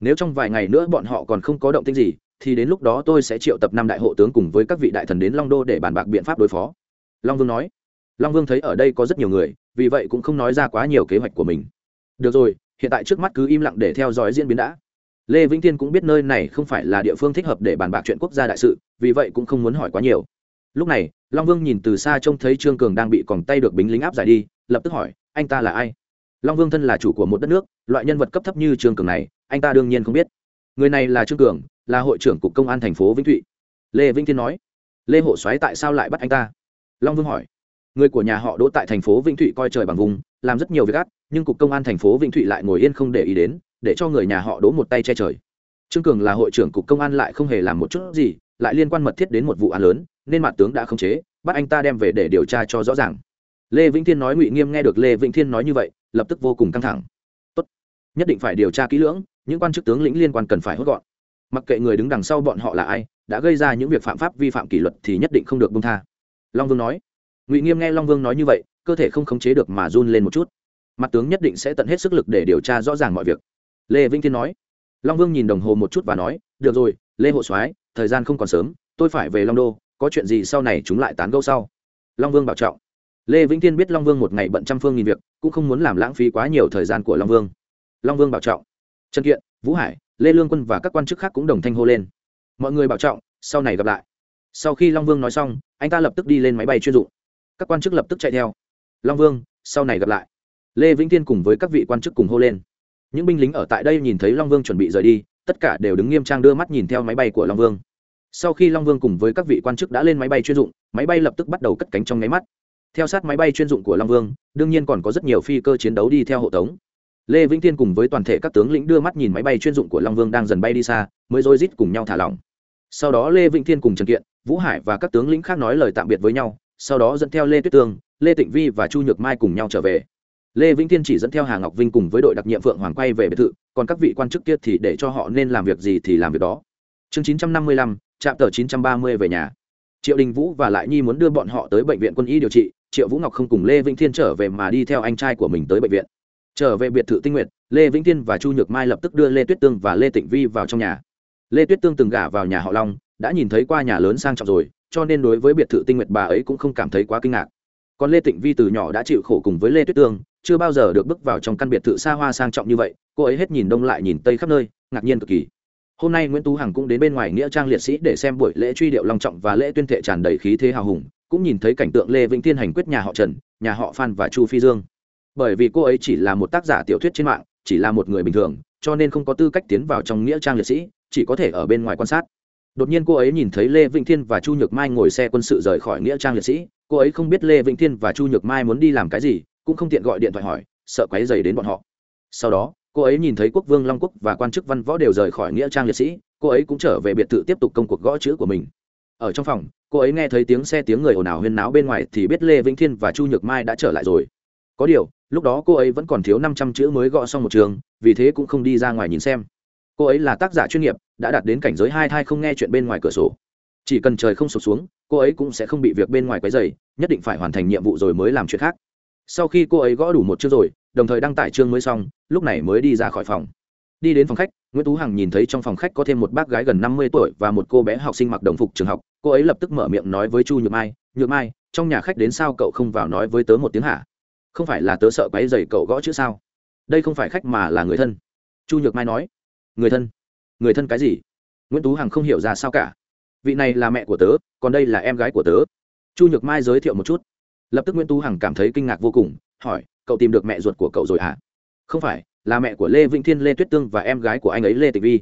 nếu trong vài ngày nữa bọn họ còn không có động tích gì, thì đến lúc đó tôi sẽ triệu tập năm đại hộ tướng cùng với các vị đại thần đến long đô để bàn bạc biện pháp đối phó. Long vương nói, long vương thấy ở đây có rất nhiều người, vì vậy cũng không nói ra quá nhiều kế hoạch của mình. Được rồi, hiện tại trước mắt cứ im lặng để theo dõi diễn biến đã lê vĩnh tiên cũng biết nơi này không phải là địa phương thích hợp để bàn bạc chuyện quốc gia đại sự, vì vậy cũng không muốn hỏi quá nhiều. Lúc này, long vương nhìn từ xa trông thấy trương cường đang bị còng tay được bính lính áp giải đi, lập tức hỏi, anh ta là ai? Long vương thân là chủ của một đất nước, loại nhân vật cấp thấp như trương cường này, anh ta đương nhiên không biết. Người này là trương cường, là hội trưởng cục công an thành phố vĩnh thụy. Lê vĩnh thiên nói, lê hộ xoáy tại sao lại bắt anh ta? Long vương hỏi, người của nhà họ đỗ tại thành phố vĩnh thụy coi trời bằng vùng, làm rất nhiều việc ác, nhưng cục công an thành phố vĩnh thụy lại ngồi yên không để ý đến để cho người nhà họ đố một tay che trời. Trương cường là hội trưởng cục công an lại không hề làm một chút gì, lại liên quan mật thiết đến một vụ án lớn, nên mặt tướng đã khống chế, bắt anh ta đem về để điều tra cho rõ ràng. Lê vĩnh thiên nói ngụy nghiêm nghe được lê vĩnh thiên nói như vậy, lập tức vô cùng căng thẳng. Tốt, nhất định phải điều tra kỹ lưỡng, những quan chức tướng lĩnh liên quan cần phải hốt gọn. Mặc kệ người đứng đằng sau bọn họ là ai, đã gây ra những việc phạm pháp vi phạm kỷ luật thì nhất định không được bông tha. Long vương nói. Ngụy nghiêm nghe long vương nói như vậy, cơ thể không khống chế được mà run lên một chút. Mặt tướng nhất định sẽ tận hết sức lực để điều tra rõ ràng mọi việc lê vĩnh thiên nói. Long vương nhìn đồng hồ một chút và nói, được rồi, lê hộ soái, thời gian không còn sớm, tôi phải về long đô, có chuyện gì sau này chúng lại tán gẫu sau. Long vương bảo trọng. Lê vĩnh thiên biết long vương một ngày bận trăm phương nghìn việc, cũng không muốn làm lãng phí quá nhiều thời gian của long vương. Long vương bảo trọng. Trần kiện, vũ hải, lê lương quân và các quan chức khác cũng đồng thanh hô lên. Mọi người bảo trọng, sau này gặp lại. Sau khi long vương nói xong, anh ta lập tức đi lên máy bay chuyên dụng. Các quan chức lập tức chạy theo. Long vương, sau này gặp lại. Lê vĩnh thiên cùng với các vị quan chức cùng hô lên những binh lính ở tại đây nhìn thấy long vương chuẩn bị rời đi, tất cả đều đứng nghiêm trang đưa mắt nhìn theo máy bay của long vương. Sau khi long vương cùng với các vị quan chức đã lên máy bay chuyên dụng, máy bay lập tức bắt đầu cất cánh trong nháy mắt. Theo sát máy bay chuyên dụng của long vương, đương nhiên còn có rất nhiều phi cơ chiến đấu đi theo hộ tống. Lê vĩnh tiên cùng với toàn thể các tướng lĩnh đưa mắt nhìn máy bay chuyên dụng của long vương đang dần bay đi xa, mới rối rít cùng nhau thả lỏng. Sau đó lê vĩnh tiên cùng trần kiện, vũ hải và các tướng lĩnh khác nói lời tạm biệt với nhau, sau đó dẫn theo lê tuyết tương, lê tịnh vi và chu nhược mai cùng nhau trở về lê vĩnh Thiên chỉ dẫn theo hà ngọc vinh cùng với đội đặc nhiệm phượng hoàng quay về biệt thự, còn các vị quan chức kia thì để cho họ nên làm việc gì thì làm việc đó. Chương chín trăm năm mươi lăm, trạm tờ chín trăm ba mươi về nhà. Triệu đình vũ và lại nhi muốn đưa bọn họ tới bệnh viện quân y điều trị, triệu vũ ngọc không cùng lê vĩnh thiên trở về mà đi theo anh trai của mình tới bệnh viện. Trở về biệt thự tinh nguyện lê vĩnh thiên và chu nhược mai lập tức đưa lê tuyết tương và lê tịnh vi vào trong nhà. Lê tuyết tương từng gả vào nhà họ long, đã nhìn thấy qua nhà lớn sang trọng rồi, cho nên đối với biệt thự tinh nguyệt bà ấy cũng không cảm thấy quá kinh ngạc. Còn lê tịnh vi từ nhỏ đã chịu khổ cùng với lê tuyết tương chưa bao giờ được bước vào trong căn biệt thự xa hoa sang trọng như vậy, cô ấy hết nhìn đông lại nhìn tây khắp nơi, ngạc nhiên cực kỳ. Hôm nay nguyễn tú hằng cũng đến bên ngoài nghĩa trang liệt sĩ để xem buổi lễ truy điệu long trọng và lễ tuyên thệ tràn đầy khí thế hào hùng, cũng nhìn thấy cảnh tượng lê vĩnh thiên hành quyết nhà họ trần, nhà họ phan và chu phi dương. Bởi vì cô ấy chỉ là một tác giả tiểu thuyết trên mạng, chỉ là một người bình thường, cho nên không có tư cách tiến vào trong nghĩa trang liệt sĩ, chỉ có thể ở bên ngoài quan sát. Đột nhiên cô ấy nhìn thấy lê vĩnh thiên và chu nhược mai ngồi xe quân sự rời khỏi nghĩa trang liệt sĩ, cô ấy không biết lê vĩnh thiên và chu nhược mai muốn đi làm cái gì cũng không tiện gọi điện thoại hỏi, sợ quáy dày đến bọn họ. Sau đó, cô ấy nhìn thấy quốc vương long quốc và quan chức văn võ đều rời khỏi nghĩa trang liệt sĩ, cô ấy cũng trở về biệt thự tiếp tục công cuộc gõ chữ của mình. Ở trong phòng, cô ấy nghe thấy tiếng xe tiếng người ồn ào huyên náo bên ngoài thì biết lê vĩnh thiên và chu nhược mai đã trở lại rồi. Có điều, lúc đó cô ấy vẫn còn thiếu năm trăm chữ mới gõ xong một trường, vì thế cũng không đi ra ngoài nhìn xem. Cô ấy là tác giả chuyên nghiệp, đã đạt đến cảnh giới hai thai không nghe chuyện bên ngoài cửa sổ. Chỉ cần trời không sụp xuống, cô ấy cũng sẽ không bị việc bên ngoài quấy dày nhất định phải hoàn thành nhiệm vụ rồi mới làm chuyện khác sau khi cô ấy gõ đủ một chương rồi, đồng thời đăng tải chương mới xong, lúc này mới đi ra khỏi phòng. Đi đến phòng khách, nguyễn tú hằng nhìn thấy trong phòng khách có thêm một bác gái gần năm mươi tuổi và một cô bé học sinh mặc đồng phục trường học. Cô ấy lập tức mở miệng nói với chu nhược mai nhược mai, trong nhà khách đến sao cậu không vào nói với tớ một tiếng hả? Không phải là tớ sợ quáy dày cậu gõ chữ sao? Đây không phải khách mà là người thân. Chu nhược mai nói, người thân? Người thân cái gì? Nguyễn tú hằng không hiểu ra sao cả. Vị này là mẹ của tớ, còn đây là em gái của tớ. Chu nhược mai giới thiệu một chút lập tức nguyễn tú hằng cảm thấy kinh ngạc vô cùng, hỏi, cậu tìm được mẹ ruột của cậu rồi hả? Không phải, là mẹ của lê vĩnh thiên, lê tuyết tương và em gái của anh ấy lê tịch vi.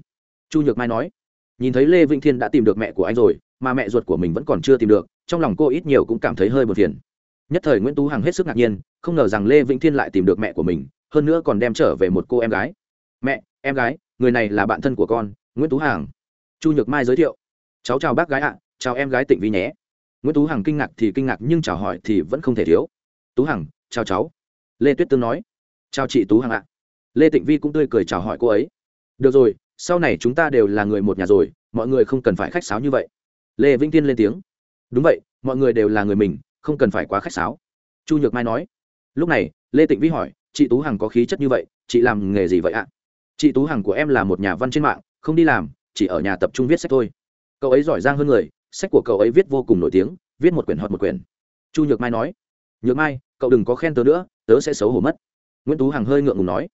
Chu nhược mai nói, nhìn thấy lê vĩnh thiên đã tìm được mẹ của anh rồi, mà mẹ ruột của mình vẫn còn chưa tìm được, trong lòng cô ít nhiều cũng cảm thấy hơi buồn phiền. Nhất thời nguyễn tú hằng hết sức ngạc nhiên, không ngờ rằng lê vĩnh thiên lại tìm được mẹ của mình, hơn nữa còn đem trở về một cô em gái. Mẹ, em gái, người này là bạn thân của con, nguyễn tú hằng. Chu nhược mai giới thiệu, cháu chào bác gái ạ, chào em gái tịnh vi nhé nguyễn tú hằng kinh ngạc thì kinh ngạc nhưng chào hỏi thì vẫn không thể thiếu. Tú hằng, chào cháu. Lê tuyết tương nói. Chào chị tú hằng ạ. Lê tịnh vi cũng tươi cười chào hỏi cô ấy. Được rồi, sau này chúng ta đều là người một nhà rồi, mọi người không cần phải khách sáo như vậy. Lê vĩnh tiên lên tiếng. Đúng vậy, mọi người đều là người mình, không cần phải quá khách sáo. Chu nhược mai nói. Lúc này, lê tịnh vi hỏi, chị tú hằng có khí chất như vậy, chị làm nghề gì vậy ạ? Chị tú hằng của em là một nhà văn trên mạng, không đi làm, chỉ ở nhà tập trung viết sách thôi. Cậu ấy giỏi giang hơn người sách của cậu ấy viết vô cùng nổi tiếng, viết một quyển hoặc một quyển. Chu nhược mai nói, nhược mai, cậu đừng có khen tớ nữa, tớ sẽ xấu hổ mất. Nguyễn tú hằng hơi ngượng ngùng nói,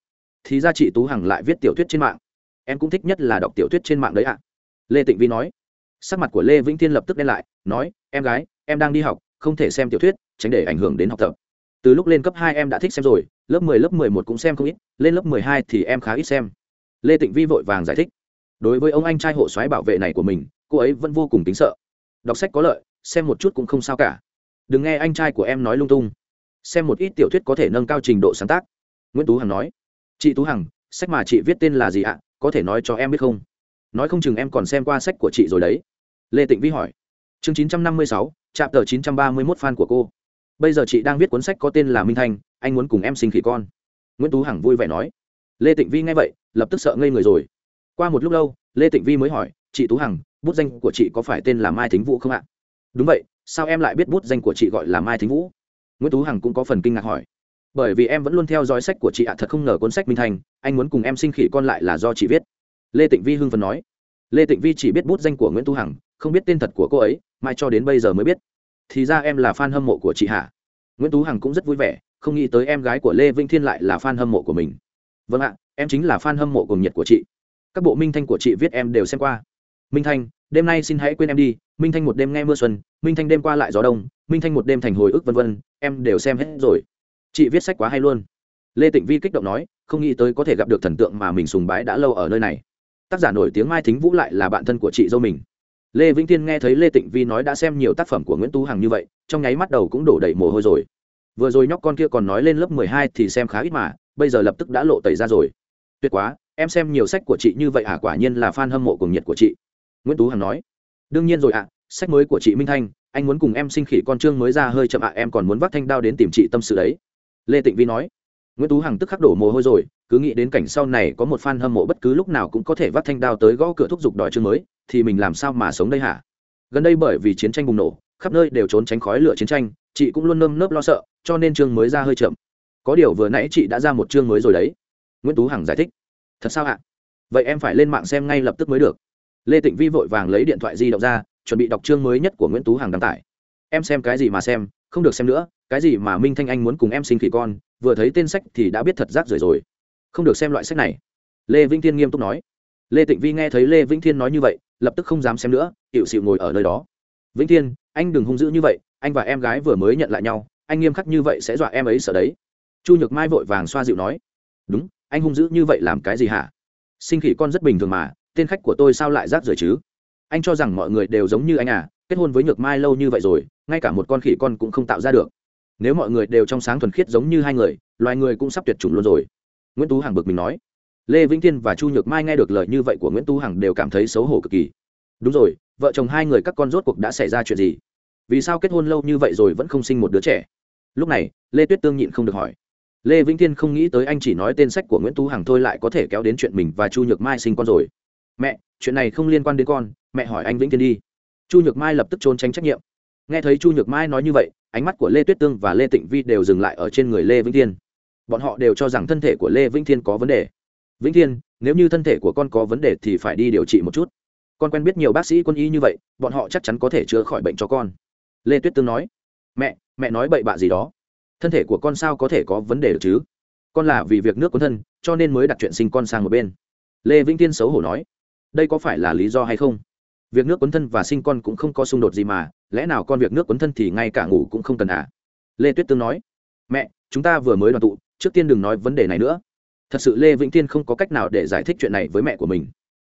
thì ra chị tú hằng lại viết tiểu thuyết trên mạng. Em cũng thích nhất là đọc tiểu thuyết trên mạng đấy ạ. Lê tịnh vi nói, sắc mặt của lê vĩnh thiên lập tức đen lại, nói, em gái, em đang đi học, không thể xem tiểu thuyết, tránh để ảnh hưởng đến học tập. Từ lúc lên cấp hai em đã thích xem rồi, lớp mười lớp mười một cũng xem không ít, lên lớp mười hai thì em khá ít xem. Lê tịnh vi vội vàng giải thích, đối với ông anh trai hộ soái bảo vệ này của mình, cô ấy vẫn vô cùng tính sợ đọc sách có lợi, xem một chút cũng không sao cả. Đừng nghe anh trai của em nói lung tung. Xem một ít tiểu thuyết có thể nâng cao trình độ sáng tác. Nguyễn tú hằng nói. Chị tú hằng, sách mà chị viết tên là gì ạ? Có thể nói cho em biết không? Nói không chừng em còn xem qua sách của chị rồi đấy. Lê tịnh vi hỏi. Chương chín trăm năm mươi sáu trạm tờ chín trăm ba mươi mốt fan của cô. Bây giờ chị đang viết cuốn sách có tên là minh thanh, anh muốn cùng em sinh khỉ con. Nguyễn tú hằng vui vẻ nói. Lê tịnh vi nghe vậy, lập tức sợ ngây người rồi. Qua một lúc lâu, lê tịnh vi mới hỏi, chị tú hằng bút danh của chị có phải tên là mai thính vũ không ạ? Đúng vậy, sao em lại biết bút danh của chị gọi là mai thính vũ? Nguyễn tú hằng cũng có phần kinh ngạc hỏi. Bởi vì em vẫn luôn theo dõi sách của chị ạ, thật không ngờ cuốn sách minh thành, anh muốn cùng em sinh khỉ con lại là do chị viết. Lê tịnh vi hưng phần nói. Lê tịnh vi chỉ biết bút danh của nguyễn tú hằng, không biết tên thật của cô ấy mai cho đến bây giờ mới biết. Thì ra em là f a n hâm mộ của chị hạ nguyễn tú hằng cũng rất vui vẻ, không nghĩ tới em gái của lê vĩnh thiên lại là f a n hâm mộ của mình. Vâng ạ, em chính là f a n hâm mộ cùng nhiệt của chị. Các bộ minh thanh của chị viết em đều xem qua minh thanh, đêm nay xin hãy quên em đi. Minh thanh một đêm nghe mưa xuân, minh thanh đêm qua lại gió đông, minh thanh một đêm thành hồi ức vân vân, em đều xem hết rồi. Chị viết sách quá hay luôn. Lê tịnh vi kích động nói, không nghĩ tới có thể gặp được thần tượng mà mình sùng bái đã lâu ở nơi này. Tác giả nổi tiếng mai thính vũ lại là bạn thân của chị dâu mình. Lê vĩnh tiên nghe thấy lê tịnh vi nói đã xem nhiều tác phẩm của nguyễn tú hằng như vậy, trong nháy mắt đầu cũng đổ đầy mồ hôi rồi. Vừa rồi nhóc con kia còn nói lên lớp mười hai thì xem khá ít mà, bây giờ lập tức đã lộ tẩy ra rồi. Tuyệt quá, em xem nhiều sách của chị như vậy à quả nhiên là fan hâm mộ cuồng nhiệt của chị nguyễn tú hằng nói đương nhiên rồi ạ, sách mới của chị minh thanh, anh muốn cùng em sinh khỉ con trương mới ra hơi chậm ạ, em còn muốn vác thanh đao đến tìm chị tâm sự đấy. Lê tịnh vi nói. Nguyễn tú hằng tức khắc đổ mồ hôi rồi, cứ nghĩ đến cảnh sau này có một fan hâm mộ bất cứ lúc nào cũng có thể vác thanh đao tới gõ cửa thúc giục đòi chương mới, thì mình làm sao mà sống đây hả? Gần đây bởi vì chiến tranh bùng nổ, khắp nơi đều trốn tránh khói lửa chiến tranh, chị cũng luôn nơm nớp lo sợ, cho nên chương mới ra hơi chậm. Có điều vừa nãy chị đã ra một chương mới rồi đấy. Nguyễn tú hằng giải thích. Thật sao ạ? Vậy em phải lên mạng xem ngay lập tức mới được lê tịnh vi vội vàng lấy điện thoại di động ra, chuẩn bị đọc chương mới nhất của nguyễn tú hằng đăng tải. Em xem cái gì mà xem, không được xem nữa, cái gì mà minh thanh anh muốn cùng em sinh khỉ con, vừa thấy tên sách thì đã biết thật rác rưởi rồi. Không được xem loại sách này. Lê vĩnh thiên nghiêm túc nói. Lê tịnh vi nghe thấy lê vĩnh thiên nói như vậy, lập tức không dám xem nữa hiệu xịu ngồi ở nơi đó. Vĩnh thiên, anh đừng hung dữ như vậy, anh và em gái vừa mới nhận lại nhau, anh nghiêm khắc như vậy sẽ dọa em ấy sợ đấy. Chu nhược mai vội vàng xoa dịu nói. Đúng, anh hung dữ như vậy làm cái gì hả? Sinh khỉ con rất bình thường mà tên khách của tôi sao lại rác rưởi chứ? Anh cho rằng mọi người đều giống như anh à kết hôn với nhược mai lâu như vậy rồi, ngay cả một con khỉ con cũng không tạo ra được. Nếu mọi người đều trong sáng thuần khiết giống như hai người, loài người cũng sắp tuyệt chủng luôn rồi. Nguyễn tú hằng bực mình nói. Lê vĩnh thiên và chu nhược mai nghe được lời như vậy của nguyễn tú hằng đều cảm thấy xấu hổ cực kỳ. Đúng rồi, vợ chồng hai người các con rốt cuộc đã xảy ra chuyện gì? Vì sao kết hôn lâu như vậy rồi vẫn không sinh một đứa trẻ? Lúc này, lê tuyết tương nhịn không được hỏi. Lê vĩnh thiên không nghĩ tới anh chỉ nói tên sách của nguyễn tú hằng thôi lại có thể kéo đến chuyện mình và chu nhược mai sinh con rồi mẹ, chuyện này không liên quan đến con, mẹ hỏi anh vĩnh thiên đi. Chu nhược mai lập tức trốn tránh trách nhiệm. Nghe thấy chu nhược mai nói như vậy, ánh mắt của lê tuyết tương và lê tịnh vi đều dừng lại ở trên người lê vĩnh thiên. Bọn họ đều cho rằng thân thể của lê vĩnh thiên có vấn đề. Vĩnh thiên, nếu như thân thể của con có vấn đề thì phải đi điều trị một chút. Con quen biết nhiều bác sĩ quân y như vậy, bọn họ chắc chắn có thể chữa khỏi bệnh cho con. Lê tuyết tương nói. Mẹ mẹ nói bậy bạ gì đó? Thân thể của con sao có thể có vấn đề được chứ? Con là vì việc nước quân thân, cho nên mới đặt chuyện sinh con sang một bên. Lê vĩnh tiên xấu hổ nói đây có phải là lý do hay không? Việc nước quấn thân và sinh con cũng không có xung đột gì mà, lẽ nào con việc nước quấn thân thì ngay cả ngủ cũng không cần à? Lê tuyết tương nói. Mẹ, chúng ta vừa mới đoàn tụ, trước tiên đừng nói vấn đề này nữa. Thật sự lê vĩnh tiên không có cách nào để giải thích chuyện này với mẹ của mình.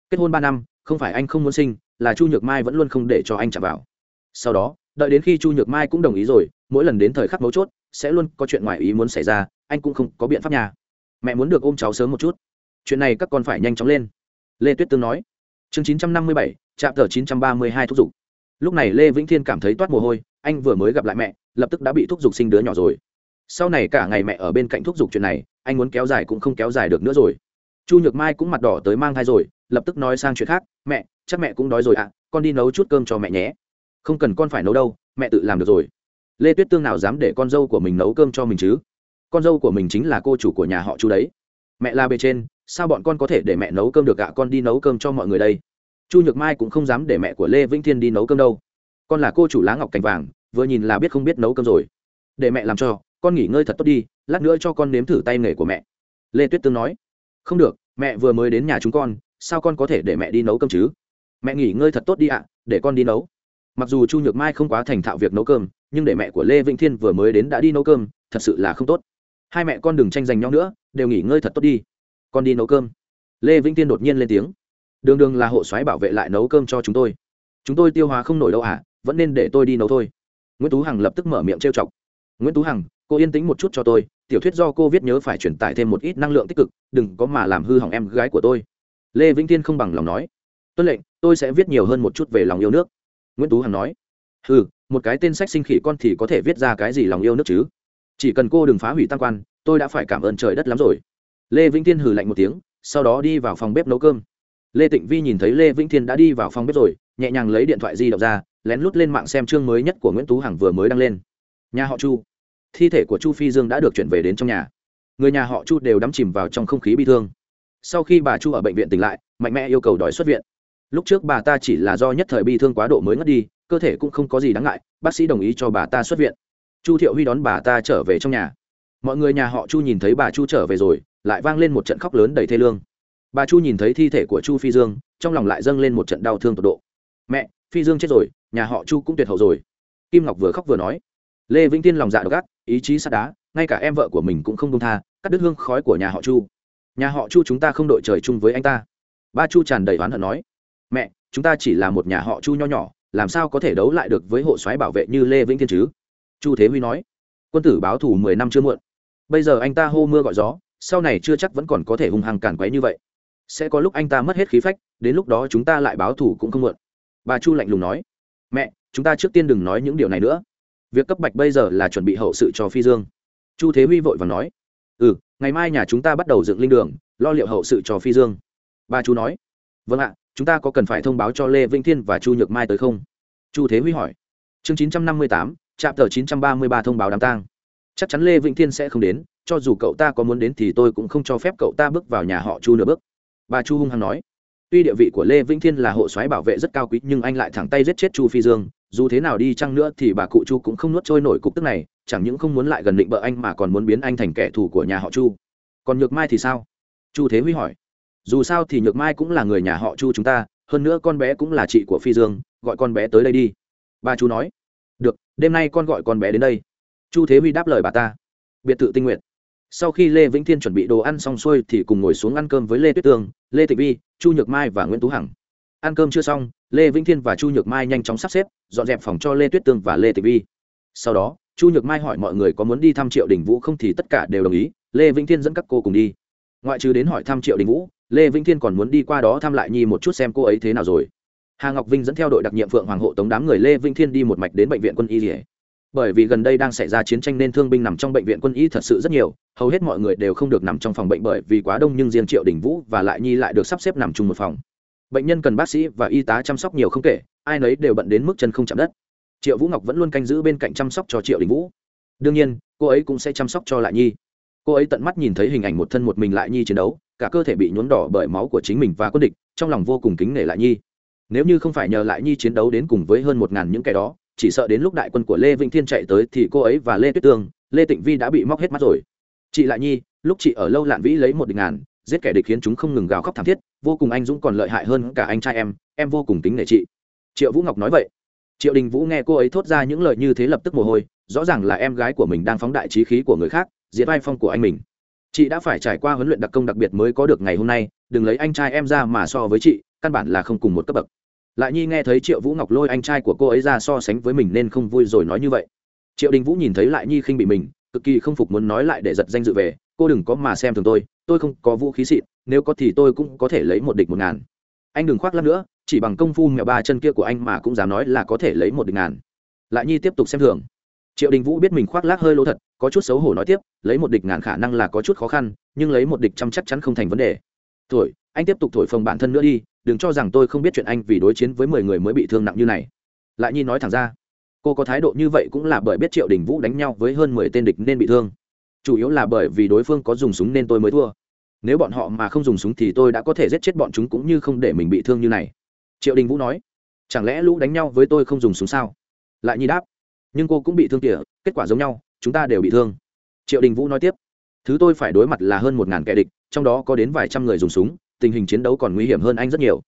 Kết hôn ba năm, không phải anh không muốn sinh, là chu nhược mai vẫn luôn không để cho anh chạm vào. Sau đó, đợi đến khi chu nhược mai cũng đồng ý rồi, mỗi lần đến thời khắc mấu chốt, sẽ luôn có chuyện ngoài ý muốn xảy ra, anh cũng không có biện pháp nhà mẹ muốn được ôm cháu sớm một chút. Chuyện này các con phải nhanh chóng lên. Lê tuyết tương nói chương chín trăm năm mươi bảy, trạm tờ chín trăm ba mươi hai thúc giục. Lúc này lê vĩnh thiên cảm thấy toát mồ hôi, anh vừa mới gặp lại mẹ, lập tức đã bị thúc giục sinh đứa nhỏ rồi. Sau này cả ngày mẹ ở bên cạnh thúc giục chuyện này, anh muốn kéo dài cũng không kéo dài được nữa rồi. Chu nhược mai cũng mặt đỏ tới mang thai rồi, lập tức nói sang chuyện khác, mẹ, chắc mẹ cũng đói rồi ạ, con đi nấu chút cơm cho mẹ nhé. Không cần con phải nấu đâu, mẹ tự làm được rồi. Lê tuyết tương nào dám để con dâu của mình nấu cơm cho mình chứ? Con dâu của mình chính là cô chủ của nhà họ chu đấy. Mẹ là bề trên sao bọn con có thể để mẹ nấu cơm được ạ? Con đi nấu cơm cho mọi người đây. Chu nhược mai cũng không dám để mẹ của lê vĩnh thiên đi nấu cơm đâu. Con là cô chủ lá ngọc cành vàng, vừa nhìn là biết không biết nấu cơm rồi. Để mẹ làm cho, con nghỉ ngơi thật tốt đi, lát nữa cho con nếm thử tay nghề của mẹ. Lê tuyết tương nói. Không được, mẹ vừa mới đến nhà chúng con, sao con có thể để mẹ đi nấu cơm chứ? Mẹ nghỉ ngơi thật tốt đi ạ, để con đi nấu. Mặc dù chu nhược mai không quá thành thạo việc nấu cơm, nhưng để mẹ của lê vĩnh thiên vừa mới đến đã đi nấu cơm, thật sự là không tốt. Hai mẹ con đừng tranh giành nhau nữa, đều nghỉ ngơi thật tốt đi con đi nấu cơm. Lê vĩnh thiên đột nhiên lên tiếng. Đường đường là hộ soái bảo vệ lại nấu cơm cho chúng tôi. Chúng tôi tiêu hóa không nổi đâu à vẫn nên để tôi đi nấu thôi. Nguyễn tú hằng lập tức mở miệng trêu chọc. Nguyễn tú hằng, cô yên tĩnh một chút cho tôi. Tiểu thuyết do cô viết nhớ phải truyền tải thêm một ít năng lượng tích cực, đừng có mà làm hư hỏng em gái của tôi. Lê vĩnh thiên không bằng lòng nói. Tuân lệnh, tôi sẽ viết nhiều hơn một chút về lòng yêu nước. Nguyễn tú hằng nói. Ừ một cái tên sách sinh khỉ con thì có thể viết ra cái gì lòng yêu nước chứ? Chỉ cần cô đừng phá hủy tam quan, tôi đã phải cảm ơn trời đất lắm rồi lê vĩnh thiên hừ lạnh một tiếng, sau đó đi vào phòng bếp nấu cơm. Lê tịnh vi nhìn thấy lê vĩnh thiên đã đi vào phòng bếp rồi, nhẹ nhàng lấy điện thoại di động ra, lén lút lên mạng xem chương mới nhất của nguyễn tú hằng vừa mới đăng lên. Nhà họ chu. Thi thể của chu phi dương đã được chuyển về đến trong nhà. Người nhà họ chu đều đắm chìm vào trong không khí bi thương. Sau khi bà chu ở bệnh viện tỉnh lại, mạnh mẽ yêu cầu đòi xuất viện. Lúc trước bà ta chỉ là do nhất thời bi thương quá độ mới ngất đi, cơ thể cũng không có gì đáng ngại, bác sĩ đồng ý cho bà ta xuất viện. Chu thiệu huy đón bà ta trở về trong nhà mọi người nhà họ chu nhìn thấy bà chu trở về rồi, lại vang lên một trận khóc lớn đầy thê lương. Bà chu nhìn thấy thi thể của chu phi dương, trong lòng lại dâng lên một trận đau thương tột độ. Mẹ, phi dương chết rồi, nhà họ chu cũng tuyệt hậu rồi. Kim ngọc vừa khóc vừa nói. Lê vĩnh tiên lòng dạ độc ác, ý chí sắt đá, ngay cả em vợ của mình cũng không công tha, cắt đứt hương khói của nhà họ chu. Nhà họ chu chúng ta không đội trời chung với anh ta. Ba chu tràn đầy oán hận nói. Mẹ, chúng ta chỉ là một nhà họ chu nho nhỏ, làm sao có thể đấu lại được với hộ soái bảo vệ như lê vĩnh thiên chứ? Chu thế huy nói. Quân tử báo thủ mười năm chưa muộn bây giờ anh ta hô mưa gọi gió, sau này chưa chắc vẫn còn có thể hung hăng càn quấy như vậy. Sẽ có lúc anh ta mất hết khí phách, đến lúc đó chúng ta lại báo thù cũng không muộn. Bà chu lạnh lùng nói. Mẹ, chúng ta trước tiên đừng nói những điều này nữa. Việc cấp bạch bây giờ là chuẩn bị hậu sự cho phi dương. Chu thế huy vội và nói. Ừ ngày mai nhà chúng ta bắt đầu dựng linh đường, lo liệu hậu sự cho phi dương. Bà chu nói. Vâng ạ, chúng ta có cần phải thông báo cho lê vĩnh thiên và chu nhược mai tới không? Chu thế huy hỏi. Chương chín trăm năm mươi tám trạm tờ chín trăm ba mươi ba thông báo đám tang chắc chắn lê vĩnh thiên sẽ không đến, cho dù cậu ta có muốn đến thì tôi cũng không cho phép cậu ta bước vào nhà họ chu nửa bước. Bà chu hung hăng nói. Tuy địa vị của lê vĩnh thiên là hộ soái bảo vệ rất cao quý, nhưng anh lại thẳng tay giết chết chu phi dương. Dù thế nào đi chăng nữa thì bà cụ chu cũng không nuốt trôi nổi cục tức này, chẳng những không muốn lại gần định bợ anh mà còn muốn biến anh thành kẻ thù của nhà họ chu. Còn nhược mai thì sao? Chu thế huy hỏi. Dù sao thì nhược mai cũng là người nhà họ chu chúng ta, hơn nữa con bé cũng là chị của phi dương, gọi con bé tới đây đi. Bà Chu nói. Được, đêm nay con gọi con bé đến đây chu thế huy đáp lời bà ta. Biệt thự tinh nguyện sau khi lê vĩnh thiên chuẩn bị đồ ăn xong xuôi thì cùng ngồi xuống ăn cơm với lê tuyết tương lê thị vi, chu nhược mai và nguyễn tú hằng. Ăn cơm chưa xong, lê vĩnh thiên và chu nhược mai nhanh chóng sắp xếp, dọn dẹp phòng cho lê tuyết tương và lê thị vi. Sau đó, chu nhược mai hỏi mọi người có muốn đi thăm triệu đình vũ không thì tất cả đều đồng ý, lê vĩnh thiên dẫn các cô cùng đi. Ngoại trừ đến hỏi thăm triệu đình vũ, lê vĩnh thiên còn muốn đi qua đó thăm lại nhi một chút xem cô ấy thế nào rồi. Hà ngọc vinh dẫn theo đội đặc nhiệm phượng hoàng hộ tống đám người lê vĩnh thiên đi một mạch đến bệnh viện quân y dỉa bởi vì gần đây đang xảy ra chiến tranh nên thương binh nằm trong bệnh viện quân y thật sự rất nhiều, hầu hết mọi người đều không được nằm trong phòng bệnh bởi vì quá đông nhưng riêng triệu đình vũ và lại nhi lại được sắp xếp nằm chung một phòng. Bệnh nhân cần bác sĩ và y tá chăm sóc nhiều không kể, ai nấy đều bận đến mức chân không chạm đất. Triệu vũ ngọc vẫn luôn canh giữ bên cạnh chăm sóc cho triệu đình vũ. Đương nhiên, cô ấy cũng sẽ chăm sóc cho lại nhi. Cô ấy tận mắt nhìn thấy hình ảnh một thân một mình lại nhi chiến đấu, cả cơ thể bị nhuốm đỏ bởi máu của chính mình và quân địch, trong lòng vô cùng kính nể lại nhi. Nếu như không phải nhờ lại nhi chiến đấu đến cùng với hơn một ngàn những kẻ đó chỉ sợ đến lúc đại quân của lê vĩnh thiên chạy tới thì cô ấy và lê tuyết tương, lê tịnh vi đã bị móc hết mắt rồi. Chị lại nhi, lúc chị ở lâu lạn vĩ lấy một địch ngàn, giết kẻ địch khiến chúng không ngừng gào khóc thảm thiết, vô cùng anh dũng còn lợi hại hơn cả anh trai em em vô cùng kính nể chị. Triệu vũ ngọc nói vậy. Triệu đình vũ nghe cô ấy thốt ra những lời như thế lập tức mồ hôi, rõ ràng là em gái của mình đang phóng đại trí khí của người khác, diệt vai phong của anh mình. Chị đã phải trải qua huấn luyện đặc công đặc biệt mới có được ngày hôm nay, đừng lấy anh trai em ra mà so với chị, căn bản là không cùng một cấp bậc lại nhi nghe thấy triệu vũ ngọc lôi anh trai của cô ấy ra so sánh với mình nên không vui rồi nói như vậy. Triệu đình vũ nhìn thấy lại nhi khinh bị mình, cực kỳ không phục muốn nói lại để giật danh dự về, cô đừng có mà xem thường tôi tôi không có vũ khí xịn, nếu có thì tôi cũng có thể lấy một địch một ngàn. Anh đừng khoác lắm nữa, chỉ bằng công phu mèo ba chân kia của anh mà cũng dám nói là có thể lấy một địch ngàn. Lại nhi tiếp tục xem thường. Triệu đình vũ biết mình khoác lác hơi lỗ thật, có chút xấu hổ nói tiếp, lấy một địch ngàn khả năng là có chút khó khăn, nhưng lấy một địch trăm chắc chắn không thành vấn đề. Thổi, anh tiếp tục thổi phồng bản thân nữa đi đừng cho rằng tôi không biết chuyện anh vì đối chiến với mười người mới bị thương nặng như này. Lại nhi nói thẳng ra, cô có thái độ như vậy cũng là bởi biết triệu đình vũ đánh nhau với hơn mười tên địch nên bị thương. Chủ yếu là bởi vì đối phương có dùng súng nên tôi mới thua. Nếu bọn họ mà không dùng súng thì tôi đã có thể giết chết bọn chúng cũng như không để mình bị thương như này. Triệu đình vũ nói, chẳng lẽ lũ đánh nhau với tôi không dùng súng sao? Lại nhi đáp, nhưng cô cũng bị thương kìa, kết quả giống nhau, chúng ta đều bị thương. Triệu đình vũ nói tiếp, thứ tôi phải đối mặt là hơn một ngàn kẻ địch, trong đó có đến vài trăm người dùng súng tình hình chiến đấu còn nguy hiểm hơn anh rất nhiều.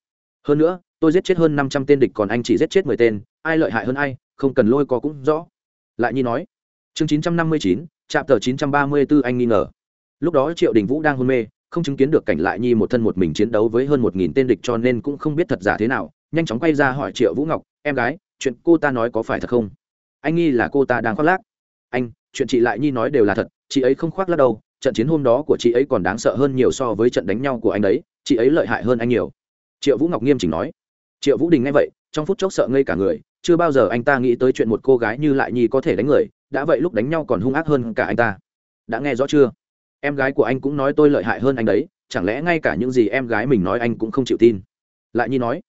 Hơn nữa, tôi giết chết hơn năm trăm tên địch còn anh chỉ giết chết mười tên, ai lợi hại hơn ai, không cần lôi có cũng rõ. Lại nhi nói, chương chín trăm năm mươi chín trạm tờ chín trăm ba mươi b ố anh nghi ngờ. Lúc đó triệu đình vũ đang hôn mê, không chứng kiến được cảnh lại nhi một thân một mình chiến đấu với hơn một nghìn tên địch cho nên cũng không biết thật giả thế nào, nhanh chóng quay ra hỏi triệu vũ ngọc, em gái, chuyện cô ta nói có phải thật không? Anh nghi là cô ta đang khoác lác. Anh, chuyện chị lại nhi nói đều là thật, chị ấy không khoác lác đâu trận chiến hôm đó của chị ấy còn đáng sợ hơn nhiều so với trận đánh nhau của anh đấy, chị ấy lợi hại hơn anh nhiều. Triệu vũ ngọc nghiêm chỉnh nói. Triệu vũ đình nghe vậy, trong phút chốc sợ ngây cả người, chưa bao giờ anh ta nghĩ tới chuyện một cô gái như lại nhi có thể đánh người, đã vậy lúc đánh nhau còn hung ác hơn cả anh ta. Đã nghe rõ chưa? Em gái của anh cũng nói tôi lợi hại hơn anh đấy, chẳng lẽ ngay cả những gì em gái mình nói anh cũng không chịu tin? Lại nhi nói.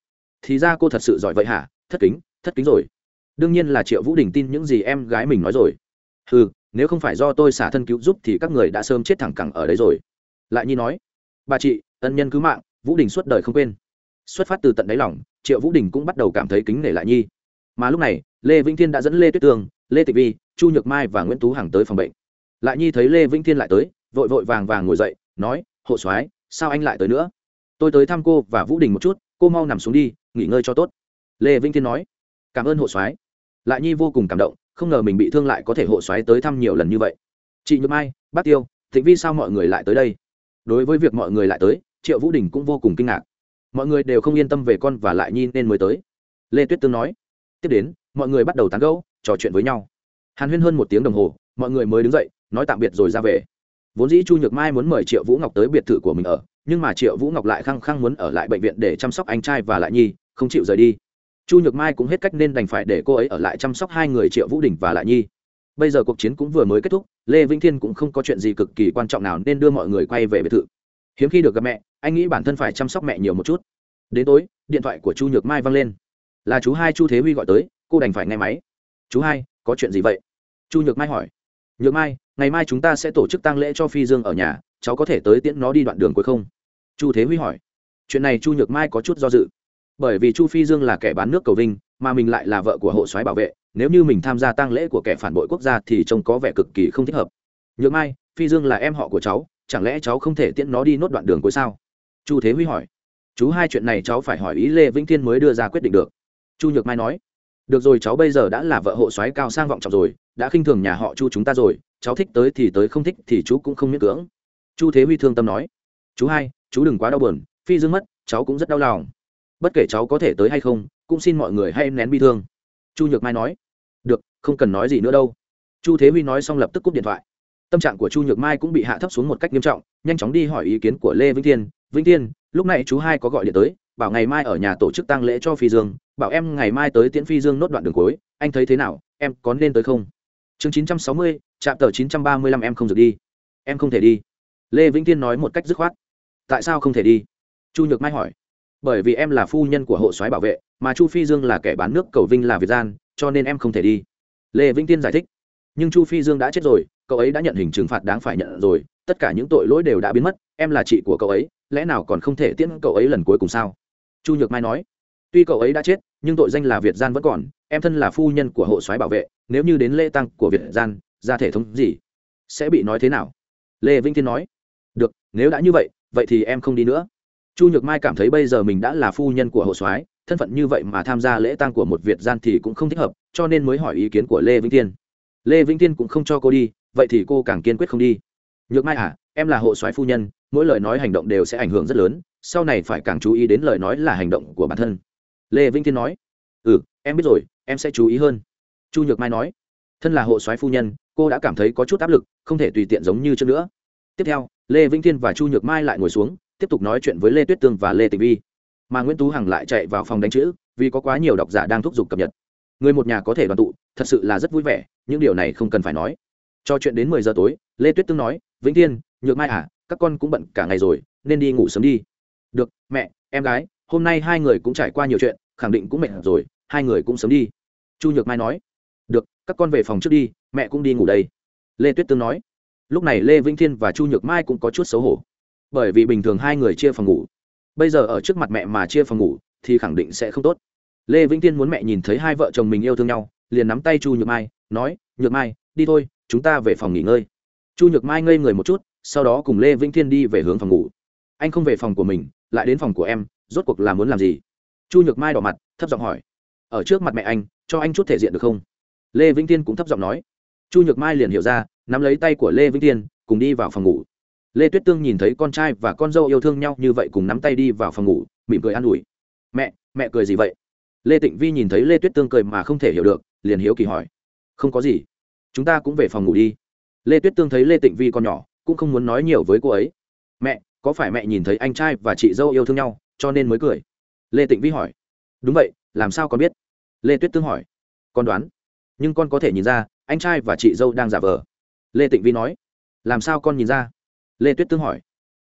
Thì ra cô thật sự giỏi vậy hả? Thất kính thất kính rồi. Đương nhiên là triệu vũ đình tin những gì em gái mình nói rồi. Ừ nếu không phải do tôi xả thân cứu giúp thì các người đã sớm chết thẳng cẳng ở đấy rồi. Lại nhi nói, bà chị, ân nhân cứu mạng, vũ đình suốt đời không quên. Xuất phát từ tận đáy lòng, triệu vũ đình cũng bắt đầu cảm thấy kính nể lại nhi. Mà lúc này, lê vĩnh thiên đã dẫn lê tuyết tường, lê tịch vi, chu nhược mai và nguyễn tú hằng tới phòng bệnh. Lại nhi thấy lê vĩnh thiên lại tới, vội vội vàng vàng ngồi dậy, nói, hộ soái, sao anh lại tới nữa? Tôi tới thăm cô và vũ đình một chút, cô mau nằm xuống đi, nghỉ ngơi cho tốt. Lê vĩnh thiên nói, cảm ơn hộ soái. Lại nhi vô cùng cảm động không ngờ mình bị thương lại có thể hộ xoáy tới thăm nhiều lần như vậy. Chị nhược mai, bác tiêu, Thịnh vi sao mọi người lại tới đây? Đối với việc mọi người lại tới, triệu vũ đình cũng vô cùng kinh ngạc. Mọi người đều không yên tâm về con và lại nhi nên mới tới. Lê tuyết tương nói. Tiếp đến, mọi người bắt đầu tán gẫu, trò chuyện với nhau. Hàn huyên hơn một tiếng đồng hồ, mọi người mới đứng dậy, nói tạm biệt rồi ra về. Vốn dĩ chu nhược mai muốn mời triệu vũ ngọc tới biệt thự của mình ở, nhưng mà triệu vũ ngọc lại khăng khăng muốn ở lại bệnh viện để chăm sóc anh trai và lại nhi, không chịu rời đi chu nhược mai cũng hết cách nên đành phải để cô ấy ở lại chăm sóc hai người triệu vũ đình và lại nhi. Bây giờ cuộc chiến cũng vừa mới kết thúc, lê vĩnh thiên cũng không có chuyện gì cực kỳ quan trọng nào nên đưa mọi người quay về biệt thự. Hiếm khi được gặp mẹ, anh nghĩ bản thân phải chăm sóc mẹ nhiều một chút. Đến tối, điện thoại của chu nhược mai văng lên. Là chú hai chu thế huy gọi tới, cô đành phải nghe máy. Chú hai, có chuyện gì vậy? Chu nhược mai hỏi. Nhược mai, ngày mai chúng ta sẽ tổ chức tang lễ cho phi dương ở nhà, cháu có thể tới tiễn nó đi đoạn đường cuối không? Chu thế huy hỏi. Chuyện này chu nhược mai có chút do dự bởi vì chu phi dương là kẻ bán nước cầu vinh, mà mình lại là vợ của hộ soái bảo vệ, nếu như mình tham gia tang lễ của kẻ phản bội quốc gia thì trông có vẻ cực kỳ không thích hợp. Nhược mai, phi dương là em họ của cháu, chẳng lẽ cháu không thể tiễn nó đi nốt đoạn đường cuối sao? Chu thế huy hỏi. Chú hai chuyện này cháu phải hỏi ý lê vĩnh thiên mới đưa ra quyết định được. Chu nhược mai nói. Được rồi cháu bây giờ đã là vợ hộ soái cao sang vọng trọng rồi, đã khinh thường nhà họ chu chúng ta rồi, cháu thích tới thì tới, không thích thì chú cũng không miễn cưỡng. Chu thế huy thương tâm nói. Chú hai, chú đừng quá đau buồn, phi dương mất, cháu cũng rất đau lòng bất kể cháu có thể tới hay không, cũng xin mọi người hay nén bi thương. Chu nhược mai nói. Được, không cần nói gì nữa đâu. Chu thế huy nói xong lập tức cúp điện thoại. Tâm trạng của chu nhược mai cũng bị hạ thấp xuống một cách nghiêm trọng, nhanh chóng đi hỏi ý kiến của lê vĩnh thiên. Vĩnh thiên, lúc này chú hai có gọi điện tới, bảo ngày mai ở nhà tổ chức tang lễ cho phi dương, bảo em ngày mai tới tiễn phi dương nốt đoạn đường cuối, anh thấy thế nào, em có nên tới không? Chương chín trăm sáu mươi trạm tờ chín trăm ba mươi lăm em không được đi. Em không thể đi. Lê vĩnh thiên nói một cách dứt khoát. Tại sao không thể đi? Chu nhược mai hỏi bởi vì em là phu nhân của hộ soái bảo vệ, mà chu phi dương là kẻ bán nước cầu vinh là việt gian, cho nên em không thể đi. Lê vĩnh tiên giải thích. Nhưng chu phi dương đã chết rồi, cậu ấy đã nhận hình trừng phạt đáng phải nhận rồi, tất cả những tội lỗi đều đã biến mất, em là chị của cậu ấy, lẽ nào còn không thể tiễn cậu ấy lần cuối cùng sao? Chu nhược mai nói. Tuy cậu ấy đã chết, nhưng tội danh là việt gian vẫn còn, em thân là phu nhân của hộ soái bảo vệ, nếu như đến lễ tăng của việt gian, ra thể thống gì? Sẽ bị nói thế nào? Lê vĩnh thiên nói. Được, nếu đã như vậy vậy thì em không đi nữa chu nhược mai cảm thấy bây giờ mình đã là phu nhân của hộ soái, thân phận như vậy mà tham gia lễ tang của một việt gian thì cũng không thích hợp, cho nên mới hỏi ý kiến của lê vĩnh thiên. Lê vĩnh thiên cũng không cho cô đi, vậy thì cô càng kiên quyết không đi. Nhược mai à em là hộ soái phu nhân, mỗi lời nói hành động đều sẽ ảnh hưởng rất lớn, sau này phải càng chú ý đến lời nói là hành động của bản thân. Lê vĩnh thiên nói ừ em biết rồi, em sẽ chú ý hơn. Chu nhược mai nói, thân là hộ soái phu nhân, cô đã cảm thấy có chút áp lực, không thể tùy tiện giống như trước nữa. Tiếp theo, lê vĩnh thiên và chu nhược mai lại ngồi xuống tiếp tục nói chuyện với lê tuyết tương và lê tịnh vi. Mà nguyễn tú hằng lại chạy vào phòng đánh chữ, vì có quá nhiều độc giả đang thúc giục cập nhật. Người một nhà có thể đoàn tụ, thật sự là rất vui vẻ, những điều này không cần phải nói. Cho chuyện đến mười giờ tối, lê tuyết tương nói, vĩnh thiên, nhược mai à các con cũng bận cả ngày rồi, nên đi ngủ sớm đi. Được, mẹ, em gái, hôm nay hai người cũng trải qua nhiều chuyện, khẳng định cũng mệt rồi, hai người cũng sớm đi. Chu nhược mai nói, được, các con về phòng trước đi, mẹ cũng đi ngủ đây. Lê tuyết tương nói, lúc này lê vĩnh thiên và chu nhược mai cũng có chút xấu hổ bởi vì bình thường hai người chia phòng ngủ. Bây giờ ở trước mặt mẹ mà chia phòng ngủ thì khẳng định sẽ không tốt. Lê vĩnh tiên muốn mẹ nhìn thấy hai vợ chồng mình yêu thương nhau, liền nắm tay chu nhược mai, nói, nhược mai, đi thôi, chúng ta về phòng nghỉ ngơi. Chu nhược mai ngây người một chút, sau đó cùng lê vĩnh thiên đi về hướng phòng ngủ. Anh không về phòng của mình, lại đến phòng của em, rốt cuộc là muốn làm gì? Chu nhược mai đỏ mặt, thấp giọng hỏi, ở trước mặt mẹ anh, cho anh chút thể diện được không? Lê vĩnh tiên cũng thấp giọng nói. Chu nhược mai liền hiểu ra, nắm lấy tay của lê vĩnh tiên, cùng đi vào phòng ngủ lê tuyết tương nhìn thấy con trai và con dâu yêu thương nhau như vậy cùng nắm tay đi vào phòng ngủ, mỉm cười an ủi. Mẹ mẹ cười gì vậy? Lê tịnh vi nhìn thấy lê tuyết tương cười mà không thể hiểu được, liền hiếu kỳ hỏi. Không có gì, chúng ta cũng về phòng ngủ đi. Lê tuyết tương thấy lê tịnh vi con nhỏ, cũng không muốn nói nhiều với cô ấy. Mẹ, có phải mẹ nhìn thấy anh trai và chị dâu yêu thương nhau, cho nên mới cười? Lê tịnh vi hỏi. Đúng vậy, làm sao con biết? Lê tuyết tương hỏi. Con đoán, nhưng con có thể nhìn ra, anh trai và chị dâu đang giả vờ. Lê tịnh vi nói. Làm sao con nhìn ra? Lê tuyết tương hỏi.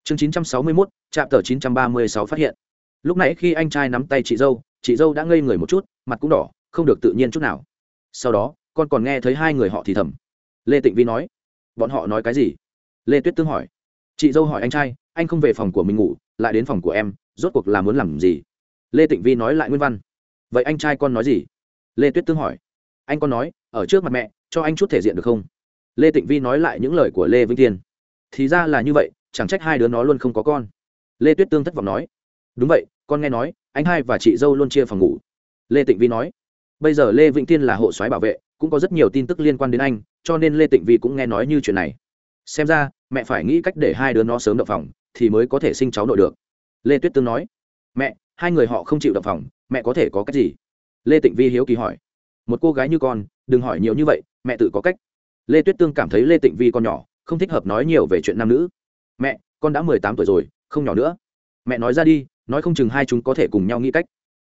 Chương chín trăm sáu mươi mốt trạm tờ chín trăm ba mươi sáu phát hiện. Lúc nãy khi anh trai nắm tay chị dâu chị dâu đã ngây người một chút, mặt cũng đỏ, không được tự nhiên chút nào. Sau đó, con còn nghe thấy hai người họ thì thầm. Lê tịnh vi nói, bọn họ nói cái gì? Lê tuyết tương hỏi. Chị dâu hỏi anh trai, anh không về phòng của mình ngủ, lại đến phòng của em, rốt cuộc là muốn làm gì? Lê tịnh vi nói lại nguyên văn. Vậy anh trai con nói gì? Lê tuyết tương hỏi. Anh con nói, ở trước mặt mẹ, cho anh chút thể diện được không? Lê tịnh vi nói lại những lời của lê vĩnh tiên thì ra là như vậy, chẳng trách hai đứa nó luôn không có con. Lê tuyết tương thất vọng nói. Đúng vậy, con nghe nói, anh hai và chị dâu luôn chia phòng ngủ. Lê tịnh vi nói. Bây giờ lê vĩnh tiên là hộ soái bảo vệ, cũng có rất nhiều tin tức liên quan đến anh, cho nên lê tịnh vi cũng nghe nói như chuyện này. Xem ra, mẹ phải nghĩ cách để hai đứa nó sớm động phòng, thì mới có thể sinh cháu nội được. Lê tuyết tương nói. Mẹ, hai người họ không chịu động phòng, mẹ có thể có cách gì? Lê tịnh vi hiếu kỳ hỏi. Một cô gái như con, đừng hỏi nhiều như vậy, mẹ tự có cách. Lê tuyết tương cảm thấy lê tịnh vi còn nhỏ không thích hợp nói nhiều về chuyện nam nữ. Mẹ, con đã mười tám tuổi rồi, không nhỏ nữa. Mẹ nói ra đi, nói không chừng hai chúng có thể cùng nhau nghĩ cách.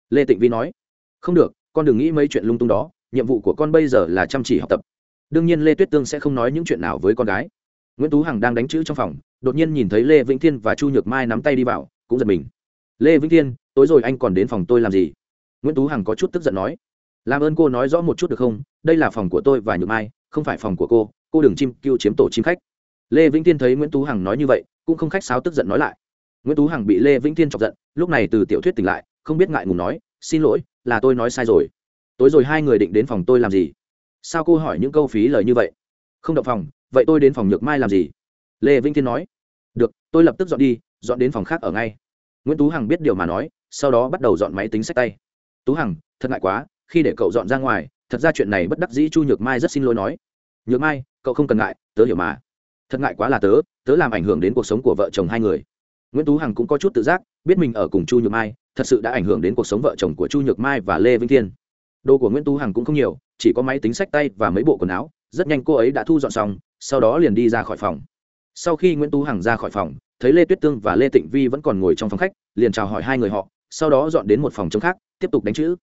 Lê tịnh vi nói, không được, con đừng nghĩ mấy chuyện lung tung đó, nhiệm vụ của con bây giờ là chăm chỉ học tập. Đương nhiên lê tuyết tương sẽ không nói những chuyện nào với con gái. Nguyễn tú hằng đang đánh chữ trong phòng, đột nhiên nhìn thấy lê vĩnh thiên và chu nhược mai nắm tay đi vào, cũng giật mình. Lê vĩnh thiên, tối rồi anh còn đến phòng tôi làm gì? Nguyễn tú hằng có chút tức giận nói, làm ơn cô nói rõ một chút được không? Đây là phòng của tôi và nhược mai, không phải phòng của cô. Cô đừng chim cưu chiếm tổ chim khách lê vĩnh thiên thấy nguyễn tú hằng nói như vậy, cũng không khách sáo tức giận nói lại. Nguyễn tú hằng bị lê vĩnh thiên chọc giận, lúc này từ tiểu thuyết tỉnh lại, không biết ngại ngùng nói, xin lỗi, là tôi nói sai rồi. Tối rồi hai người định đến phòng tôi làm gì? Sao cô hỏi những câu phí lời như vậy? Không động phòng, vậy tôi đến phòng nhược mai làm gì? Lê vĩnh thiên nói. Được, tôi lập tức dọn đi, dọn đến phòng khác ở ngay. Nguyễn tú hằng biết điều mà nói, sau đó bắt đầu dọn máy tính sách tay. Tú hằng, thật ngại quá, khi để cậu dọn ra ngoài, thật ra chuyện này bất đắc dĩ chu nhược mai rất xin lỗi nói. Nhược mai, cậu không cần ngại, tớ hiểu mà thật ngại quá là tớ tớ làm ảnh hưởng đến cuộc sống của vợ chồng hai người. Nguyễn tú hằng cũng có chút tự giác, biết mình ở cùng chu nhược mai, thật sự đã ảnh hưởng đến cuộc sống vợ chồng của chu nhược mai và lê vĩnh thiên. Đồ của nguyễn tú hằng cũng không nhiều, chỉ có máy tính sách tay và mấy bộ quần áo, rất nhanh cô ấy đã thu dọn xong, sau đó liền đi ra khỏi phòng. Sau khi nguyễn tú hằng ra khỏi phòng, thấy lê tuyết tương và lê tịnh vi vẫn còn ngồi trong phòng khách, liền chào hỏi hai người họ, sau đó dọn đến một phòng chống khác, tiếp tục đánh chữ.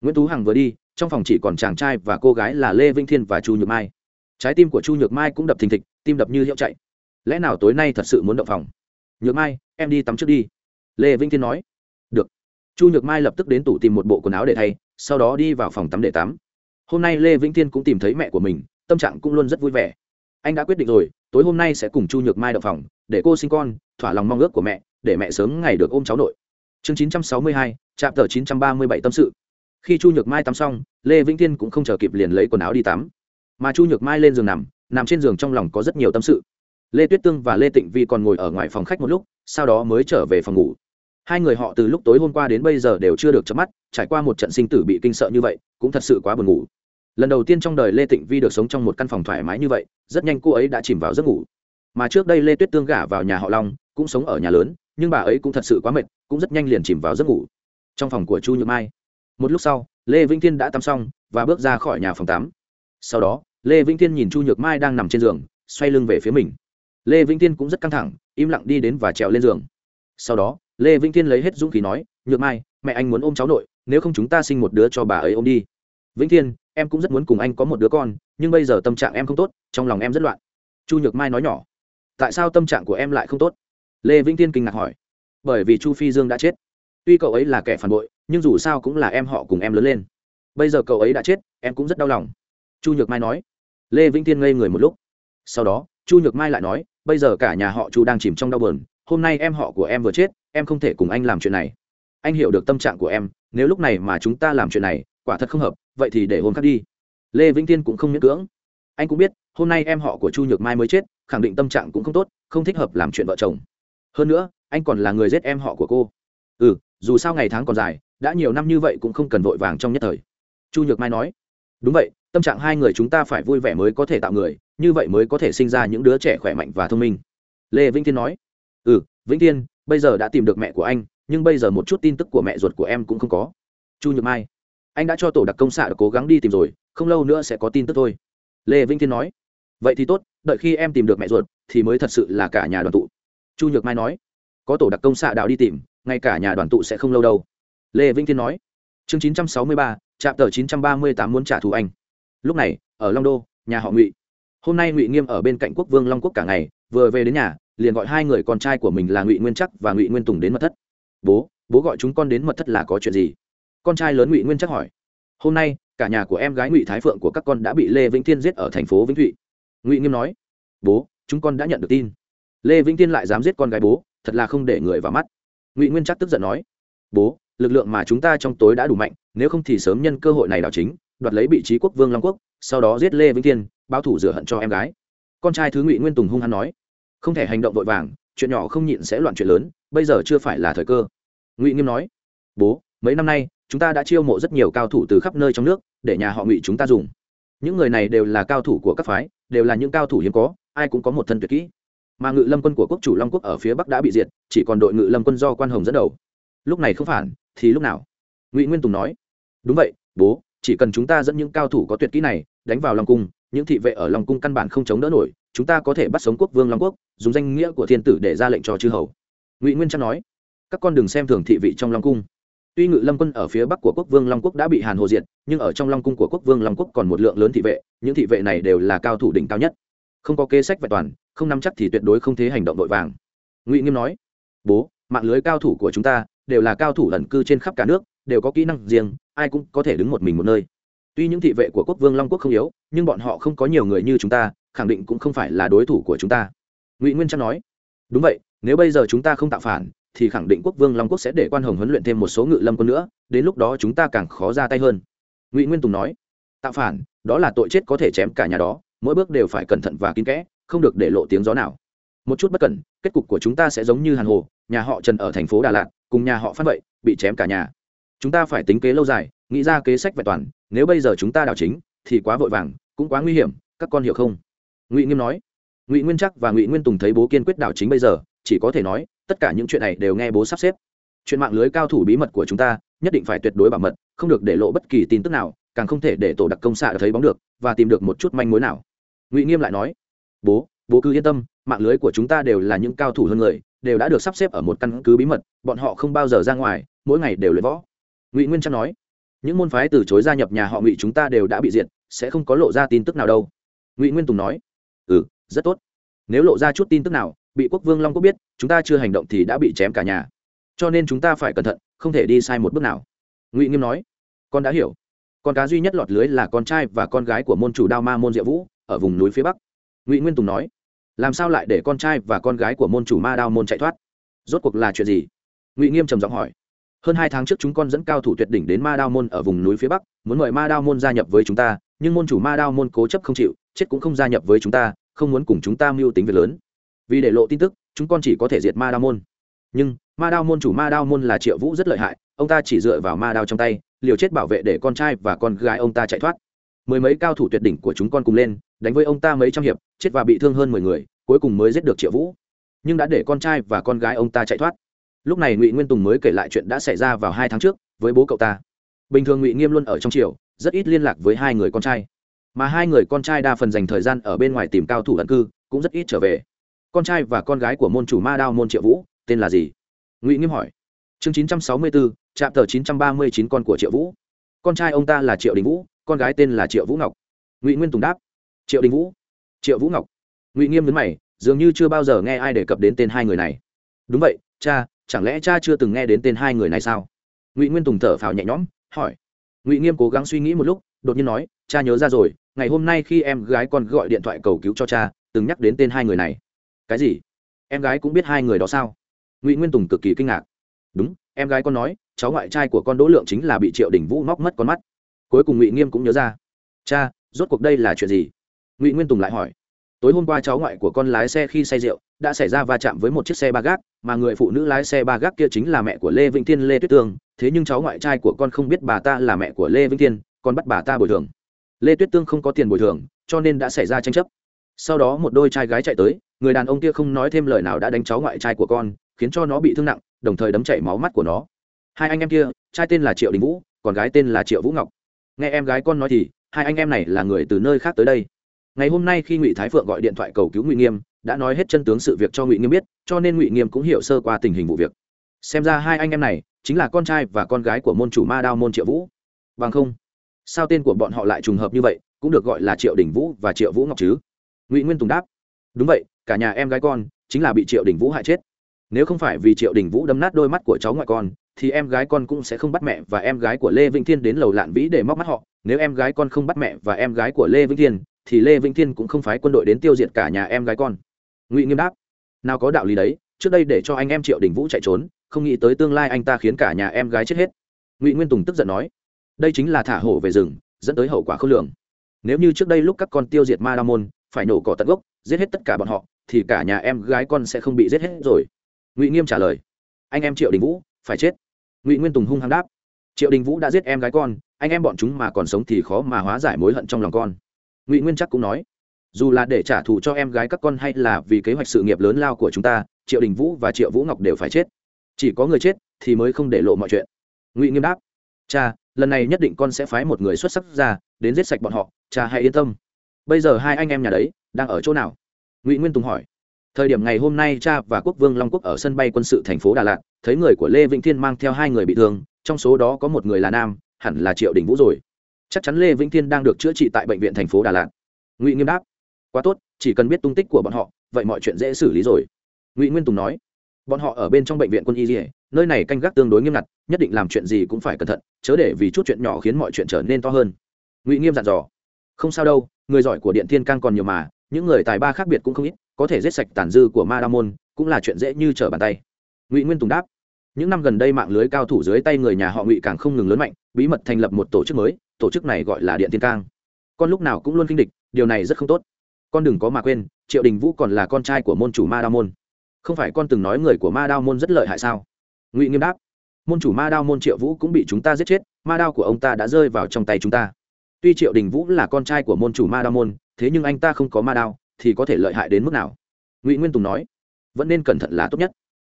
Nguyễn tú hằng vừa đi, trong phòng chỉ còn chàng trai và cô gái là lê vĩnh thiên và chu nhược mai. Trái tim của chu nhược mai cũng đập thình thịch tim đập như hiệu chạy. Lẽ nào tối nay thật sự muốn động phòng? Nhược mai em đi tắm trước đi. Lê vĩnh thiên nói. Được. Chu nhược mai lập tức đến tủ tìm một bộ quần áo để thay sau đó đi vào phòng tắm để tắm. Hôm nay lê vĩnh thiên cũng tìm thấy mẹ của mình tâm trạng cũng luôn rất vui vẻ. Anh đã quyết định rồi tối hôm nay sẽ cùng chu nhược mai đậu phòng để cô sinh con thỏa lòng mong ước của mẹ để mẹ sớm ngày được ôm cháu nội. Chương 962, trạm tờ 937 tâm sự. Khi chu nhược mai tắm xong lê vĩnh thiên cũng không chờ kịp liền lấy quần áo đi tắm. Mà chu nhược mai lên giường nằm nằm trên giường trong lòng có rất nhiều tâm sự. Lê tuyết tương và lê tịnh vi còn ngồi ở ngoài phòng khách một lúc, sau đó mới trở về phòng ngủ. Hai người họ từ lúc tối hôm qua đến bây giờ đều chưa được chớp mắt, trải qua một trận sinh tử bị kinh sợ như vậy, cũng thật sự quá buồn ngủ. Lần đầu tiên trong đời lê tịnh vi được sống trong một căn phòng thoải mái như vậy, rất nhanh cô ấy đã chìm vào giấc ngủ. Mà trước đây lê tuyết tương gả vào nhà họ long, cũng sống ở nhà lớn, nhưng bà ấy cũng thật sự quá mệt, cũng rất nhanh liền chìm vào giấc ngủ. Trong phòng của chu nhược mai, một lúc sau, lê vĩnh thiên đã tắm xong và bước ra khỏi nhà phòng tắm. Sau đó lê vĩnh thiên nhìn chu nhược mai đang nằm trên giường, xoay lưng về phía mình. Lê vĩnh thiên cũng rất căng thẳng, im lặng đi đến và trèo lên giường. Sau đó, lê vĩnh thiên lấy hết dũng khí nói, nhược mai, mẹ anh muốn ôm cháu nội, nếu không chúng ta sinh một đứa cho bà ấy ôm đi. Vĩnh thiên, em cũng rất muốn cùng anh có một đứa con, nhưng bây giờ tâm trạng em không tốt, trong lòng em rất loạn. Chu nhược mai nói nhỏ. Tại sao tâm trạng của em lại không tốt? Lê vĩnh thiên kinh ngạc hỏi. Bởi vì chu phi dương đã chết. Tuy cậu ấy là kẻ phản bội, nhưng dù sao cũng là em họ cùng em lớn lên. Bây giờ cậu ấy đã chết, em cũng rất đau lòng. Chu nhược mai nói lê vĩnh thiên ngây người một lúc. Sau đó, chu nhược mai lại nói, bây giờ cả nhà họ chu đang chìm trong đau bờn hôm nay em họ của em vừa chết, em không thể cùng anh làm chuyện này. Anh hiểu được tâm trạng của em, nếu lúc này mà chúng ta làm chuyện này, quả thật không hợp, vậy thì để hôm khác đi. Lê vĩnh tiên cũng không miễn cưỡng. Anh cũng biết, hôm nay em họ của chu nhược mai mới chết, khẳng định tâm trạng cũng không tốt, không thích hợp làm chuyện vợ chồng. Hơn nữa, anh còn là người giết em họ của cô. Ừ dù sao ngày tháng còn dài, đã nhiều năm như vậy cũng không cần vội vàng trong nhất thời. Chu nhược mai nói, đúng vậy tâm trạng hai người chúng ta phải vui vẻ mới có thể tạo người, như vậy mới có thể sinh ra những đứa trẻ khỏe mạnh và thông minh. Lê vĩnh thiên nói. Ừ vĩnh thiên, bây giờ đã tìm được mẹ của anh, nhưng bây giờ một chút tin tức của mẹ ruột của em cũng không có. Chu nhược mai. Anh đã cho tổ đặc công xạ cố gắng đi tìm rồi, không lâu nữa sẽ có tin tức thôi. Lê vĩnh thiên nói. Vậy thì tốt, đợi khi em tìm được mẹ ruột thì mới thật sự là cả nhà đoàn tụ. Chu nhược mai nói. Có tổ đặc công xạ đạo đi tìm, ngay cả nhà đoàn tụ sẽ không lâu đâu. Lê vĩnh thiên nói. Chương chín trăm sáu mươi ba trạm tờ chín trăm ba mươi tám muốn trả thù anh lúc này, ở long đô, nhà họ ngụy. Hôm nay ngụy nghiêm ở bên cạnh quốc vương long quốc cả ngày, vừa về đến nhà, liền gọi hai người con trai của mình là ngụy nguyên chắc và ngụy nguyên tùng đến mật thất. Bố bố gọi chúng con đến mật thất là có chuyện gì? Con trai lớn ngụy nguyên chắc hỏi. Hôm nay, cả nhà của em gái ngụy thái phượng của các con đã bị lê vĩnh thiên giết ở thành phố vĩnh thụy. Ngụy nghiêm nói. Bố, chúng con đã nhận được tin. Lê vĩnh thiên lại dám giết con gái bố, thật là không để người vào mắt. Ngụy nguyên chắc tức giận nói. Bố, lực lượng mà chúng ta trong tối đã đủ mạnh, nếu không thì sớm nhân cơ hội này đảo chính đoạt lấy vị trí quốc vương long quốc, sau đó giết lê vĩnh thiên, báo thủ rửa hận cho em gái. Con trai thứ ngụy nguyên tùng hung hăng nói, không thể hành động vội vàng, chuyện nhỏ không nhịn sẽ loạn chuyện lớn, bây giờ chưa phải là thời cơ. Ngụy nghiêm nói, bố, mấy năm nay, chúng ta đã chiêu mộ rất nhiều cao thủ từ khắp nơi trong nước, để nhà họ ngụy chúng ta dùng. Những người này đều là cao thủ của các phái, đều là những cao thủ hiếm có, ai cũng có một thân tuyệt kỹ. Mà ngự lâm quân của quốc chủ long quốc ở phía bắc đã bị diệt, chỉ còn đội ngự lâm quân do quan hồng dẫn đầu. Lúc này không phản, thì lúc nào? Ngụy nguyên tùng nói, đúng vậy, bố chỉ cần chúng ta dẫn những cao thủ có tuyệt kỹ này đánh vào long cung, những thị vệ ở long cung căn bản không chống đỡ nổi, chúng ta có thể bắt sống quốc vương long quốc, dùng danh nghĩa của thiên tử để ra lệnh cho chư hầu. Ngụy nguyên trang nói, các con đừng xem thường thị vị trong long cung. Tuy ngự lâm quân ở phía bắc của quốc vương long quốc đã bị hàn hồ diệt, nhưng ở trong long cung của quốc vương long quốc còn một lượng lớn thị vệ, những thị vệ này đều là cao thủ đỉnh cao nhất. Không có kế sách vẹn toàn, không nắm chắc thì tuyệt đối không thể hành động vội vàng. Ngụy nghiêm nói, bố, mạng lưới cao thủ của chúng ta đều là cao thủ ẩn cư trên khắp cả nước đều có kỹ năng riêng, ai cũng có thể đứng một mình một nơi. Tuy những thị vệ của quốc vương long quốc không yếu, nhưng bọn họ không có nhiều người như chúng ta, khẳng định cũng không phải là đối thủ của chúng ta. Ngụy nguyên trang nói, đúng vậy, nếu bây giờ chúng ta không tạo phản, thì khẳng định quốc vương long quốc sẽ để quan hồng huấn luyện thêm một số ngự lâm quân nữa, đến lúc đó chúng ta càng khó ra tay hơn. Ngụy nguyên tùng nói, tạo phản, đó là tội chết có thể chém cả nhà đó, mỗi bước đều phải cẩn thận và kín kẽ, không được để lộ tiếng gió nào. Một chút bất cẩn, kết cục của chúng ta sẽ giống như hàn hồ, nhà họ trần ở thành phố đà lạt, cùng nhà họ phan vậy, bị chém cả nhà chúng ta phải tính kế lâu dài, nghĩ ra kế sách vẹn toàn, nếu bây giờ chúng ta đảo chính, thì quá vội vàng, cũng quá nguy hiểm, các con hiểu không? Ngụy nghiêm nói. Ngụy nguyên chắc và ngụy nguyên tùng thấy bố kiên quyết đảo chính bây giờ, chỉ có thể nói, tất cả những chuyện này đều nghe bố sắp xếp. Chuyện mạng lưới cao thủ bí mật của chúng ta, nhất định phải tuyệt đối bảo mật, không được để lộ bất kỳ tin tức nào, càng không thể để tổ đặc công xạ thấy bóng được, và tìm được một chút manh mối nào. Ngụy nghiêm lại nói. Bố bố cứ yên tâm, mạng lưới của chúng ta đều là những cao thủ hơn người, đều đã được sắp xếp ở một căn cứ bí mật, bọn họ không bao giờ ra ngoài, mỗi ngày đều luyện võ ngụy nguyên trang nói, những môn phái từ chối gia nhập nhà họ ngụy chúng ta đều đã bị diệt, sẽ không có lộ ra tin tức nào đâu. Ngụy nguyên tùng nói ừ rất tốt. Nếu lộ ra chút tin tức nào, bị quốc vương long quốc biết, chúng ta chưa hành động thì đã bị chém cả nhà. Cho nên chúng ta phải cẩn thận, không thể đi sai một bước nào. Ngụy nghiêm nói, con đã hiểu. Con cá duy nhất lọt lưới là con trai và con gái của môn chủ đao ma môn diệu vũ, ở vùng núi phía bắc. Ngụy nguyên tùng nói, làm sao lại để con trai và con gái của môn chủ ma đao môn chạy thoát? Rốt cuộc là chuyện gì? Ngụy nghiêm trầm giọng hỏi hơn hai tháng trước chúng con dẫn cao thủ tuyệt đỉnh đến ma đao môn ở vùng núi phía bắc, muốn mời ma đao môn gia nhập với chúng ta, nhưng môn chủ ma đao môn cố chấp không chịu, chết cũng không gia nhập với chúng ta, không muốn cùng chúng ta mưu tính việc lớn. Vì để lộ tin tức, chúng con chỉ có thể diệt ma đao môn. Nhưng, ma đao môn chủ ma đao môn là triệu vũ rất lợi hại, ông ta chỉ dựa vào ma đao trong tay, liều chết bảo vệ để con trai và con gái ông ta chạy thoát. Mười mấy cao thủ tuyệt đỉnh của chúng con cùng lên, đánh với ông ta mấy trăm hiệp, chết và bị thương hơn mười người, cuối cùng mới giết được triệu vũ. Nhưng đã để con trai và con gái ông ta chạy thoát lúc này ngụy nguyên tùng mới kể lại chuyện đã xảy ra vào hai tháng trước với bố cậu ta. Bình thường ngụy nghiêm luôn ở trong triều, rất ít liên lạc với hai người con trai. Mà hai người con trai đa phần dành thời gian ở bên ngoài tìm cao thủ ẩn cư, cũng rất ít trở về. Con trai và con gái của môn chủ ma đao môn triệu vũ, tên là gì? Ngụy nghiêm hỏi. Chương chín trăm sáu mươi bốn trạm tờ chín trăm ba mươi chín con của triệu vũ. Con trai ông ta là triệu đình vũ, con gái tên là triệu vũ ngọc. Ngụy nguyên tùng đáp. Triệu đình vũ. Triệu vũ ngọc. Ngụy nghiêm nhấn mày, dường như chưa bao giờ nghe ai đề cập đến tên hai người này. Đúng vậy, cha chẳng lẽ cha chưa từng nghe đến tên hai người này sao? Ngụy nguyên tùng thở phào nhẹ nhõm, hỏi. Ngụy nghiêm cố gắng suy nghĩ một lúc, đột nhiên nói, cha nhớ ra rồi, ngày hôm nay khi em gái con gọi điện thoại cầu cứu cho cha, từng nhắc đến tên hai người này. Cái gì? Em gái cũng biết hai người đó sao? Ngụy nguyên tùng cực kỳ kinh ngạc. Đúng, em gái con nói, cháu ngoại trai của con đỗ lượng chính là bị triệu đình vũ móc mất con mắt. Cuối cùng ngụy nghiêm cũng nhớ ra. Cha, rốt cuộc đây là chuyện gì? Ngụy nguyên tùng lại hỏi tối hôm qua cháu ngoại của con lái xe khi say rượu, đã xảy ra va chạm với một chiếc xe ba gác, mà người phụ nữ lái xe ba gác kia chính là mẹ của lê vĩnh thiên, lê tuyết tương thế nhưng cháu ngoại trai của con không biết bà ta là mẹ của lê vĩnh thiên, con bắt bà ta bồi thường. Lê tuyết tương không có tiền bồi thường, cho nên đã xảy ra tranh chấp. Sau đó một đôi trai gái chạy tới, người đàn ông kia không nói thêm lời nào đã đánh cháu ngoại trai của con, khiến cho nó bị thương nặng, đồng thời đấm chảy máu mắt của nó. Hai anh em kia, trai tên là triệu đình vũ còn gái tên là triệu vũ ngọc. Nghe em gái con nói thì, hai anh em này là người từ nơi khác tới đây ngày hôm nay khi ngụy thái phượng gọi điện thoại cầu cứu ngụy nghiêm, đã nói hết chân tướng sự việc cho ngụy nghiêm biết, cho nên ngụy nghiêm cũng hiểu sơ qua tình hình vụ việc. Xem ra hai anh em này chính là con trai và con gái của môn chủ ma đao môn triệu vũ. Bằng không, sao tên của bọn họ lại trùng hợp như vậy, cũng được gọi là triệu đình vũ và triệu vũ ngọc chứ? Ngụy nguyên tùng đáp. Đúng vậy, cả nhà em gái con chính là bị triệu đình vũ hại chết. Nếu không phải vì triệu đình vũ đâm nát đôi mắt của cháu ngoại con, thì em gái con cũng sẽ không bắt mẹ và em gái của lê vĩnh thiên đến lầu lạn vĩ để móc mắt họ. Nếu em gái con không bắt mẹ và em gái của lê vĩnh thiên thì lê vĩnh thiên cũng không phái quân đội đến tiêu diệt cả nhà em gái con. Ngụy nghiêm đáp, nào có đạo lý đấy, trước đây để cho anh em triệu đình vũ chạy trốn, không nghĩ tới tương lai anh ta khiến cả nhà em gái chết hết. Ngụy nguyên tùng tức giận nói, đây chính là thả hổ về rừng, dẫn tới hậu quả khốc lường. Nếu như trước đây lúc các con tiêu diệt ma đa môn, phải nổ cỏ tận gốc, giết hết tất cả bọn họ, thì cả nhà em gái con sẽ không bị giết hết rồi. Ngụy nghiêm trả lời, anh em triệu đình vũ, phải chết. Ngụy nguyên tùng hung hăng đáp, triệu đình vũ đã giết em gái con, anh em bọn chúng mà còn sống thì khó mà hóa giải mối hận trong lòng con ngụy nguyên chắc cũng nói dù là để trả thù cho em gái các con hay là vì kế hoạch sự nghiệp lớn lao của chúng ta triệu đình vũ và triệu vũ ngọc đều phải chết chỉ có người chết thì mới không để lộ mọi chuyện ngụy nghiêm đáp cha lần này nhất định con sẽ phái một người xuất sắc ra đến giết sạch bọn họ cha hãy yên tâm bây giờ hai anh em nhà đấy đang ở chỗ nào ngụy nguyên tùng hỏi thời điểm ngày hôm nay cha và quốc vương long quốc ở sân bay quân sự thành phố đà lạt thấy người của lê vĩnh thiên mang theo hai người bị thương trong số đó có một người là nam hẳn là triệu đình vũ rồi chắc chắn lê vĩnh thiên đang được chữa trị tại bệnh viện thành phố đà lạt. Ngụy nghiêm đáp, quá tốt, chỉ cần biết tung tích của bọn họ, vậy mọi chuyện dễ xử lý rồi. Ngụy nguyên tùng nói, bọn họ ở bên trong bệnh viện quân y dỉa nơi này canh gác tương đối nghiêm ngặt, nhất định làm chuyện gì cũng phải cẩn thận, chớ để vì chút chuyện nhỏ khiến mọi chuyện trở nên to hơn. Ngụy nghiêm dặn dò, không sao đâu, người giỏi của điện thiên cang còn nhiều mà, những người tài ba khác biệt cũng không ít, có thể giết sạch tàn dư của ma đa môn, cũng là chuyện dễ như trở bàn tay. Ngụy nguyên tùng đáp, những năm gần đây mạng lưới cao thủ dưới tay người nhà họ ngụy càng không ngừng lớn mạnh, bí mật thành lập một tổ chức mới tổ chức này gọi là điện thiên cang. Con lúc nào cũng luôn kinh địch, điều này rất không tốt. Con đừng có mà quên, triệu đình vũ còn là con trai của môn chủ ma đao môn. Không phải con từng nói người của ma đao môn rất lợi hại sao? Ngụy nghiêm đáp, môn chủ ma đao môn triệu vũ cũng bị chúng ta giết chết, ma đao của ông ta đã rơi vào trong tay chúng ta. Tuy triệu đình vũ là con trai của môn chủ ma đao môn, thế nhưng anh ta không có ma đao, thì có thể lợi hại đến mức nào? Ngụy nguyên tùng nói, vẫn nên cẩn thận là tốt nhất.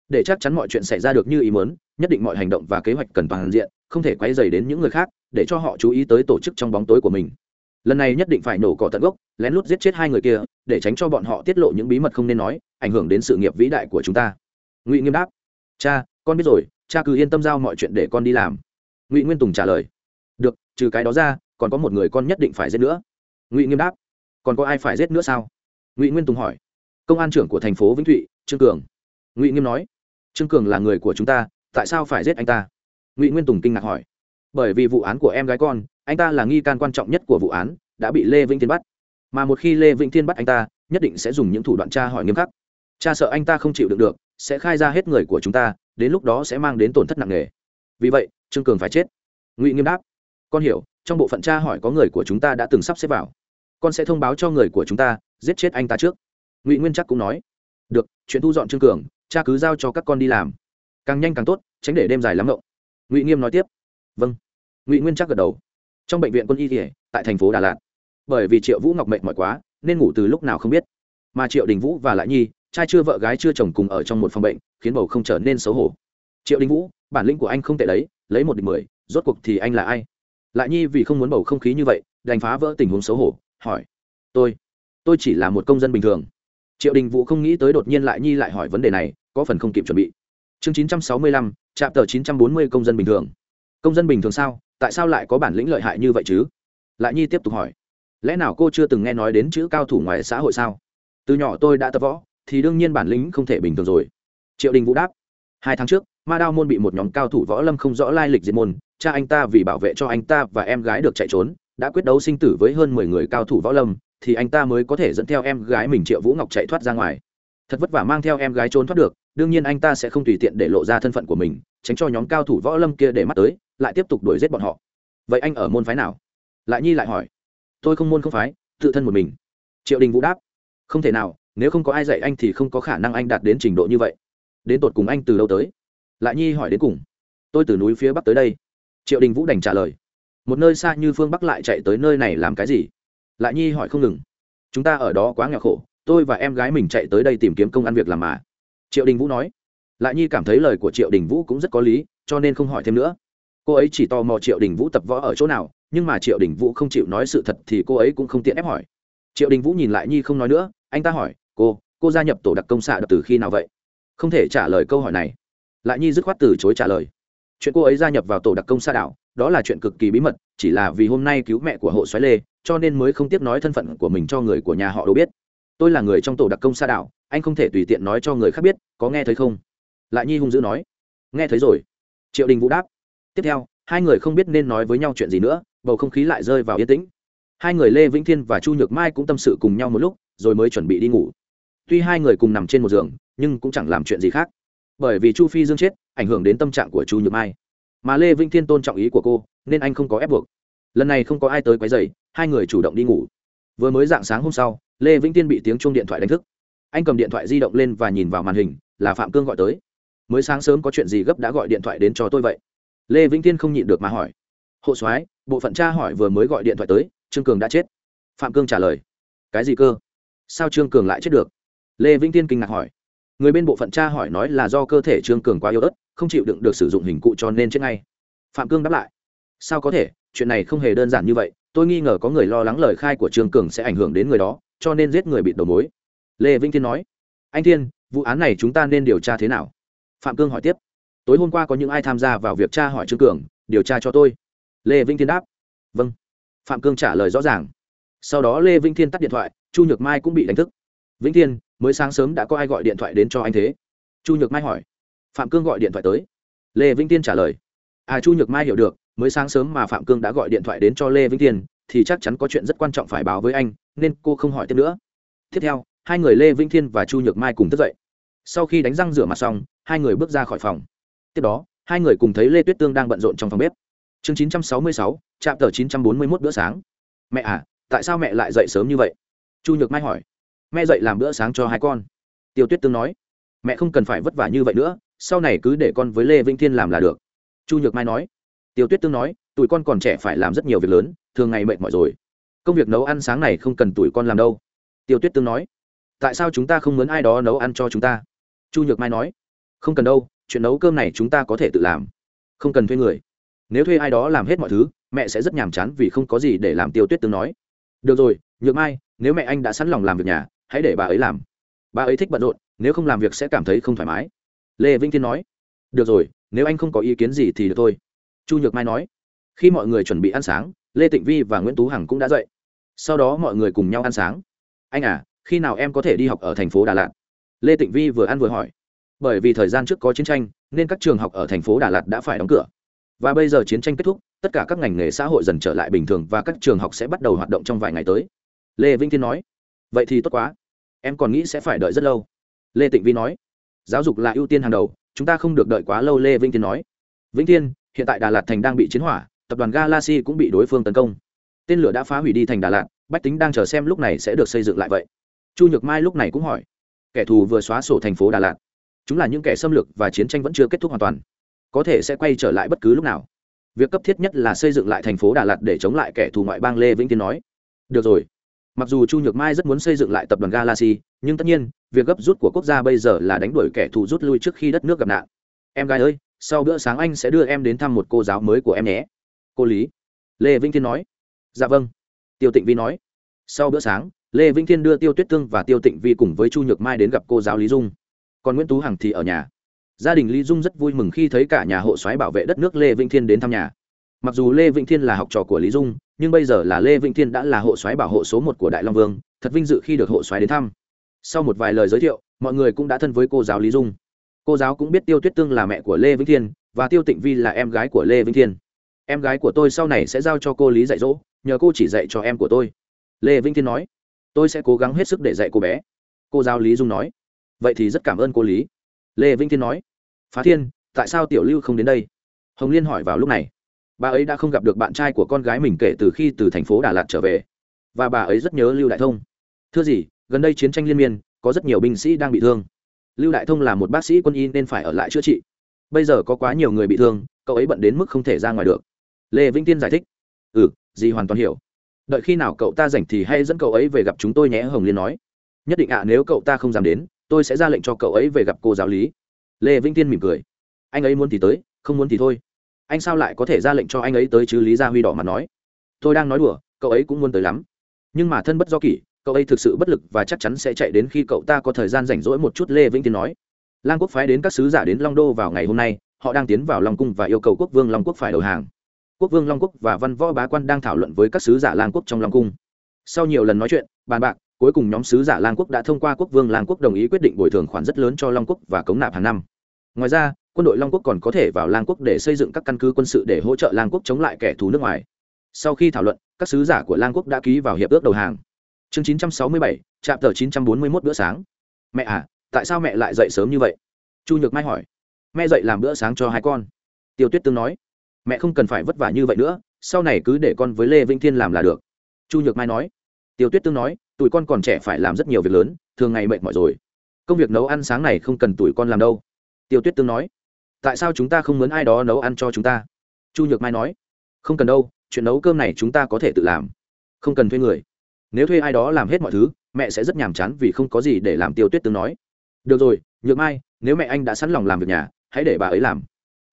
Để chắc chắn mọi chuyện xảy ra được như ý muốn, nhất định mọi hành động và kế hoạch cần toàn diện, không thể quay dày đến những người khác để cho họ chú ý tới tổ chức trong bóng tối của mình. Lần này nhất định phải nổ cỏ tận gốc, lén lút giết chết hai người kia, để tránh cho bọn họ tiết lộ những bí mật không nên nói, ảnh hưởng đến sự nghiệp vĩ đại của chúng ta. Ngụy nghiêm đáp. Cha, con biết rồi, cha cứ yên tâm giao mọi chuyện để con đi làm. Ngụy nguyên tùng trả lời. Được, trừ cái đó ra, còn có một người con nhất định phải giết nữa. Ngụy nghiêm đáp. Còn có ai phải giết nữa sao? Ngụy nguyên tùng hỏi. Công an trưởng của thành phố vĩnh thụy, trương cường. Ngụy nghiêm nói. Trương cường là người của chúng ta, tại sao phải giết anh ta? Ngụy nguyên tùng kinh ngạc hỏi bởi vì vụ án của em gái con, anh ta là nghi can quan trọng nhất của vụ án, đã bị lê vĩnh thiên bắt. Mà một khi lê vĩnh thiên bắt anh ta, nhất định sẽ dùng những thủ đoạn tra hỏi nghiêm khắc. Cha sợ anh ta không chịu được được, sẽ khai ra hết người của chúng ta, đến lúc đó sẽ mang đến tổn thất nặng nề. Vì vậy, trương cường phải chết. Ngụy nghiêm đáp, con hiểu, trong bộ phận tra hỏi có người của chúng ta đã từng sắp xếp vào. Con sẽ thông báo cho người của chúng ta, giết chết anh ta trước. Ngụy nguyên chắc cũng nói, được, chuyện thu dọn trương cường, cha cứ giao cho các con đi làm. Càng nhanh càng tốt, tránh để đêm dài lắm ngộng ngụy nghiêm nói tiếp vâng ngụy nguyên chắc gật đầu trong bệnh viện quân y thể tại thành phố đà lạt bởi vì triệu vũ ngọc mệnh mỏi quá nên ngủ từ lúc nào không biết mà triệu đình vũ và lại nhi trai chưa vợ gái chưa chồng cùng ở trong một phòng bệnh khiến bầu không trở nên xấu hổ triệu đình vũ bản lĩnh của anh không tệ đấy lấy một địch mười rốt cuộc thì anh là ai lại nhi vì không muốn bầu không khí như vậy đành phá vỡ tình huống xấu hổ hỏi tôi tôi chỉ là một công dân bình thường triệu đình vũ không nghĩ tới đột nhiên lại nhi lại hỏi vấn đề này có phần không kịp chuẩn bị chương chín trăm sáu mươi lăm trạm tờ chín trăm bốn mươi công dân bình thường công dân bình thường sao tại sao lại có bản lĩnh lợi hại như vậy chứ? Lại nhi tiếp tục hỏi. Lẽ nào cô chưa từng nghe nói đến chữ cao thủ ngoài xã hội sao? Từ nhỏ tôi đã tập võ, thì đương nhiên bản lĩnh không thể bình thường rồi. Triệu đình vũ đáp. Hai tháng trước, ma đao môn bị một nhóm cao thủ võ lâm không rõ lai lịch diệt môn, cha anh ta vì bảo vệ cho anh ta và em gái được chạy trốn, đã quyết đấu sinh tử với hơn mười người cao thủ võ lâm, thì anh ta mới có thể dẫn theo em gái mình triệu vũ ngọc chạy thoát ra ngoài. Thật vất vả mang theo em gái trốn thoát được, đương nhiên anh ta sẽ không tùy tiện để lộ ra thân phận của mình, tránh cho nhóm cao thủ võ lâm kia để mắt tới lại tiếp tục đuổi giết bọn họ. Vậy anh ở môn phái nào? Lại nhi lại hỏi. Tôi không môn không phái, tự thân một mình. Triệu đình vũ đáp. Không thể nào, nếu không có ai dạy anh thì không có khả năng anh đạt đến trình độ như vậy. Đến tột cùng anh từ đâu tới? Lại nhi hỏi đến cùng. Tôi từ núi phía bắc tới đây. Triệu đình vũ đành trả lời. Một nơi xa như phương bắc lại chạy tới nơi này làm cái gì? Lại nhi hỏi không ngừng. Chúng ta ở đó quá nghèo khổ, tôi và em gái mình chạy tới đây tìm kiếm công ăn việc làm mà. Triệu đình vũ nói. Lại nhi cảm thấy lời của triệu đình vũ cũng rất có lý, cho nên không hỏi thêm nữa cô ấy chỉ tò mò triệu đình vũ tập võ ở chỗ nào, nhưng mà triệu đình vũ không chịu nói sự thật thì cô ấy cũng không tiện ép hỏi. Triệu đình vũ nhìn lại nhi không nói nữa, anh ta hỏi, cô cô gia nhập tổ đặc công xạ đập từ khi nào vậy? Không thể trả lời câu hỏi này. Lại nhi dứt khoát từ chối trả lời. Chuyện cô ấy gia nhập vào tổ đặc công xa đảo đó là chuyện cực kỳ bí mật, chỉ là vì hôm nay cứu mẹ của hộ xoáy lê, cho nên mới không tiếp nói thân phận của mình cho người của nhà họ đâu biết. Tôi là người trong tổ đặc công xa đảo anh không thể tùy tiện nói cho người khác biết, có nghe thấy không? Lại nhi hung dữ nói. Nghe thấy rồi. Triệu đình vũ đáp tiếp theo, hai người không biết nên nói với nhau chuyện gì nữa, bầu không khí lại rơi vào yên tĩnh. Hai người lê vĩnh thiên và chu nhược mai cũng tâm sự cùng nhau một lúc, rồi mới chuẩn bị đi ngủ. Tuy hai người cùng nằm trên một giường, nhưng cũng chẳng làm chuyện gì khác. Bởi vì chu phi dương chết, ảnh hưởng đến tâm trạng của chu nhược mai. Mà lê vĩnh thiên tôn trọng ý của cô, nên anh không có ép buộc. Lần này không có ai tới quấy dày hai người chủ động đi ngủ. Vừa mới dạng sáng hôm sau, lê vĩnh thiên bị tiếng chuông điện thoại đánh thức. Anh cầm điện thoại di động lên và nhìn vào màn hình, là phạm cương gọi tới. Mới sáng sớm có chuyện gì gấp đã gọi điện thoại đến cho tôi vậy? Lê vĩnh thiên không nhịn được mà hỏi. Hộ soái, bộ phận tra hỏi vừa mới gọi điện thoại tới, trương cường đã chết. Phạm cương trả lời. Cái gì cơ? Sao trương cường lại chết được? Lê vĩnh tiên kinh ngạc hỏi. Người bên bộ phận tra hỏi nói là do cơ thể trương cường quá yếu ớt, không chịu đựng được sử dụng hình cụ cho nên chết ngay. Phạm cương đáp lại. Sao có thể? Chuyện này không hề đơn giản như vậy. Tôi nghi ngờ có người lo lắng lời khai của trương cường sẽ ảnh hưởng đến người đó, cho nên giết người bị đầu mối. Lê vĩnh thiên nói. Anh thiên, vụ án này chúng ta nên điều tra thế nào? Phạm cương hỏi tiếp tối hôm qua có những ai tham gia vào việc tra hỏi trương cường, điều tra cho tôi. Lê vĩnh thiên đáp. Vâng. Phạm cương trả lời rõ ràng. Sau đó lê vĩnh thiên tắt điện thoại, chu nhược mai cũng bị đánh thức. Vĩnh thiên, mới sáng sớm đã có ai gọi điện thoại đến cho anh thế? Chu nhược mai hỏi. Phạm cương gọi điện thoại tới. Lê vĩnh thiên trả lời. À chu nhược mai hiểu được, mới sáng sớm mà phạm cương đã gọi điện thoại đến cho lê vĩnh thiên, thì chắc chắn có chuyện rất quan trọng phải báo với anh, nên cô không hỏi tiếp nữa. Tiếp theo, hai người lê vĩnh thiên và chu nhược mai cùng thức dậy. Sau khi đánh răng rửa mặt xong, hai người bước ra khỏi phòng tiếp đó, hai người cùng thấy lê tuyết tương đang bận rộn trong phòng bếp. Chương chín trăm sáu mươi sáu, trạm tờ chín trăm bốn mươi mốt bữa sáng. Mẹ à tại sao mẹ lại dậy sớm như vậy? Chu nhược mai hỏi. Mẹ dậy làm bữa sáng cho hai con. Tiêu tuyết tương nói. Mẹ không cần phải vất vả như vậy nữa, sau này cứ để con với lê vĩnh thiên làm là được. Chu nhược mai nói. Tiêu tuyết tương nói tụi con còn trẻ phải làm rất nhiều việc lớn, thường ngày mệt mỏi rồi. Công việc nấu ăn sáng này không cần tụi con làm đâu. Tiêu tuyết tương nói. Tại sao chúng ta không muốn ai đó nấu ăn cho chúng ta? Chu nhược mai nói. Không cần đâu chuyện nấu cơm này chúng ta có thể tự làm. Không cần thuê người. Nếu thuê ai đó làm hết mọi thứ, mẹ sẽ rất nhàm chán vì không có gì để làm tiêu tuyết tương nói. Được rồi, nhược mai, nếu mẹ anh đã sẵn lòng làm việc nhà, hãy để bà ấy làm. Bà ấy thích bận rộn, nếu không làm việc sẽ cảm thấy không thoải mái. Lê vĩnh thiên nói. Được rồi, nếu anh không có ý kiến gì thì được thôi. Chu nhược mai nói. Khi mọi người chuẩn bị ăn sáng, lê tịnh vi và nguyễn tú hằng cũng đã dậy. Sau đó mọi người cùng nhau ăn sáng. Anh à khi nào em có thể đi học ở thành phố đà lạt? Lê tịnh vi vừa ăn vừa hỏi bởi vì thời gian trước có chiến tranh, nên các trường học ở thành phố đà lạt đã phải đóng cửa. Và bây giờ chiến tranh kết thúc, tất cả các ngành nghề xã hội dần trở lại bình thường và các trường học sẽ bắt đầu hoạt động trong vài ngày tới. Lê vĩnh thiên nói, vậy thì tốt quá. Em còn nghĩ sẽ phải đợi rất lâu. Lê tịnh vi nói, giáo dục là ưu tiên hàng đầu, chúng ta không được đợi quá lâu. Lê vĩnh thiên nói, vĩnh thiên, hiện tại đà lạt thành đang bị chiến hỏa, tập đoàn galaxy cũng bị đối phương tấn công. Tên lửa đã phá hủy đi thành đà lạt, bách tính đang chờ xem lúc này sẽ được xây dựng lại vậy. Chu nhược mai lúc này cũng hỏi, kẻ thù vừa xóa sổ thành phố đà lạt chúng là những kẻ xâm lược và chiến tranh vẫn chưa kết thúc hoàn toàn. Có thể sẽ quay trở lại bất cứ lúc nào. Việc cấp thiết nhất là xây dựng lại thành phố đà lạt để chống lại kẻ thù ngoại bang lê vĩnh tiến nói. Được rồi. Mặc dù chu nhược mai rất muốn xây dựng lại tập đoàn galaxy, nhưng tất nhiên, việc gấp rút của quốc gia bây giờ là đánh đuổi kẻ thù rút lui trước khi đất nước gặp nạn. Em gái ơi, sau bữa sáng anh sẽ đưa em đến thăm một cô giáo mới của em nhé. Cô lý. Lê vĩnh thiên nói. Dạ vâng. Tiêu tịnh vi nói. Sau bữa sáng, lê vĩnh thiên đưa tiêu tuyết tương và tiêu tịnh vi cùng với chu nhược mai đến gặp cô giáo lý dung còn nguyễn tú hằng thì ở nhà gia đình lý dung rất vui mừng khi thấy cả nhà hộ soái bảo vệ đất nước lê vĩnh thiên đến thăm nhà mặc dù lê vĩnh thiên là học trò của lý dung nhưng bây giờ là lê vĩnh thiên đã là hộ soái bảo hộ số một của đại long vương thật vinh dự khi được hộ soái đến thăm sau một vài lời giới thiệu mọi người cũng đã thân với cô giáo lý dung cô giáo cũng biết tiêu tuyết tương là mẹ của lê vĩnh thiên và tiêu tịnh vi là em gái của lê vĩnh thiên em gái của tôi sau này sẽ giao cho cô lý dạy dỗ nhờ cô chỉ dạy cho em của tôi lê vĩnh thiên nói tôi sẽ cố gắng hết sức để dạy cô bé cô giáo lý dung nói vậy thì rất cảm ơn cô lý. Lê vĩnh thiên nói, phá thiên, tại sao tiểu lưu không đến đây? Hồng liên hỏi vào lúc này, bà ấy đã không gặp được bạn trai của con gái mình kể từ khi từ thành phố đà lạt trở về, và bà ấy rất nhớ lưu đại thông. Thưa gì, gần đây chiến tranh liên miên, có rất nhiều binh sĩ đang bị thương. Lưu đại thông là một bác sĩ quân y nên phải ở lại chữa trị. Bây giờ có quá nhiều người bị thương, cậu ấy bận đến mức không thể ra ngoài được. Lê vĩnh tiên giải thích ừ dì hoàn toàn hiểu. Đợi khi nào cậu ta rảnh thì hay dẫn cậu ấy về gặp chúng tôi nhé, hồng liên nói. Nhất định ạ, nếu cậu ta không dám đến tôi sẽ ra lệnh cho cậu ấy về gặp cô giáo lý lê vĩnh tiên mỉm cười anh ấy muốn thì tới không muốn thì thôi anh sao lại có thể ra lệnh cho anh ấy tới chứ lý gia huy đỏ mặt nói tôi đang nói đùa cậu ấy cũng muốn tới lắm nhưng mà thân bất do kỷ cậu ấy thực sự bất lực và chắc chắn sẽ chạy đến khi cậu ta có thời gian rảnh rỗi một chút lê vĩnh tiên nói lang quốc phái đến các sứ giả đến long đô vào ngày hôm nay họ đang tiến vào long cung và yêu cầu quốc vương long quốc phải đầu hàng quốc vương long quốc và văn võ bá quan đang thảo luận với các sứ giả lang quốc trong long cung sau nhiều lần nói chuyện bàn bạc cuối cùng nhóm sứ giả lang quốc đã thông qua quốc vương lang quốc đồng ý quyết định bồi thường khoản rất lớn cho long quốc và cống nạp hàng năm. Ngoài ra quân đội long quốc còn có thể vào lang quốc để xây dựng các căn cứ quân sự để hỗ trợ lang quốc chống lại kẻ thù nước ngoài. Sau khi thảo luận các sứ giả của lang quốc đã ký vào hiệp ước đầu hàng. Chương 967, trạm tờ 941 bữa sáng. Mẹ à tại sao mẹ lại dậy sớm như vậy? Chu nhược mai hỏi. Mẹ dậy làm bữa sáng cho hai con. Tiêu tuyết tương nói. Mẹ không cần phải vất vả như vậy nữa sau này cứ để con với lê vĩnh thiên làm là được. Chu nhược mai nói. Tiêu tuyết tương nói tụi con còn trẻ phải làm rất nhiều việc lớn, thường ngày mệt mỏi rồi. Công việc nấu ăn sáng này không cần tụi con làm đâu. Tiêu tuyết tương nói. Tại sao chúng ta không muốn ai đó nấu ăn cho chúng ta? Chu nhược mai nói. Không cần đâu, chuyện nấu cơm này chúng ta có thể tự làm. Không cần thuê người. Nếu thuê ai đó làm hết mọi thứ, mẹ sẽ rất nhàm chán vì không có gì để làm, tiêu tuyết tương nói. Được rồi, nhược mai, nếu mẹ anh đã sẵn lòng làm việc nhà, hãy để bà ấy làm.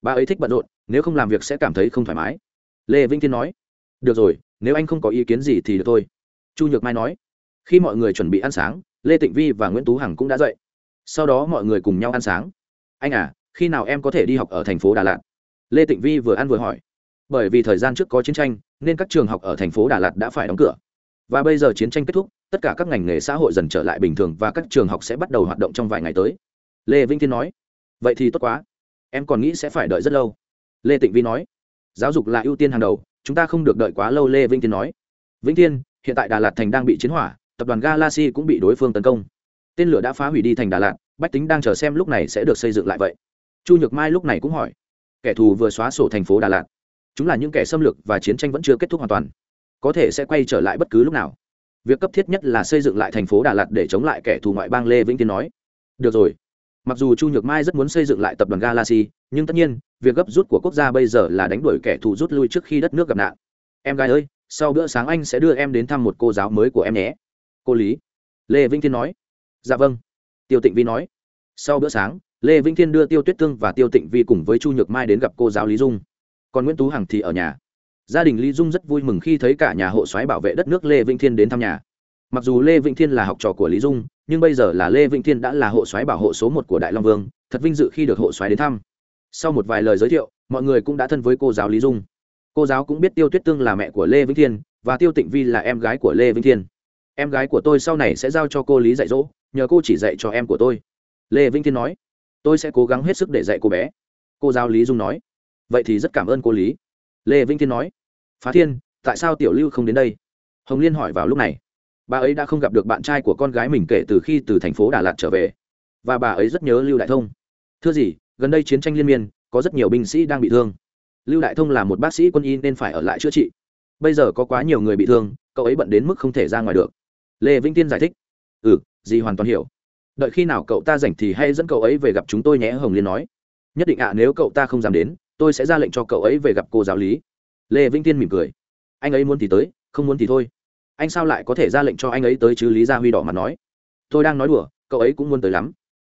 Bà ấy thích bận rộn, nếu không làm việc sẽ cảm thấy không thoải mái. Lê vĩnh thiên nói. Được rồi, nếu anh không có ý kiến gì thì được thôi. Chu nhược mai nói khi mọi người chuẩn bị ăn sáng, lê tịnh vi và nguyễn tú hằng cũng đã dậy. Sau đó mọi người cùng nhau ăn sáng. Anh à khi nào em có thể đi học ở thành phố đà lạt? Lê tịnh vi vừa ăn vừa hỏi. Bởi vì thời gian trước có chiến tranh, nên các trường học ở thành phố đà lạt đã phải đóng cửa. Và bây giờ chiến tranh kết thúc, tất cả các ngành nghề xã hội dần trở lại bình thường và các trường học sẽ bắt đầu hoạt động trong vài ngày tới. Lê vĩnh thiên nói. Vậy thì tốt quá. Em còn nghĩ sẽ phải đợi rất lâu. Lê tịnh vi nói. Giáo dục là ưu tiên hàng đầu, chúng ta không được đợi quá lâu, lê vĩnh thiên nói. Vĩnh thiên, hiện tại đà lạt thành đang bị chiến hỏa tập đoàn galaxy cũng bị đối phương tấn công. Tên lửa đã phá hủy đi thành đà lạt, bách tính đang chờ xem lúc này sẽ được xây dựng lại vậy. Chu nhược mai lúc này cũng hỏi, kẻ thù vừa xóa sổ thành phố đà lạt, chúng là những kẻ xâm lược và chiến tranh vẫn chưa kết thúc hoàn toàn, có thể sẽ quay trở lại bất cứ lúc nào. Việc cấp thiết nhất là xây dựng lại thành phố đà lạt để chống lại kẻ thù ngoại bang lê vĩnh tiên nói. Được rồi. Mặc dù chu nhược mai rất muốn xây dựng lại tập đoàn galaxy, nhưng tất nhiên, việc gấp rút của quốc gia bây giờ là đánh đuổi kẻ thù rút lui trước khi đất nước gặp nạn. Em gái ơi, sau bữa sáng anh sẽ đưa em đến thăm một cô giáo mới của em nhé cô lý. Lê vĩnh thiên nói. Dạ vâng. Tiêu tịnh vi nói. Sau bữa sáng, lê vĩnh thiên đưa tiêu tuyết tương và tiêu tịnh vi cùng với chu nhược mai đến gặp cô giáo lý dung. Còn nguyễn tú hằng thì ở nhà. Gia đình lý dung rất vui mừng khi thấy cả nhà hộ soái bảo vệ đất nước lê vĩnh thiên đến thăm nhà. Mặc dù lê vĩnh thiên là học trò của lý dung, nhưng bây giờ là lê vĩnh thiên đã là hộ soái bảo hộ số một của đại long vương, thật vinh dự khi được hộ soái đến thăm. Sau một vài lời giới thiệu, mọi người cũng đã thân với cô giáo lý dung. Cô giáo cũng biết tiêu tuyết tương là mẹ của lê vĩnh thiên, và tiêu tịnh vi là em gái của lê vĩnh thiên em gái của tôi sau này sẽ giao cho cô lý dạy dỗ, nhờ cô chỉ dạy cho em của tôi. Lê vĩnh thiên nói. Tôi sẽ cố gắng hết sức để dạy cô bé. Cô giáo lý dung nói. Vậy thì rất cảm ơn cô lý. Lê vĩnh thiên nói. Phá thiên, tại sao tiểu lưu không đến đây? Hồng liên hỏi vào lúc này. Bà ấy đã không gặp được bạn trai của con gái mình kể từ khi từ thành phố đà lạt trở về, và bà ấy rất nhớ lưu đại thông. Thưa gì, gần đây chiến tranh liên miên, có rất nhiều binh sĩ đang bị thương. Lưu đại thông là một bác sĩ quân y nên phải ở lại chữa trị. Bây giờ có quá nhiều người bị thương, cậu ấy bận đến mức không thể ra ngoài được lê vĩnh tiên giải thích. Ừ dì hoàn toàn hiểu. Đợi khi nào cậu ta rảnh thì hay dẫn cậu ấy về gặp chúng tôi nhé, hồng liên nói. Nhất định ạ, nếu cậu ta không dám đến, tôi sẽ ra lệnh cho cậu ấy về gặp cô giáo lý. Lê vĩnh tiên mỉm cười. Anh ấy muốn thì tới, không muốn thì thôi. Anh sao lại có thể ra lệnh cho anh ấy tới chứ, lý gia huy đỏ mặt nói. Tôi đang nói đùa, cậu ấy cũng muốn tới lắm.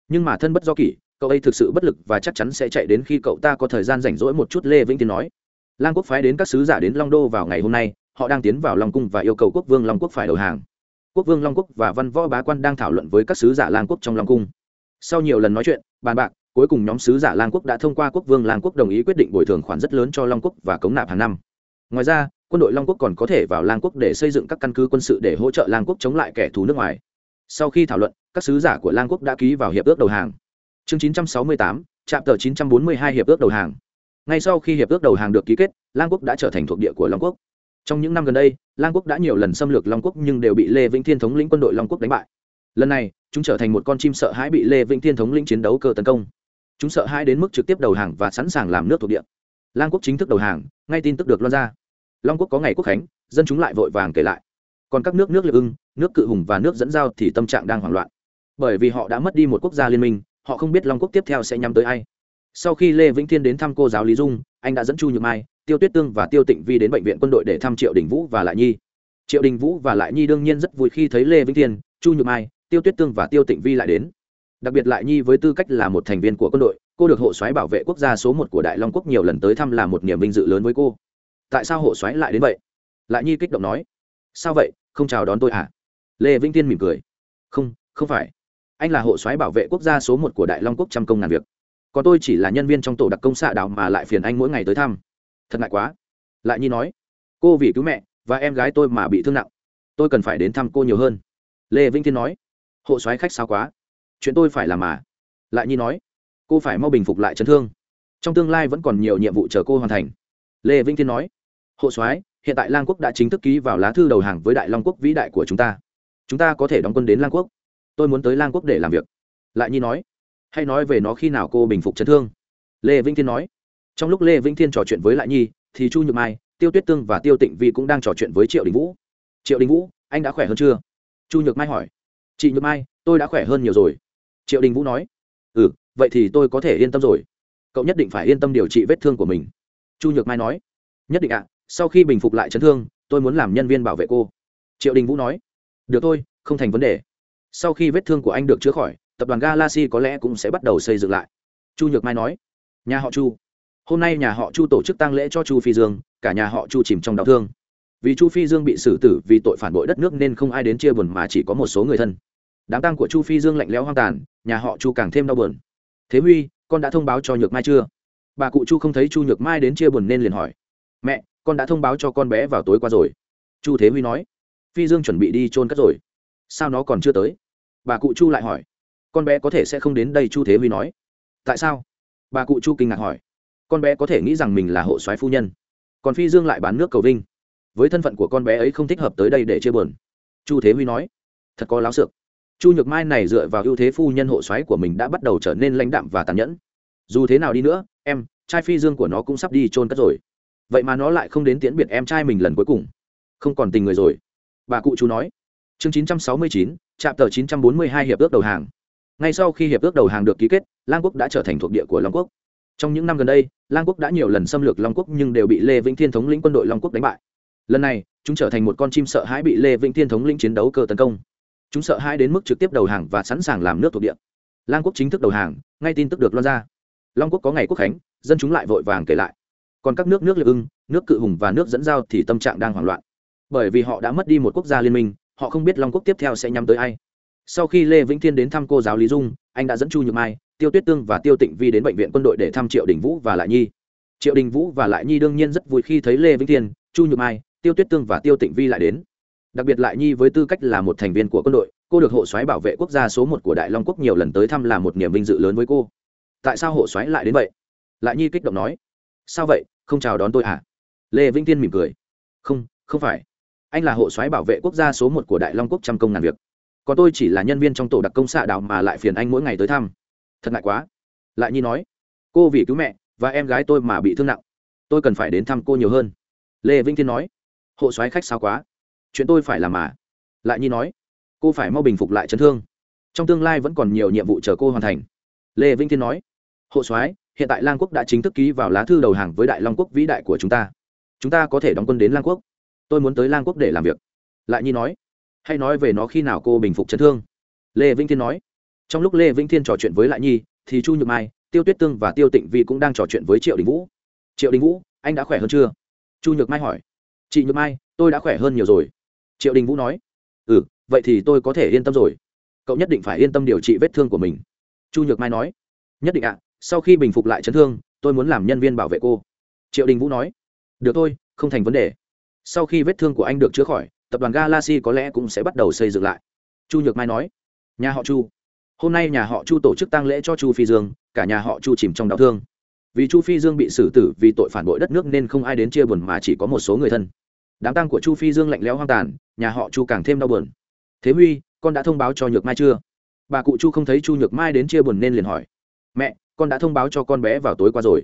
Nhưng mà thân bất do kỷ, cậu ấy thực sự bất lực và chắc chắn sẽ chạy đến khi cậu ta có thời gian rảnh rỗi một chút, lê vĩnh tiên nói. Lan quốc phái đến các sứ giả đến long đô vào ngày hôm nay, họ đang tiến vào long cung và yêu cầu quốc vương long quốc phải đầu hàng quốc vương long quốc và văn võ bá quan đang thảo luận với các sứ giả lang quốc trong long cung. Sau nhiều lần nói chuyện bàn bạc cuối cùng nhóm sứ giả lang quốc đã thông qua quốc vương lang quốc đồng ý quyết định bồi thường khoản rất lớn cho long quốc và cống nạp hàng năm. Ngoài ra quân đội long quốc còn có thể vào lang quốc để xây dựng các căn cứ quân sự để hỗ trợ lang quốc chống lại kẻ thù nước ngoài. Sau khi thảo luận các sứ giả của lang quốc đã ký vào hiệp ước đầu hàng. Chương 968, trạm tờ 942 hiệp ước đầu hàng. Ngay sau khi hiệp ước đầu hàng được ký kết lang quốc đã trở thành thuộc địa của long quốc trong những năm gần đây, lang quốc đã nhiều lần xâm lược long quốc nhưng đều bị lê vĩnh thiên thống lĩnh quân đội long quốc đánh bại. Lần này, chúng trở thành một con chim sợ hãi bị lê vĩnh thiên thống lĩnh chiến đấu cơ tấn công. Chúng sợ hãi đến mức trực tiếp đầu hàng và sẵn sàng làm nước thuộc địa. Lang quốc chính thức đầu hàng, ngay tin tức được loan ra. Long quốc có ngày quốc khánh, dân chúng lại vội vàng kể lại. Còn các nước nước liệp ưng, nước cự hùng và nước dẫn giao thì tâm trạng đang hoảng loạn. Bởi vì họ đã mất đi một quốc gia liên minh, họ không biết long quốc tiếp theo sẽ nhắm tới ai sau khi lê vĩnh thiên đến thăm cô giáo lý dung, anh đã dẫn chu nhược mai, tiêu tuyết tương và tiêu tịnh vi đến bệnh viện quân đội để thăm triệu đình vũ và lại nhi. Triệu đình vũ và lại nhi đương nhiên rất vui khi thấy lê vĩnh thiên, chu nhược mai, tiêu tuyết tương và tiêu tịnh vi lại đến. Đặc biệt lại nhi với tư cách là một thành viên của quân đội, cô được hộ soái bảo vệ quốc gia số một của đại long quốc nhiều lần tới thăm là một niềm vinh dự lớn với cô. Tại sao hộ soái lại đến vậy? Lại nhi kích động nói. Sao vậy? Không chào đón tôi à? Lê vĩnh tiên mỉm cười. Không không phải. Anh là hộ soái bảo vệ quốc gia số một của đại long quốc trăm công ngàn việc còn tôi chỉ là nhân viên trong tổ đặc công xạ đào mà lại phiền anh mỗi ngày tới thăm. Thật ngại quá. Lại nhi nói, cô vì cứu mẹ và em gái tôi mà bị thương nặng, tôi cần phải đến thăm cô nhiều hơn. Lê vĩnh thiên nói, hộ soái khách sao quá? Chuyện tôi phải làm mà. Lại nhi nói, cô phải mau bình phục lại chấn thương. Trong tương lai vẫn còn nhiều nhiệm vụ chờ cô hoàn thành. Lê vĩnh thiên nói, hộ soái, hiện tại lang quốc đã chính thức ký vào lá thư đầu hàng với đại long quốc vĩ đại của chúng ta. Chúng ta có thể đóng quân đến lang quốc. Tôi muốn tới lang quốc để làm việc. Lại nhi nói hay nói về nó khi nào cô bình phục chấn thương? Lê vĩnh thiên nói. Trong lúc lê vĩnh thiên trò chuyện với lại nhi, thì chu nhược mai, tiêu tuyết tương và tiêu tịnh vi cũng đang trò chuyện với triệu đình vũ. Triệu đình vũ, anh đã khỏe hơn chưa? Chu nhược mai hỏi. Chị nhược mai, tôi đã khỏe hơn nhiều rồi. Triệu đình vũ nói. Ừ vậy thì tôi có thể yên tâm rồi. Cậu nhất định phải yên tâm điều trị vết thương của mình. Chu nhược mai nói. Nhất định ạ, sau khi bình phục lại chấn thương, tôi muốn làm nhân viên bảo vệ cô. Triệu đình vũ nói. Được thôi, không thành vấn đề. Sau khi vết thương của anh được chữa khỏi tập đoàn galaxy có lẽ cũng sẽ bắt đầu xây dựng lại. Chu nhược mai nói, nhà họ chu, hôm nay nhà họ chu tổ chức tang lễ cho chu phi dương, cả nhà họ chu chìm trong đau thương. Vì chu phi dương bị xử tử, vì tội phản bội đất nước nên không ai đến chia buồn mà chỉ có một số người thân. Đám tang của chu phi dương lạnh lẽo hoang tàn, nhà họ chu càng thêm đau buồn. Thế huy, con đã thông báo cho nhược mai chưa? Bà cụ chu không thấy chu nhược mai đến chia buồn nên liền hỏi, mẹ, con đã thông báo cho con bé vào tối qua rồi. Chu thế huy nói, phi dương chuẩn bị đi trôn cất rồi. Sao nó còn chưa tới? Bà cụ chu lại hỏi con bé có thể sẽ không đến đây chu thế huy nói. Tại sao? Bà cụ chu kinh ngạc hỏi. Con bé có thể nghĩ rằng mình là hộ soái phu nhân. Còn phi dương lại bán nước cầu vinh. Với thân phận của con bé ấy không thích hợp tới đây để chia buồn. Chu thế huy nói. Thật có láo xược. Chu nhược mai này dựa vào ưu thế phu nhân hộ soái của mình đã bắt đầu trở nên lãnh đạm và tàn nhẫn. Dù thế nào đi nữa em trai phi dương của nó cũng sắp đi trôn cất rồi. Vậy mà nó lại không đến tiễn biệt em trai mình lần cuối cùng. Không còn tình người rồi. Bà cụ chú nói. Chương 969, trạm tờ 942 hiệp ước đầu hàng ngay sau khi hiệp ước đầu hàng được ký kết, lang quốc đã trở thành thuộc địa của long quốc. Trong những năm gần đây, lang quốc đã nhiều lần xâm lược long quốc nhưng đều bị lê vĩnh thiên thống lĩnh quân đội long quốc đánh bại. Lần này, chúng trở thành một con chim sợ hãi bị lê vĩnh thiên thống lĩnh chiến đấu cơ tấn công. Chúng sợ hãi đến mức trực tiếp đầu hàng và sẵn sàng làm nước thuộc địa. Lang quốc chính thức đầu hàng, ngay tin tức được loan ra. Long quốc có ngày quốc khánh, dân chúng lại vội vàng kể lại. Còn các nước nước liệp ưng, nước cự hùng và nước dẫn giao thì tâm trạng đang hoảng loạn. Bởi vì họ đã mất đi một quốc gia liên minh, họ không biết long quốc tiếp theo sẽ nhắm tới ai sau khi lê vĩnh thiên đến thăm cô giáo lý dung, anh đã dẫn chu nhược mai, tiêu tuyết tương và tiêu tịnh vi đến bệnh viện quân đội để thăm triệu đình vũ và lại nhi. Triệu đình vũ và lại nhi đương nhiên rất vui khi thấy lê vĩnh thiên, chu nhược mai, tiêu tuyết tương và tiêu tịnh vi lại đến. Đặc biệt lại nhi với tư cách là một thành viên của quân đội, cô được hộ soái bảo vệ quốc gia số một của đại long quốc nhiều lần tới thăm là một niềm vinh dự lớn với cô. Tại sao hộ soái lại đến vậy? Lại nhi kích động nói. Sao vậy? Không chào đón tôi à? Lê vĩnh tiên mỉm cười. Không không phải. Anh là hộ soái bảo vệ quốc gia số một của đại long quốc trăm công ngàn việc còn tôi chỉ là nhân viên trong tổ đặc công xạ đảo mà lại phiền anh mỗi ngày tới thăm. Thật ngại quá. Lại nhi nói, cô vì cứu mẹ và em gái tôi mà bị thương nặng. Tôi cần phải đến thăm cô nhiều hơn. Lê vĩnh thiên nói, hộ soái khách sao quá? Chuyện tôi phải làm mà. Lại nhi nói, cô phải mau bình phục lại chấn thương. Trong tương lai vẫn còn nhiều nhiệm vụ chờ cô hoàn thành. Lê vĩnh thiên nói, hộ soái, hiện tại lang quốc đã chính thức ký vào lá thư đầu hàng với đại long quốc vĩ đại của chúng ta. Chúng ta có thể đóng quân đến lang quốc. Tôi muốn tới lang quốc để làm việc. Lại nhi nói hay nói về nó khi nào cô bình phục chấn thương? Lê vĩnh thiên nói. Trong lúc lê vĩnh thiên trò chuyện với lại nhi, thì chu nhược mai, tiêu tuyết tương và tiêu tịnh vi cũng đang trò chuyện với triệu đình vũ. Triệu đình vũ, anh đã khỏe hơn chưa? Chu nhược mai hỏi. Chị nhược mai, tôi đã khỏe hơn nhiều rồi. Triệu đình vũ nói. Ừ vậy thì tôi có thể yên tâm rồi. Cậu nhất định phải yên tâm điều trị vết thương của mình. Chu nhược mai nói. Nhất định ạ, sau khi bình phục lại chấn thương, tôi muốn làm nhân viên bảo vệ cô. Triệu đình vũ nói. Được thôi, không thành vấn đề. Sau khi vết thương của anh được chữa khỏi tập đoàn galaxy có lẽ cũng sẽ bắt đầu xây dựng lại. Chu nhược mai nói, nhà họ chu, hôm nay nhà họ chu tổ chức tang lễ cho chu phi dương, cả nhà họ chu chìm trong đau thương. Vì chu phi dương bị xử tử, vì tội phản bội đất nước nên không ai đến chia buồn mà chỉ có một số người thân. Đám tang của chu phi dương lạnh lẽo hoang tàn, nhà họ chu càng thêm đau buồn. Thế huy, con đã thông báo cho nhược mai chưa? Bà cụ chu không thấy chu nhược mai đến chia buồn nên liền hỏi, mẹ, con đã thông báo cho con bé vào tối qua rồi.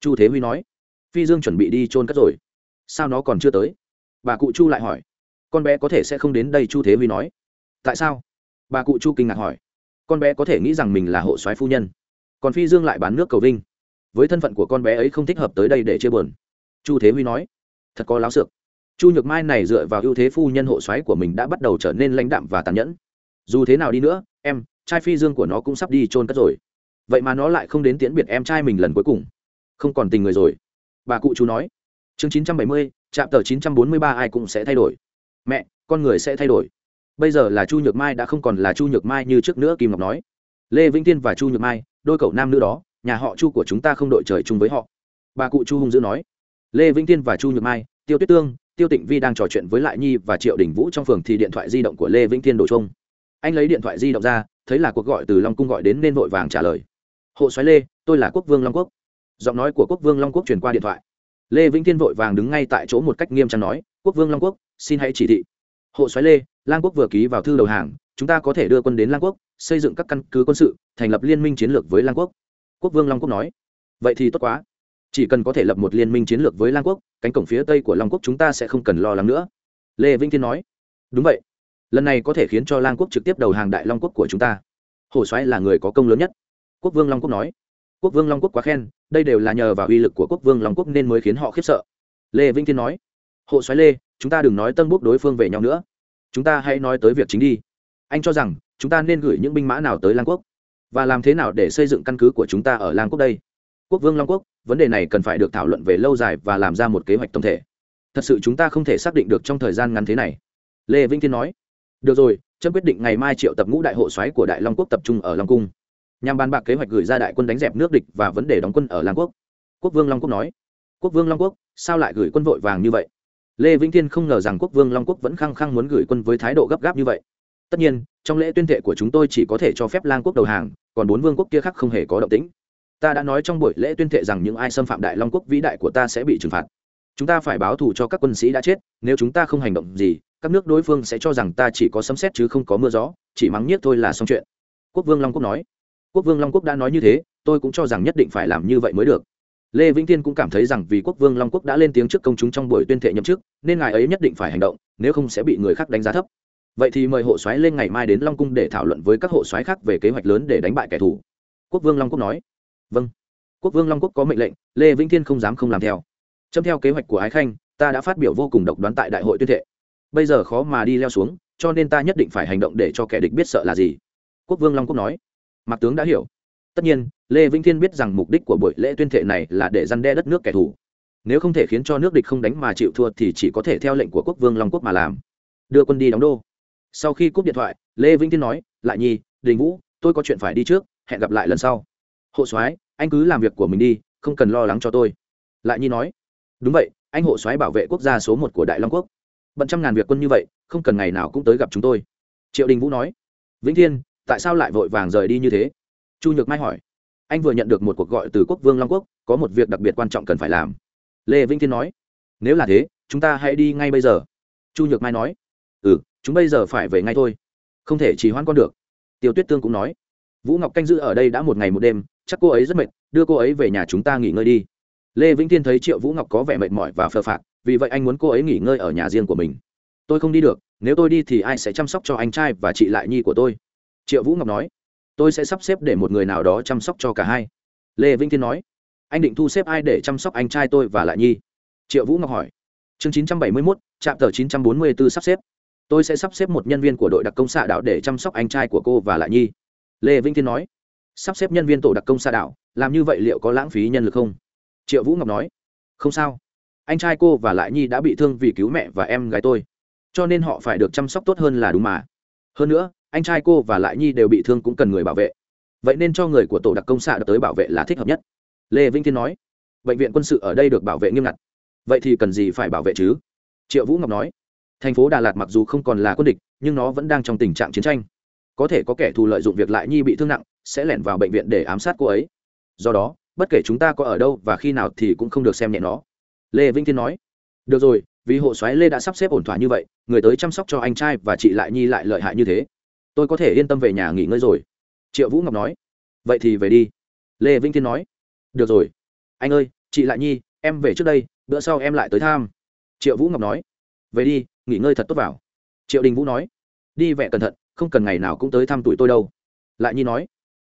Chu thế huy nói, phi dương chuẩn bị đi trôn cất rồi. Sao nó còn chưa tới? Bà cụ chu lại hỏi con bé có thể sẽ không đến đây chu thế huy nói. Tại sao? Bà cụ chu kinh ngạc hỏi. Con bé có thể nghĩ rằng mình là hộ soái phu nhân. Còn phi dương lại bán nước cầu vinh. Với thân phận của con bé ấy không thích hợp tới đây để chia buồn. Chu thế huy nói. Thật có láo xược. Chu nhược mai này dựa vào ưu thế phu nhân hộ soái của mình đã bắt đầu trở nên lãnh đạm và tàn nhẫn. Dù thế nào đi nữa, em, trai phi dương của nó cũng sắp đi trôn cất rồi. Vậy mà nó lại không đến tiễn biệt em trai mình lần cuối cùng. Không còn tình người rồi. Bà cụ chú nói. Chương chín trăm bảy mươi trạm tờ chín trăm bốn mươi ba ai cũng sẽ thay đổi mẹ, con người sẽ thay đổi. Bây giờ là chu nhược mai đã không còn là chu nhược mai như trước nữa, kim ngọc nói. Lê vĩnh tiên và chu nhược mai, đôi cậu nam nữ đó, nhà họ chu của chúng ta không đội trời chung với họ. Bà cụ chu hung dữ nói. Lê vĩnh tiên và chu nhược mai, tiêu tuyết tương, tiêu tịnh vi đang trò chuyện với lại nhi và triệu đình vũ trong phường thì điện thoại di động của lê vĩnh tiên đổ chung anh lấy điện thoại di động ra, thấy là cuộc gọi từ long cung gọi đến nên vội vàng trả lời. Hộ xoáy lê, tôi là quốc vương long quốc. Giọng nói của quốc vương long quốc truyền qua điện thoại. Lê vĩnh thiên vội vàng đứng ngay tại chỗ một cách nghiêm trang nói quốc vương long quốc, xin hãy chỉ thị. Hộ xoáy lê, lang quốc vừa ký vào thư đầu hàng, chúng ta có thể đưa quân đến lang quốc, xây dựng các căn cứ quân sự, thành lập liên minh chiến lược với lang quốc. Quốc vương long quốc nói. Vậy thì tốt quá. Chỉ cần có thể lập một liên minh chiến lược với lang quốc, cánh cổng phía tây của long quốc chúng ta sẽ không cần lo lắng nữa. Lê vĩnh thiên nói. Đúng vậy. Lần này có thể khiến cho lang quốc trực tiếp đầu hàng đại long quốc của chúng ta. Hồ xoáy là người có công lớn nhất. Quốc vương long quốc nói. Quốc vương long quốc quá khen, đây đều là nhờ vào uy lực của quốc vương long quốc nên mới khiến họ khiếp sợ. Lê vĩnh thiên nói hộ xoáy lê, chúng ta đừng nói tân bốc đối phương về nhau nữa. Chúng ta hãy nói tới việc chính đi. Anh cho rằng, chúng ta nên gửi những binh mã nào tới lang quốc? Và làm thế nào để xây dựng căn cứ của chúng ta ở lang quốc đây? Quốc vương long quốc, vấn đề này cần phải được thảo luận về lâu dài và làm ra một kế hoạch tổng thể. Thật sự chúng ta không thể xác định được trong thời gian ngắn thế này. Lê vĩnh thiên nói. Được rồi trâm quyết định ngày mai triệu tập ngũ đại hộ xoáy của đại long quốc tập trung ở long cung. Nhằm bàn bạc kế hoạch gửi ra đại quân đánh dẹp nước địch và vấn đề đóng quân ở lang quốc. Quốc vương long quốc nói. Quốc vương long quốc, sao lại gửi quân vội vàng như vậy? Lê vĩnh thiên không ngờ rằng quốc vương long quốc vẫn khăng khăng muốn gửi quân với thái độ gấp gáp như vậy. Tất nhiên, trong lễ tuyên thệ của chúng tôi chỉ có thể cho phép lang quốc đầu hàng, còn bốn vương quốc kia khác không hề có động tĩnh. Ta đã nói trong buổi lễ tuyên thệ rằng những ai xâm phạm đại long quốc vĩ đại của ta sẽ bị trừng phạt. Chúng ta phải báo thù cho các quân sĩ đã chết, nếu chúng ta không hành động gì, các nước đối phương sẽ cho rằng ta chỉ có sấm xét chứ không có mưa gió, chỉ mắng nhiếc thôi là xong chuyện. Quốc vương long quốc nói. Quốc vương long quốc đã nói như thế, tôi cũng cho rằng nhất định phải làm như vậy mới được lê vĩnh tiên cũng cảm thấy rằng vì quốc vương long quốc đã lên tiếng trước công chúng trong buổi tuyên thệ nhậm chức, nên ngài ấy nhất định phải hành động, nếu không sẽ bị người khác đánh giá thấp. Vậy thì mời hộ soái lên ngày mai đến long cung để thảo luận với các hộ soái khác về kế hoạch lớn để đánh bại kẻ thù. Quốc vương long quốc nói. Vâng. Quốc vương long quốc có mệnh lệnh, lê vĩnh thiên không dám không làm theo. Chấm theo kế hoạch của ái khanh, ta đã phát biểu vô cùng độc đoán tại đại hội tuyên thệ. Bây giờ khó mà đi leo xuống, cho nên ta nhất định phải hành động để cho kẻ địch biết sợ là gì. Quốc vương long quốc nói. Mạc tướng đã hiểu. Tất nhiên lê vĩnh thiên biết rằng mục đích của buổi lễ tuyên thệ này là để răn đe đất nước kẻ thù. Nếu không thể khiến cho nước địch không đánh mà chịu thua thì chỉ có thể theo lệnh của quốc vương long quốc mà làm. Đưa quân đi đóng đô. Sau khi cúp điện thoại, lê vĩnh thiên nói, lại nhi, đình vũ, tôi có chuyện phải đi trước, hẹn gặp lại lần sau. Hộ soái, anh cứ làm việc của mình đi, không cần lo lắng cho tôi. Lại nhi nói, đúng vậy, anh hộ soái bảo vệ quốc gia số một của đại long quốc. Bận trăm ngàn việc quân như vậy, không cần ngày nào cũng tới gặp chúng tôi. Triệu đình vũ nói, vĩnh thiên, tại sao lại vội vàng rời đi như thế? Chu nhược mai hỏi anh vừa nhận được một cuộc gọi từ quốc vương long quốc, có một việc đặc biệt quan trọng cần phải làm. Lê vĩnh thiên nói, nếu là thế, chúng ta hãy đi ngay bây giờ. Chu nhược mai nói ừ chúng bây giờ phải về ngay thôi, không thể chỉ hoãn con được. Tiêu tuyết tương cũng nói, vũ ngọc canh giữ ở đây đã một ngày một đêm, chắc cô ấy rất mệt, đưa cô ấy về nhà chúng ta nghỉ ngơi đi. Lê vĩnh thiên thấy triệu vũ ngọc có vẻ mệt mỏi và phờ phạc, vì vậy anh muốn cô ấy nghỉ ngơi ở nhà riêng của mình. Tôi không đi được, nếu tôi đi thì ai sẽ chăm sóc cho anh trai và chị lại nhi của tôi? Triệu vũ ngọc nói tôi sẽ sắp xếp để một người nào đó chăm sóc cho cả hai. Lê vĩnh thiên nói. Anh định thu xếp ai để chăm sóc anh trai tôi và lại nhi? Triệu vũ ngọc hỏi. Chương chín trăm bảy mươi mốt trạm tờ chín trăm bốn mươi b ố sắp xếp. Tôi sẽ sắp xếp một nhân viên của đội đặc công xạ đạo để chăm sóc anh trai của cô và lại nhi. Lê vĩnh thiên nói. Sắp xếp nhân viên tổ đặc công xạ đạo làm như vậy liệu có lãng phí nhân lực không? Triệu vũ ngọc nói. Không sao. Anh trai cô và lại nhi đã bị thương vì cứu mẹ và em gái tôi. Cho nên họ phải được chăm sóc tốt hơn là đúng mà. Hơn nữa anh trai cô và lại nhi đều bị thương cũng cần người bảo vệ. Vậy nên cho người của tổ đặc công xạ tới bảo vệ là thích hợp nhất. Lê vĩnh thiên nói, bệnh viện quân sự ở đây được bảo vệ nghiêm ngặt. Vậy thì cần gì phải bảo vệ chứ? Triệu vũ ngọc nói, thành phố đà lạt mặc dù không còn là quân địch, nhưng nó vẫn đang trong tình trạng chiến tranh. Có thể có kẻ thù lợi dụng việc lại nhi bị thương nặng, sẽ lẻn vào bệnh viện để ám sát cô ấy. Do đó, bất kể chúng ta có ở đâu và khi nào thì cũng không được xem nhẹ nó. Lê vĩnh thiên nói, được rồi, vì hộ soái lê đã sắp xếp ổn thỏa như vậy, người tới chăm sóc cho anh trai và chị lại nhi lại lợi hại như thế tôi có thể yên tâm về nhà nghỉ ngơi rồi. Triệu vũ ngọc nói. Vậy thì về đi. Lê vĩnh thiên nói. Được rồi. Anh ơi, chị lại nhi, em về trước đây, bữa sau em lại tới thăm. Triệu vũ ngọc nói. Về đi, nghỉ ngơi thật tốt vào. Triệu đình vũ nói. Đi vẹ cẩn thận, không cần ngày nào cũng tới thăm tuổi tôi đâu. Lại nhi nói.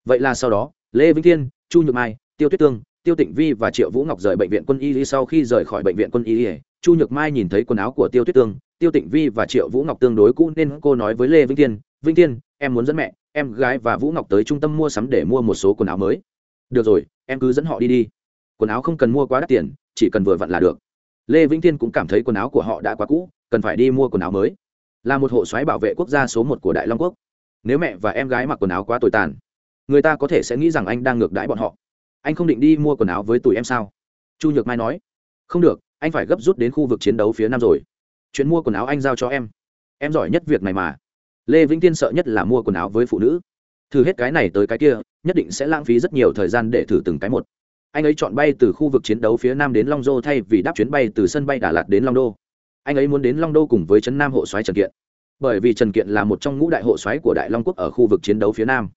Vậy là sau đó, lê vĩnh thiên, chu nhược mai, tiêu tuyết tương, tiêu tịnh vi và triệu vũ ngọc rời bệnh viện quân y sau khi rời khỏi bệnh viện quân y. Chu nhược mai nhìn thấy quần áo của tiêu tuyết tương, tiêu tịnh vi và triệu vũ ngọc tương đối cũ nên cô nói với lê vĩnh thiên Vinh thiên, em muốn dẫn mẹ, em gái và vũ ngọc tới trung tâm mua sắm để mua một số quần áo mới. Được rồi, em cứ dẫn họ đi đi. Quần áo không cần mua quá đắt tiền, chỉ cần vừa vặn là được. Lê vĩnh thiên cũng cảm thấy quần áo của họ đã quá cũ, cần phải đi mua quần áo mới. Là một hộ xoáy bảo vệ quốc gia số một của đại long quốc. Nếu mẹ và em gái mặc quần áo quá tồi tàn, người ta có thể sẽ nghĩ rằng anh đang ngược đãi bọn họ. Anh không định đi mua quần áo với tụi em sao? Chu nhược mai nói. Không được, anh phải gấp rút đến khu vực chiến đấu phía nam rồi. Chuyện mua quần áo anh giao cho em. Em giỏi nhất việc này mà lê vĩnh tiên sợ nhất là mua quần áo với phụ nữ. Thử hết cái này tới cái kia, nhất định sẽ lãng phí rất nhiều thời gian để thử từng cái một. Anh ấy chọn bay từ khu vực chiến đấu phía nam đến long đô thay vì đáp chuyến bay từ sân bay đà lạt đến long đô. Anh ấy muốn đến long đô cùng với trấn nam hộ soái trần kiện. Bởi vì trần kiện là một trong ngũ đại hộ soái của đại long quốc ở khu vực chiến đấu phía nam.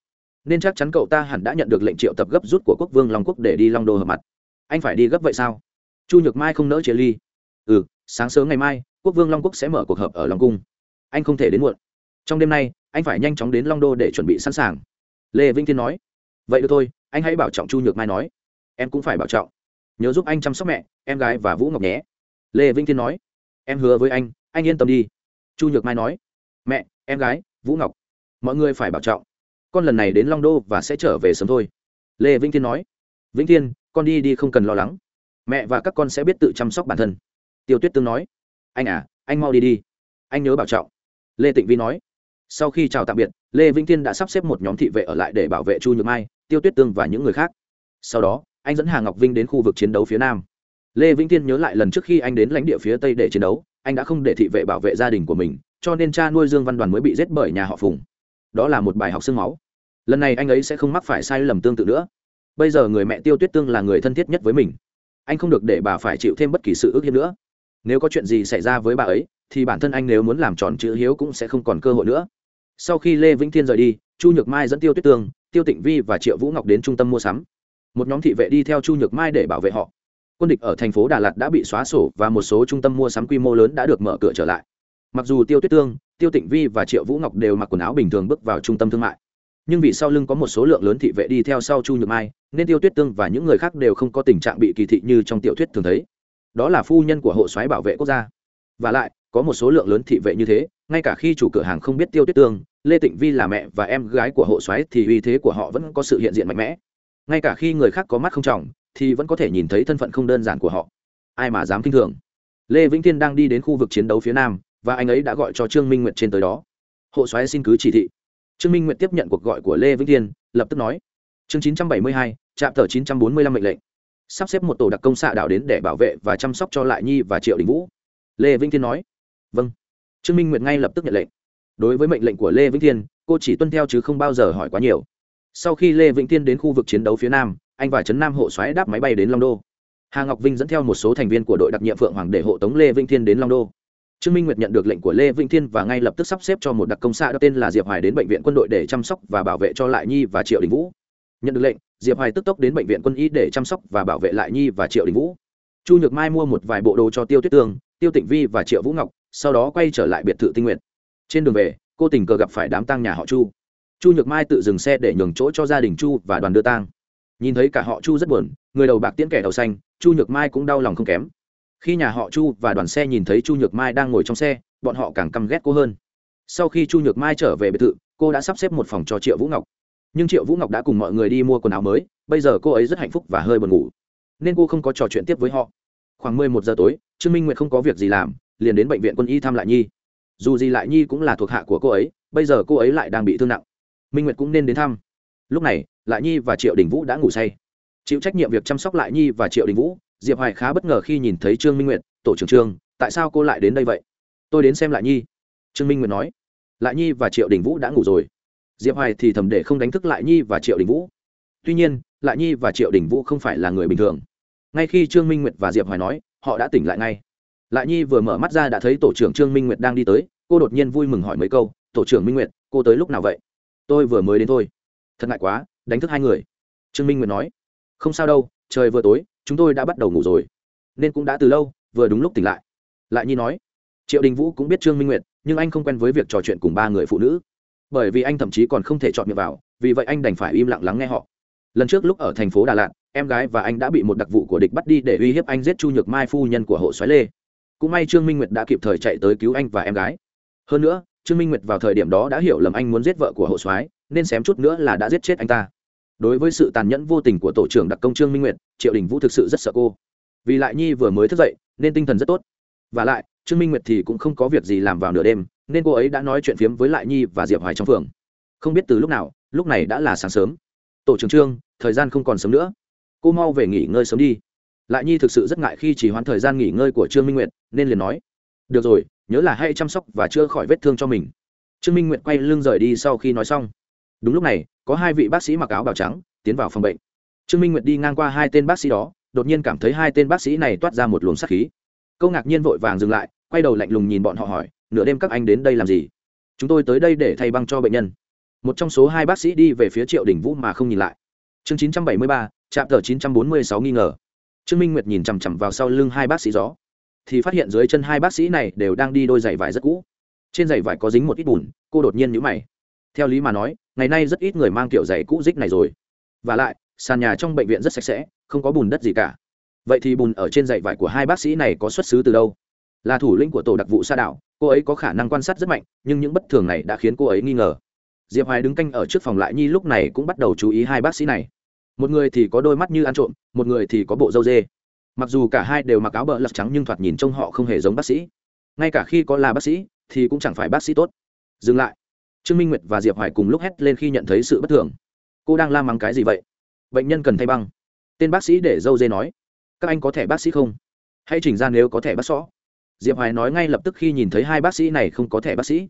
Nên chắc chắn cậu ta hẳn đã nhận được lệnh triệu tập gấp rút của quốc vương long quốc để đi long đô hợp mặt. Anh phải đi gấp vậy sao? Chu nhược mai không nỡ chia ly. Ừ sáng sớm ngày mai, quốc vương long quốc sẽ mở cuộc họp ở long cung. Anh không thể đến muộn trong đêm nay, anh phải nhanh chóng đến long đô để chuẩn bị sẵn sàng. Lê vĩnh thiên nói, vậy được thôi, anh hãy bảo trọng chu nhược mai nói. Em cũng phải bảo trọng. Nhớ giúp anh chăm sóc mẹ, em gái và vũ ngọc nhé. Lê vĩnh thiên nói, em hứa với anh anh yên tâm đi. Chu nhược mai nói, mẹ, em gái, vũ ngọc, mọi người phải bảo trọng. Con lần này đến long đô và sẽ trở về sớm thôi. Lê vĩnh thiên nói, vĩnh thiên, con đi đi không cần lo lắng. Mẹ và các con sẽ biết tự chăm sóc bản thân. Tiêu tuyết tương nói, anh à anh mau đi đi. Anh nhớ bảo trọng. Lê tịnh vi nói sau khi chào tạm biệt, lê vĩnh thiên đã sắp xếp một nhóm thị vệ ở lại để bảo vệ chu nhược mai, tiêu tuyết tương và những người khác. Sau đó, anh dẫn hà ngọc vinh đến khu vực chiến đấu phía nam. Lê vĩnh thiên nhớ lại lần trước khi anh đến lãnh địa phía tây để chiến đấu, anh đã không để thị vệ bảo vệ gia đình của mình, cho nên cha nuôi dương văn đoàn mới bị giết bởi nhà họ phùng. Đó là một bài học sương máu. Lần này anh ấy sẽ không mắc phải sai lầm tương tự nữa. Bây giờ người mẹ tiêu tuyết tương là người thân thiết nhất với mình. Anh không được để bà phải chịu thêm bất kỳ sự ước hiếp nữa. Nếu có chuyện gì xảy ra với bà ấy thì bản thân anh nếu muốn làm tròn chữ hiếu cũng sẽ không còn cơ hội nữa. Sau khi lê vĩnh thiên rời đi, chu nhược mai dẫn tiêu tuyết tương, tiêu tịnh vi và triệu vũ ngọc đến trung tâm mua sắm. Một nhóm thị vệ đi theo chu nhược mai để bảo vệ họ. Quân địch ở thành phố đà lạt đã bị xóa sổ và một số trung tâm mua sắm quy mô lớn đã được mở cửa trở lại. Mặc dù tiêu tuyết tương, tiêu tịnh vi và triệu vũ ngọc đều mặc quần áo bình thường bước vào trung tâm thương mại, nhưng vì sau lưng có một số lượng lớn thị vệ đi theo sau chu nhược mai, nên tiêu tuyết tương và những người khác đều không có tình trạng bị kỳ thị như trong tiểu thuyết thường thấy. Đó là phu nhân của hộ soái bảo vệ quốc gia. Và lại có một số lượng lớn thị vệ như thế, ngay cả khi chủ cửa hàng không biết tiêu tuyết tương, lê tịnh vi là mẹ và em gái của hộ soái thì uy thế của họ vẫn có sự hiện diện mạnh mẽ. Ngay cả khi người khác có mắt không trọng, thì vẫn có thể nhìn thấy thân phận không đơn giản của họ. Ai mà dám k i n h thường? Lê vĩnh thiên đang đi đến khu vực chiến đấu phía nam, và anh ấy đã gọi cho trương minh nguyệt trên tới đó. Hộ soái xin cứ chỉ thị. Trương minh nguyệt tiếp nhận cuộc gọi của lê vĩnh thiên, lập tức nói. Chương chín trăm bảy mươi hai, trạm tờ chín trăm bốn mươi lăm mệnh lệnh. Sắp xếp một tổ đặc công xạ đạo đến để bảo vệ và chăm sóc cho lại nhi và triệu đình vũ. Lê vĩnh thiên nói vâng. Trương minh nguyệt ngay lập tức nhận lệnh. Đối với mệnh lệnh của lê vĩnh thiên, cô chỉ tuân theo chứ không bao giờ hỏi quá nhiều. Sau khi lê vĩnh thiên đến khu vực chiến đấu phía nam, anh và trấn nam hộ xoáy đáp máy bay đến long đô. Hà ngọc vinh dẫn theo một số thành viên của đội đặc nhiệm phượng hoàng để hộ tống lê vĩnh thiên đến long đô. Trương minh nguyệt nhận được lệnh của lê vĩnh thiên và ngay lập tức sắp xếp cho một đặc công xã tên là diệp hoài đến bệnh viện quân đội để chăm sóc và bảo vệ cho lại nhi và triệu đình vũ. Nhận được lệnh, diệp hoài tức tốc đến bệnh viện quân y để chăm sóc và bảo vệ lại nhi và triệu đình vũ. Chu nhược mai mua một vài bộ đồ cho tiêu tuyết tương tiêu tịnh vi và triệu vũ ngọc sau đó quay trở lại biệt thự tinh nguyện. Trên đường về, cô tình cờ gặp phải đám tang nhà họ chu. Chu nhược mai tự dừng xe để nhường chỗ cho gia đình chu và đoàn đưa tang. Nhìn thấy cả họ chu rất buồn, người đầu bạc tiễn kẻ đầu xanh, chu nhược mai cũng đau lòng không kém. Khi nhà họ chu và đoàn xe nhìn thấy chu nhược mai đang ngồi trong xe, bọn họ càng căm ghét cô hơn. Sau khi chu nhược mai trở về biệt thự, cô đã sắp xếp một phòng cho triệu vũ ngọc. Nhưng triệu vũ ngọc đã cùng mọi người đi mua quần áo mới, bây giờ cô ấy rất hạnh phúc và hơi buồn ngủ. Nên cô không có trò chuyện tiếp với họ. Khoảng mười một giờ tối, trương minh nguyệt không có việc gì làm liền đến bệnh viện quân y thăm lại nhi. Dù gì lại nhi cũng là thuộc hạ của cô ấy, bây giờ cô ấy lại đang bị thương nặng. Minh nguyệt cũng nên đến thăm. Lúc này, lại nhi và triệu đình vũ đã ngủ say. Chịu trách nhiệm việc chăm sóc lại nhi và triệu đình vũ, diệp hoài khá bất ngờ khi nhìn thấy trương minh nguyệt, tổ trưởng trương, tại sao cô lại đến đây vậy? Tôi đến xem lại nhi. Trương minh nguyệt nói. Lại nhi và triệu đình vũ đã ngủ rồi. Diệp hoài thì thầm để không đánh thức lại nhi và triệu đình vũ. Tuy nhiên, lại nhi và triệu đình vũ không phải là người bình thường. Ngay khi trương minh nguyệt và diệp hoài nói, họ đã tỉnh lại ngay lại nhi vừa mở mắt ra đã thấy tổ trưởng trương minh nguyệt đang đi tới, cô đột nhiên vui mừng hỏi mấy câu, tổ trưởng minh nguyệt, cô tới lúc nào vậy? Tôi vừa mới đến thôi. Thật ngại quá, đánh thức hai người. Trương minh nguyệt nói. Không sao đâu, trời vừa tối, chúng tôi đã bắt đầu ngủ rồi. Nên cũng đã từ lâu, vừa đúng lúc tỉnh lại. Lại nhi nói. Triệu đình vũ cũng biết trương minh nguyệt, nhưng anh không quen với việc trò chuyện cùng ba người phụ nữ. Bởi vì anh thậm chí còn không thể chọn miệng vào, vì vậy anh đành phải im lặng lắng nghe họ. Lần trước lúc ở thành phố đà lạt, em gái và anh đã bị một đặc vụ của địch bắt đi để uy hiếp anh giết chu nhược mai phu nhân của hộ xoáy lê cũng may trương minh nguyệt đã kịp thời chạy tới cứu anh và em gái. Hơn nữa, trương minh nguyệt vào thời điểm đó đã hiểu lầm anh muốn giết vợ của hộ soái, nên xém chút nữa là đã giết chết anh ta. Đối với sự tàn nhẫn vô tình của tổ trưởng đặc công trương minh nguyệt, triệu đình vũ thực sự rất sợ cô. Vì lại nhi vừa mới thức dậy, nên tinh thần rất tốt. Và lại, trương minh nguyệt thì cũng không có việc gì làm vào nửa đêm, nên cô ấy đã nói chuyện phiếm với lại nhi và diệp hoài trong phường. Không biết từ lúc nào, lúc này đã là sáng sớm. Tổ trưởng trương, thời gian không còn sớm nữa. Cô mau về nghỉ ngơi sớm đi lại nhi thực sự rất ngại khi chỉ hoãn thời gian nghỉ ngơi của trương minh nguyệt, nên liền nói, được rồi, nhớ là hãy chăm sóc và chữa khỏi vết thương cho mình. Trương minh nguyệt quay lưng rời đi sau khi nói xong. Đúng lúc này, có hai vị bác sĩ mặc áo bào trắng tiến vào phòng bệnh. Trương minh nguyệt đi ngang qua hai tên bác sĩ đó, đột nhiên cảm thấy hai tên bác sĩ này toát ra một luồng sát khí. Câu ngạc nhiên vội vàng dừng lại, quay đầu lạnh lùng nhìn bọn họ hỏi, nửa đêm các anh đến đây làm gì? Chúng tôi tới đây để thay băng cho bệnh nhân. Một trong số hai bác sĩ đi về phía triệu đình vũ mà không nhìn lại. Chương chín trăm bảy mươi ba trạm tờ chín trăm bốn mươi sáu nghi ngờ trương minh nguyệt nhìn chằm chằm vào sau lưng hai bác sĩ gió, thì phát hiện dưới chân hai bác sĩ này đều đang đi đôi giày vải rất cũ. Trên giày vải có dính một ít bùn, cô đột nhiên nhữ mày. Theo lý mà nói, ngày nay rất ít người mang kiểu giày cũ dích này rồi. Và lại, sàn nhà trong bệnh viện rất sạch sẽ, không có bùn đất gì cả. Vậy thì bùn ở trên giày vải của hai bác sĩ này có xuất xứ từ đâu? Là thủ lĩnh của tổ đặc vụ sa đảo, cô ấy có khả năng quan sát rất mạnh, nhưng những bất thường này đã khiến cô ấy nghi ngờ. Diệp hoài đứng canh ở trước phòng lại nhi lúc này cũng bắt đầu chú ý hai bác sĩ này một người thì có đôi mắt như ăn trộm, một người thì có bộ dâu dê. Mặc dù cả hai đều mặc áo bờ lật trắng nhưng thoạt nhìn trông họ không hề giống bác sĩ. Ngay cả khi có là bác sĩ, thì cũng chẳng phải bác sĩ tốt. Dừng lại. Trương minh nguyệt và diệp hoài cùng lúc hét lên khi nhận thấy sự bất thường. Cô đang la mắng cái gì vậy? Bệnh nhân cần thay băng. Tên bác sĩ để dâu dê nói. Các anh có thẻ bác sĩ không? Hãy chỉnh ra nếu có thẻ bác sĩ diệp hoài nói ngay lập tức khi nhìn thấy hai bác sĩ này không có thẻ bác sĩ.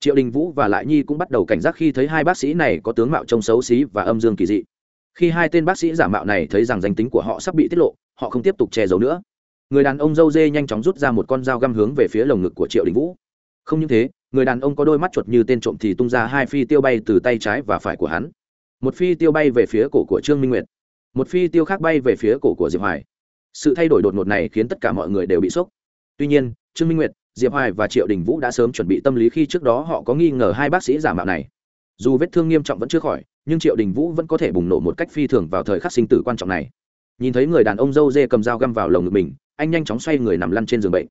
Triệu đình vũ và lại nhi cũng bắt đầu cảnh giác khi thấy hai bác sĩ này có tướng mạo trông xấu xí và âm dương kỳ dị khi hai tên bác sĩ giả mạo này thấy rằng danh tính của họ sắp bị tiết lộ, họ không tiếp tục che giấu nữa. Người đàn ông dâu dê nhanh chóng rút ra một con dao găm hướng về phía lồng ngực của triệu đình vũ. Không những thế, người đàn ông có đôi mắt chuột như tên trộm thì tung ra hai phi tiêu bay từ tay trái và phải của hắn. Một phi tiêu bay về phía cổ của trương minh nguyệt, một phi tiêu khác bay về phía cổ của diệp hoài. Sự thay đổi đột ngột này khiến tất cả mọi người đều bị sốc. Tuy nhiên, trương minh nguyệt, diệp hoài và triệu đình vũ đã sớm chuẩn bị tâm lý khi trước đó họ có nghi ngờ hai bác sĩ giả mạo này. Dù vết thương nghiêm trọng vẫn chưa khỏi nhưng triệu đình vũ vẫn có thể bùng nổ một cách phi thường vào thời khắc sinh tử quan trọng này. Nhìn thấy người đàn ông dâu dê cầm dao găm vào lồng ngực mình, anh nhanh chóng xoay người nằm lăn trên giường bệnh.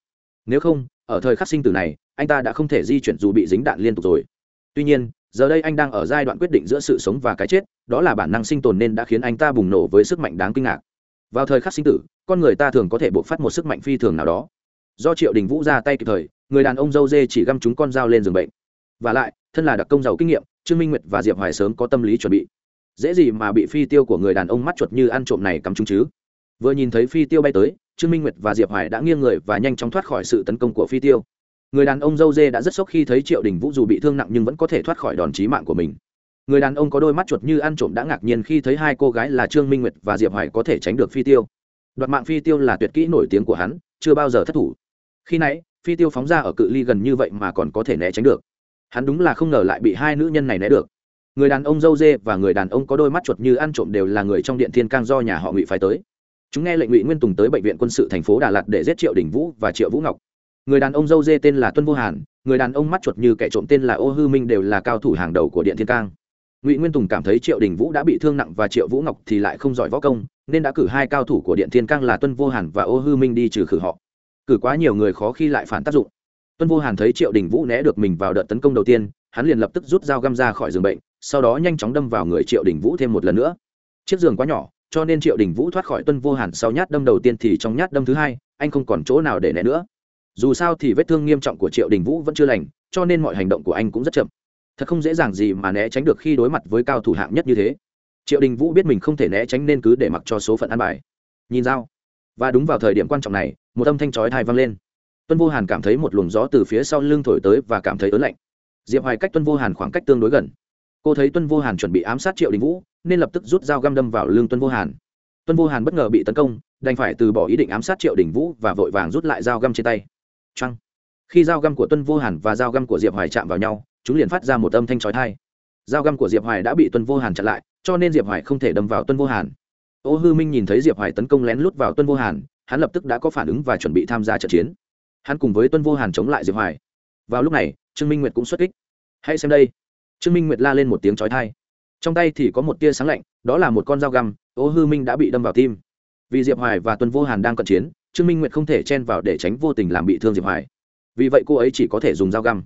Nếu không, ở thời khắc sinh tử này, anh ta đã không thể di chuyển dù bị dính đạn liên tục rồi. Tuy nhiên, giờ đây anh đang ở giai đoạn quyết định giữa sự sống và cái chết, đó là bản năng sinh tồn nên đã khiến anh ta bùng nổ với sức mạnh đáng kinh ngạc. Vào thời khắc sinh tử, con người ta thường có thể bộc phát một sức mạnh phi thường nào đó. Do triệu đình vũ ra tay kịp thời, người đàn ông dâu dê chỉ găm chúng con dao lên giường bệnh. Và lại, thân là đặc công giàu kinh nghiệm trương minh nguyệt và diệp hoài sớm có tâm lý chuẩn bị. Dễ gì mà bị phi tiêu của người đàn ông mắt chuột như ăn trộm này cắm chúng chứ? Vừa nhìn thấy phi tiêu bay tới, trương minh nguyệt và diệp hoài đã nghiêng người và nhanh chóng thoát khỏi sự tấn công của phi tiêu. Người đàn ông dâu dê đã rất sốc khi thấy triệu đình vũ dù bị thương nặng nhưng vẫn có thể thoát khỏi đòn chí mạng của mình. Người đàn ông có đôi mắt chuột như ăn trộm đã ngạc nhiên khi thấy hai cô gái là trương minh nguyệt và diệp hoài có thể tránh được phi tiêu. Đoạt mạng phi tiêu là tuyệt kỹ nổi tiếng của hắn, chưa bao giờ thất thủ. Khi nãy, phi tiêu phóng ra ở cự ly gần như vậy mà còn có thể né tránh được hắn đúng là không ngờ lại bị hai nữ nhân này né được. Người đàn ông dâu dê và người đàn ông có đôi mắt chuột như ăn trộm đều là người trong điện thiên cang do nhà họ ngụy phải tới. Chúng nghe lệnh ngụy nguyên tùng tới bệnh viện quân sự thành phố đà lạt để giết triệu đình vũ và triệu vũ ngọc. Người đàn ông dâu dê tên là tuân vô hàn, người đàn ông mắt chuột như kẻ trộm tên là ô hư minh đều là cao thủ hàng đầu của điện thiên cang. Ngụy nguyên tùng cảm thấy triệu đình vũ đã bị thương nặng và triệu vũ ngọc thì lại không giỏi võ công, nên đã cử hai cao thủ của điện thiên cang là tuân vô hàn và ô hư minh đi trừ khử họ. Cử quá nhiều người khó khi lại phản tác dụng tuân vô hàn thấy triệu đình vũ né được mình vào đợt tấn công đầu tiên, hắn liền lập tức rút dao găm ra khỏi giường bệnh, sau đó nhanh chóng đâm vào người triệu đình vũ thêm một lần nữa. Chiếc giường quá nhỏ, cho nên triệu đình vũ thoát khỏi tuân vô hàn sau nhát đâm đầu tiên thì trong nhát đâm thứ hai, anh không còn chỗ nào để né nữa. Dù sao thì vết thương nghiêm trọng của triệu đình vũ vẫn chưa lành, cho nên mọi hành động của anh cũng rất chậm. Thật không dễ dàng gì mà né tránh được khi đối mặt với cao thủ hạng nhất như thế. Triệu đình vũ biết mình không thể né tránh nên cứ để mặc cho số phận ăn bài. Nhìn dao. Và đúng vào thời điểm quan trọng này, một âm thanh chói thai vang lên tuân vô hàn cảm thấy một luồng gió từ phía sau lưng thổi tới và cảm thấy ớn lạnh. Diệp hoài cách tuân vô hàn khoảng cách tương đối gần. Cô thấy tuân vô hàn chuẩn bị ám sát triệu đình vũ, nên lập tức rút dao găm đâm vào lưng tuân vô hàn. Tuân vô hàn bất ngờ bị tấn công, đành phải từ bỏ ý định ám sát triệu đình vũ và vội vàng rút lại dao găm trên tay. Trăng. khi dao găm của tuân vô hàn và dao găm của diệp hoài chạm vào nhau, chúng liền phát ra một âm thanh chói tai. Dao găm của diệp hoài đã bị tuân vô hàn chặn lại, cho nên diệp hoài không thể đâm vào tuân vô hàn. Ô hư minh nhìn thấy diệp hoài tấn công lén lút vào tuân vô hàn, hắn lập tức đã có phản ứng và chuẩn bị tham gia trận chiến hắn cùng với tuân vô hàn chống lại diệp hoài. Vào lúc này trương minh nguyệt cũng xuất kích. Hãy xem đây. Trương minh nguyệt la lên một tiếng chói tai. Trong tay thì có một tia sáng lạnh đó là một con dao găm ô hư minh đã bị đâm vào tim. Vì diệp hoài và tuân vô hàn đang cận chiến trương minh nguyệt không thể chen vào để tránh vô tình làm bị thương diệp hoài. Vì vậy cô ấy chỉ có thể dùng dao găm.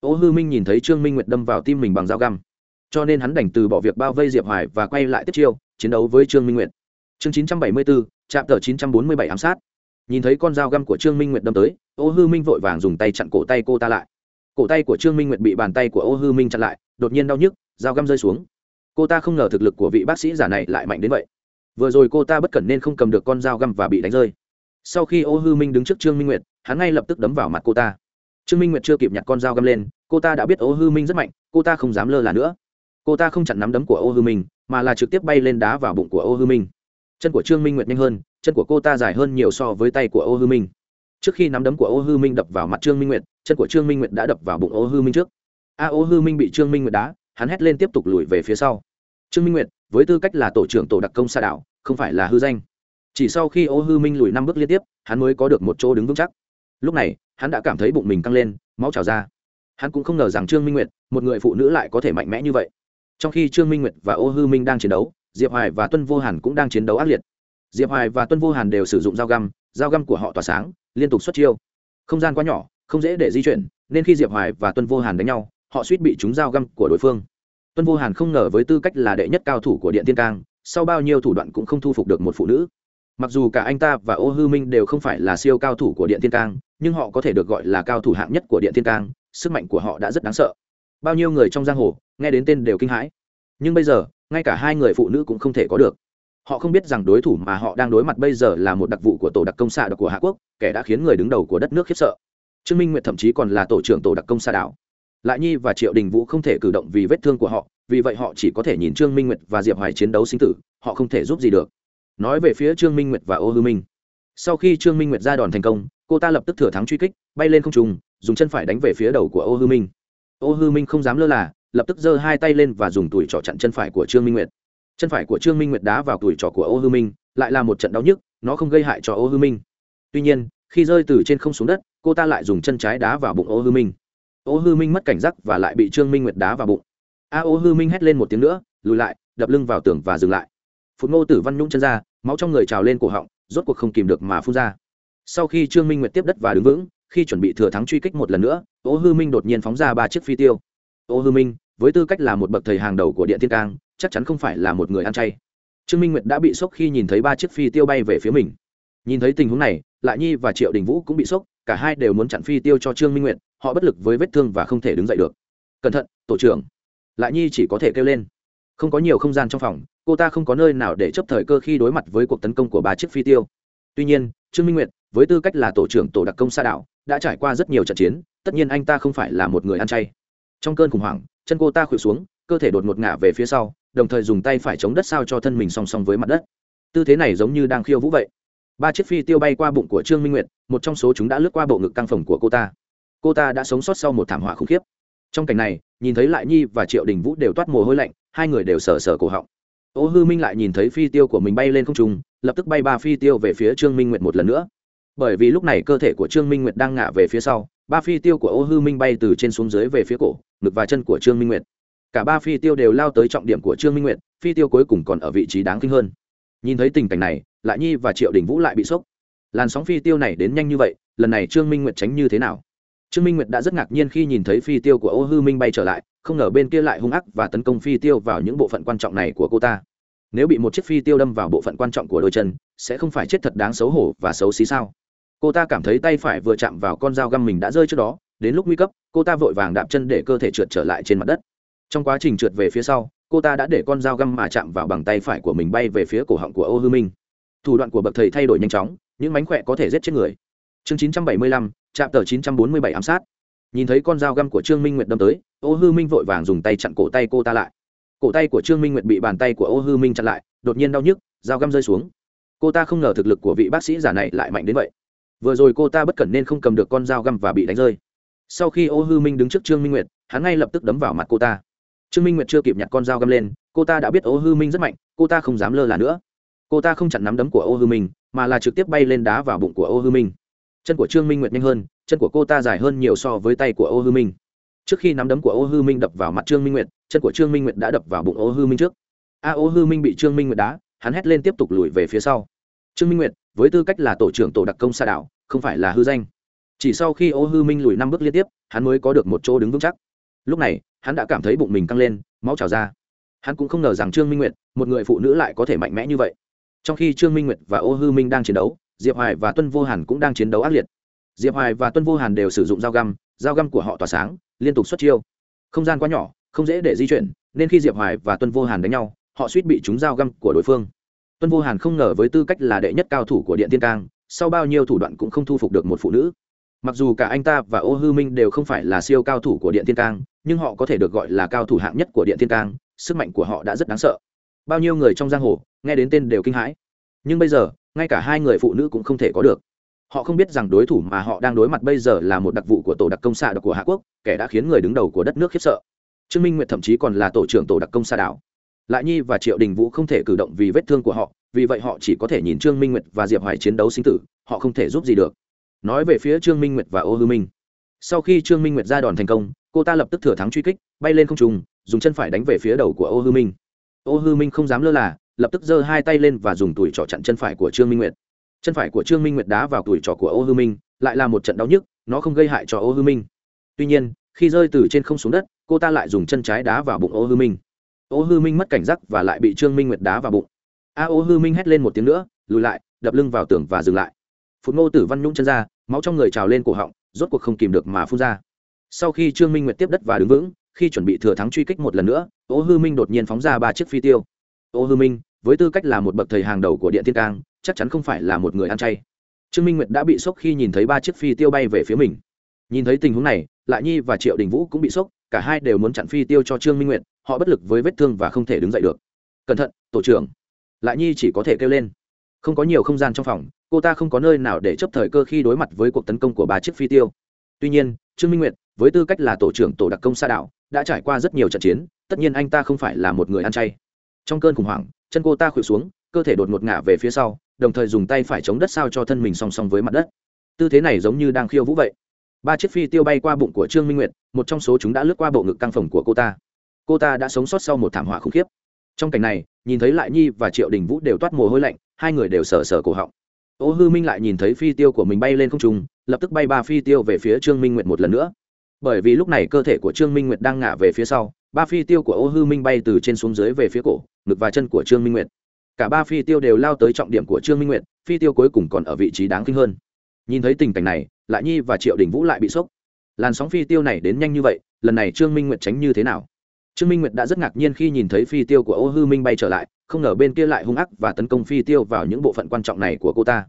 Ô hư minh nhìn thấy trương minh nguyệt đâm vào tim mình bằng dao găm. Cho nên hắn đành từ bỏ việc bao vây diệp hoài và quay lại tiếp chiêu chiến đấu với trương minh nguyệt. Chương 974, trạm tờ 947 ám sát. Nhìn thấy con dao găm của trương minh nguyệt đâm tới ô hư minh vội vàng dùng tay chặn cổ tay cô ta lại. Cổ tay của trương minh nguyệt bị bàn tay của ô hư minh chặn lại, đột nhiên đau nhức, dao găm rơi xuống. Cô ta không ngờ thực lực của vị bác sĩ giả này lại mạnh đến vậy. Vừa rồi cô ta bất cẩn nên không cầm được con dao găm và bị đánh rơi. Sau khi ô hư minh đứng trước trương minh nguyệt, hắn ngay lập tức đấm vào mặt cô ta. Trương minh nguyệt chưa kịp nhặt con dao găm lên, cô ta đã biết ô hư minh rất mạnh, cô ta không dám lơ là nữa. Cô ta không chặn nắm đấm của ô hư minh, mà là trực tiếp bay lên đá vào bụng của ô hư minh. Chân của trương minh nguyệt nhanh hơn, chân của cô ta dài hơn nhiều so với tay của ô hư minh trước khi nắm đấm của ô hư minh đập vào mặt trương minh nguyệt, chân của trương minh nguyệt đã đập vào bụng ô hư minh trước. A, ô hư minh bị trương minh nguyệt đá, hắn hét lên tiếp tục lùi về phía sau. Trương minh nguyệt, với tư cách là tổ trưởng tổ đặc công xa đảo, không phải là hư danh. Chỉ sau khi ô hư minh lùi năm bước liên tiếp, hắn mới có được một chỗ đứng vững chắc. Lúc này, hắn đã cảm thấy bụng mình căng lên, máu trào ra. Hắn cũng không ngờ rằng trương minh nguyệt, một người phụ nữ lại có thể mạnh mẽ như vậy. Trong khi trương minh nguyệt và ô hư minh đang chiến đấu, diệp hoài và tuân vô hàn cũng đang chiến đấu ác liệt. Diệp hoài và tuân vô hàn đều sử dụng dao găm dao găm của họ tỏa sáng liên tục xuất chiêu. Không gian quá nhỏ, không dễ để di chuyển, nên khi diệp hoài và tuân vô hàn đánh nhau, họ suýt bị chúng dao găm của đối phương. Tuân vô hàn không ngờ với tư cách là đệ nhất cao thủ của điện tiên cang, sau bao nhiêu thủ đoạn cũng không thu phục được một phụ nữ. Mặc dù cả anh ta và ô hư minh đều không phải là siêu cao thủ của điện tiên cang, nhưng họ có thể được gọi là cao thủ hạng nhất của điện tiên cang, sức mạnh của họ đã rất đáng sợ. Bao nhiêu người trong giang hồ, nghe đến tên đều kinh hãi. Nhưng bây giờ, ngay cả hai người phụ nữ cũng không thể có được họ không biết rằng đối thủ mà họ đang đối mặt bây giờ là một đặc vụ của tổ đặc công xạ đặc của hạ quốc, kẻ đã khiến người đứng đầu của đất nước khiếp sợ. Trương minh nguyệt thậm chí còn là tổ trưởng tổ đặc công xạ đảo. Lại nhi và triệu đình vũ không thể cử động vì vết thương của họ, vì vậy họ chỉ có thể nhìn trương minh nguyệt và diệp hoài chiến đấu sinh tử, họ không thể giúp gì được. Nói về phía trương minh nguyệt và ô hư minh. Sau khi trương minh nguyệt ra đòn thành công, cô ta lập tức thừa thắng truy kích, bay lên không trùng dùng chân phải đánh về phía đầu của ô hư minh. Ô hư minh không dám lơ là, lập tức giơ hai tay lên và dùng tủi trỏ chặn chân phải của trương minh nguyệt chân phải của trương minh nguyệt đá vào tuổi trò của ô hư minh, lại là một trận đau nhức, nó không gây hại cho ô hư minh. Tuy nhiên, khi rơi từ trên không xuống đất, cô ta lại dùng chân trái đá vào bụng ô hư minh. Ô hư minh mất cảnh giác và lại bị trương minh nguyệt đá vào bụng. A ô hư minh hét lên một tiếng nữa, lùi lại, đập lưng vào tường và dừng lại. Phụt ngô tử văn nhũng chân ra, máu trong người trào lên cổ họng, rốt cuộc không kìm được mà phun ra. Sau khi trương minh nguyệt tiếp đất và đứng vững, khi chuẩn bị thừa thắng truy kích một lần nữa, ô hư minh đột nhiên phóng ra ba chiếc phi tiêu. Ô hư minh, với tư cách là một bậc thầy hàng đầu của điện thiên cang chắc chắn không phải là một người ăn chay. Trương minh nguyệt đã bị sốc khi nhìn thấy ba chiếc phi tiêu bay về phía mình. Nhìn thấy tình huống này, lại nhi và triệu đình vũ cũng bị sốc, cả hai đều muốn chặn phi tiêu cho trương minh nguyệt, họ bất lực với vết thương và không thể đứng dậy được. Cẩn thận, tổ trưởng. Lại nhi chỉ có thể kêu lên. Không có nhiều không gian trong phòng, cô ta không có nơi nào để chấp thời cơ khi đối mặt với cuộc tấn công của ba chiếc phi tiêu. Tuy nhiên, trương minh nguyệt, với tư cách là tổ trưởng tổ đặc công xa đảo, đã trải qua rất nhiều trận chiến, tất nhiên anh ta không phải là một người ăn chay. Trong cơn khủng hoảng, chân cô ta khuỵu xuống, cơ thể đột ngột ngả về phía sau đồng thời dùng tay phải chống đất sao cho thân mình song song với mặt đất. Tư thế này giống như đang khiêu vũ vậy. Ba chiếc phi tiêu bay qua bụng của trương minh nguyệt, một trong số chúng đã lướt qua bộ ngực căng phòng của cô ta. Cô ta đã sống sót sau một thảm họa khủng khiếp. Trong cảnh này, nhìn thấy lại nhi và triệu đình vũ đều toát mồ hôi lạnh, hai người đều sờ sờ cổ họng. Ô hư minh lại nhìn thấy phi tiêu của mình bay lên không trung, lập tức bay ba phi tiêu về phía trương minh nguyệt một lần nữa. Bởi vì lúc này cơ thể của trương minh nguyệt đang ngả về phía sau, ba phi tiêu của ô hư minh bay từ trên xuống dưới về phía cổ, ngực và chân của trương minh nguyệt cả ba phi tiêu đều lao tới trọng điểm của trương minh nguyệt, phi tiêu cuối cùng còn ở vị trí đáng kinh hơn. Nhìn thấy tình cảnh này, lại nhi và triệu đình vũ lại bị sốc. Làn sóng phi tiêu này đến nhanh như vậy, lần này trương minh nguyệt tránh như thế nào? Trương minh nguyệt đã rất ngạc nhiên khi nhìn thấy phi tiêu của ô hư minh bay trở lại, không ngờ bên kia lại hung ác và tấn công phi tiêu vào những bộ phận quan trọng này của cô ta. Nếu bị một chiếc phi tiêu đâm vào bộ phận quan trọng của đôi chân, sẽ không phải chết thật đáng xấu hổ và xấu xí sao? Cô ta cảm thấy tay phải vừa chạm vào con dao găm mình đã rơi trước đó, đến lúc nguy cấp, cô ta vội vàng đạp chân để cơ thể trượt trở lại trên mặt đất trong quá trình trượt về phía sau cô ta đã để con dao găm mà chạm vào bằng tay phải của mình bay về phía cổ họng của ô hư minh. Thủ đoạn của bậc thầy thay đổi nhanh chóng những mánh khỏe có thể giết chết người. Chương 975, trạm tờ 947 ám sát. Nhìn thấy con dao găm của trương minh nguyệt đâm tới ô hư minh vội vàng dùng tay chặn cổ tay cô ta lại. Cổ tay của trương minh nguyệt bị bàn tay của ô hư minh chặn lại đột nhiên đau nhức dao găm rơi xuống. Cô ta không ngờ thực lực của vị bác sĩ giả này lại mạnh đến vậy. Vừa rồi cô ta bất cẩn nên không cầm được con dao găm và bị đánh rơi. Sau khi ô hư minh đứng trước trương minh nguyệt hắn ngay lập tức đấm vào mặt cô ta trương minh nguyệt chưa kịp nhặt con dao găm lên, cô ta đã biết ô hư minh rất mạnh, cô ta không dám lơ là nữa. Cô ta không chặn nắm đấm của ô hư minh, mà là trực tiếp bay lên đá vào bụng của ô hư minh. Chân của trương minh nguyệt nhanh hơn, chân của cô ta dài hơn nhiều so với tay của ô hư minh. Trước khi nắm đấm của ô hư minh đập vào mặt trương minh nguyệt, chân của trương minh nguyệt đã đập vào bụng ô hư minh trước. A, ô hư minh bị trương minh nguyệt đá, hắn hét lên tiếp tục lùi về phía sau. Trương minh nguyệt, với tư cách là tổ trưởng tổ đặc công xa đảo, không phải là hư danh. Chỉ sau khi ô hư minh lùi năm bước liên tiếp, hắn mới có được một chỗ đứng vững chắc. Lúc này hắn đã cảm thấy bụng mình căng lên, máu trào ra. Hắn cũng không ngờ rằng trương minh nguyệt, một người phụ nữ lại có thể mạnh mẽ như vậy. Trong khi trương minh nguyệt và ô hư minh đang chiến đấu, diệp hoài và tuân vô hàn cũng đang chiến đấu ác liệt. Diệp hoài và tuân vô hàn đều sử dụng dao găm dao găm của họ tỏa sáng, liên tục xuất chiêu. Không gian quá nhỏ, không dễ để di chuyển, nên khi diệp hoài và tuân vô hàn đánh nhau, họ suýt bị trúng dao găm của đối phương. Tuân vô hàn không ngờ với tư cách là đệ nhất cao thủ của điện tiên cang, sau bao nhiêu thủ đoạn cũng không thu phục được một phụ nữ mặc dù cả anh ta và ô hư minh đều không phải là siêu cao thủ của điện Thiên cang, nhưng họ có thể được gọi là cao thủ hạng nhất của điện Thiên cang, sức mạnh của họ đã rất đáng sợ. Bao nhiêu người trong giang hồ, nghe đến tên đều kinh hãi. Nhưng bây giờ, ngay cả hai người phụ nữ cũng không thể có được. Họ không biết rằng đối thủ mà họ đang đối mặt bây giờ là một đặc vụ của tổ đặc công xạ đặc của hạ quốc, kẻ đã khiến người đứng đầu của đất nước khiếp sợ. Trương minh nguyệt thậm chí còn là tổ trưởng tổ đặc công xạ đảo. Lại nhi và triệu đình vũ không thể cử động vì vết thương của họ, vì vậy họ chỉ có thể nhìn trương minh nguyệt và diệp hoài chiến đấu sinh tử, họ không thể giúp gì được nói về phía trương minh nguyệt và ô hư minh. Sau khi trương minh nguyệt ra đòn thành công, cô ta lập tức thừa thắng truy kích, bay lên không trùng dùng chân phải đánh về phía đầu của ô hư minh. Ô hư minh không dám lơ là, lập tức giơ hai tay lên và dùng tuổi trỏ chặn chân phải của trương minh nguyệt. Chân phải của trương minh nguyệt đá vào tuổi trỏ của ô hư minh, lại là một trận đau nhức, nó không gây hại cho ô hư minh. Tuy nhiên, khi rơi từ trên không xuống đất, cô ta lại dùng chân trái đá vào bụng ô hư minh. Ô hư minh mất cảnh giác và lại bị trương minh nguyệt đá vào bụng. A ô hư minh hét lên một tiếng nữa, lùi lại, đập lưng vào tường và dừng lại phụt ngô tử văn nhũng chân ra, máu trong người trào lên cổ họng, rốt cuộc không kìm được mà phun ra. Sau khi trương minh nguyệt tiếp đất và đứng vững, khi chuẩn bị thừa thắng truy kích một lần nữa, ô hư minh đột nhiên phóng ra ba chiếc phi tiêu. Ô hư minh, với tư cách là một bậc thầy hàng đầu của điện thiên cang, chắc chắn không phải là một người ăn chay. Trương minh nguyệt đã bị sốc khi nhìn thấy ba chiếc phi tiêu bay về phía mình. Nhìn thấy tình huống này, lại nhi và triệu đình vũ cũng bị sốc, cả hai đều muốn chặn phi tiêu cho trương minh nguyệt, họ bất lực với vết thương và không thể đứng dậy được. Cẩn thận, tổ trưởng. Lại nhi chỉ có thể kêu lên không có nhiều không gian trong phòng cô ta không có nơi nào để chấp thời cơ khi đối mặt với cuộc tấn công của ba chiếc phi tiêu. Tuy nhiên trương minh nguyệt với tư cách là tổ trưởng tổ đặc công sa Đảo, đã trải qua rất nhiều trận chiến tất nhiên anh ta không phải là một người ăn chay. Trong cơn khủng hoảng chân cô ta khuỵu xuống cơ thể đột ngột ngả về phía sau đồng thời dùng tay phải chống đất sao cho thân mình song song với mặt đất. Tư thế này giống như đang khiêu vũ vậy. Ba chiếc phi tiêu bay qua bụng của trương minh nguyệt một trong số chúng đã lướt qua bộ ngực căng phòng của cô ta. Cô ta đã sống sót sau một thảm họa khủng khiếp. Trong cảnh này nhìn thấy lại nhi và triệu đình vũ đều toát mồ hôi lạnh hai người đều sờ sờ cổ họng. Ô hư minh lại nhìn thấy phi tiêu của mình bay lên không trung, lập tức bay ba phi tiêu về phía trương minh nguyệt một lần nữa. Bởi vì lúc này cơ thể của trương minh nguyệt đang ngả về phía sau, ba phi tiêu của ô hư minh bay từ trên xuống dưới về phía cổ, ngực và chân của trương minh nguyệt. Cả ba phi tiêu đều lao tới trọng điểm của trương minh nguyệt, phi tiêu cuối cùng còn ở vị trí đáng kinh hơn. Nhìn thấy tình cảnh này, lại nhi và triệu đình vũ lại bị sốc. Làn sóng phi tiêu này đến nhanh như vậy, lần này trương minh nguyệt tránh như thế nào? Trương minh nguyệt đã rất ngạc nhiên khi nhìn thấy phi tiêu của ô hư minh bay trở lại không ngờ bên kia lại hung ác và tấn công phi tiêu vào những bộ phận quan trọng này của cô ta.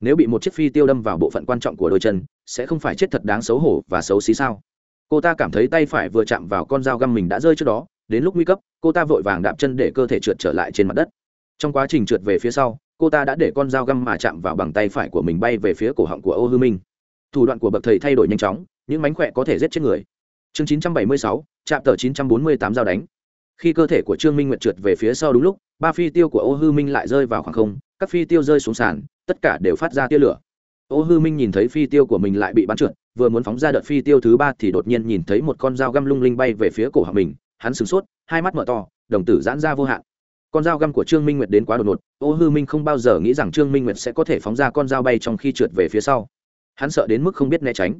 Nếu bị một chiếc phi tiêu đâm vào bộ phận quan trọng của đôi chân sẽ không phải chết thật đáng xấu hổ và xấu xí sao? Cô ta cảm thấy tay phải vừa chạm vào con dao găm mình đã rơi trước đó đến lúc nguy cấp cô ta vội vàng đạp chân để cơ thể trượt trở lại trên mặt đất. Trong quá trình trượt về phía sau cô ta đã để con dao găm mà chạm vào bằng tay phải của mình bay về phía cổ họng của ô hư minh. Thủ đoạn của bậc thầy thay đổi nhanh chóng những mánh khỏe có thể giết chết người. Chương 976, chạm tờ 948 giao đánh khi cơ thể của trương minh nguyệt trượt về phía sau đúng lúc, ba phi tiêu của ô hư minh lại rơi vào khoảng không, các phi tiêu rơi xuống sàn, tất cả đều phát ra tia lửa. Ô hư minh nhìn thấy phi tiêu của mình lại bị bắn trượt, vừa muốn phóng ra đợt phi tiêu thứ ba thì đột nhiên nhìn thấy một con dao găm lung linh bay về phía cổ họng mình, hắn sửng sốt, hai mắt mở to, đồng tử giãn ra vô hạn. Con dao găm của trương minh nguyệt đến quá đột ngột, ô hư minh không bao giờ nghĩ rằng trương minh nguyệt sẽ có thể phóng ra con dao bay trong khi trượt về phía sau. Hắn sợ đến mức không biết né tránh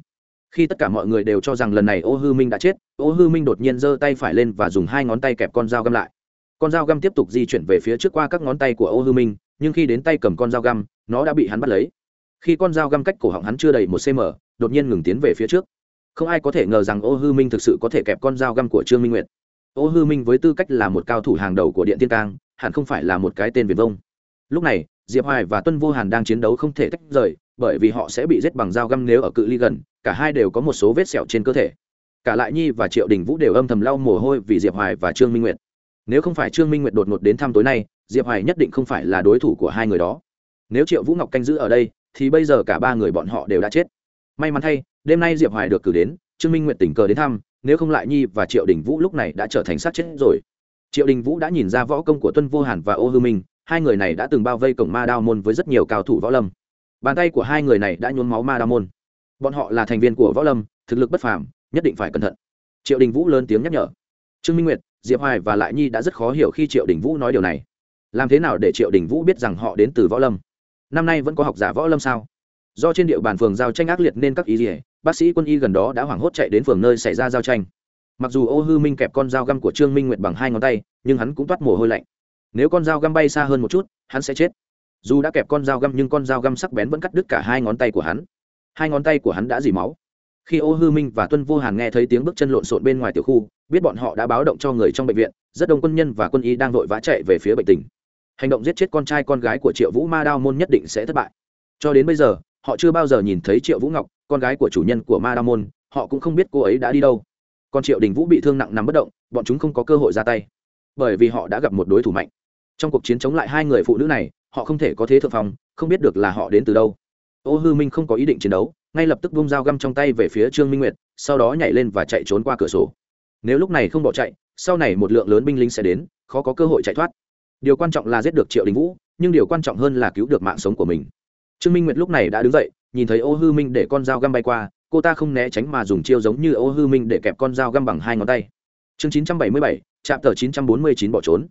khi tất cả mọi người đều cho rằng lần này ô hư minh đã chết, ô hư minh đột nhiên giơ tay phải lên và dùng hai ngón tay kẹp con dao găm lại. Con dao găm tiếp tục di chuyển về phía trước qua các ngón tay của ô hư minh, nhưng khi đến tay cầm con dao găm, nó đã bị hắn bắt lấy. Khi con dao găm cách cổ họng hắn chưa đầy một cm đột nhiên ngừng tiến về phía trước. Không ai có thể ngờ rằng ô hư minh thực sự có thể kẹp con dao găm của trương minh nguyệt. Ô hư minh với tư cách là một cao thủ hàng đầu của điện tiên cang, hẳn không phải là một cái tên việt vông. Lúc này diệp hoài và tuân vô hàn đang chiến đấu không thể tách rời, bởi vì họ sẽ bị giết bằng dao găm nếu ở cự ly gần, cả hai đều có một số vết sẹo trên cơ thể. Cả lại nhi và triệu đình vũ đều âm thầm lau mồ hôi vì diệp hoài và trương minh nguyệt. Nếu không phải trương minh nguyệt đột ngột đến thăm tối nay, diệp hoài nhất định không phải là đối thủ của hai người đó. Nếu triệu vũ ngọc canh giữ ở đây, thì bây giờ cả ba người bọn họ đều đã chết. May mắn thay, đêm nay diệp hoài được cử đến, trương minh nguyệt tình cờ đến thăm, nếu không lại nhi và triệu đình vũ lúc này đã trở thành sát chết rồi. Triệu đình vũ đã nhìn ra võ công của tuân vô hàn và ô hư minh hai người này đã từng bao vây cổng ma đao môn với rất nhiều cao thủ võ lâm. Bàn tay của hai người này đã nhuốm máu ma đao môn. Bọn họ là thành viên của võ lâm, thực lực bất phàm, nhất định phải cẩn thận. Triệu đình vũ lớn tiếng nhắc nhở. Trương minh nguyệt, diệp hoài và lại nhi đã rất khó hiểu khi triệu đình vũ nói điều này. Làm thế nào để triệu đình vũ biết rằng họ đến từ võ lâm? Năm nay vẫn có học giả võ lâm sao? Do trên địa bàn phường giao tranh ác liệt nên các ý gì bác sĩ quân y gần đó đã hoảng hốt chạy đến phường nơi xảy ra giao tranh. Mặc dù ô hư minh kẹp con dao găm của trương minh nguyệt bằng hai ngón tay, nhưng hắn cũng toát mồ hôi lạnh nếu con dao găm bay xa hơn một chút, hắn sẽ chết. Dù đã kẹp con dao găm nhưng con dao găm sắc bén vẫn cắt đứt cả hai ngón tay của hắn. Hai ngón tay của hắn đã dỉ máu. Khi ô hư minh và tuân vô hàn nghe thấy tiếng bước chân lộn xộn bên ngoài tiểu khu, biết bọn họ đã báo động cho người trong bệnh viện, rất đông quân nhân và quân y đang vội vã chạy về phía bệnh tình. Hành động giết chết con trai con gái của triệu vũ ma đao môn nhất định sẽ thất bại. Cho đến bây giờ, họ chưa bao giờ nhìn thấy triệu vũ ngọc, con gái của chủ nhân của ma đao môn, họ cũng không biết cô ấy đã đi đâu. Còn triệu đình vũ bị thương nặng nằm bất động, bọn chúng không có cơ hội ra tay. Bởi vì họ đã gặp một đối thủ mạnh trong cuộc chiến chống lại hai người phụ nữ này, họ không thể có thế thượng phong, không biết được là họ đến từ đâu. Ô hư minh không có ý định chiến đấu, ngay lập tức bung dao găm trong tay về phía trương minh nguyệt, sau đó nhảy lên và chạy trốn qua cửa sổ. Nếu lúc này không bỏ chạy, sau này một lượng lớn binh lính sẽ đến, khó có cơ hội chạy thoát. Điều quan trọng là giết được triệu đình vũ, nhưng điều quan trọng hơn là cứu được mạng sống của mình. Trương minh nguyệt lúc này đã đứng dậy, nhìn thấy ô hư minh để con dao găm bay qua, cô ta không né tránh mà dùng chiêu giống như ô hư minh để kẹp con dao găm bằng hai ngón tay. Chương chín trăm bảy mươi bảy trạm tờ chín trăm bốn mươi chín bỏ trốn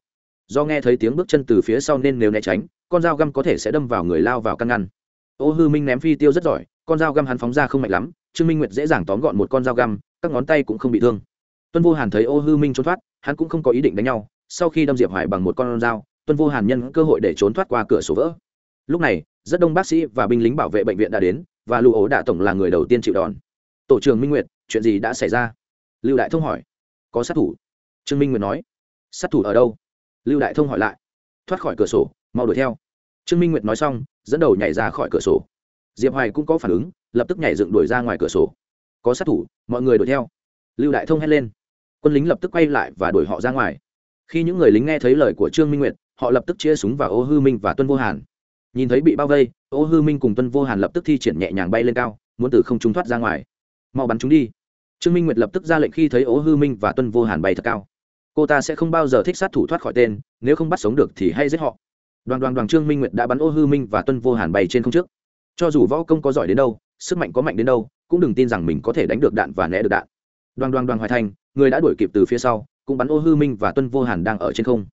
do nghe thấy tiếng bước chân từ phía sau nên nếu né tránh, con dao găm có thể sẽ đâm vào người lao vào căn ngăn. Ô hư minh ném phi tiêu rất giỏi, con dao găm hắn phóng ra không mạnh lắm, trương minh nguyệt dễ dàng tóm gọn một con dao găm, các ngón tay cũng không bị thương. Tuân vô hàn thấy ô hư minh trốn thoát, hắn cũng không có ý định đánh nhau, sau khi đâm diệp hoài bằng một con dao, tuân vô hàn nhân cơ hội để trốn thoát qua cửa sổ vỡ. Lúc này, rất đông bác sĩ và binh lính bảo vệ bệnh viện đã đến, và lưu ố đạ tổng là người đầu tiên chịu đòn. Tổ trưởng minh nguyệt, chuyện gì đã xảy ra? Lưu đại thông hỏi. Có sát thủ. Trương minh nguyệt nói. Sát thủ ở đâu? Lưu đại thông hỏi lại. Thoát khỏi cửa sổ, mau đuổi theo. Trương minh nguyệt nói xong, dẫn đầu nhảy ra khỏi cửa sổ. Diệp hoài cũng có phản ứng, lập tức nhảy dựng đuổi ra ngoài cửa sổ. Có sát thủ, mọi người đuổi theo. Lưu đại thông hét lên. Quân lính lập tức quay lại và đuổi họ ra ngoài. Khi những người lính nghe thấy lời của trương minh nguyệt, họ lập tức chia súng vào ô hư minh và tuân vô hàn. Nhìn thấy bị bao vây, ô hư minh cùng tuân vô hàn lập tức thi triển nhẹ nhàng bay lên cao, muốn từ không trung thoát ra ngoài. Mau bắn chúng đi. Trương minh nguyệt lập tức ra lệnh khi thấy ô hư minh và tuân vô hàn bay thật cao cô ta sẽ không bao giờ thích sát thủ thoát khỏi tên, nếu không bắt sống được thì hay giết họ. Đoàn đoàn đoàn trương minh nguyệt đã bắn ô hư minh và tuân vô hàn bay trên không trước. Cho dù võ công có giỏi đến đâu, sức mạnh có mạnh đến đâu, cũng đừng tin rằng mình có thể đánh được đạn và né được đạn. Đoàn đoàn đoàn hoài thành, người đã đuổi kịp từ phía sau, cũng bắn ô hư minh và tuân vô hàn đang ở trên không.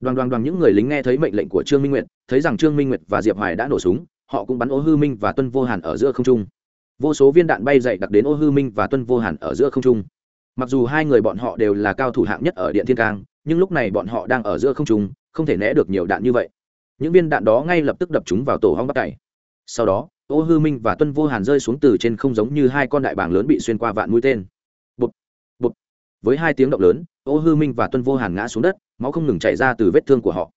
Đoàn đoàn đoàn những người lính nghe thấy mệnh lệnh của trương minh nguyệt, thấy rằng trương minh nguyệt và diệp hoài đã nổ súng, họ cũng bắn ô hư minh và tuân vô hàn ở giữa không trung. Vô số viên đạn bay dậy đặc đến ô hư minh và tuân vô hàn ở giữa không trung mặc dù hai người bọn họ đều là cao thủ hạng nhất ở điện thiên cang, nhưng lúc này bọn họ đang ở giữa không trung, không thể né được nhiều đạn như vậy. Những viên đạn đó ngay lập tức đập chúng vào tổ hong bắp cày sau đó, ô hư minh và tuân vô hàn rơi xuống từ trên không giống như hai con đại bàng lớn bị xuyên qua vạn mũi tên. Bụp bụp. Với hai tiếng động lớn, ô hư minh và tuân vô hàn ngã xuống đất, máu không ngừng chảy ra từ vết thương của họ.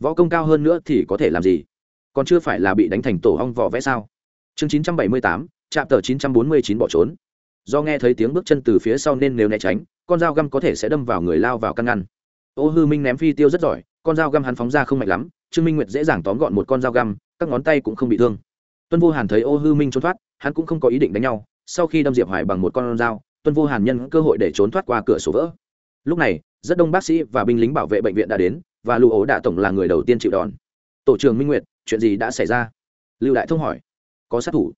Võ công cao hơn nữa thì có thể làm gì? Còn chưa phải là bị đánh thành tổ hong vỏ vẽ sao? Chương chín trăm bảy mươi tám trạm tờ chín trăm bốn mươi chín bỏ trốn do nghe thấy tiếng bước chân từ phía sau nên nếu né tránh, con dao găm có thể sẽ đâm vào người lao vào căn ngăn. Ô hư minh ném phi tiêu rất giỏi, con dao găm hắn phóng ra không mạnh lắm, trương minh nguyệt dễ dàng tóm gọn một con dao găm, các ngón tay cũng không bị thương. Tuân vô hàn thấy ô hư minh trốn thoát, hắn cũng không có ý định đánh nhau, sau khi đâm diệp hoài bằng một con dao, tuân vô hàn nhân cơ hội để trốn thoát qua cửa sổ vỡ. Lúc này, rất đông bác sĩ và binh lính bảo vệ bệnh viện đã đến, và lưu ố đạ tổng là người đầu tiên chịu đòn. Tổ trưởng minh nguyệt, chuyện gì đã xảy ra? Lưu đại thông hỏi. Có sát thủ.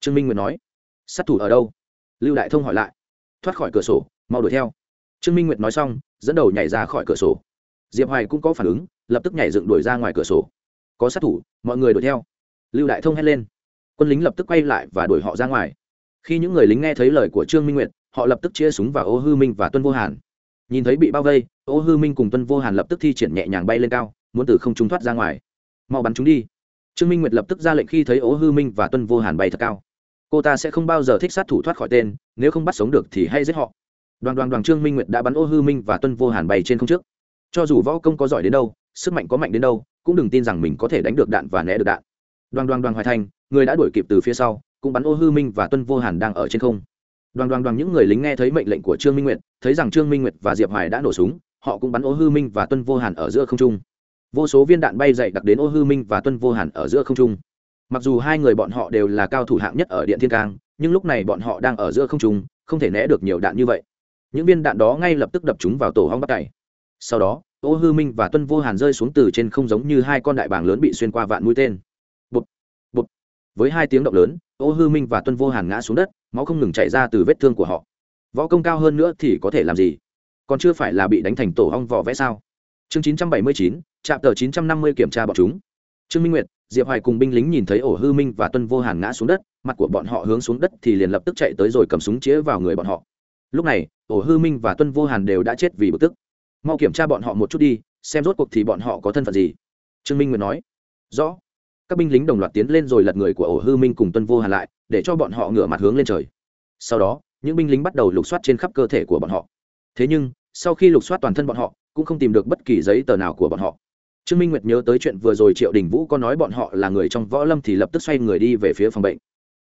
Trương minh nguyệt nói. Sát thủ ở đâu? Lưu đại thông hỏi lại. Thoát khỏi cửa sổ, mau đuổi theo. Trương minh nguyệt nói xong, dẫn đầu nhảy ra khỏi cửa sổ. Diệp hoài cũng có phản ứng, lập tức nhảy dựng đuổi ra ngoài cửa sổ. Có sát thủ, mọi người đuổi theo. Lưu đại thông hét lên. Quân lính lập tức quay lại và đuổi họ ra ngoài. Khi những người lính nghe thấy lời của trương minh nguyệt, họ lập tức chia súng vào ô hư minh và tuân vô hàn. Nhìn thấy bị bao vây, ô hư minh cùng tuân vô hàn lập tức thi triển nhẹ nhàng bay lên cao, muốn từ không trung thoát ra ngoài. Mau bắn chúng đi. Trương minh nguyệt lập tức ra lệnh khi thấy ô hư minh và tuân vô hàn bay thật cao cô ta sẽ không bao giờ thích sát thủ thoát khỏi tên, nếu không bắt sống được thì hay giết họ. Đoàn đoàn đoàn trương minh nguyệt đã bắn ô hư minh và tuân vô hàn bay trên không trước. Cho dù võ công có giỏi đến đâu, sức mạnh có mạnh đến đâu, cũng đừng tin rằng mình có thể đánh được đạn và né được đạn. Đoàn đoàn đoàn hoài thành, người đã đuổi kịp từ phía sau, cũng bắn ô hư minh và tuân vô hàn đang ở trên không. Đoàn đoàn đoàn những người lính nghe thấy mệnh lệnh của trương minh nguyệt, thấy rằng trương minh nguyệt và diệp hoài đã nổ súng, họ cũng bắn ô hư minh và tuân vô hàn ở giữa không trung. Vô số viên đạn bay dậy đặc đến ô hư minh và tuân vô hàn ở giữa không trung mặc dù hai người bọn họ đều là cao thủ hạng nhất ở điện thiên cang, nhưng lúc này bọn họ đang ở giữa không trung, không thể né được nhiều đạn như vậy. Những viên đạn đó ngay lập tức đập chúng vào tổ hong bắt cày. Sau đó ô hư minh và tuân vô hàn rơi xuống từ trên không giống như hai con đại bàng lớn bị xuyên qua vạn mũi tên. Bụt bụt với hai tiếng động lớn ô hư minh và tuân vô hàn ngã xuống đất, máu không ngừng chảy ra từ vết thương của họ. Võ công cao hơn nữa thì có thể làm gì? Còn chưa phải là bị đánh thành tổ hong vỏ vẽ sao? Chương chín trăm bảy mươi chín trạm tờ chín trăm năm mươi kiểm tra bọn chúng. Trương minh nguyệt diệp hoài cùng binh lính nhìn thấy ổ hư minh và tuân vô hàn ngã xuống đất, mặt của bọn họ hướng xuống đất thì liền lập tức chạy tới rồi cầm súng chĩa vào người bọn họ. Lúc này, ổ hư minh và tuân vô hàn đều đã chết vì bực tức. Mau kiểm tra bọn họ một chút đi, xem rốt cuộc thì bọn họ có thân phận gì. Trương minh nguyệt nói. Rõ. Các binh lính đồng loạt tiến lên rồi lật người của ổ hư minh cùng tuân vô hàn lại, để cho bọn họ ngửa mặt hướng lên trời. Sau đó, những binh lính bắt đầu lục soát trên khắp cơ thể của bọn họ. Thế nhưng, sau khi lục soát toàn thân bọn họ, cũng không tìm được bất kỳ giấy tờ nào của bọn họ trương minh nguyệt nhớ tới chuyện vừa rồi triệu đình vũ có nói bọn họ là người trong võ lâm thì lập tức xoay người đi về phía phòng bệnh.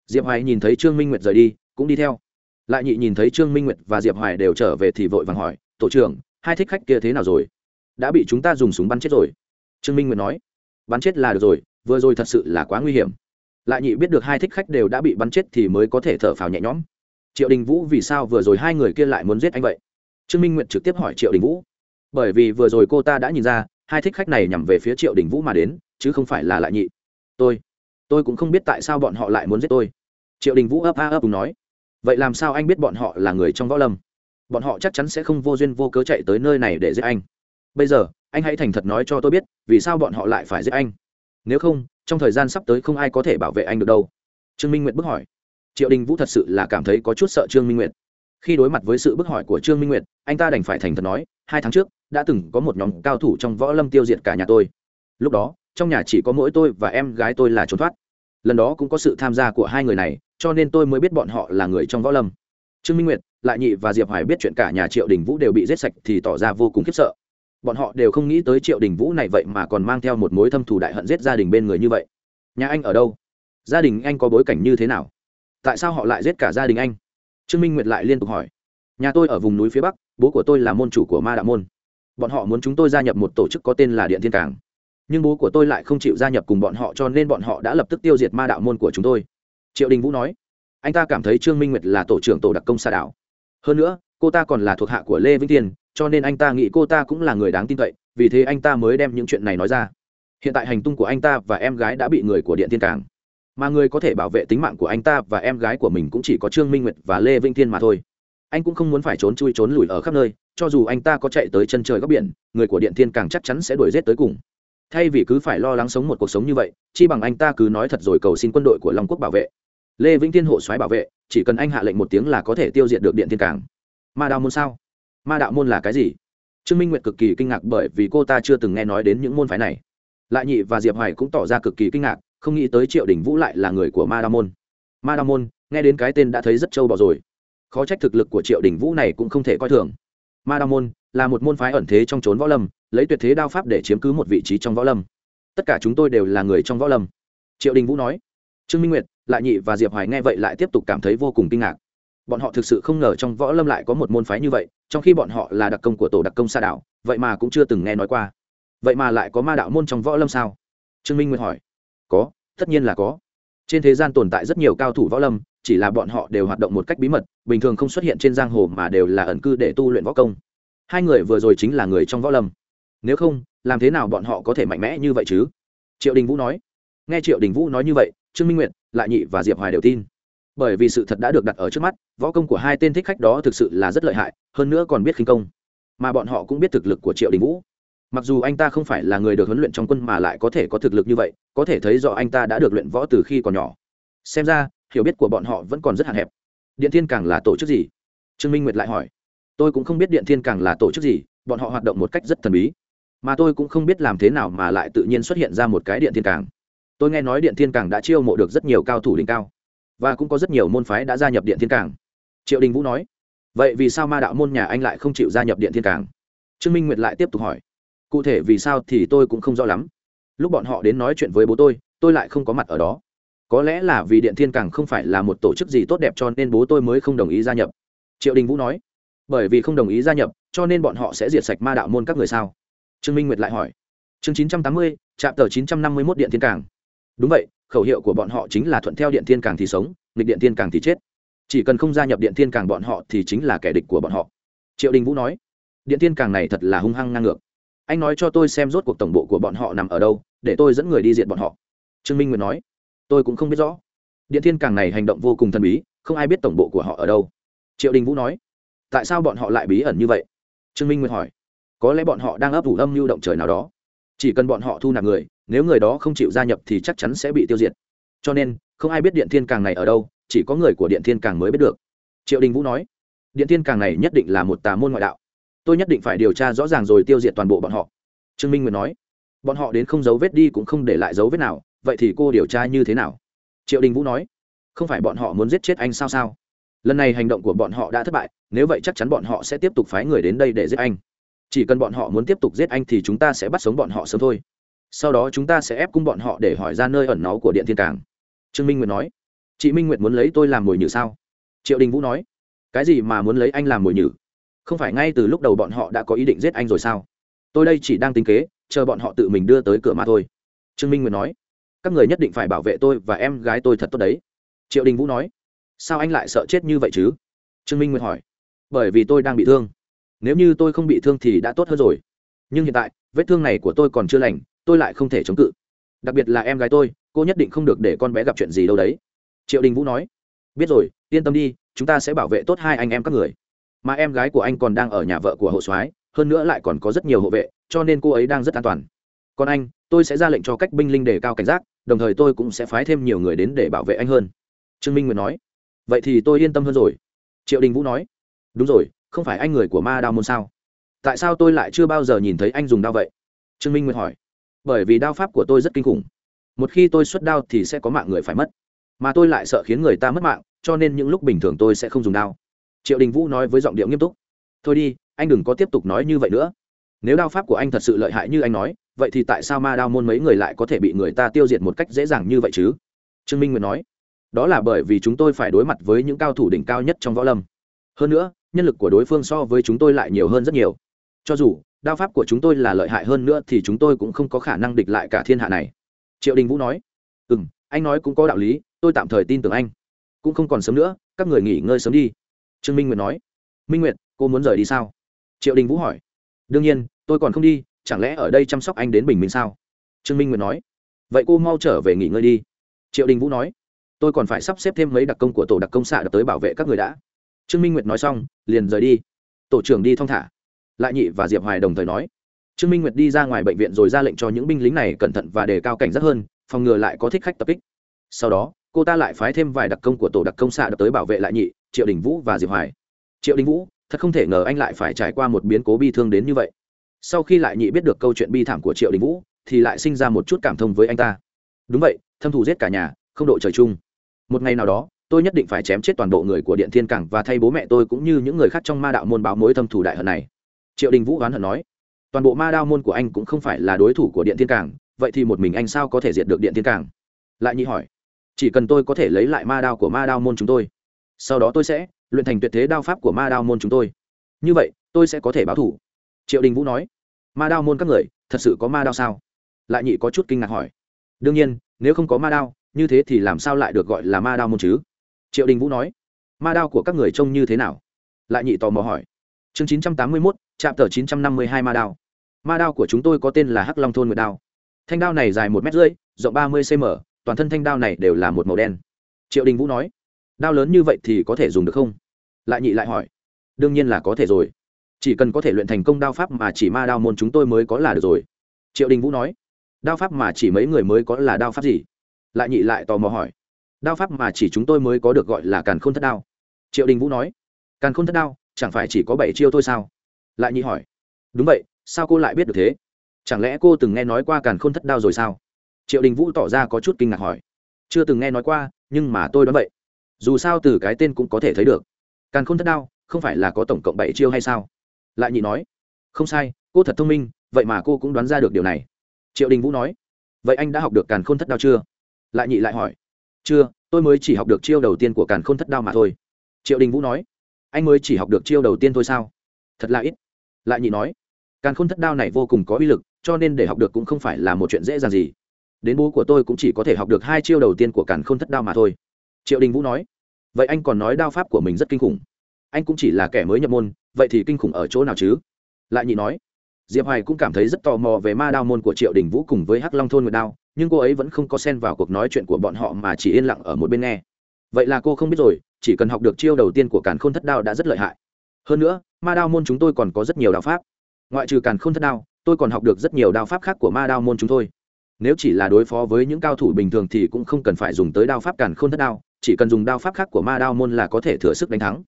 Diệp hoài nhìn thấy trương minh nguyệt rời đi, cũng đi theo. Lại nhị nhìn thấy trương minh nguyệt và diệp hoài đều trở về thì vội vàng hỏi, tổ trưởng, hai thích khách kia thế nào rồi? Đã bị chúng ta dùng súng bắn chết rồi. Trương minh nguyệt nói, bắn chết là được rồi, vừa rồi thật sự là quá nguy hiểm. Lại nhị biết được hai thích khách đều đã bị bắn chết thì mới có thể thở phào nhẹ nhõm. Triệu đình vũ vì sao vừa rồi hai người kia lại muốn giết anh vậy? Trương minh nguyệt trực tiếp hỏi triệu đình vũ, bởi vì vừa rồi cô ta đã nhìn ra hai thích khách này nhằm về phía triệu đình vũ mà đến, chứ không phải là lại nhị. Tôi tôi cũng không biết tại sao bọn họ lại muốn giết tôi. Triệu đình vũ ấp a ấp cùng nói. Vậy làm sao anh biết bọn họ là người trong võ lâm? Bọn họ chắc chắn sẽ không vô duyên vô cớ chạy tới nơi này để giết anh. Bây giờ, anh hãy thành thật nói cho tôi biết, vì sao bọn họ lại phải giết anh? Nếu không, trong thời gian sắp tới không ai có thể bảo vệ anh được đâu. Trương minh nguyệt bước hỏi. Triệu đình vũ thật sự là cảm thấy có chút sợ trương minh nguyệt. Khi đối mặt với sự bức hỏi của trương minh nguyệt, anh ta đành phải thành thật nói, hai tháng trước đã từng có một nhóm cao thủ trong võ lâm tiêu diệt cả nhà tôi. Lúc đó, trong nhà chỉ có mỗi tôi và em gái tôi là trốn thoát. Lần đó cũng có sự tham gia của hai người này, cho nên tôi mới biết bọn họ là người trong võ lâm. Trương minh nguyệt, lại nhị và diệp hoài biết chuyện cả nhà triệu đình vũ đều bị giết sạch thì tỏ ra vô cùng khiếp sợ. Bọn họ đều không nghĩ tới triệu đình vũ này vậy mà còn mang theo một mối thâm thù đại hận giết gia đình bên người như vậy. Nhà anh ở đâu? Gia đình anh có bối cảnh như thế nào? Tại sao họ lại giết cả gia đình anh? Trương minh nguyệt lại liên tục hỏi. Nhà tôi ở vùng núi phía bắc, bố của tôi là môn chủ của ma đạo môn bọn họ muốn chúng tôi gia nhập một tổ chức có tên là điện thiên cảng nhưng bố của tôi lại không chịu gia nhập cùng bọn họ, cho nên bọn họ đã lập tức tiêu diệt ma đạo môn của chúng tôi. Triệu đình vũ nói. Anh ta cảm thấy trương minh nguyệt là tổ trưởng tổ đặc công xa đảo. Hơn nữa, cô ta còn là thuộc hạ của lê vĩnh tiên cho nên anh ta nghĩ cô ta cũng là người đáng tin cậy, vì thế anh ta mới đem những chuyện này nói ra. Hiện tại hành tung của anh ta và em gái đã bị người của điện thiên cảng mà người có thể bảo vệ tính mạng của anh ta và em gái của mình cũng chỉ có trương minh nguyệt và lê vĩnh thiên mà thôi. Anh cũng không muốn phải trốn chui trốn lùi ở khắp nơi cho dù anh ta có chạy tới chân trời góc biển, người của điện thiên càng chắc chắn sẽ đuổi g tới cùng. Thay vì cứ phải lo lắng sống một cuộc sống như vậy, chi bằng anh ta cứ nói thật rồi cầu xin quân đội của long quốc bảo vệ. Lê vĩnh thiên hộ soái bảo vệ, chỉ cần anh hạ lệnh một tiếng là có thể tiêu diệt được điện thiên cảng ma đạo môn sao? Ma đạo môn là cái gì? Trương minh nguyệt cực kỳ kinh ngạc bởi vì cô ta chưa từng nghe nói đến những môn phái này. Lại nhị và diệp hoài cũng tỏ ra cực kỳ kinh ngạc, không nghĩ tới triệu đình vũ lại là người của ma đạo môn. Ma đạo môn, nghe đến cái tên đã thấy rất trâu bò rồi. Khó trách thực lực của triệu đình vũ này cũng không thể coi thường ma đao môn là một môn phái ẩn thế trong trốn võ lâm, lấy tuyệt thế đao pháp để chiếm cứ một vị trí trong võ lâm. Tất cả chúng tôi đều là người trong võ lâm. Triệu đình vũ nói. Trương minh nguyệt, lại nhị và diệp hoài nghe vậy lại tiếp tục cảm thấy vô cùng kinh ngạc. Bọn họ thực sự không ngờ trong võ lâm lại có một môn phái như vậy, trong khi bọn họ là đặc công của tổ đặc công sa đảo, vậy mà cũng chưa từng nghe nói qua. Vậy mà lại có ma đạo môn trong võ lâm sao? Trương minh nguyệt hỏi. Có, tất nhiên là có. Trên thế gian tồn tại rất nhiều cao thủ võ lâm chỉ là bọn họ đều hoạt động một cách bí mật, bình thường không xuất hiện trên giang hồ mà đều là ẩn cư để tu luyện võ công. Hai người vừa rồi chính là người trong võ lâm. Nếu không, làm thế nào bọn họ có thể mạnh mẽ như vậy chứ? Triệu đình vũ nói. Nghe triệu đình vũ nói như vậy, trương minh nguyệt, lại nhị và diệp hoài đều tin. Bởi vì sự thật đã được đặt ở trước mắt, võ công của hai tên thích khách đó thực sự là rất lợi hại, hơn nữa còn biết khinh công. Mà bọn họ cũng biết thực lực của triệu đình vũ. Mặc dù anh ta không phải là người được huấn luyện trong quân mà lại có thể có thực lực như vậy, có thể thấy rõ anh ta đã được luyện võ từ khi còn nhỏ. Xem ra hiểu biết của bọn họ vẫn còn rất hạn hẹp. Điện thiên càng là tổ chức gì? Trương minh nguyệt lại hỏi. Tôi cũng không biết điện thiên càng là tổ chức gì, bọn họ hoạt động một cách rất thần bí. Mà tôi cũng không biết làm thế nào mà lại tự nhiên xuất hiện ra một cái điện thiên càng. Tôi nghe nói điện thiên càng đã chiêu mộ được rất nhiều cao thủ đỉnh cao. Và cũng có rất nhiều môn phái đã gia nhập điện thiên càng. Triệu đình vũ nói. Vậy vì sao ma đạo môn nhà anh lại không chịu gia nhập điện thiên càng? Trương minh nguyệt lại tiếp tục hỏi. Cụ thể vì sao thì tôi cũng không rõ lắm. Lúc bọn họ đến nói chuyện với bố tôi tôi lại không có mặt ở đó có lẽ là vì điện thiên càng không phải là một tổ chức gì tốt đẹp cho nên bố tôi mới không đồng ý gia nhập. Triệu đình vũ nói, bởi vì không đồng ý gia nhập, cho nên bọn họ sẽ diệt sạch ma đạo môn các người sao? Trương minh nguyệt lại hỏi. Chương chín trăm tám mươi trạm tờ chín trăm năm mươi mốt điện thiên càng. Đúng vậy, khẩu hiệu của bọn họ chính là thuận theo điện thiên càng thì sống, nghịch điện thiên càng thì chết. Chỉ cần không gia nhập điện thiên càng bọn họ thì chính là kẻ địch của bọn họ. Triệu đình vũ nói, điện thiên càng này thật là hung hăng ngang ngược. Anh nói cho tôi xem rốt cuộc tổng bộ của bọn họ nằm ở đâu, để tôi dẫn người đi diện bọn họ. Trương minh nguyệt nói tôi cũng không biết rõ. Điện thiên càng này hành động vô cùng thần bí, không ai biết tổng bộ của họ ở đâu. Triệu đình vũ nói, tại sao bọn họ lại bí ẩn như vậy? Trương minh nguyệt hỏi, có lẽ bọn họ đang ấp ủ âm mưu động trời nào đó. Chỉ cần bọn họ thu nạp người, nếu người đó không chịu gia nhập thì chắc chắn sẽ bị tiêu diệt. Cho nên, không ai biết điện thiên càng này ở đâu, chỉ có người của điện thiên càng mới biết được. Triệu đình vũ nói, điện thiên càng này nhất định là một tà môn ngoại đạo. Tôi nhất định phải điều tra rõ ràng rồi tiêu diệt toàn bộ bọn họ. Trương minh nguyệt nói, bọn họ đến không dấu vết đi cũng không để lại dấu vết nào vậy thì cô điều tra như thế nào? Triệu đình vũ nói, không phải bọn họ muốn giết chết anh sao sao? Lần này hành động của bọn họ đã thất bại, nếu vậy chắc chắn bọn họ sẽ tiếp tục phái người đến đây để giết anh. Chỉ cần bọn họ muốn tiếp tục giết anh thì chúng ta sẽ bắt sống bọn họ sớm thôi. Sau đó chúng ta sẽ ép cung bọn họ để hỏi ra nơi ẩn náu của điện thiên cảng. Trương minh nguyệt nói, chị minh nguyệt muốn lấy tôi làm mồi nhử sao? Triệu đình vũ nói, cái gì mà muốn lấy anh làm mồi nhử? Không phải ngay từ lúc đầu bọn họ đã có ý định giết anh rồi sao? Tôi đây chỉ đang tính kế, chờ bọn họ tự mình đưa tới cửa mà thôi. Trương minh nguyệt nói các người nhất định phải bảo vệ tôi và em gái tôi thật tốt đấy. Triệu đình vũ nói. Sao anh lại sợ chết như vậy chứ? Trương minh nguyệt hỏi. Bởi vì tôi đang bị thương. Nếu như tôi không bị thương thì đã tốt hơn rồi. Nhưng hiện tại, vết thương này của tôi còn chưa lành, tôi lại không thể chống cự. Đặc biệt là em gái tôi, cô nhất định không được để con bé gặp chuyện gì đâu đấy. Triệu đình vũ nói. Biết rồi, yên tâm đi, chúng ta sẽ bảo vệ tốt hai anh em các người. Mà em gái của anh còn đang ở nhà vợ của hộ soái, hơn nữa lại còn có rất nhiều hộ vệ, cho nên cô ấy đang rất an toàn. Còn anh, tôi sẽ ra lệnh cho cách binh linh đề cao cảnh giác đồng thời tôi cũng sẽ phái thêm nhiều người đến để bảo vệ anh hơn. Trương minh nguyệt nói. Vậy thì tôi yên tâm hơn rồi. Triệu đình vũ nói. Đúng rồi, không phải anh người của ma đao môn sao? Tại sao tôi lại chưa bao giờ nhìn thấy anh dùng đao vậy? Trương minh nguyệt hỏi. Bởi vì đao pháp của tôi rất kinh khủng. Một khi tôi xuất đao thì sẽ có mạng người phải mất. Mà tôi lại sợ khiến người ta mất mạng, cho nên những lúc bình thường tôi sẽ không dùng đao. Triệu đình vũ nói với giọng điệu nghiêm túc. Thôi đi, anh đừng có tiếp tục nói như vậy nữa. Nếu đao pháp của anh thật sự lợi hại như anh nói vậy thì tại sao ma đao môn mấy người lại có thể bị người ta tiêu diệt một cách dễ dàng như vậy chứ? Trương minh nguyệt nói, đó là bởi vì chúng tôi phải đối mặt với những cao thủ đỉnh cao nhất trong võ lâm. Hơn nữa, nhân lực của đối phương so với chúng tôi lại nhiều hơn rất nhiều. Cho dù, đao pháp của chúng tôi là lợi hại hơn nữa thì chúng tôi cũng không có khả năng địch lại cả thiên hạ này. Triệu đình vũ nói ừ m anh nói cũng có đạo lý, tôi tạm thời tin tưởng anh. Cũng không còn sớm nữa, các người nghỉ ngơi sớm đi. Trương minh nguyệt nói, minh nguyệt, cô muốn rời đi sao? Triệu đình vũ hỏi, đương nhiên, tôi còn không đi chẳng lẽ ở đây chăm sóc anh đến bình minh sao? Trương minh nguyệt nói. Vậy cô mau trở về nghỉ ngơi đi. Triệu đình vũ nói. Tôi còn phải sắp xếp thêm mấy đặc công của tổ đặc công xạ đập tới bảo vệ các người đã. Trương minh nguyệt nói xong, liền rời đi. Tổ trưởng đi thong thả. Lại nhị và diệp hoài đồng thời nói. Trương minh nguyệt đi ra ngoài bệnh viện rồi ra lệnh cho những binh lính này cẩn thận và đề cao cảnh giác hơn, phòng ngừa lại có thích khách tập kích. Sau đó, cô ta lại phái thêm vài đặc công của tổ đặc công xạ đập tới bảo vệ lại nhị, triệu đình vũ và diệp hoài. Triệu đình vũ, thật không thể ngờ anh lại phải trải qua một biến cố bi thương đến như vậy sau khi lại nhị biết được câu chuyện bi thảm của triệu đình vũ thì lại sinh ra một chút cảm thông với anh ta đúng vậy thâm thù giết cả nhà không độ trời chung một ngày nào đó tôi nhất định phải chém chết toàn bộ người của điện thiên cảng và thay bố mẹ tôi cũng như những người khác trong ma đạo môn báo mối thâm thù đại hận này triệu đình vũ oán hận nói toàn bộ ma đao môn của anh cũng không phải là đối thủ của điện thiên cảng vậy thì một mình anh sao có thể diệt được điện thiên cảng lại nhị hỏi chỉ cần tôi có thể lấy lại ma đao của ma đao môn chúng tôi sau đó tôi sẽ luyện thành tuyệt thế đao pháp của ma đao môn chúng tôi như vậy tôi sẽ có thể báo thủ triệu đình vũ nói ma đao môn các người, thật sự có ma đao sao? Lại nhị có chút kinh ngạc hỏi. Đương nhiên, nếu không có ma đao, như thế thì làm sao lại được gọi là ma đao môn chứ? Triệu đình vũ nói. Ma đao của các người trông như thế nào? Lại nhị tò mò hỏi. Chương chín trăm tám mươi mốt trạm tờ chín trăm năm mươi hai ma đao. Ma đao của chúng tôi có tên là hắc long thôn nguyệt đao. Thanh đao này dài một m rưỡi, rộng ba mươi cm toàn thân thanh đao này đều là một màu đen. Triệu đình vũ nói. Đao lớn như vậy thì có thể dùng được không? Lại nhị lại hỏi. Đương nhiên là có thể rồi chỉ cần có thể luyện thành công đao pháp mà chỉ ma đao môn chúng tôi mới có là được rồi. Triệu đình vũ nói, đao pháp mà chỉ mấy người mới có là đao pháp gì? Lại nhị lại tò mò hỏi, đao pháp mà chỉ chúng tôi mới có được gọi là càn khôn thất đao. Triệu đình vũ nói, càn khôn thất đao, chẳng phải chỉ có bảy chiêu thôi sao? Lại nhị hỏi, đúng vậy, sao cô lại biết được thế? Chẳng lẽ cô từng nghe nói qua càn khôn thất đao rồi sao? Triệu đình vũ tỏ ra có chút kinh ngạc hỏi, chưa từng nghe nói qua, nhưng mà tôi đoán vậy. Dù sao từ cái tên cũng có thể thấy được, càn khôn thất đao không phải là có tổng cộng bảy chiêu hay sao? Lại nhị nói, không sai, cô thật thông minh, vậy mà cô cũng đoán ra được điều này. Triệu đình vũ nói, vậy anh đã học được càn khôn thất đao chưa? Lại nhị lại hỏi, chưa, tôi mới chỉ học được chiêu đầu tiên của càn khôn thất đao mà thôi. Triệu đình vũ nói, anh mới chỉ học được chiêu đầu tiên thôi sao? Thật là ít. Lại nhị nói, càn khôn thất đao này vô cùng có uy lực, cho nên để học được cũng không phải là một chuyện dễ dàng gì. Đến bố của tôi cũng chỉ có thể học được hai chiêu đầu tiên của càn khôn thất đao mà thôi. Triệu đình vũ nói, vậy anh còn nói đao pháp của mình rất kinh khủng anh cũng chỉ là kẻ mới nhập môn, vậy thì kinh khủng ở chỗ nào chứ? Lại nhị nói, diệp hoài cũng cảm thấy rất tò mò về ma đao môn của triệu đình vũ cùng với hắc long thôn nguyệt đao, nhưng cô ấy vẫn không có xen vào cuộc nói chuyện của bọn họ mà chỉ yên lặng ở một bên nghe. Vậy là cô không biết rồi, chỉ cần học được chiêu đầu tiên của càn khôn thất đao đã rất lợi hại. Hơn nữa, ma đao môn chúng tôi còn có rất nhiều đao pháp. Ngoại trừ càn khôn thất đao, tôi còn học được rất nhiều đao pháp khác của ma đao môn chúng tôi. Nếu chỉ là đối phó với những cao thủ bình thường thì cũng không cần phải dùng tới đao pháp càn khôn thất đao, chỉ cần dùng đao pháp khác của ma đao môn là có thể thừa sức đánh thắng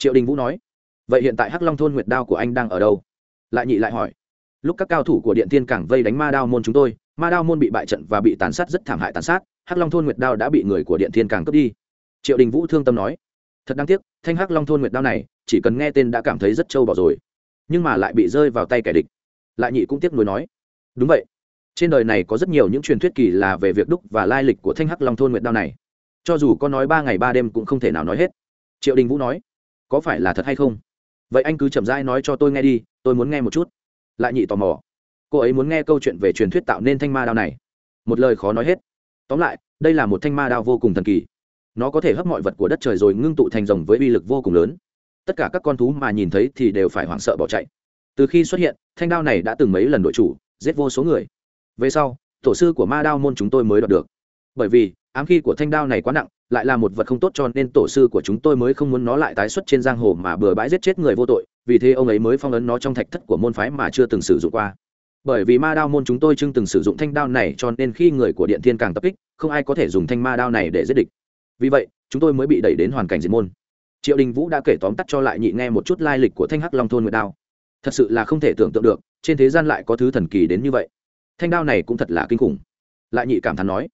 triệu đình vũ nói, vậy hiện tại hắc long thôn nguyệt đao của anh đang ở đâu? Lại nhị lại hỏi, lúc các cao thủ của điện Thiên cảng vây đánh ma đao môn chúng tôi, ma đao môn bị bại trận và bị tàn sát rất thảm hại tàn sát, hắc long thôn nguyệt đao đã bị người của điện thiên cảng cướp đi. Triệu đình vũ thương tâm nói, thật đáng tiếc, thanh hắc long thôn nguyệt đao này, chỉ cần nghe tên đã cảm thấy rất trâu bỏ rồi, nhưng mà lại bị rơi vào tay kẻ địch. Lại nhị cũng tiếc nuối nói, đúng vậy, trên đời này có rất nhiều những truyền thuyết kỳ là về việc đúc và lai lịch của thanh hắc long thôn nguyệt đao này, cho dù có nói ba ngày ba đêm cũng không thể nào nói hết. Triệu đình vũ nói có phải là thật hay không? Vậy anh cứ chậm rãi nói cho tôi nghe đi, tôi muốn nghe một chút. Lại nhị tò mò. Cô ấy muốn nghe câu chuyện về truyền thuyết tạo nên thanh ma đao này. Một lời khó nói hết. Tóm lại, đây là một thanh ma đao vô cùng thần kỳ. Nó có thể hấp mọi vật của đất trời rồi ngưng tụ thành rồng với uy lực vô cùng lớn. Tất cả các con thú mà nhìn thấy thì đều phải hoảng sợ bỏ chạy. Từ khi xuất hiện, thanh đao này đã từng mấy lần đội chủ, giết vô số người. Về sau, tổ sư của ma đao môn chúng tôi mới đoạt được. Bởi vì ám khí của thanh đao này quá nặng, lại là một vật không tốt cho nên tổ sư của chúng tôi mới không muốn nó lại tái xuất trên giang hồ mà bừa bãi giết chết người vô tội, vì thế ông ấy mới phong ấn nó trong thạch thất của môn phái mà chưa từng sử dụng qua. Bởi vì ma đao môn chúng tôi chưng từng sử dụng thanh đao này cho nên khi người của điện thiên càng tập kích, không ai có thể dùng thanh ma đao này để giết địch. Vì vậy, chúng tôi mới bị đẩy đến hoàn cảnh diệt môn. Triệu đình vũ đã kể tóm tắt cho lại nhị nghe một chút lai lịch của thanh hắc long thôn nguyệt đao. Thật sự là không thể tưởng tượng được, trên thế gian lại có thứ thần kỳ đến như vậy. Thanh đao này cũng thật là kinh khủng. Lại nhị cảm thán nói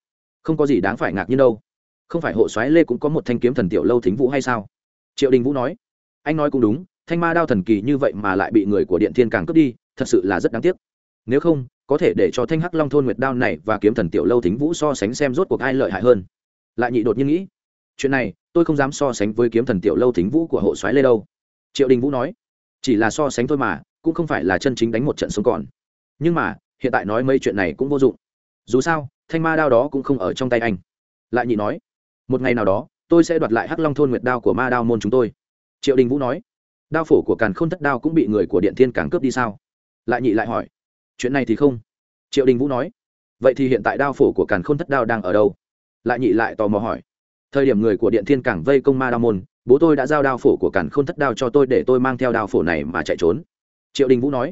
không có gì đáng phải ngạc nhiên đâu. Không phải hộ soái lê cũng có một thanh kiếm thần tiểu lâu thính vũ hay sao? Triệu đình vũ nói. Anh nói cũng đúng, thanh ma đao thần kỳ như vậy mà lại bị người của điện thiên càng cướp đi, thật sự là rất đáng tiếc. Nếu không, có thể để cho thanh hắc long thôn nguyệt đao này và kiếm thần tiểu lâu thính vũ so sánh xem rốt cuộc ai lợi hại hơn. Lại nhị đột nhiên nghĩ, chuyện này, tôi không dám so sánh với kiếm thần tiểu lâu thính vũ của hộ soái lê đâu. Triệu đình vũ nói, chỉ là so sánh thôi mà, cũng không phải là chân chính đánh một trận sống còn. Nhưng mà, hiện tại nói mấy chuyện này cũng vô dụng. Dù sao thanh ma đao đó cũng không ở trong tay anh. Lại nhị nói, một ngày nào đó, tôi sẽ đoạt lại hắc long thôn nguyệt đao của ma đao môn chúng tôi. Triệu đình vũ nói, đao phổ của càn k h ô n thất đao cũng bị người của điện thiên càng cướp đi sao? Lại nhị lại hỏi, chuyện này thì không? Triệu đình vũ nói, vậy thì hiện tại đao phổ của càn k h ô n thất đao đang ở đâu? Lại nhị lại tò mò hỏi, thời điểm người của điện thiên càng vây công ma đao môn, bố tôi đã giao đao phổ của càn k h ô n thất đao cho tôi để tôi mang theo đao phổ này mà chạy trốn. Triệu đình vũ nói,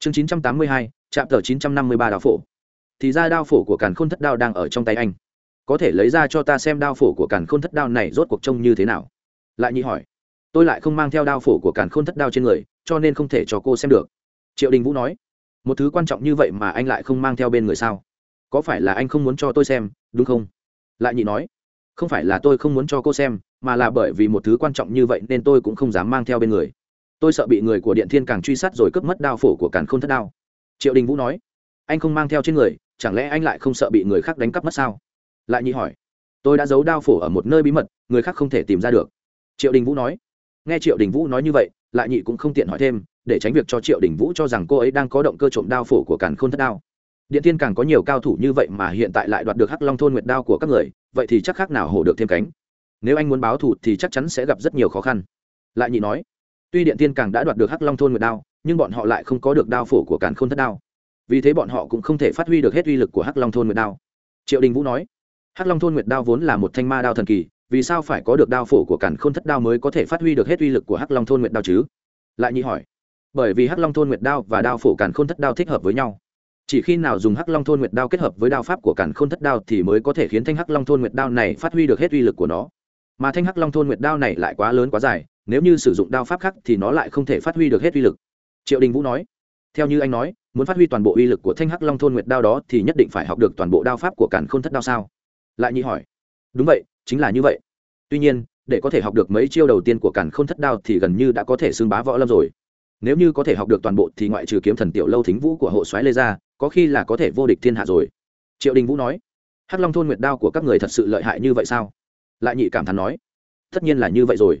chương chín trăm tám mươi hai trạm tờ chín trăm năm mươi ba đao phổ thì ra đao phổ của càn khôn thất đao đang ở trong tay anh. Có thể lấy ra cho ta xem đao phổ của càn khôn thất đao này rốt cuộc trông như thế nào? Lại nhị hỏi. Tôi lại không mang theo đao phổ của càn khôn thất đao trên người, cho nên không thể cho cô xem được. Triệu đình vũ nói. Một thứ quan trọng như vậy mà anh lại không mang theo bên người sao? Có phải là anh không muốn cho tôi xem, đúng không? Lại nhị nói. Không phải là tôi không muốn cho cô xem, mà là bởi vì một thứ quan trọng như vậy nên tôi cũng không dám mang theo bên người. Tôi sợ bị người của điện thiên càng truy sát rồi cướp mất đao phổ của càn khôn thất đao. Triệu đình vũ nói. Anh không mang theo trên người chẳng lẽ anh lại không sợ bị người khác đánh cắp mất sao? Lại nhị hỏi. Tôi đã giấu đao phổ ở một nơi bí mật, người khác không thể tìm ra được. Triệu đình vũ nói. Nghe triệu đình vũ nói như vậy, lại nhị cũng không tiện hỏi thêm, để tránh việc cho triệu đình vũ cho rằng cô ấy đang có động cơ trộm đao phổ của càn khôn thất đao. Điện tiên càng có nhiều cao thủ như vậy mà hiện tại lại đoạt được hắc long thôn nguyệt đao của các người, vậy thì chắc khác nào hổ được thêm cánh. Nếu anh muốn báo thù thì chắc chắn sẽ gặp rất nhiều khó khăn. Lại nhị nói. Tuy điện tiên càng đã đoạt được hắc long thôn nguyệt đao, nhưng bọn họ lại không có được đao phổ của càn khôn thất đao vì thế bọn họ cũng không thể phát huy được hết uy lực của hắc long thôn nguyệt đao. Triệu đình vũ nói, hắc long thôn nguyệt đao vốn là một thanh ma đao thần kỳ, vì sao phải có được đao phổ của cản khôn thất đao mới có thể phát huy được hết uy lực của hắc long thôn nguyệt đao chứ? Lại nhị hỏi, bởi vì hắc long thôn nguyệt đao và đao phổ cản khôn thất đao thích hợp với nhau, chỉ khi nào dùng hắc long thôn nguyệt đao kết hợp với đao pháp của cản khôn thất đao thì mới có thể khiến thanh hắc long thôn nguyệt đao này phát huy được hết uy lực của nó. Mà thanh hắc long thôn nguyệt đao này lại quá lớn quá dài, nếu như sử dụng đao pháp khác thì nó lại không thể phát huy được hết uy lực. Triệu đình vũ nói, theo như anh nói muốn phát huy toàn bộ uy lực của thanh hắc long thôn nguyệt đao đó thì nhất định phải học được toàn bộ đao pháp của cản khôn thất đao sao? Lại nhị hỏi. Đúng vậy, chính là như vậy. Tuy nhiên, để có thể học được mấy chiêu đầu tiên của cản k h ô n thất đao thì gần như đã có thể xưng bá võ lâm rồi. Nếu như có thể học được toàn bộ thì ngoại trừ kiếm thần tiểu lâu thính vũ của hộ soái lê gia, có khi là có thể vô địch thiên hạ rồi. Triệu đình vũ nói. Hắc long thôn nguyệt đao của các người thật sự lợi hại như vậy sao? Lại nhị cảm thán nói. Tất nhiên là như vậy rồi.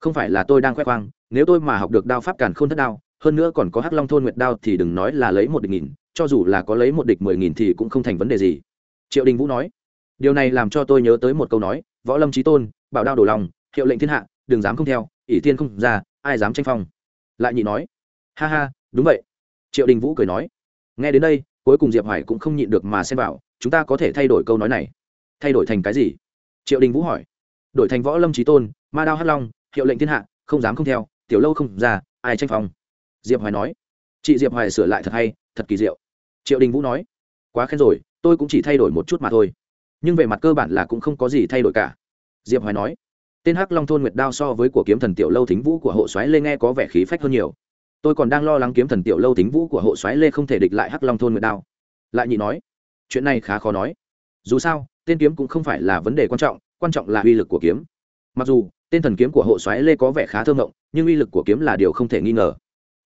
Không phải là tôi đang khoe khoang, nếu tôi mà học được đao pháp càn k h ô n thất đao hơn nữa còn có hắc long thôn nguyệt đao thì đừng nói là lấy một địch nghìn, cho dù là có lấy một địch mười nghìn thì cũng không thành vấn đề gì. Triệu đình vũ nói, điều này làm cho tôi nhớ tới một câu nói, võ lâm trí tôn, bảo đao đổ lòng, hiệu lệnh thiên hạ, đừng dám không theo, ỷ tiên không ra, ai dám tranh phong? Lại nhị nói, ha ha, đúng vậy. Triệu đình vũ cười nói, nghe đến đây, cuối cùng diệp hoài cũng không nhịn được mà xem vào, chúng ta có thể thay đổi câu nói này. Thay đổi thành cái gì? Triệu đình vũ hỏi, đổi thành võ lâm trí tôn, ma đao hắc long, hiệu lệnh thiên hạ, không dám không theo, tiểu lâu không ra, ai tranh phong? Diệp hoài nói. Chị diệp hoài sửa lại thật hay, thật kỳ diệu. Triệu đình vũ nói. Quá khen rồi, tôi cũng chỉ thay đổi một chút mà thôi. Nhưng về mặt cơ bản là cũng không có gì thay đổi cả. Diệp hoài nói. Tên hắc long thôn nguyệt đao so với của kiếm thần tiểu lâu thính vũ của hộ xoáy lê nghe có vẻ khí phách hơn nhiều. Tôi còn đang lo lắng kiếm thần tiểu lâu thính vũ của hộ xoáy lê không thể địch lại hắc long thôn nguyệt đao. Lại nhị nói. Chuyện này khá khó nói. Dù sao, tên kiếm cũng không phải là vấn đề quan trọng quan trọng là uy lực của kiếm. Mặc dù, tên thần kiếm của hộ xoáy lê có vẻ khá thơ ngộng, nhưng uy lực của kiếm là điều không thể nghi ngờ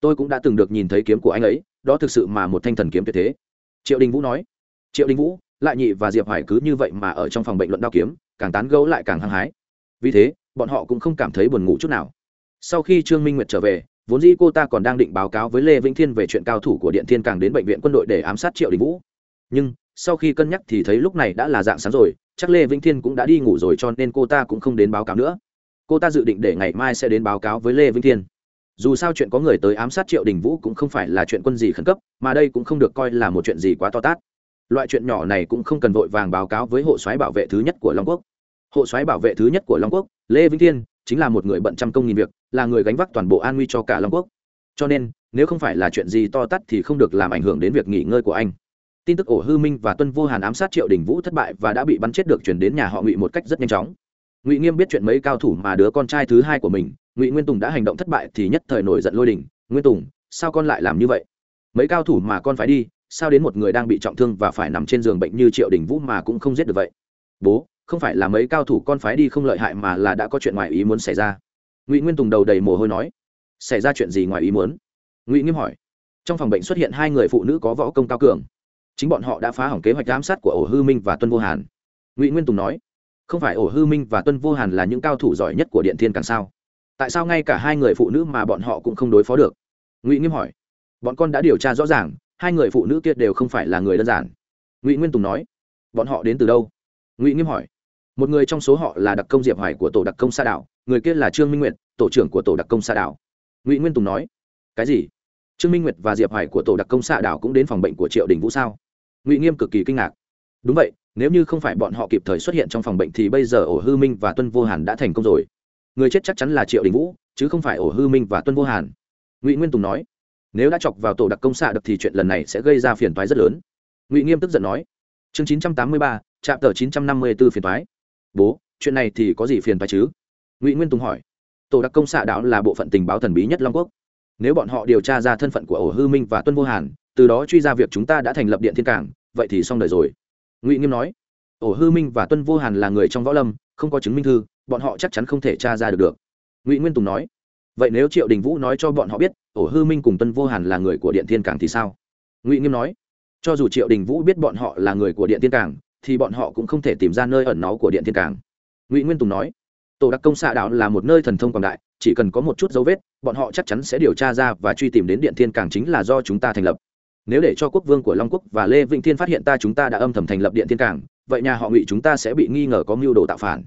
tôi cũng đã từng được nhìn thấy kiếm của anh ấy, đó thực sự mà một thanh thần kiếm tuyệt thế. Triệu đình vũ nói. Triệu đình vũ, lại nhị và diệp hải cứ như vậy mà ở trong phòng bệnh luận đao kiếm, càng tán gấu lại càng hăng hái. Vì thế, bọn họ cũng không cảm thấy buồn ngủ chút nào. Sau khi trương minh nguyệt trở về, vốn dĩ cô ta còn đang định báo cáo với lê vĩnh thiên về chuyện cao thủ của điện thiên càng đến bệnh viện quân đội để ám sát triệu đình vũ. Nhưng, sau khi cân nhắc thì thấy lúc này đã là dạng sáng rồi, chắc lê vĩnh thiên cũng đã đi ngủ rồi cho nên cô ta cũng không đến báo cáo nữa. Cô ta dự định để ngày mai sẽ đến báo cáo với lê vĩnh thiên dù sao chuyện có người tới ám sát triệu đình vũ cũng không phải là chuyện quân gì khẩn cấp, mà đây cũng không được coi là một chuyện gì quá to tát. Loại chuyện nhỏ này cũng không cần vội vàng báo cáo với hộ soái bảo vệ thứ nhất của long quốc. Hộ soái bảo vệ thứ nhất của long quốc, lê vĩnh thiên, chính là một người bận trăm công nghìn việc, là người gánh vác toàn bộ an nguy cho cả long quốc. Cho nên, nếu không phải là chuyện gì to tát thì không được làm ảnh hưởng đến việc nghỉ ngơi của anh. Tin tức ổ hư minh và tuân vô hàn ám sát triệu đình vũ thất bại và đã bị bắn chết được chuyển đến nhà họ ngụy một cách rất nhanh chóng. Ngụy nghiêm biết chuyện mấy cao thủ mà đứa con trai thứ hai của mình ngụy nguyên tùng đã hành động thất bại thì nhất thời nổi giận lôi đình nguyên tùng sao con lại làm như vậy mấy cao thủ mà con phải đi sao đến một người đang bị trọng thương và phải nằm trên giường bệnh như triệu đình vũ mà cũng không giết được vậy bố không phải là mấy cao thủ con phái đi không lợi hại mà là đã có chuyện ngoài ý muốn xảy ra ngụy nguyên tùng đầu đầy mồ hôi nói xảy ra chuyện gì ngoài ý muốn ngụy nghiêm hỏi trong phòng bệnh xuất hiện hai người phụ nữ có võ công cao cường chính bọn họ đã phá hỏng kế hoạch giám sát của ổ hư minh và tuân vô hàn ngụy nguyên tùng nói không phải ổ hư minh và tuân vô hàn là những cao thủ giỏi nhất của điện thiên càng sao tại sao ngay cả hai người phụ nữ mà bọn họ cũng không đối phó được? Ngụy nghiêm hỏi. Bọn con đã điều tra rõ ràng, hai người phụ nữ kia đều không phải là người đơn giản. Ngụy nguyên tùng nói. Bọn họ đến từ đâu? Ngụy nghiêm hỏi. Một người trong số họ là đặc công diệp hoài của tổ đặc công sa đảo, người kia là trương minh nguyệt, tổ trưởng của tổ đặc công sa đảo. Ngụy nguyên tùng nói. Cái gì? Trương minh nguyệt và diệp hoài của tổ đặc công sa đảo cũng đến phòng bệnh của triệu đình vũ sao? Ngụy nghiêm cực kỳ kinh ngạc. Đúng vậy, nếu như không phải bọn họ kịp thời xuất hiện trong phòng bệnh thì bây giờ ổ hư minh và tuân vô hàn đã thành công rồi người chết chắc chắn là triệu đình vũ, chứ không phải ổ hư minh và tuân vô hàn. Ngụy nguyên tùng nói, nếu đã chọc vào tổ đặc công xạ được thì chuyện lần này sẽ gây ra phiền toái rất lớn. Ngụy nghiêm tức giận nói, chương chín trăm tám mươi ba, trạm tờ chín trăm năm mươi b ố phiền toái. Bố, chuyện này thì có gì phiền toái chứ? Ngụy nguyên tùng hỏi, tổ đặc công xạ đạo là bộ phận tình báo thần bí nhất long quốc. Nếu bọn họ điều tra ra thân phận của ổ hư minh và tuân vô hàn, từ đó truy ra việc chúng ta đã thành lập điện thiên cảng, vậy thì xong đời rồi. Ngụy nghiêm nói, ổ hư minh và tuân vô hàn là người trong võ lâm không có chứng minh thư, bọn họ chắc chắn không thể tra ra được được. Ngụy nguyên tùng nói, vậy nếu triệu đình vũ nói cho bọn họ biết, ổ hư minh cùng tuân vô hàn là người của điện thiên cảng thì sao? Ngụy nghiêm nói, cho dù triệu đình vũ biết bọn họ là người của điện thiên cảng, thì bọn họ cũng không thể tìm ra nơi ẩn náu của điện thiên cảng. Ngụy nguyên tùng nói, tổ đặc công xạ đạo là một nơi thần thông quảng đại, chỉ cần có một chút dấu vết, bọn họ chắc chắn sẽ điều tra ra và truy tìm đến điện thiên cảng chính là do chúng ta thành lập. Nếu để cho quốc vương của long quốc và lê vĩnh thiên phát hiện ta, chúng ta đã âm thầm thành lập điện thiên cảng vậy nhà họ ngụy chúng ta sẽ bị nghi ngờ có mưu đồ tạo phản.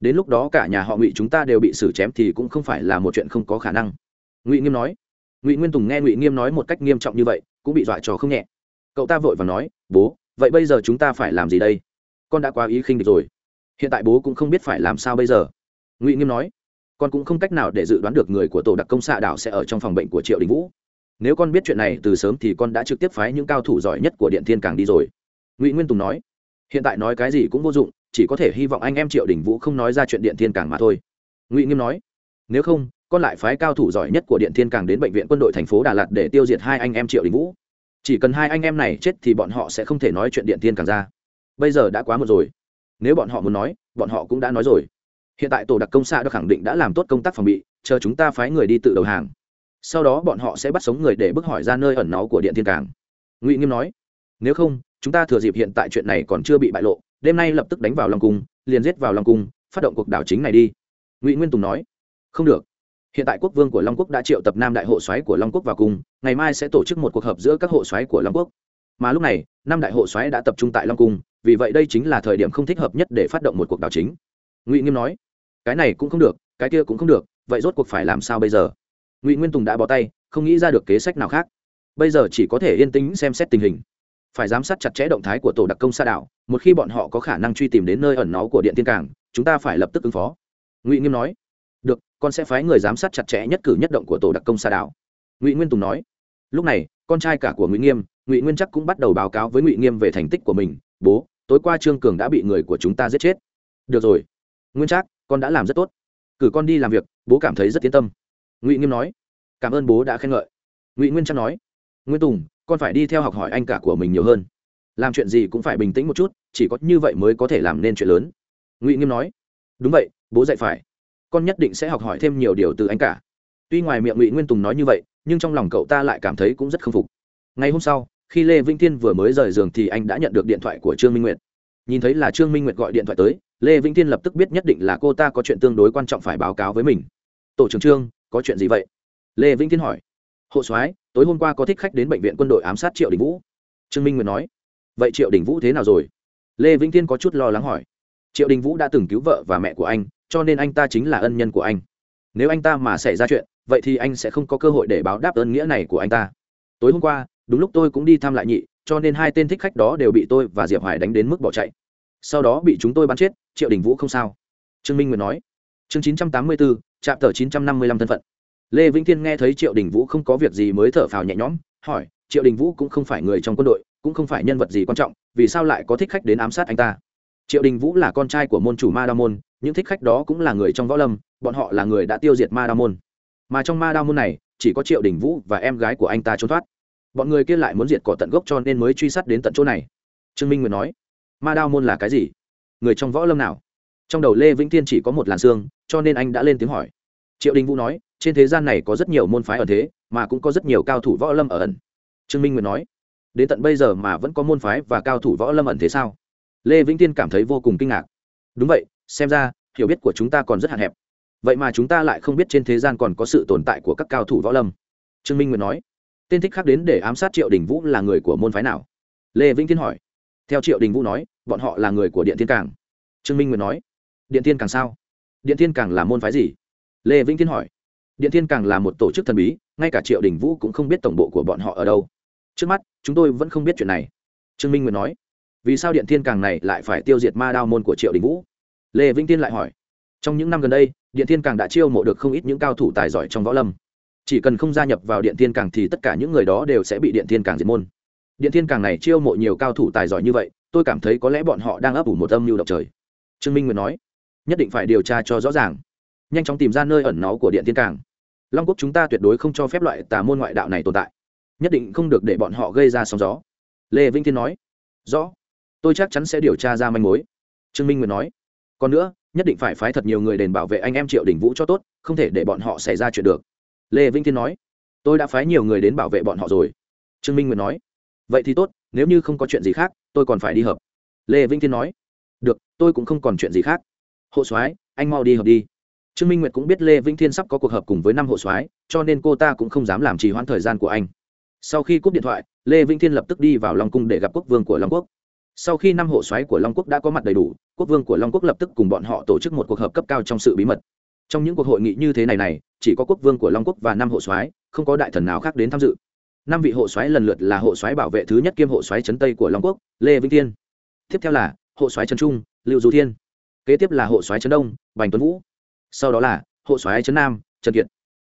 Đến lúc đó cả nhà họ ngụy chúng ta đều bị xử chém thì cũng không phải là một chuyện không có khả năng. Ngụy nghiêm nói. Ngụy nguyên tùng nghe ngụy nghiêm nói một cách nghiêm trọng như vậy, cũng bị dọa trò không nhẹ. Cậu ta vội và nói, bố, vậy bây giờ chúng ta phải làm gì đây? Con đã quá ý khinh địch rồi. Hiện tại bố cũng không biết phải làm sao bây giờ ngụy nghiêm nói. Con cũng không cách nào để dự đoán được người của tổ đặc công xạ đảo sẽ ở trong phòng bệnh của triệu đình vũ. Nếu con biết chuyện này từ sớm thì con đã trực tiếp phái những cao thủ giỏi nhất của điện thiên càng đi rồi. Ngụy nguyên tùng nói hiện tại nói cái gì cũng vô dụng, chỉ có thể hy vọng anh em triệu đình vũ không nói ra chuyện điện thiên càng mà thôi. Ngụy nghiêm nói. Nếu không, con lại phái cao thủ giỏi nhất của điện thiên càng đến bệnh viện quân đội thành phố đà lạt để tiêu diệt hai anh em triệu đình vũ. Chỉ cần hai anh em này chết thì bọn họ sẽ không thể nói chuyện điện thiên càng ra. Bây giờ đã quá một rồi. Nếu bọn họ muốn nói, bọn họ cũng đã nói rồi. Hiện tại tổ đặc công xã đã khẳng định đã làm tốt công tác phòng bị, chờ chúng ta phái người đi tự đầu hàng. Sau đó bọn họ sẽ bắt sống người để bức hỏi ra nơi ẩn náu của điện thiên càng ngụy nghiêm nói. Nếu không chúng ta thừa dịp hiện tại chuyện này còn chưa bị bại lộ, đêm nay lập tức đánh vào long cung, liền giết vào long cung, phát động cuộc đảo chính này đi. Ngụy nguyên tùng nói. Không được. Hiện tại quốc vương của long quốc đã triệu tập nam đại hộ xoáy của long quốc vào cung, ngày mai sẽ tổ chức một cuộc họp giữa các hộ xoáy của long quốc. Mà lúc này năm đại hộ xoáy đã tập trung tại long cung, vì vậy đây chính là thời điểm không thích hợp nhất để phát động một cuộc đảo chính. Ngụy nghiêm nói. Cái này cũng không được, cái kia cũng không được, vậy rốt cuộc phải làm sao bây giờ? Ngụy nguyên tùng đã bỏ tay, không nghĩ ra được kế sách nào khác. Bây giờ chỉ có thể yên tĩnh xem xét tình hình phải giám sát chặt chẽ động thái của tổ đặc công xa đảo, một khi bọn họ có khả năng truy tìm đến nơi ẩn náu của điện tiên cảng, chúng ta phải lập tức ứng phó. Ngụy nghiêm nói. Được, con sẽ phái người giám sát chặt chẽ nhất cử nhất động của tổ đặc công xa đảo. Ngụy nguyên tùng nói. Lúc này, con trai cả của ngụy nghiêm, ngụy nguyên chắc cũng bắt đầu báo cáo với ngụy nghiêm về thành tích của mình. Bố, tối qua trương cường đã bị người của chúng ta giết chết. Được rồi. Nguyên chắc, con đã làm rất tốt. Cử con đi làm việc, bố cảm thấy rất yên tâm. Ngụy nghiêm nói. Cảm ơn bố đã khen ngợi. Ngụy nguyên chắc nói. Nguyên tùng con phải đi theo học hỏi anh cả của mình nhiều hơn. Làm chuyện gì cũng phải bình tĩnh một chút, chỉ có như vậy mới có thể làm nên chuyện lớn. Ngụy nghiêm nói. Đúng vậy, bố dạy phải. Con nhất định sẽ học hỏi thêm nhiều điều từ anh cả. Tuy ngoài miệng ngụy nguyên tùng nói như vậy, nhưng trong lòng cậu ta lại cảm thấy cũng rất k phục. Ngày hôm sau, khi lê vĩnh thiên vừa mới rời giường thì anh đã nhận được điện thoại của trương minh nguyệt. Nhìn thấy là trương minh nguyệt gọi điện thoại tới, lê vĩnh thiên lập tức biết nhất định là cô ta có chuyện tương đối quan trọng phải báo cáo với mình. Tổ trưởng trương, có chuyện gì vậy? Lê vĩnh thiên hỏi hộ soái, tối hôm qua có thích khách đến bệnh viện quân đội ám sát triệu đình vũ. Trương minh nguyệt nói, vậy triệu đình vũ thế nào rồi? Lê vĩnh thiên có chút lo lắng hỏi, triệu đình vũ đã từng cứu vợ và mẹ của anh, cho nên anh ta chính là ân nhân của anh. Nếu anh ta mà xảy ra chuyện, vậy thì anh sẽ không có cơ hội để báo đáp ơn nghĩa này của anh ta. Tối hôm qua, đúng lúc tôi cũng đi thăm lại nhị, cho nên hai tên thích khách đó đều bị tôi và diệp hoài đánh đến mức bỏ chạy. Sau đó bị chúng tôi bắn chết, triệu đình vũ không sao. Trương minh nguyệt nói, chương chín trăm tám mươi bốn trạm tờ chín trăm năm mươi lăm thân phận lê vĩnh thiên nghe thấy triệu đình vũ không có việc gì mới thở phào nhẹ nhõm, hỏi, triệu đình vũ cũng không phải người trong quân đội, cũng không phải nhân vật gì quan trọng, vì sao lại có thích khách đến ám sát anh ta? Triệu đình vũ là con trai của môn chủ ma đao môn, những thích khách đó cũng là người trong võ lâm, bọn họ là người đã tiêu diệt ma đao môn. Mà trong ma đao môn này, chỉ có triệu đình vũ và em gái của anh ta trốn thoát. Bọn người kia lại muốn diệt cỏ tận gốc cho nên mới truy sát đến tận chỗ này. Trương minh nguyệt nói ma đao môn là cái gì? Người trong võ lâm nào? Trong đầu lê vĩnh thiên chỉ có một làn xương cho nên anh đã lên tiếng hỏi triệu đình vũ nói, trên thế gian này có rất nhiều môn phái ở thế, mà cũng có rất nhiều cao thủ võ lâm ở ẩn. Trương minh nguyệt nói, đến tận bây giờ mà vẫn có môn phái và cao thủ võ lâm ẩn thế sao? Lê vĩnh tiên cảm thấy vô cùng kinh ngạc. Đúng vậy, xem ra, hiểu biết của chúng ta còn rất hạn hẹp. Vậy mà chúng ta lại không biết trên thế gian còn có sự tồn tại của các cao thủ võ lâm. Trương minh nguyệt nói, tên thích khác đến để ám sát triệu đình vũ là người của môn phái nào? Lê vĩnh thiên hỏi. Theo triệu đình vũ nói, bọn họ là người của điện thiên cảng. Trương minh nguyệt nói, điện thiên Cảng sao? Điện thiên Cảng là môn phái gì? Lê vĩnh thiên hỏi. Điện thiên càng là một tổ chức thần bí, ngay cả triệu đình vũ cũng không biết tổng bộ của bọn họ ở đâu. Trước mắt, chúng tôi vẫn không biết chuyện này. Trương minh nguyệt nói. Vì sao điện thiên càng này lại phải tiêu diệt ma đao môn của triệu đình vũ? Lê vĩnh tiên lại hỏi. Trong những năm gần đây, điện thiên càng đã chiêu mộ được không ít những cao thủ tài giỏi trong võ lâm. Chỉ cần không gia nhập vào điện thiên càng thì tất cả những người đó đều sẽ bị điện thiên càng diệt môn. Điện thiên càng này chiêu mộ nhiều cao thủ tài giỏi như vậy, tôi cảm thấy có lẽ bọn họ đang ấp ủ một âm mưu độc trời. Trương minh nguyệt nói. Nhất định phải điều tra cho rõ ràng nhanh chóng tìm ra nơi ẩn náu của điện tiên càng long quốc chúng ta tuyệt đối không cho phép loại tà môn ngoại đạo này tồn tại. Nhất định không được để bọn họ gây ra sóng gió. Lê vĩnh thiên nói. Rõ. Tôi chắc chắn sẽ điều tra ra manh mối. Trương minh nguyệt nói. Còn nữa, nhất định phải phái thật nhiều người đền bảo vệ anh em triệu đình vũ cho tốt, không thể để bọn họ xảy ra chuyện được. Lê vĩnh thiên nói. Tôi đã phái nhiều người đến bảo vệ bọn họ rồi. Trương minh nguyệt nói. Vậy thì tốt, nếu như không có chuyện gì khác, tôi còn phải đi hợp. Lê vĩnh thiên nói. Được, tôi cũng không còn chuyện gì khác. Hộ soái, anh mau đi hợp đi trương minh nguyệt cũng biết lê vĩnh thiên sắp có cuộc họp cùng với năm hộ soái, cho nên cô ta cũng không dám làm trì hoãn thời gian của anh. Sau khi cúp điện thoại, lê vĩnh thiên lập tức đi vào long cung để gặp quốc vương của long quốc. Sau khi năm hộ soái của long quốc đã có mặt đầy đủ, quốc vương của long quốc lập tức cùng bọn họ tổ chức một cuộc họp cấp cao trong sự bí mật. Trong những cuộc hội nghị như thế này này, chỉ có quốc vương của long quốc và năm hộ soái, không có đại thần nào khác đến tham dự. Năm vị hộ soái lần lượt là hộ soái bảo vệ thứ nhất kiêm hộ soái trấn tây của long quốc, lê vĩnh thiên. Tiếp theo là hộ soái trấn trung, lưu du thiên. Kế tiếp là hộ soái trấn đông, bành tuấn vũ sau đó là hộ soái trấn nam, trần kiệt,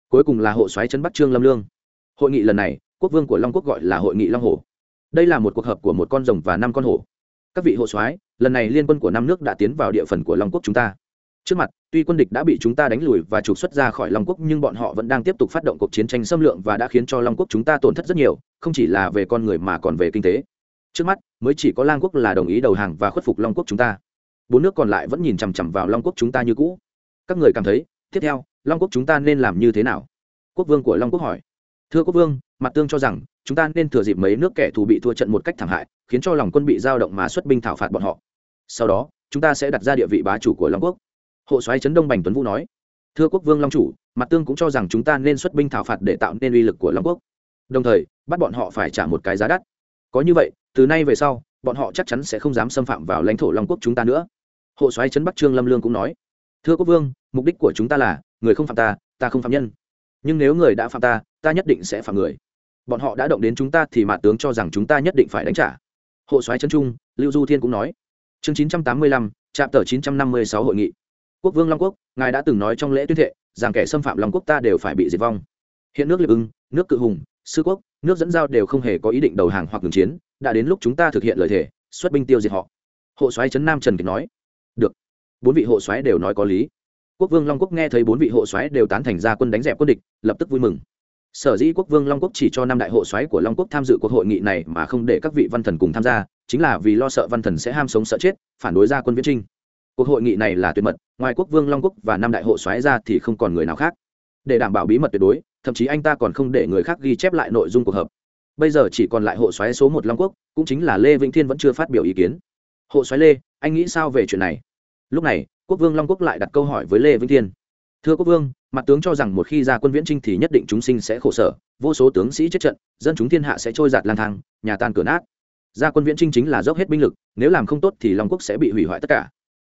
cuối cùng là hộ soái trấn bắc trương lâm lương. Hội nghị lần này, quốc vương của long quốc gọi là hội nghị long hồ. Đây là một cuộc họp của một con rồng và năm con hổ các vị hộ soái, lần này liên quân của năm nước đã tiến vào địa phần của long quốc chúng ta. Trước mặt, tuy quân địch đã bị chúng ta đánh lùi và trục xuất ra khỏi long quốc, nhưng bọn họ vẫn đang tiếp tục phát động cuộc chiến tranh xâm lược và đã khiến cho long quốc chúng ta tổn thất rất nhiều, không chỉ là về con người mà còn về kinh tế. Trước mắt, mới chỉ có lang quốc là đồng ý đầu hàng và khuất phục long quốc chúng ta. Bốn nước còn lại vẫn nhìn chằm chằm vào long quốc chúng ta như cũ các người cảm thấy, tiếp theo, long quốc chúng ta nên làm như thế nào? Quốc vương của long quốc hỏi. Thưa quốc vương, mặt tương cho rằng, chúng ta nên thừa dịp mấy nước kẻ thù bị thua trận một cách thảm hại, khiến cho lòng quân bị giao động mà xuất binh thảo phạt bọn họ. Sau đó, chúng ta sẽ đặt ra địa vị bá chủ của long quốc. Hộ soái trấn đông bành tuấn vũ nói. Thưa quốc vương long chủ, mặt tương cũng cho rằng chúng ta nên xuất binh thảo phạt để tạo nên uy lực của long quốc. Đồng thời, bắt bọn họ phải trả một cái giá đắt. Có như vậy, từ nay về sau, bọn họ chắc chắn sẽ không dám xâm phạm vào lãnh thổ long quốc chúng ta nữa. Hộ soái trấn bắc trương lâm lương cũng nói thưa quốc vương, mục đích của chúng ta là, người không phạm ta ta không phạm nhân. Nhưng nếu người đã phạm ta ta nhất định sẽ phạm người. Bọn họ đã động đến chúng ta thì mạ tướng cho rằng chúng ta nhất định phải đánh trả. Hộ soái trấn trung, lưu du thiên cũng nói. Chương chín trăm tám mươi lăm, trạm tờ chín trăm năm mươi sáu hội nghị. Quốc vương long quốc, ngài đã từng nói trong lễ tuyên thệ, rằng kẻ xâm phạm long quốc ta đều phải bị diệt vong. Hiện nước liệp ưng, nước cự hùng, sư quốc, nước dẫn giao đều không hề có ý định đầu hàng hoặc ngừng chiến, đã đến lúc chúng ta thực hiện lời thề, xuất binh tiêu diệt họ. Hộ soái trấn nam trần kiệt nói. Được bốn vị hộ soái đều nói có lý. Quốc vương long quốc nghe thấy bốn vị hộ soái đều tán thành ra quân đánh dẹp quân địch, lập tức vui mừng. Sở dĩ quốc vương long quốc chỉ cho năm đại hộ soái của long quốc tham dự cuộc hội nghị này mà không để các vị văn thần cùng tham gia, chính là vì lo sợ văn thần sẽ ham sống sợ chết, phản đối ra quân viễn trinh. Cuộc hội nghị này là tuyệt mật, ngoài quốc vương long quốc và năm đại hộ soái ra thì không còn người nào khác. Để đảm bảo bí mật tuyệt đối, thậm chí anh ta còn không để người khác ghi chép lại nội dung cuộc họp. Bây giờ chỉ còn lại hộ soái số một long quốc, cũng chính là lê vĩnh thiên vẫn chưa phát biểu ý kiến. Hộ soái lê, anh nghĩ sao về chuyện này? Lúc này, quốc vương long quốc lại đặt câu hỏi với lê vĩnh thiên. Thưa quốc vương, mặt tướng cho rằng một khi ra quân viễn trinh thì nhất định chúng sinh sẽ khổ sở, vô số tướng sĩ chết trận, dân chúng thiên hạ sẽ trôi giạt lang thang, nhà tan cửa nát. Ra quân viễn trinh chính là dốc hết binh lực, nếu làm không tốt thì long quốc sẽ bị hủy hoại tất cả.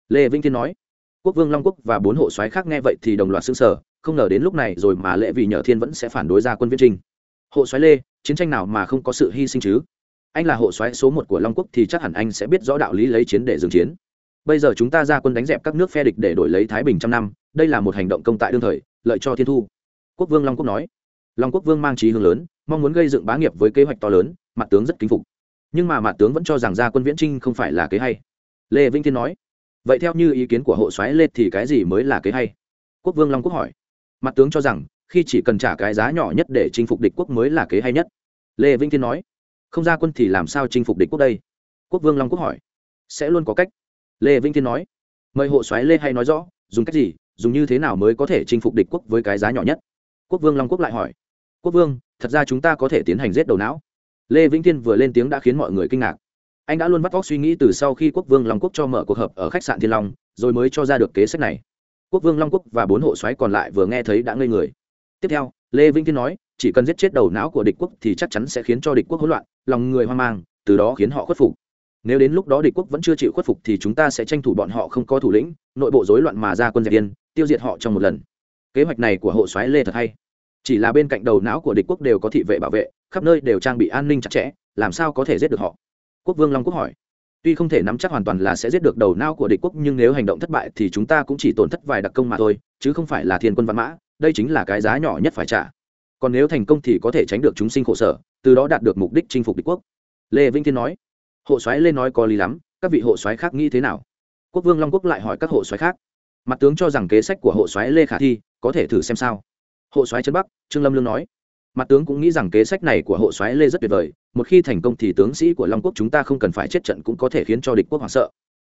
Lê vĩnh thiên nói. Quốc vương long quốc và bốn hộ soái khác nghe vậy thì đồng loạt xương sở không ngờ đến lúc này rồi mà lệ vị nhờ thiên vẫn sẽ phản đối ra quân viễn trinh. Hộ soái lê, chiến tranh nào mà không có sự hy sinh chứ? Anh là hộ soái số một của long quốc thì chắc hẳn anh sẽ biết rõ đạo lý lấy chiến để dừng chiến bây giờ chúng ta ra quân đánh dẹp các nước phe địch để đổi lấy thái bình trăm năm, đây là một hành động công tại đương thời, lợi cho thiên thu. Quốc vương long quốc nói. Long quốc vương mang trí hướng lớn, mong muốn gây dựng bá nghiệp với kế hoạch to lớn, mặt tướng rất kính phục. Nhưng mà mặt tướng vẫn cho rằng ra quân viễn trinh không phải là kế hay. Lê vĩnh thiên nói. Vậy theo như ý kiến của hộ soái lê thì cái gì mới là kế hay? Quốc vương long quốc hỏi. Mặt tướng cho rằng, khi chỉ cần trả cái giá nhỏ nhất để chinh phục địch quốc mới là kế hay nhất. Lê vĩnh thiên nói. Không ra quân thì làm sao chinh phục địch quốc đây? Quốc vương long quốc hỏi. Sẽ luôn có cách lê vĩnh thiên nói, mời hộ soái lê hay nói rõ, dùng cách gì, dùng như thế nào mới có thể chinh phục địch quốc với cái giá nhỏ nhất? Quốc vương long quốc lại hỏi, quốc vương, thật ra chúng ta có thể tiến hành giết đầu não. Lê vĩnh thiên vừa lên tiếng đã khiến mọi người kinh ngạc. Anh đã luôn bắt vóc suy nghĩ từ sau khi quốc vương long quốc cho mở cuộc họp ở khách sạn thiên long, rồi mới cho ra được kế sách này. Quốc vương long quốc và bốn hộ xoáy còn lại vừa nghe thấy đã ngây người. Tiếp theo, lê vĩnh thiên nói, chỉ cần giết chết đầu não của địch quốc thì chắc chắn sẽ khiến cho địch quốc hỗn loạn, lòng người hoang mang, từ đó khiến họ khuất phục nếu đến lúc đó địch quốc vẫn chưa chịu khuất phục thì chúng ta sẽ tranh thủ bọn họ không có thủ lĩnh, nội bộ rối loạn mà ra quân dẹp yên tiêu diệt họ trong một lần. Kế hoạch này của hộ soái lê thật hay. Chỉ là bên cạnh đầu não của địch quốc đều có thị vệ bảo vệ, khắp nơi đều trang bị an ninh chặt chẽ, làm sao có thể giết được họ? Quốc vương long quốc hỏi. Tuy không thể nắm chắc hoàn toàn là sẽ giết được đầu não của địch quốc, nhưng nếu hành động thất bại thì chúng ta cũng chỉ tổn thất vài đặc công mà thôi, chứ không phải là thiên quân văn mã, đây chính là cái giá nhỏ nhất phải trả. Còn nếu thành công thì có thể tránh được chúng sinh khổ sở, từ đó đạt được mục đích chinh phục địch quốc. Lê vĩnh thiên nói hộ soái lê nói có lý lắm, các vị hộ soái khác nghĩ thế nào? Quốc vương long quốc lại hỏi các hộ soái khác. Mặt tướng cho rằng kế sách của hộ soái lê khả thi có thể thử xem sao. Hộ soái trấn bắc, trương lâm lương nói. Mặt tướng cũng nghĩ rằng kế sách này của hộ soái lê rất tuyệt vời, một khi thành công thì tướng sĩ của long quốc chúng ta không cần phải chết trận cũng có thể khiến cho địch quốc hoảng sợ.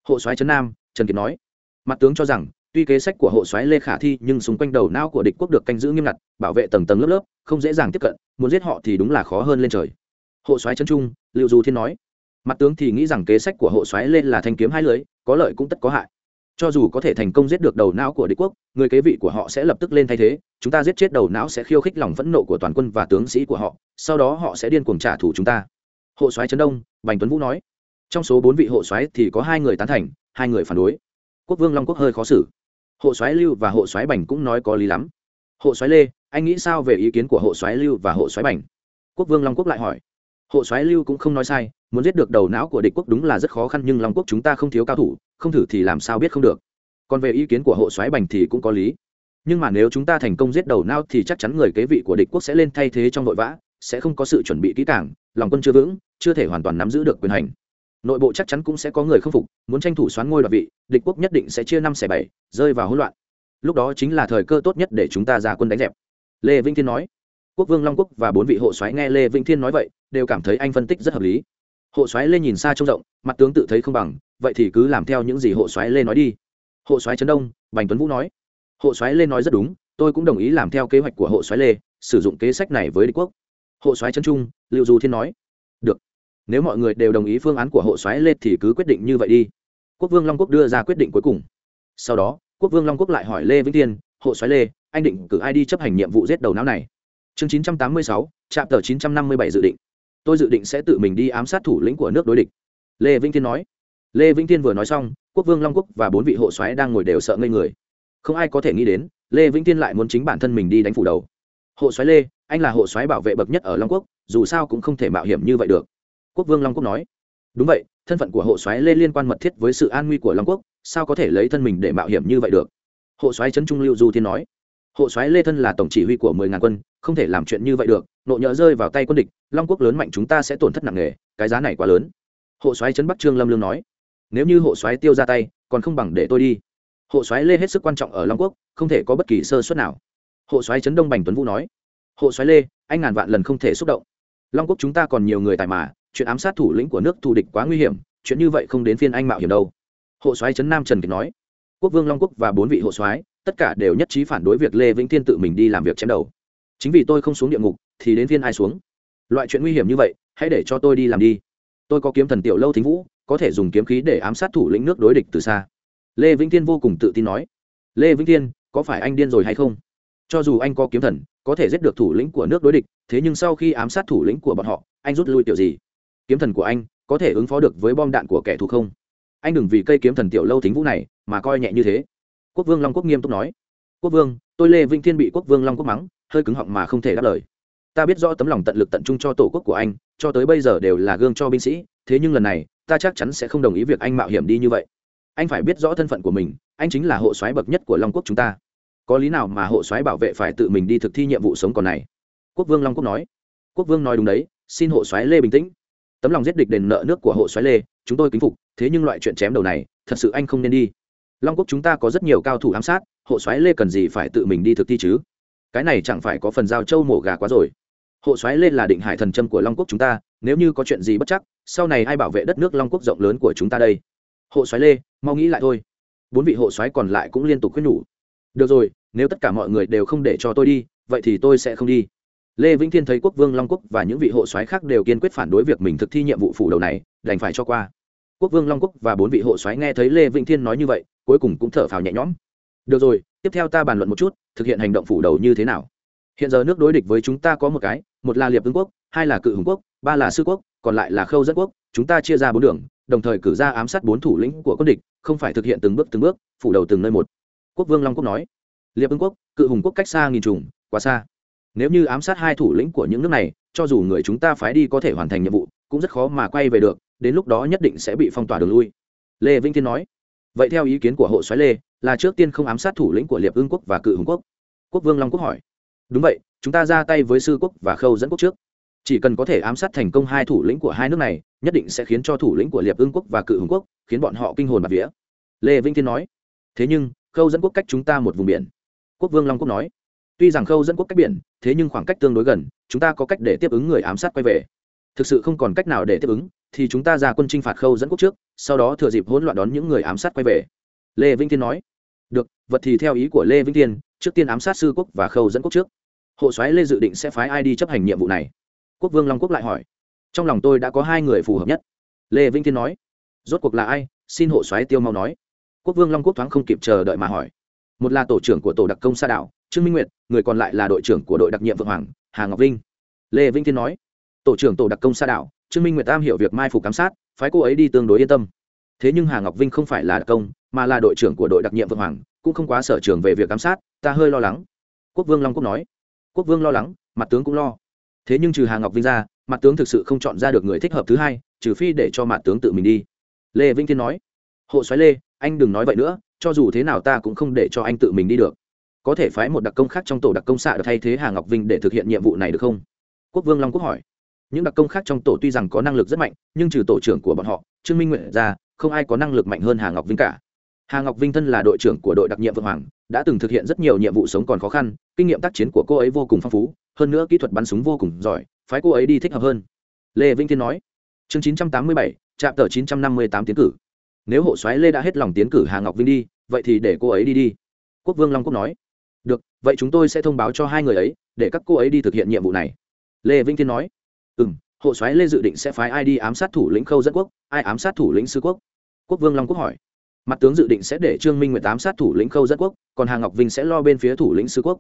Hộ soái trấn nam, trần kiệt nói. Mặt tướng cho rằng, tuy kế sách của hộ soái lê khả thi nhưng xung quanh đầu não của địch quốc được canh giữ nghiêm ngặt, bảo vệ tầng tầng lớp lớp, không dễ dàng tiếp cận, muốn giết họ thì đúng là khó hơn lên trời. Hộ soái trấn trung liệu du thiên nói mặt tướng thì nghĩ rằng kế sách của hộ soái lên là thanh kiếm hai lưới, có lợi cũng tất có hại. Cho dù có thể thành công giết được đầu não của Đế quốc, người kế vị của họ sẽ lập tức lên thay thế, chúng ta giết chết đầu não sẽ khiêu khích lòng phẫn nộ của toàn quân và tướng sĩ của họ, sau đó họ sẽ điên cuồng trả thù chúng ta. Hộ soái trấn đông, bành tuấn vũ nói. Trong số bốn vị hộ soái thì có hai người tán thành, hai người phản đối. Quốc vương long quốc hơi khó xử. Hộ soái lưu và hộ soái bành cũng nói có lý lắm. Hộ soái lê, anh nghĩ sao về ý kiến của hộ soái lưu và hộ soái bành? Quốc vương long quốc lại hỏi hộ soái lưu cũng không nói sai, muốn giết được đầu não của địch quốc đúng là rất khó khăn nhưng long quốc chúng ta không thiếu cao thủ, không thử thì làm sao biết không được. Còn về ý kiến của hộ soái bành thì cũng có lý. Nhưng mà nếu chúng ta thành công giết đầu não thì chắc chắn người kế vị của địch quốc sẽ lên thay thế trong vội vã, sẽ không có sự chuẩn bị kỹ càng, lòng quân chưa vững, chưa thể hoàn toàn nắm giữ được quyền hành. Nội bộ chắc chắn cũng sẽ có người không phục, muốn tranh thủ xoán ngôi đoạt vị, địch quốc nhất định sẽ chia năm xẻ bảy, rơi vào hỗn loạn. Lúc đó chính là thời cơ tốt nhất để chúng ta ra quân đánh dẹp. Lê vĩnh thiên nói quốc vương long quốc và bốn vị hộ soái nghe lê vĩnh thiên nói vậy đều cảm thấy anh phân tích rất hợp lý. Hộ soái lê nhìn xa trông rộng mặt tướng tự thấy không bằng vậy thì cứ làm theo những gì hộ soái lê nói đi. Hộ soái trấn đông bành tuấn vũ nói. Hộ soái lê nói rất đúng tôi cũng đồng ý làm theo kế hoạch của hộ soái lê sử dụng kế sách này với địch quốc. Hộ soái trấn trung liệu du thiên nói. Được. Nếu mọi người đều đồng ý phương án của hộ soái lê thì cứ quyết định như vậy đi. Quốc vương long quốc đưa ra quyết định cuối cùng. Sau đó quốc vương long quốc lại hỏi lê vĩnh Thiên, hộ soái lê anh định cử ai đi chấp hành nhiệm vụ giết đầu não này? Chương 986, trạm tờ 957 dự định. Tôi dự định sẽ tự mình đi ám sát thủ lĩnh của nước đối địch. Lê vĩnh thiên nói. Lê vĩnh thiên vừa nói xong quốc vương long quốc và bốn vị hộ soái đang ngồi đều sợ ngây người. Không ai có thể nghĩ đến lê vĩnh thiên lại muốn chính bản thân mình đi đánh phủ đầu. Hộ soái lê anh là hộ soái bảo vệ bậc nhất ở long quốc dù sao cũng không thể mạo hiểm như vậy được. Quốc vương long quốc nói. Đúng vậy thân phận của hộ soái lê liên quan mật thiết với sự an nguy của long quốc sao có thể lấy thân mình để mạo hiểm như vậy được? Hộ soái trấn trung lưu du thiên nói. Hộ soái lê thân là tổng chỉ huy của mười ngàn quân không thể làm chuyện như vậy được, nộ nhỡ rơi vào tay quân địch, long quốc lớn mạnh chúng ta sẽ tổn thất nặng nề, cái giá này quá lớn. Hộ soái trấn bắc trương lâm lương nói. Nếu như hộ soái tiêu ra tay, còn không bằng để tôi đi. Hộ soái lê hết sức quan trọng ở long quốc, không thể có bất kỳ sơ suất nào. Hộ soái trấn đông bành tuấn vũ nói. Hộ soái lê, anh ngàn vạn lần không thể xúc động. Long quốc chúng ta còn nhiều người tài mà, chuyện ám sát thủ lĩnh của nước thù địch quá nguy hiểm, chuyện như vậy không đến phiên anh mạo hiểm đâu. Hộ soái trấn nam trần kiệt nói. Quốc vương long quốc và bốn vị hộ soái, tất cả đều nhất trí phản đối việc lê vĩnh thiên tự mình đi làm việc chém đầu chính vì tôi không xuống địa ngục, thì đến viên ai xuống? Loại chuyện nguy hiểm như vậy, hãy để cho tôi đi làm đi. Tôi có kiếm thần tiểu lâu thính vũ, có thể dùng kiếm khí để ám sát thủ lĩnh nước đối địch từ xa. Lê vĩnh thiên vô cùng tự tin nói. Lê vĩnh thiên, có phải anh điên rồi hay không? Cho dù anh có kiếm thần, có thể giết được thủ lĩnh của nước đối địch, thế nhưng sau khi ám sát thủ lĩnh của bọn họ, anh rút lui kiểu gì? Kiếm thần của anh, có thể ứng phó được với bom đạn của kẻ thù không? Anh đừng vì cây kiếm thần tiểu lâu thính vũ này mà coi nhẹ như thế. Quốc vương long quốc nghiêm túc nói. Quốc vương, tôi lê vĩnh thiên bị quốc vương long quốc mắng hơi cứng họng mà không thể đáp lời. Ta biết rõ tấm lòng tận lực tận trung cho tổ quốc của anh, cho tới bây giờ đều là gương cho binh sĩ, thế nhưng lần này, ta chắc chắn sẽ không đồng ý việc anh mạo hiểm đi như vậy. Anh phải biết rõ thân phận của mình, anh chính là hộ soái bậc nhất của long quốc chúng ta. Có lý nào mà hộ soái bảo vệ phải tự mình đi thực thi nhiệm vụ sống còn này? Quốc vương long quốc nói. Quốc vương nói đúng đấy, xin hộ soái lê bình tĩnh. Tấm lòng giết địch đền nợ nước của hộ soái lê, chúng tôi kính phục, thế nhưng loại chuyện chém đầu này, thật sự anh không nên đi. Long quốc chúng ta có rất nhiều cao thủ ám sát, hộ soái lê cần gì phải tự mình đi thực thi chứ? Cái này chẳng phải có phần giao châu mổ gà quá rồi. Hộ soái lê là định hải thần trâm của long quốc chúng ta, nếu như có chuyện gì bất chắc, sau này ai bảo vệ đất nước long quốc rộng lớn của chúng ta đây? Hộ soái lê, mau nghĩ lại thôi. Bốn vị hộ soái còn lại cũng liên tục khuyên nhủ. Được rồi, nếu tất cả mọi người đều không để cho tôi đi, vậy thì tôi sẽ không đi. Lê vĩnh thiên thấy quốc vương long quốc và những vị hộ soái khác đều kiên quyết phản đối việc mình thực thi nhiệm vụ phủ đầu này, đành phải cho qua. Quốc vương long quốc và bốn vị hộ soái nghe thấy lê vĩnh thiên nói như vậy, cuối cùng cũng thở phào nhẹ nhõm. Được rồi, tiếp theo ta bàn luận một chút thực hiện hành động phủ đầu như thế nào? Hiện giờ nước đối địch với chúng ta có một cái, một là liệp ứng quốc, hai là cự hùng quốc, ba là sư quốc, còn lại là khâu dẫn quốc. Chúng ta chia ra bốn đường, đồng thời cử ra ám sát bốn thủ lĩnh của quân địch, không phải thực hiện từng bước từng bước, phủ đầu từng nơi một. Quốc vương long quốc nói. Liệp ứng quốc, cự hùng quốc cách xa nghìn trùng, quá xa. Nếu như ám sát hai thủ lĩnh của những nước này, cho dù người chúng ta phái đi có thể hoàn thành nhiệm vụ, cũng rất khó mà quay về được, đến lúc đó nhất định sẽ bị phong tỏa đường lui. Lê vĩnh thiên nói. Vậy theo ý kiến của hộ soái lê là trước tiên không ám sát thủ lĩnh của liệp ương quốc và cự hùng quốc. Quốc vương long quốc hỏi. Đúng vậy, chúng ta ra tay với sư quốc và khâu dẫn quốc trước. Chỉ cần có thể ám sát thành công hai thủ lĩnh của hai nước này, nhất định sẽ khiến cho thủ lĩnh của liệp ương quốc và cự hùng quốc khiến bọn họ kinh hồn bạc vía. Lê vĩnh thiên nói. Thế nhưng, khâu dẫn quốc cách chúng ta một vùng biển. Quốc vương long quốc nói. Tuy rằng khâu dẫn quốc cách biển, thế nhưng khoảng cách tương đối gần, chúng ta có cách để tiếp ứng người ám sát quay về. Thực sự không còn cách nào để tiếp ứng, thì chúng ta ra quân chinh phạt khâu dẫn quốc trước, sau đó thừa dịp hỗn loạn đón những người ám sát quay về. Lê vĩnh thiên nói được, vật thì theo ý của lê vĩnh thiên, trước tiên ám sát sư quốc và khâu dẫn quốc trước. Hộ soái lê dự định sẽ phái ai đi chấp hành nhiệm vụ này? Quốc vương long quốc lại hỏi. Trong lòng tôi đã có hai người phù hợp nhất. Lê vĩnh thiên nói. Rốt cuộc là ai? Xin hộ soái tiêu mau nói. Quốc vương long quốc thoáng không kịp chờ đợi mà hỏi. Một là tổ trưởng của tổ đặc công sa đạo trương minh nguyệt, người còn lại là đội trưởng của đội đặc nhiệm vượng hoàng, hà ngọc vinh. Lê vĩnh thiên nói. Tổ trưởng tổ đặc công sa đạo trương minh nguyệt tam hiểu việc mai phục giám sát, phái cô ấy đi tương đối yên tâm thế nhưng hà ngọc vinh không phải là đặc công, mà là đội trưởng của đội đặc nhiệm vượng hoàng, cũng không quá sở trường về việc giám sát, ta hơi lo lắng. Quốc vương long quốc nói. Quốc vương lo lắng, mặt tướng cũng lo. Thế nhưng trừ hà ngọc vinh ra, mặt tướng thực sự không chọn ra được người thích hợp thứ hai, trừ phi để cho mặt tướng tự mình đi. Lê vĩnh thiên nói. Hộ soái lê, anh đừng nói vậy nữa, cho dù thế nào ta cũng không để cho anh tự mình đi được. Có thể phái một đặc công khác trong tổ đặc công xạ được thay thế hà ngọc vinh để thực hiện nhiệm vụ này được không? Quốc vương long quốc hỏi. Những đặc công khác trong tổ tuy rằng có năng lực rất mạnh, nhưng trừ tổ trưởng của bọn họ, trương minh nguyện ra không ai có năng lực mạnh hơn hà ngọc vinh cả. Hà ngọc vinh thân là đội trưởng của đội đặc nhiệm vượng hoàng, đã từng thực hiện rất nhiều nhiệm vụ sống còn khó khăn, kinh nghiệm tác chiến của cô ấy vô cùng phong phú, hơn nữa kỹ thuật bắn súng vô cùng giỏi, phái cô ấy đi thích hợp hơn. Lê vĩnh thiên nói, chương chín trăm tám mươi bảy, trạm tờ chín trăm năm mươi tám tiến cử. Nếu hộ soái lê đã hết lòng tiến cử hà ngọc vinh đi, vậy thì để cô ấy đi đi. Quốc vương long quốc nói, được, vậy chúng tôi sẽ thông báo cho hai người ấy, để các cô ấy đi thực hiện nhiệm vụ này. Lê vĩnh thiên nói ừ m hộ soái lê dự định sẽ phái ai đi ám sát thủ lĩnh khâu dẫn quốc, ai ám sát thủ lĩnh sư quốc? Quốc vương long quốc hỏi. Mặt tướng dự định sẽ để trương minh Nguyệt ám sát thủ lĩnh khâu dẫn quốc, còn hà ngọc vinh sẽ lo bên phía thủ lĩnh sứ quốc.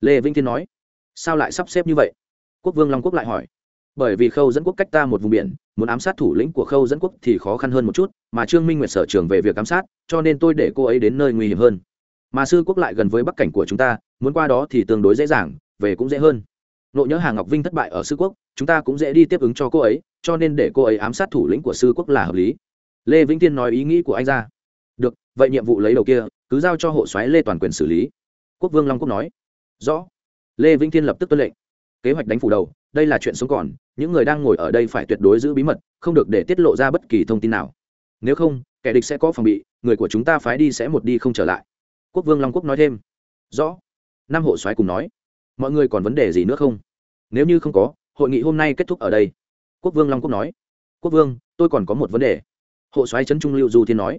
Lê vĩnh thiên nói. Sao lại sắp xếp như vậy? Quốc vương long quốc lại hỏi. Bởi vì khâu dẫn quốc cách ta một vùng biển, muốn ám sát thủ lĩnh của khâu dẫn quốc thì khó khăn hơn một chút, mà trương minh nguyệt sở trường về việc ám sát, cho nên tôi để cô ấy đến nơi nguy hiểm hơn. Mà sư quốc lại gần với bắc cảnh của chúng ta, muốn qua đó thì tương đối dễ dàng, về cũng dễ hơn. Nộ nhớ hà ngọc vinh thất bại ở sư quốc, chúng ta cũng dễ đi tiếp ứng cho cô ấy, cho nên để cô ấy ám sát thủ lĩnh của sư quốc là hợp lý lê vĩnh tiên nói ý nghĩ của anh ra. Được, vậy nhiệm vụ lấy đầu kia, cứ giao cho hộ soái lê toàn quyền xử lý. Quốc vương long quốc nói. Rõ. Lê vĩnh thiên lập tức tuân lệnh. Kế hoạch đánh phủ đầu, đây là chuyện sống còn, những người đang ngồi ở đây phải tuyệt đối giữ bí mật, không được để tiết lộ ra bất kỳ thông tin nào. Nếu không, kẻ địch sẽ có phòng bị, người của chúng ta phái đi sẽ một đi không trở lại. Quốc vương long quốc nói thêm. Rõ. Năm hộ soái cùng nói. Mọi người còn vấn đề gì nữa không? Nếu như không có, hội nghị hôm nay kết thúc ở đây. Quốc vương long quốc nói. Quốc vương, tôi còn có một vấn đề hộ soái trấn trung lưu du thiên nói.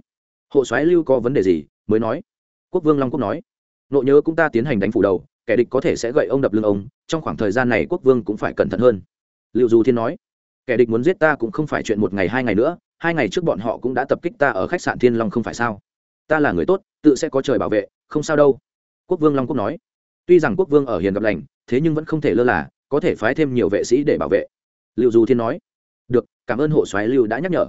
Hộ soái lưu có vấn đề gì? Mới nói. Quốc vương long quốc nói. Nộ nhớ cũng ta tiến hành đánh phủ đầu, kẻ địch có thể sẽ gậy ông đập lưng ông, trong khoảng thời gian này quốc vương cũng phải cẩn thận hơn. Liệu du thiên nói. Kẻ địch muốn giết ta cũng không phải chuyện một ngày hai ngày nữa, hai ngày trước bọn họ cũng đã tập kích ta ở khách sạn thiên long không phải sao? Ta là người tốt, tự sẽ có trời bảo vệ, không sao đâu. Quốc vương long quốc nói. Tuy rằng quốc vương ở hiền gặp lành, thế nhưng vẫn không thể lơ là, có thể phái thêm nhiều vệ sĩ để bảo vệ. Liệu du thiên nói. Được, cảm ơn hộ soái lưu đã nhắc nhở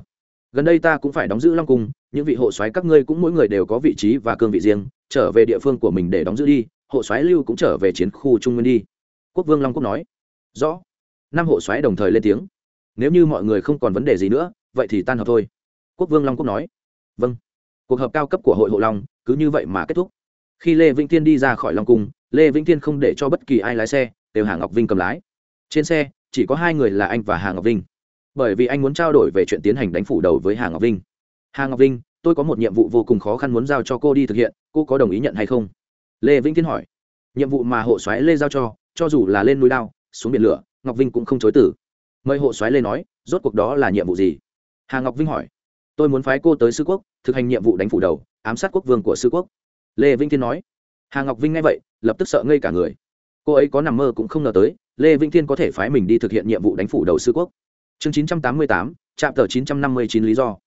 gần đây ta cũng phải đóng giữ long cung, những vị hộ soái các ngươi cũng mỗi người đều có vị trí và cương vị riêng, trở về địa phương của mình để đóng giữ đi, hộ soái lưu cũng trở về chiến khu trung nguyên đi. Quốc vương long quốc nói. Rõ. Năm hộ soái đồng thời lên tiếng. Nếu như mọi người không còn vấn đề gì nữa, vậy thì tan hợp thôi. Quốc vương long quốc nói. Vâng. Cuộc họp cao cấp của hội hộ long, cứ như vậy mà kết thúc. Khi lê vĩnh thiên đi ra khỏi long cung, lê vĩnh thiên không để cho bất kỳ ai lái xe, đều hà ngọc vinh cầm lái. Trên xe, chỉ có hai người là anh và hà ngọc vinh bởi vì anh muốn trao đổi về chuyện tiến hành đánh phủ đầu với hà ngọc vinh. Hà ngọc vinh, tôi có một nhiệm vụ vô cùng khó khăn muốn giao cho cô đi thực hiện, cô có đồng ý nhận hay không? Lê vĩnh thiên hỏi. Nhiệm vụ mà hộ soái lê giao cho cho dù là lên núi đao, xuống biển lửa, ngọc vinh cũng không chối tử mời hộ soái lê nói, rốt cuộc đó là nhiệm vụ gì? Hà ngọc vinh hỏi. Tôi muốn phái cô tới sư quốc, thực hành nhiệm vụ đánh phủ đầu, ám sát quốc vương của sư quốc. Lê vĩnh thiên nói. Hà ngọc vinh nghe vậy, lập tức sợ ngây cả người. Cô ấy có nằm mơ cũng không ngờ tới, lê vĩnh thiên có thể phái mình đi thực hiện nhiệm vụ đánh phủ đầu sư quốc chương chín trăm tám mươi tám trạm tờ chín trăm năm mươi chín lý do.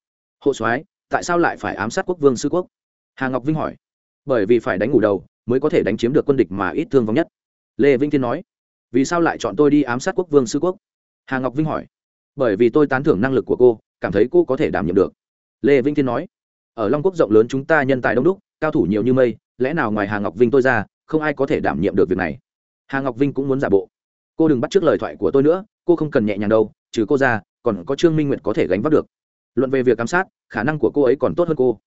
Hộ soái, tại sao lại phải ám sát quốc vương sư quốc? Hà ngọc vinh hỏi. Bởi vì phải đánh ngủ đầu, mới có thể đánh chiếm được quân địch mà ít thương vong nhất. Lê vĩnh thiên nói. Vì sao lại chọn tôi đi ám sát quốc vương sư quốc? Hà ngọc vinh hỏi. Bởi vì tôi tán thưởng năng lực của cô, cảm thấy cô có thể đảm nhiệm được. Lê vĩnh thiên nói. Ở long quốc rộng lớn chúng ta nhân tài đông đúc, cao thủ nhiều như mây, lẽ nào ngoài hà ngọc vinh tôi ra, không ai có thể đảm nhiệm được việc này? Hà ngọc vinh cũng muốn giả bộ. Cô đừng bắt t r ư ớ c lời thoại của tôi nữa, cô không cần nhẹ nhàng đâu trừ cô ra, còn có trương minh nguyệt có thể gánh vác được. Luận về việc ám sát, khả năng của cô ấy còn tốt hơn cô.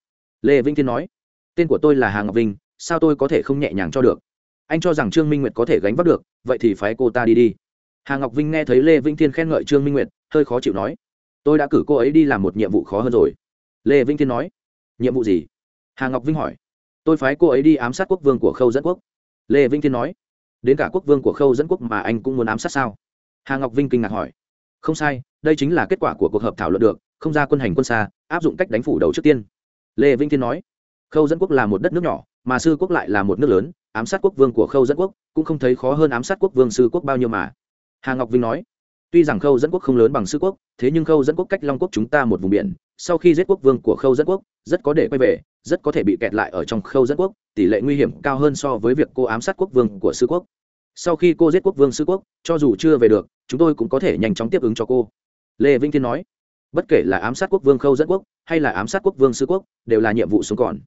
Lê vĩnh thiên nói, tên của tôi là hà ngọc vinh, sao tôi có thể không nhẹ nhàng cho được? Anh cho rằng trương minh nguyệt có thể gánh vác được, vậy thì phái cô ta đi đi. Hà ngọc vinh nghe thấy lê vĩnh thiên khen ngợi trương minh nguyệt, hơi khó chịu nói, tôi đã cử cô ấy đi làm một nhiệm vụ khó hơn rồi. Lê vĩnh thiên nói, nhiệm vụ gì? Hà ngọc vinh hỏi, tôi phái cô ấy đi ám sát quốc vương của khâu dẫn quốc. Lê vĩnh thiên nói, đến cả quốc vương của khâu dẫn quốc mà anh cũng muốn ám sát sao? Hà ngọc vinh kinh ngạc hỏi không sai, đây chính là kết quả của cuộc họp thảo luận được, không ra quân hành quân xa, áp dụng cách đánh phủ đầu trước tiên. Lê vĩnh thiên nói, khâu dẫn quốc là một đất nước nhỏ, mà sư quốc lại là một nước lớn, ám sát quốc vương của khâu dẫn quốc cũng không thấy khó hơn ám sát quốc vương sư quốc bao nhiêu mà. Hà ngọc vinh nói, tuy rằng khâu dẫn quốc không lớn bằng sư quốc, thế nhưng khâu dẫn quốc cách long quốc chúng ta một vùng biển, sau khi giết quốc vương của khâu dẫn quốc, rất có để quay về, rất có thể bị kẹt lại ở trong khâu dẫn quốc, tỷ lệ nguy hiểm cao hơn so với việc cô ám sát quốc vương của sư quốc sau khi cô giết quốc vương sư quốc, cho dù chưa về được, chúng tôi cũng có thể nhanh chóng tiếp ứng cho cô. Lê vĩnh thiên nói. Bất kể là ám sát quốc vương khâu dẫn quốc, hay là ám sát quốc vương sư quốc, đều là nhiệm vụ sống còn.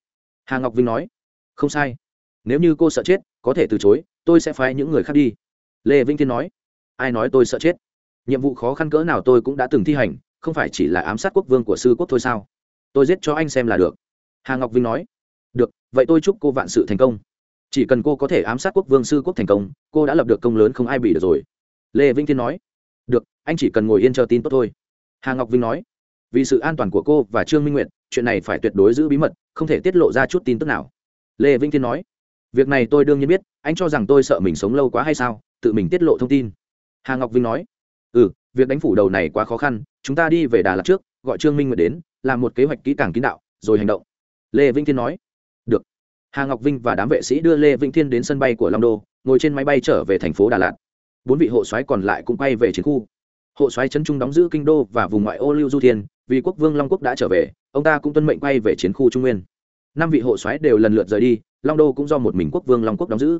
Hà ngọc vinh nói. Không sai. Nếu như cô sợ chết, có thể từ chối, tôi sẽ phái những người khác đi. Lê vĩnh thiên nói. Ai nói tôi sợ chết? Nhiệm vụ khó khăn cỡ nào tôi cũng đã từng thi hành, không phải chỉ là ám sát quốc vương của sư quốc thôi sao? Tôi giết cho anh xem là được. Hà ngọc vinh nói. Được, vậy tôi chúc cô vạn sự thành công chỉ cần cô có thể ám sát quốc vương sư quốc thành công, cô đã lập được công lớn không ai bị được rồi. Lê vĩnh thiên nói, được, anh chỉ cần ngồi yên chờ tin tốt thôi. Hà ngọc vinh nói, vì sự an toàn của cô và trương minh nguyệt, chuyện này phải tuyệt đối giữ bí mật, không thể tiết lộ ra chút tin tức nào. Lê vĩnh thiên nói, việc này tôi đương nhiên biết, anh cho rằng tôi sợ mình sống lâu quá hay sao, tự mình tiết lộ thông tin. Hà ngọc vinh nói ừ việc đánh phủ đầu này quá khó khăn, chúng ta đi về đà lạt trước, gọi trương minh nguyệt đến, làm một kế hoạch kỹ càng kín đạo, rồi hành động. Lê vĩnh thiên nói hà ngọc vinh và đám vệ sĩ đưa lê vĩnh thiên đến sân bay của long đô, ngồi trên máy bay trở về thành phố đà lạt. Bốn vị hộ soái còn lại cũng quay về chiến khu. Hộ soái trấn trung đóng giữ kinh đô và vùng ngoại ô lưu du thiên, vì quốc vương long quốc đã trở về, ông ta cũng tuân mệnh quay về chiến khu trung nguyên. Năm vị hộ soái đều lần lượt rời đi, long đô cũng do một mình quốc vương long quốc đóng giữ.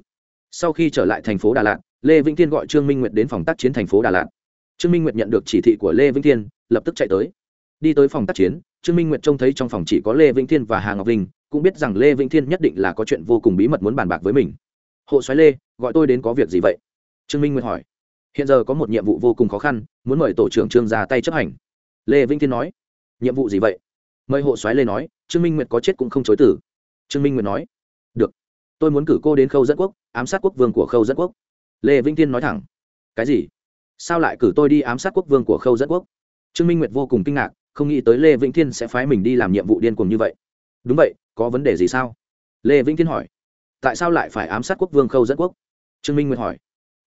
Sau khi trở lại thành phố đà lạt, lê vĩnh thiên gọi trương minh nguyệt đến phòng tác chiến thành phố đà lạt. Trương minh nguyệt nhận được chỉ thị của lê vĩnh thiên, lập tức chạy tới. Đi tới phòng tác chiến, trương minh nguyệt trông thấy trong phòng chỉ có lê vĩnh thiên và hà ngọc vinh cũng biết rằng lê vĩnh thiên nhất định là có chuyện vô cùng bí mật muốn bàn bạc với mình. Hộ soái lê, gọi tôi đến có việc gì vậy? Trương minh nguyệt hỏi. Hiện giờ có một nhiệm vụ vô cùng khó khăn, muốn mời tổ trưởng trương ra tay chấp hành. Lê vĩnh thiên nói. Nhiệm vụ gì vậy? Mời hộ soái lê nói, trương minh nguyệt có chết cũng không chối tử trương minh nguyệt nói. Được. Tôi muốn cử cô đến khâu dẫn quốc, ám sát quốc vương của khâu dẫn quốc. Lê vĩnh thiên nói thẳng. Cái gì? Sao lại cử tôi đi ám sát quốc vương của khâu dẫn quốc? Trương minh nguyệt vô cùng kinh ngạc, không nghĩ tới lê vĩnh thiên sẽ phái mình đi làm nhiệm vụ điên cuồng như vậy. Đúng vậy có vấn đề gì sao? Lê vĩnh thiên hỏi. Tại sao lại phải ám sát quốc vương khâu dẫn quốc? Trương minh nguyệt hỏi.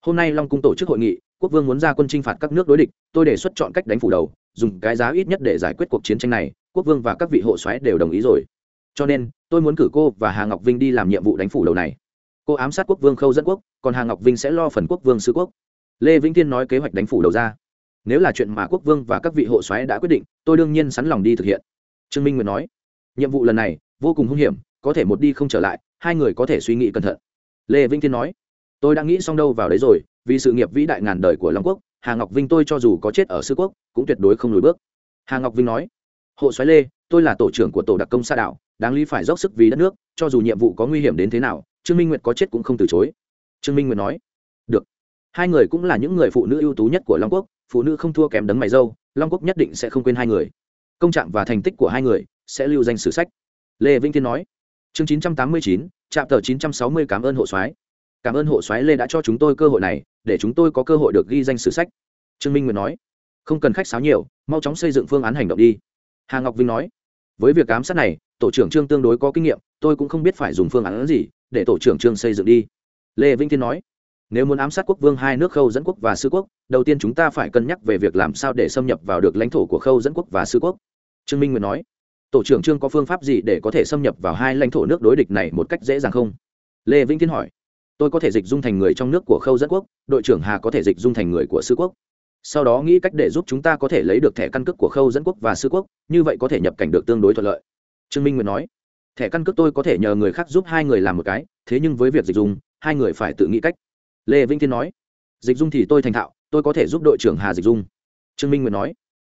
Hôm nay long cung tổ chức hội nghị, quốc vương muốn ra quân chinh phạt các nước đối địch, tôi đề xuất chọn cách đánh phủ đầu, dùng cái giá ít nhất để giải quyết cuộc chiến tranh này, quốc vương và các vị hộ xoáy đều đồng ý rồi. Cho nên, tôi muốn cử cô và hà ngọc vinh đi làm nhiệm vụ đánh phủ đầu này. Cô ám sát quốc vương khâu dẫn quốc, còn hà ngọc vinh sẽ lo phần quốc vương sứ quốc. Lê vĩnh thiên nói kế hoạch đánh phủ đầu ra. Nếu là chuyện mà quốc vương và các vị hộ xoáy đã quyết định, tôi đương nhiên sẵn lòng đi thực hiện. Trương minh nguyệt nói. Nhiệm vụ lần này vô cùng hung hiểm, có thể một đi không trở lại, hai người có thể suy nghĩ cẩn thận. Lê vĩnh thiên nói. Tôi đã nghĩ xong đâu vào đấy rồi, vì sự nghiệp vĩ đại ngàn đời của long quốc, hà ngọc vinh tôi cho dù có chết ở sư quốc, cũng tuyệt đối không lùi bước. Hà ngọc vinh nói. Hộ soái lê, tôi là tổ trưởng của tổ đặc công sa đạo đáng lý phải dốc sức vì đất nước, cho dù nhiệm vụ có nguy hiểm đến thế nào, trương minh nguyệt có chết cũng không từ chối. Trương minh nguyệt nói. Được. Hai người cũng là những người phụ nữ ưu tú nhất của long quốc, phụ nữ không thua kém đấng mày dâu, long quốc nhất định sẽ không quên hai người. Công trạng và thành tích của hai người sẽ lưu danh sử sách lê vĩnh thiên nói. Chương chín trăm tám mươi chín trạm tờ chín trăm sáu mươi cảm ơn hộ soái. Cảm ơn hộ soái lê đã cho chúng tôi cơ hội này, để chúng tôi có cơ hội được ghi danh sử sách. Trương minh nguyệt nói. Không cần khách sáo nhiều, mau chóng xây dựng phương án hành động đi. Hà ngọc vinh nói. Với việc ám sát này, tổ trưởng trương tương đối có kinh nghiệm, tôi cũng không biết phải dùng phương án gì để tổ trưởng trương xây dựng đi. Lê vĩnh thiên nói. Nếu muốn ám sát quốc vương hai nước khâu dẫn quốc và sư quốc, đầu tiên chúng ta phải cân nhắc về việc làm sao để xâm nhập vào được lãnh thổ của khâu dẫn quốc và sư quốc. Trương minh nguyệt nói tổ trưởng trương có phương pháp gì để có thể xâm nhập vào hai lãnh thổ nước đối địch này một cách dễ dàng không? Lê vĩnh thiên hỏi. Tôi có thể dịch dung thành người trong nước của khâu dẫn quốc, đội trưởng hà có thể dịch dung thành người của sư quốc. Sau đó nghĩ cách để giúp chúng ta có thể lấy được thẻ căn cước của khâu dẫn quốc và sư quốc, như vậy có thể nhập cảnh được tương đối thuận lợi. Trương minh nguyệt nói. Thẻ căn cước tôi có thể nhờ người khác giúp hai người làm một cái, thế nhưng với việc dịch dung, hai người phải tự nghĩ cách. Lê vĩnh thiên nói. Dịch dung thì tôi thành thạo, tôi có thể giúp đội trưởng hà dịch dung. Trương minh nguyệt nói.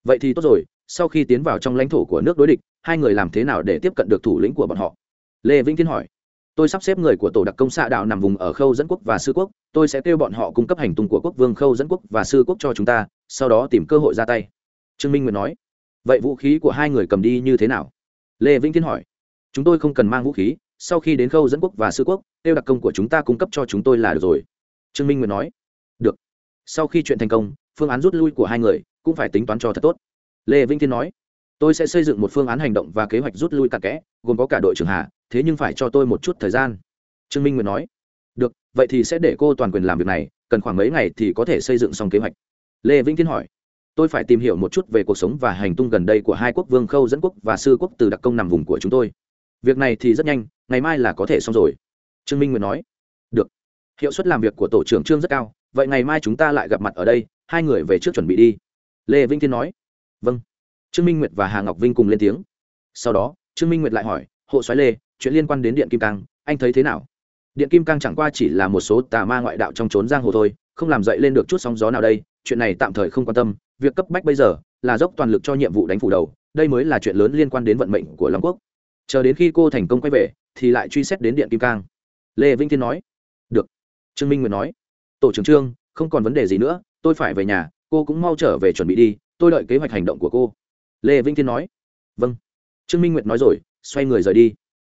Vậy thì tốt rồi sau khi tiến vào trong lãnh thổ của nước đối địch, hai người làm thế nào để tiếp cận được thủ lĩnh của bọn họ? Lê vĩnh thiên hỏi. Tôi sắp xếp người của tổ đặc công xạ đạo nằm vùng ở khâu dẫn quốc và sư quốc, tôi sẽ kêu bọn họ cung cấp hành tung của quốc vương khâu dẫn quốc và sư quốc cho chúng ta, sau đó tìm cơ hội ra tay. Trương minh nguyệt nói. Vậy vũ khí của hai người cầm đi như thế nào? Lê vĩnh thiên hỏi. Chúng tôi không cần mang vũ khí, sau khi đến khâu dẫn quốc và sư quốc, kêu đặc công của chúng ta cung cấp cho chúng tôi là được rồi. Trương minh nguyệt nói. Được. Sau khi chuyện thành công, phương án rút lui của hai người cũng phải tính toán cho thật tốt lê vĩnh thiên nói, tôi sẽ xây dựng một phương án hành động và kế hoạch rút lui tạc kẽ gồm có cả đội trưởng hà, thế nhưng phải cho tôi một chút thời gian. Trương minh nguyệt nói, được, vậy thì sẽ để cô toàn quyền làm việc này, cần khoảng mấy ngày thì có thể xây dựng xong kế hoạch. Lê vĩnh thiên hỏi, tôi phải tìm hiểu một chút về cuộc sống và hành tung gần đây của hai quốc vương khâu dẫn quốc và sư quốc từ đặc công nằm vùng của chúng tôi. Việc này thì rất nhanh, ngày mai là có thể xong rồi. Trương minh nguyệt nói, được, hiệu suất làm việc của tổ trưởng trương rất cao, vậy ngày mai chúng ta lại gặp mặt ở đây, hai người về trước chuẩn bị đi. Lê vĩnh thiên nói vâng. Trương minh nguyệt và hà ngọc vinh cùng lên tiếng. Sau đó, trương minh nguyệt lại hỏi, hộ xoáy lê, chuyện liên quan đến điện kim cang, anh thấy thế nào? Điện kim cang chẳng qua chỉ là một số tà ma ngoại đạo trong trốn giang hồ thôi, không làm dậy lên được chút sóng gió nào đây, chuyện này tạm thời không quan tâm, việc cấp bách bây giờ là dốc toàn lực cho nhiệm vụ đánh phủ đầu, đây mới là chuyện lớn liên quan đến vận mệnh của long quốc. Chờ đến khi cô thành công quay về, thì lại truy xét đến điện kim cang. Lê vĩnh thiên nói, được. Trương minh nguyệt nói, tổ trưởng trương, không còn vấn đề gì nữa, tôi phải về nhà, cô cũng mau trở về chuẩn bị đi tôi đợi kế hoạch hành động của cô. Lê vĩnh thiên nói. Vâng. Trương minh nguyệt nói rồi, xoay người rời đi.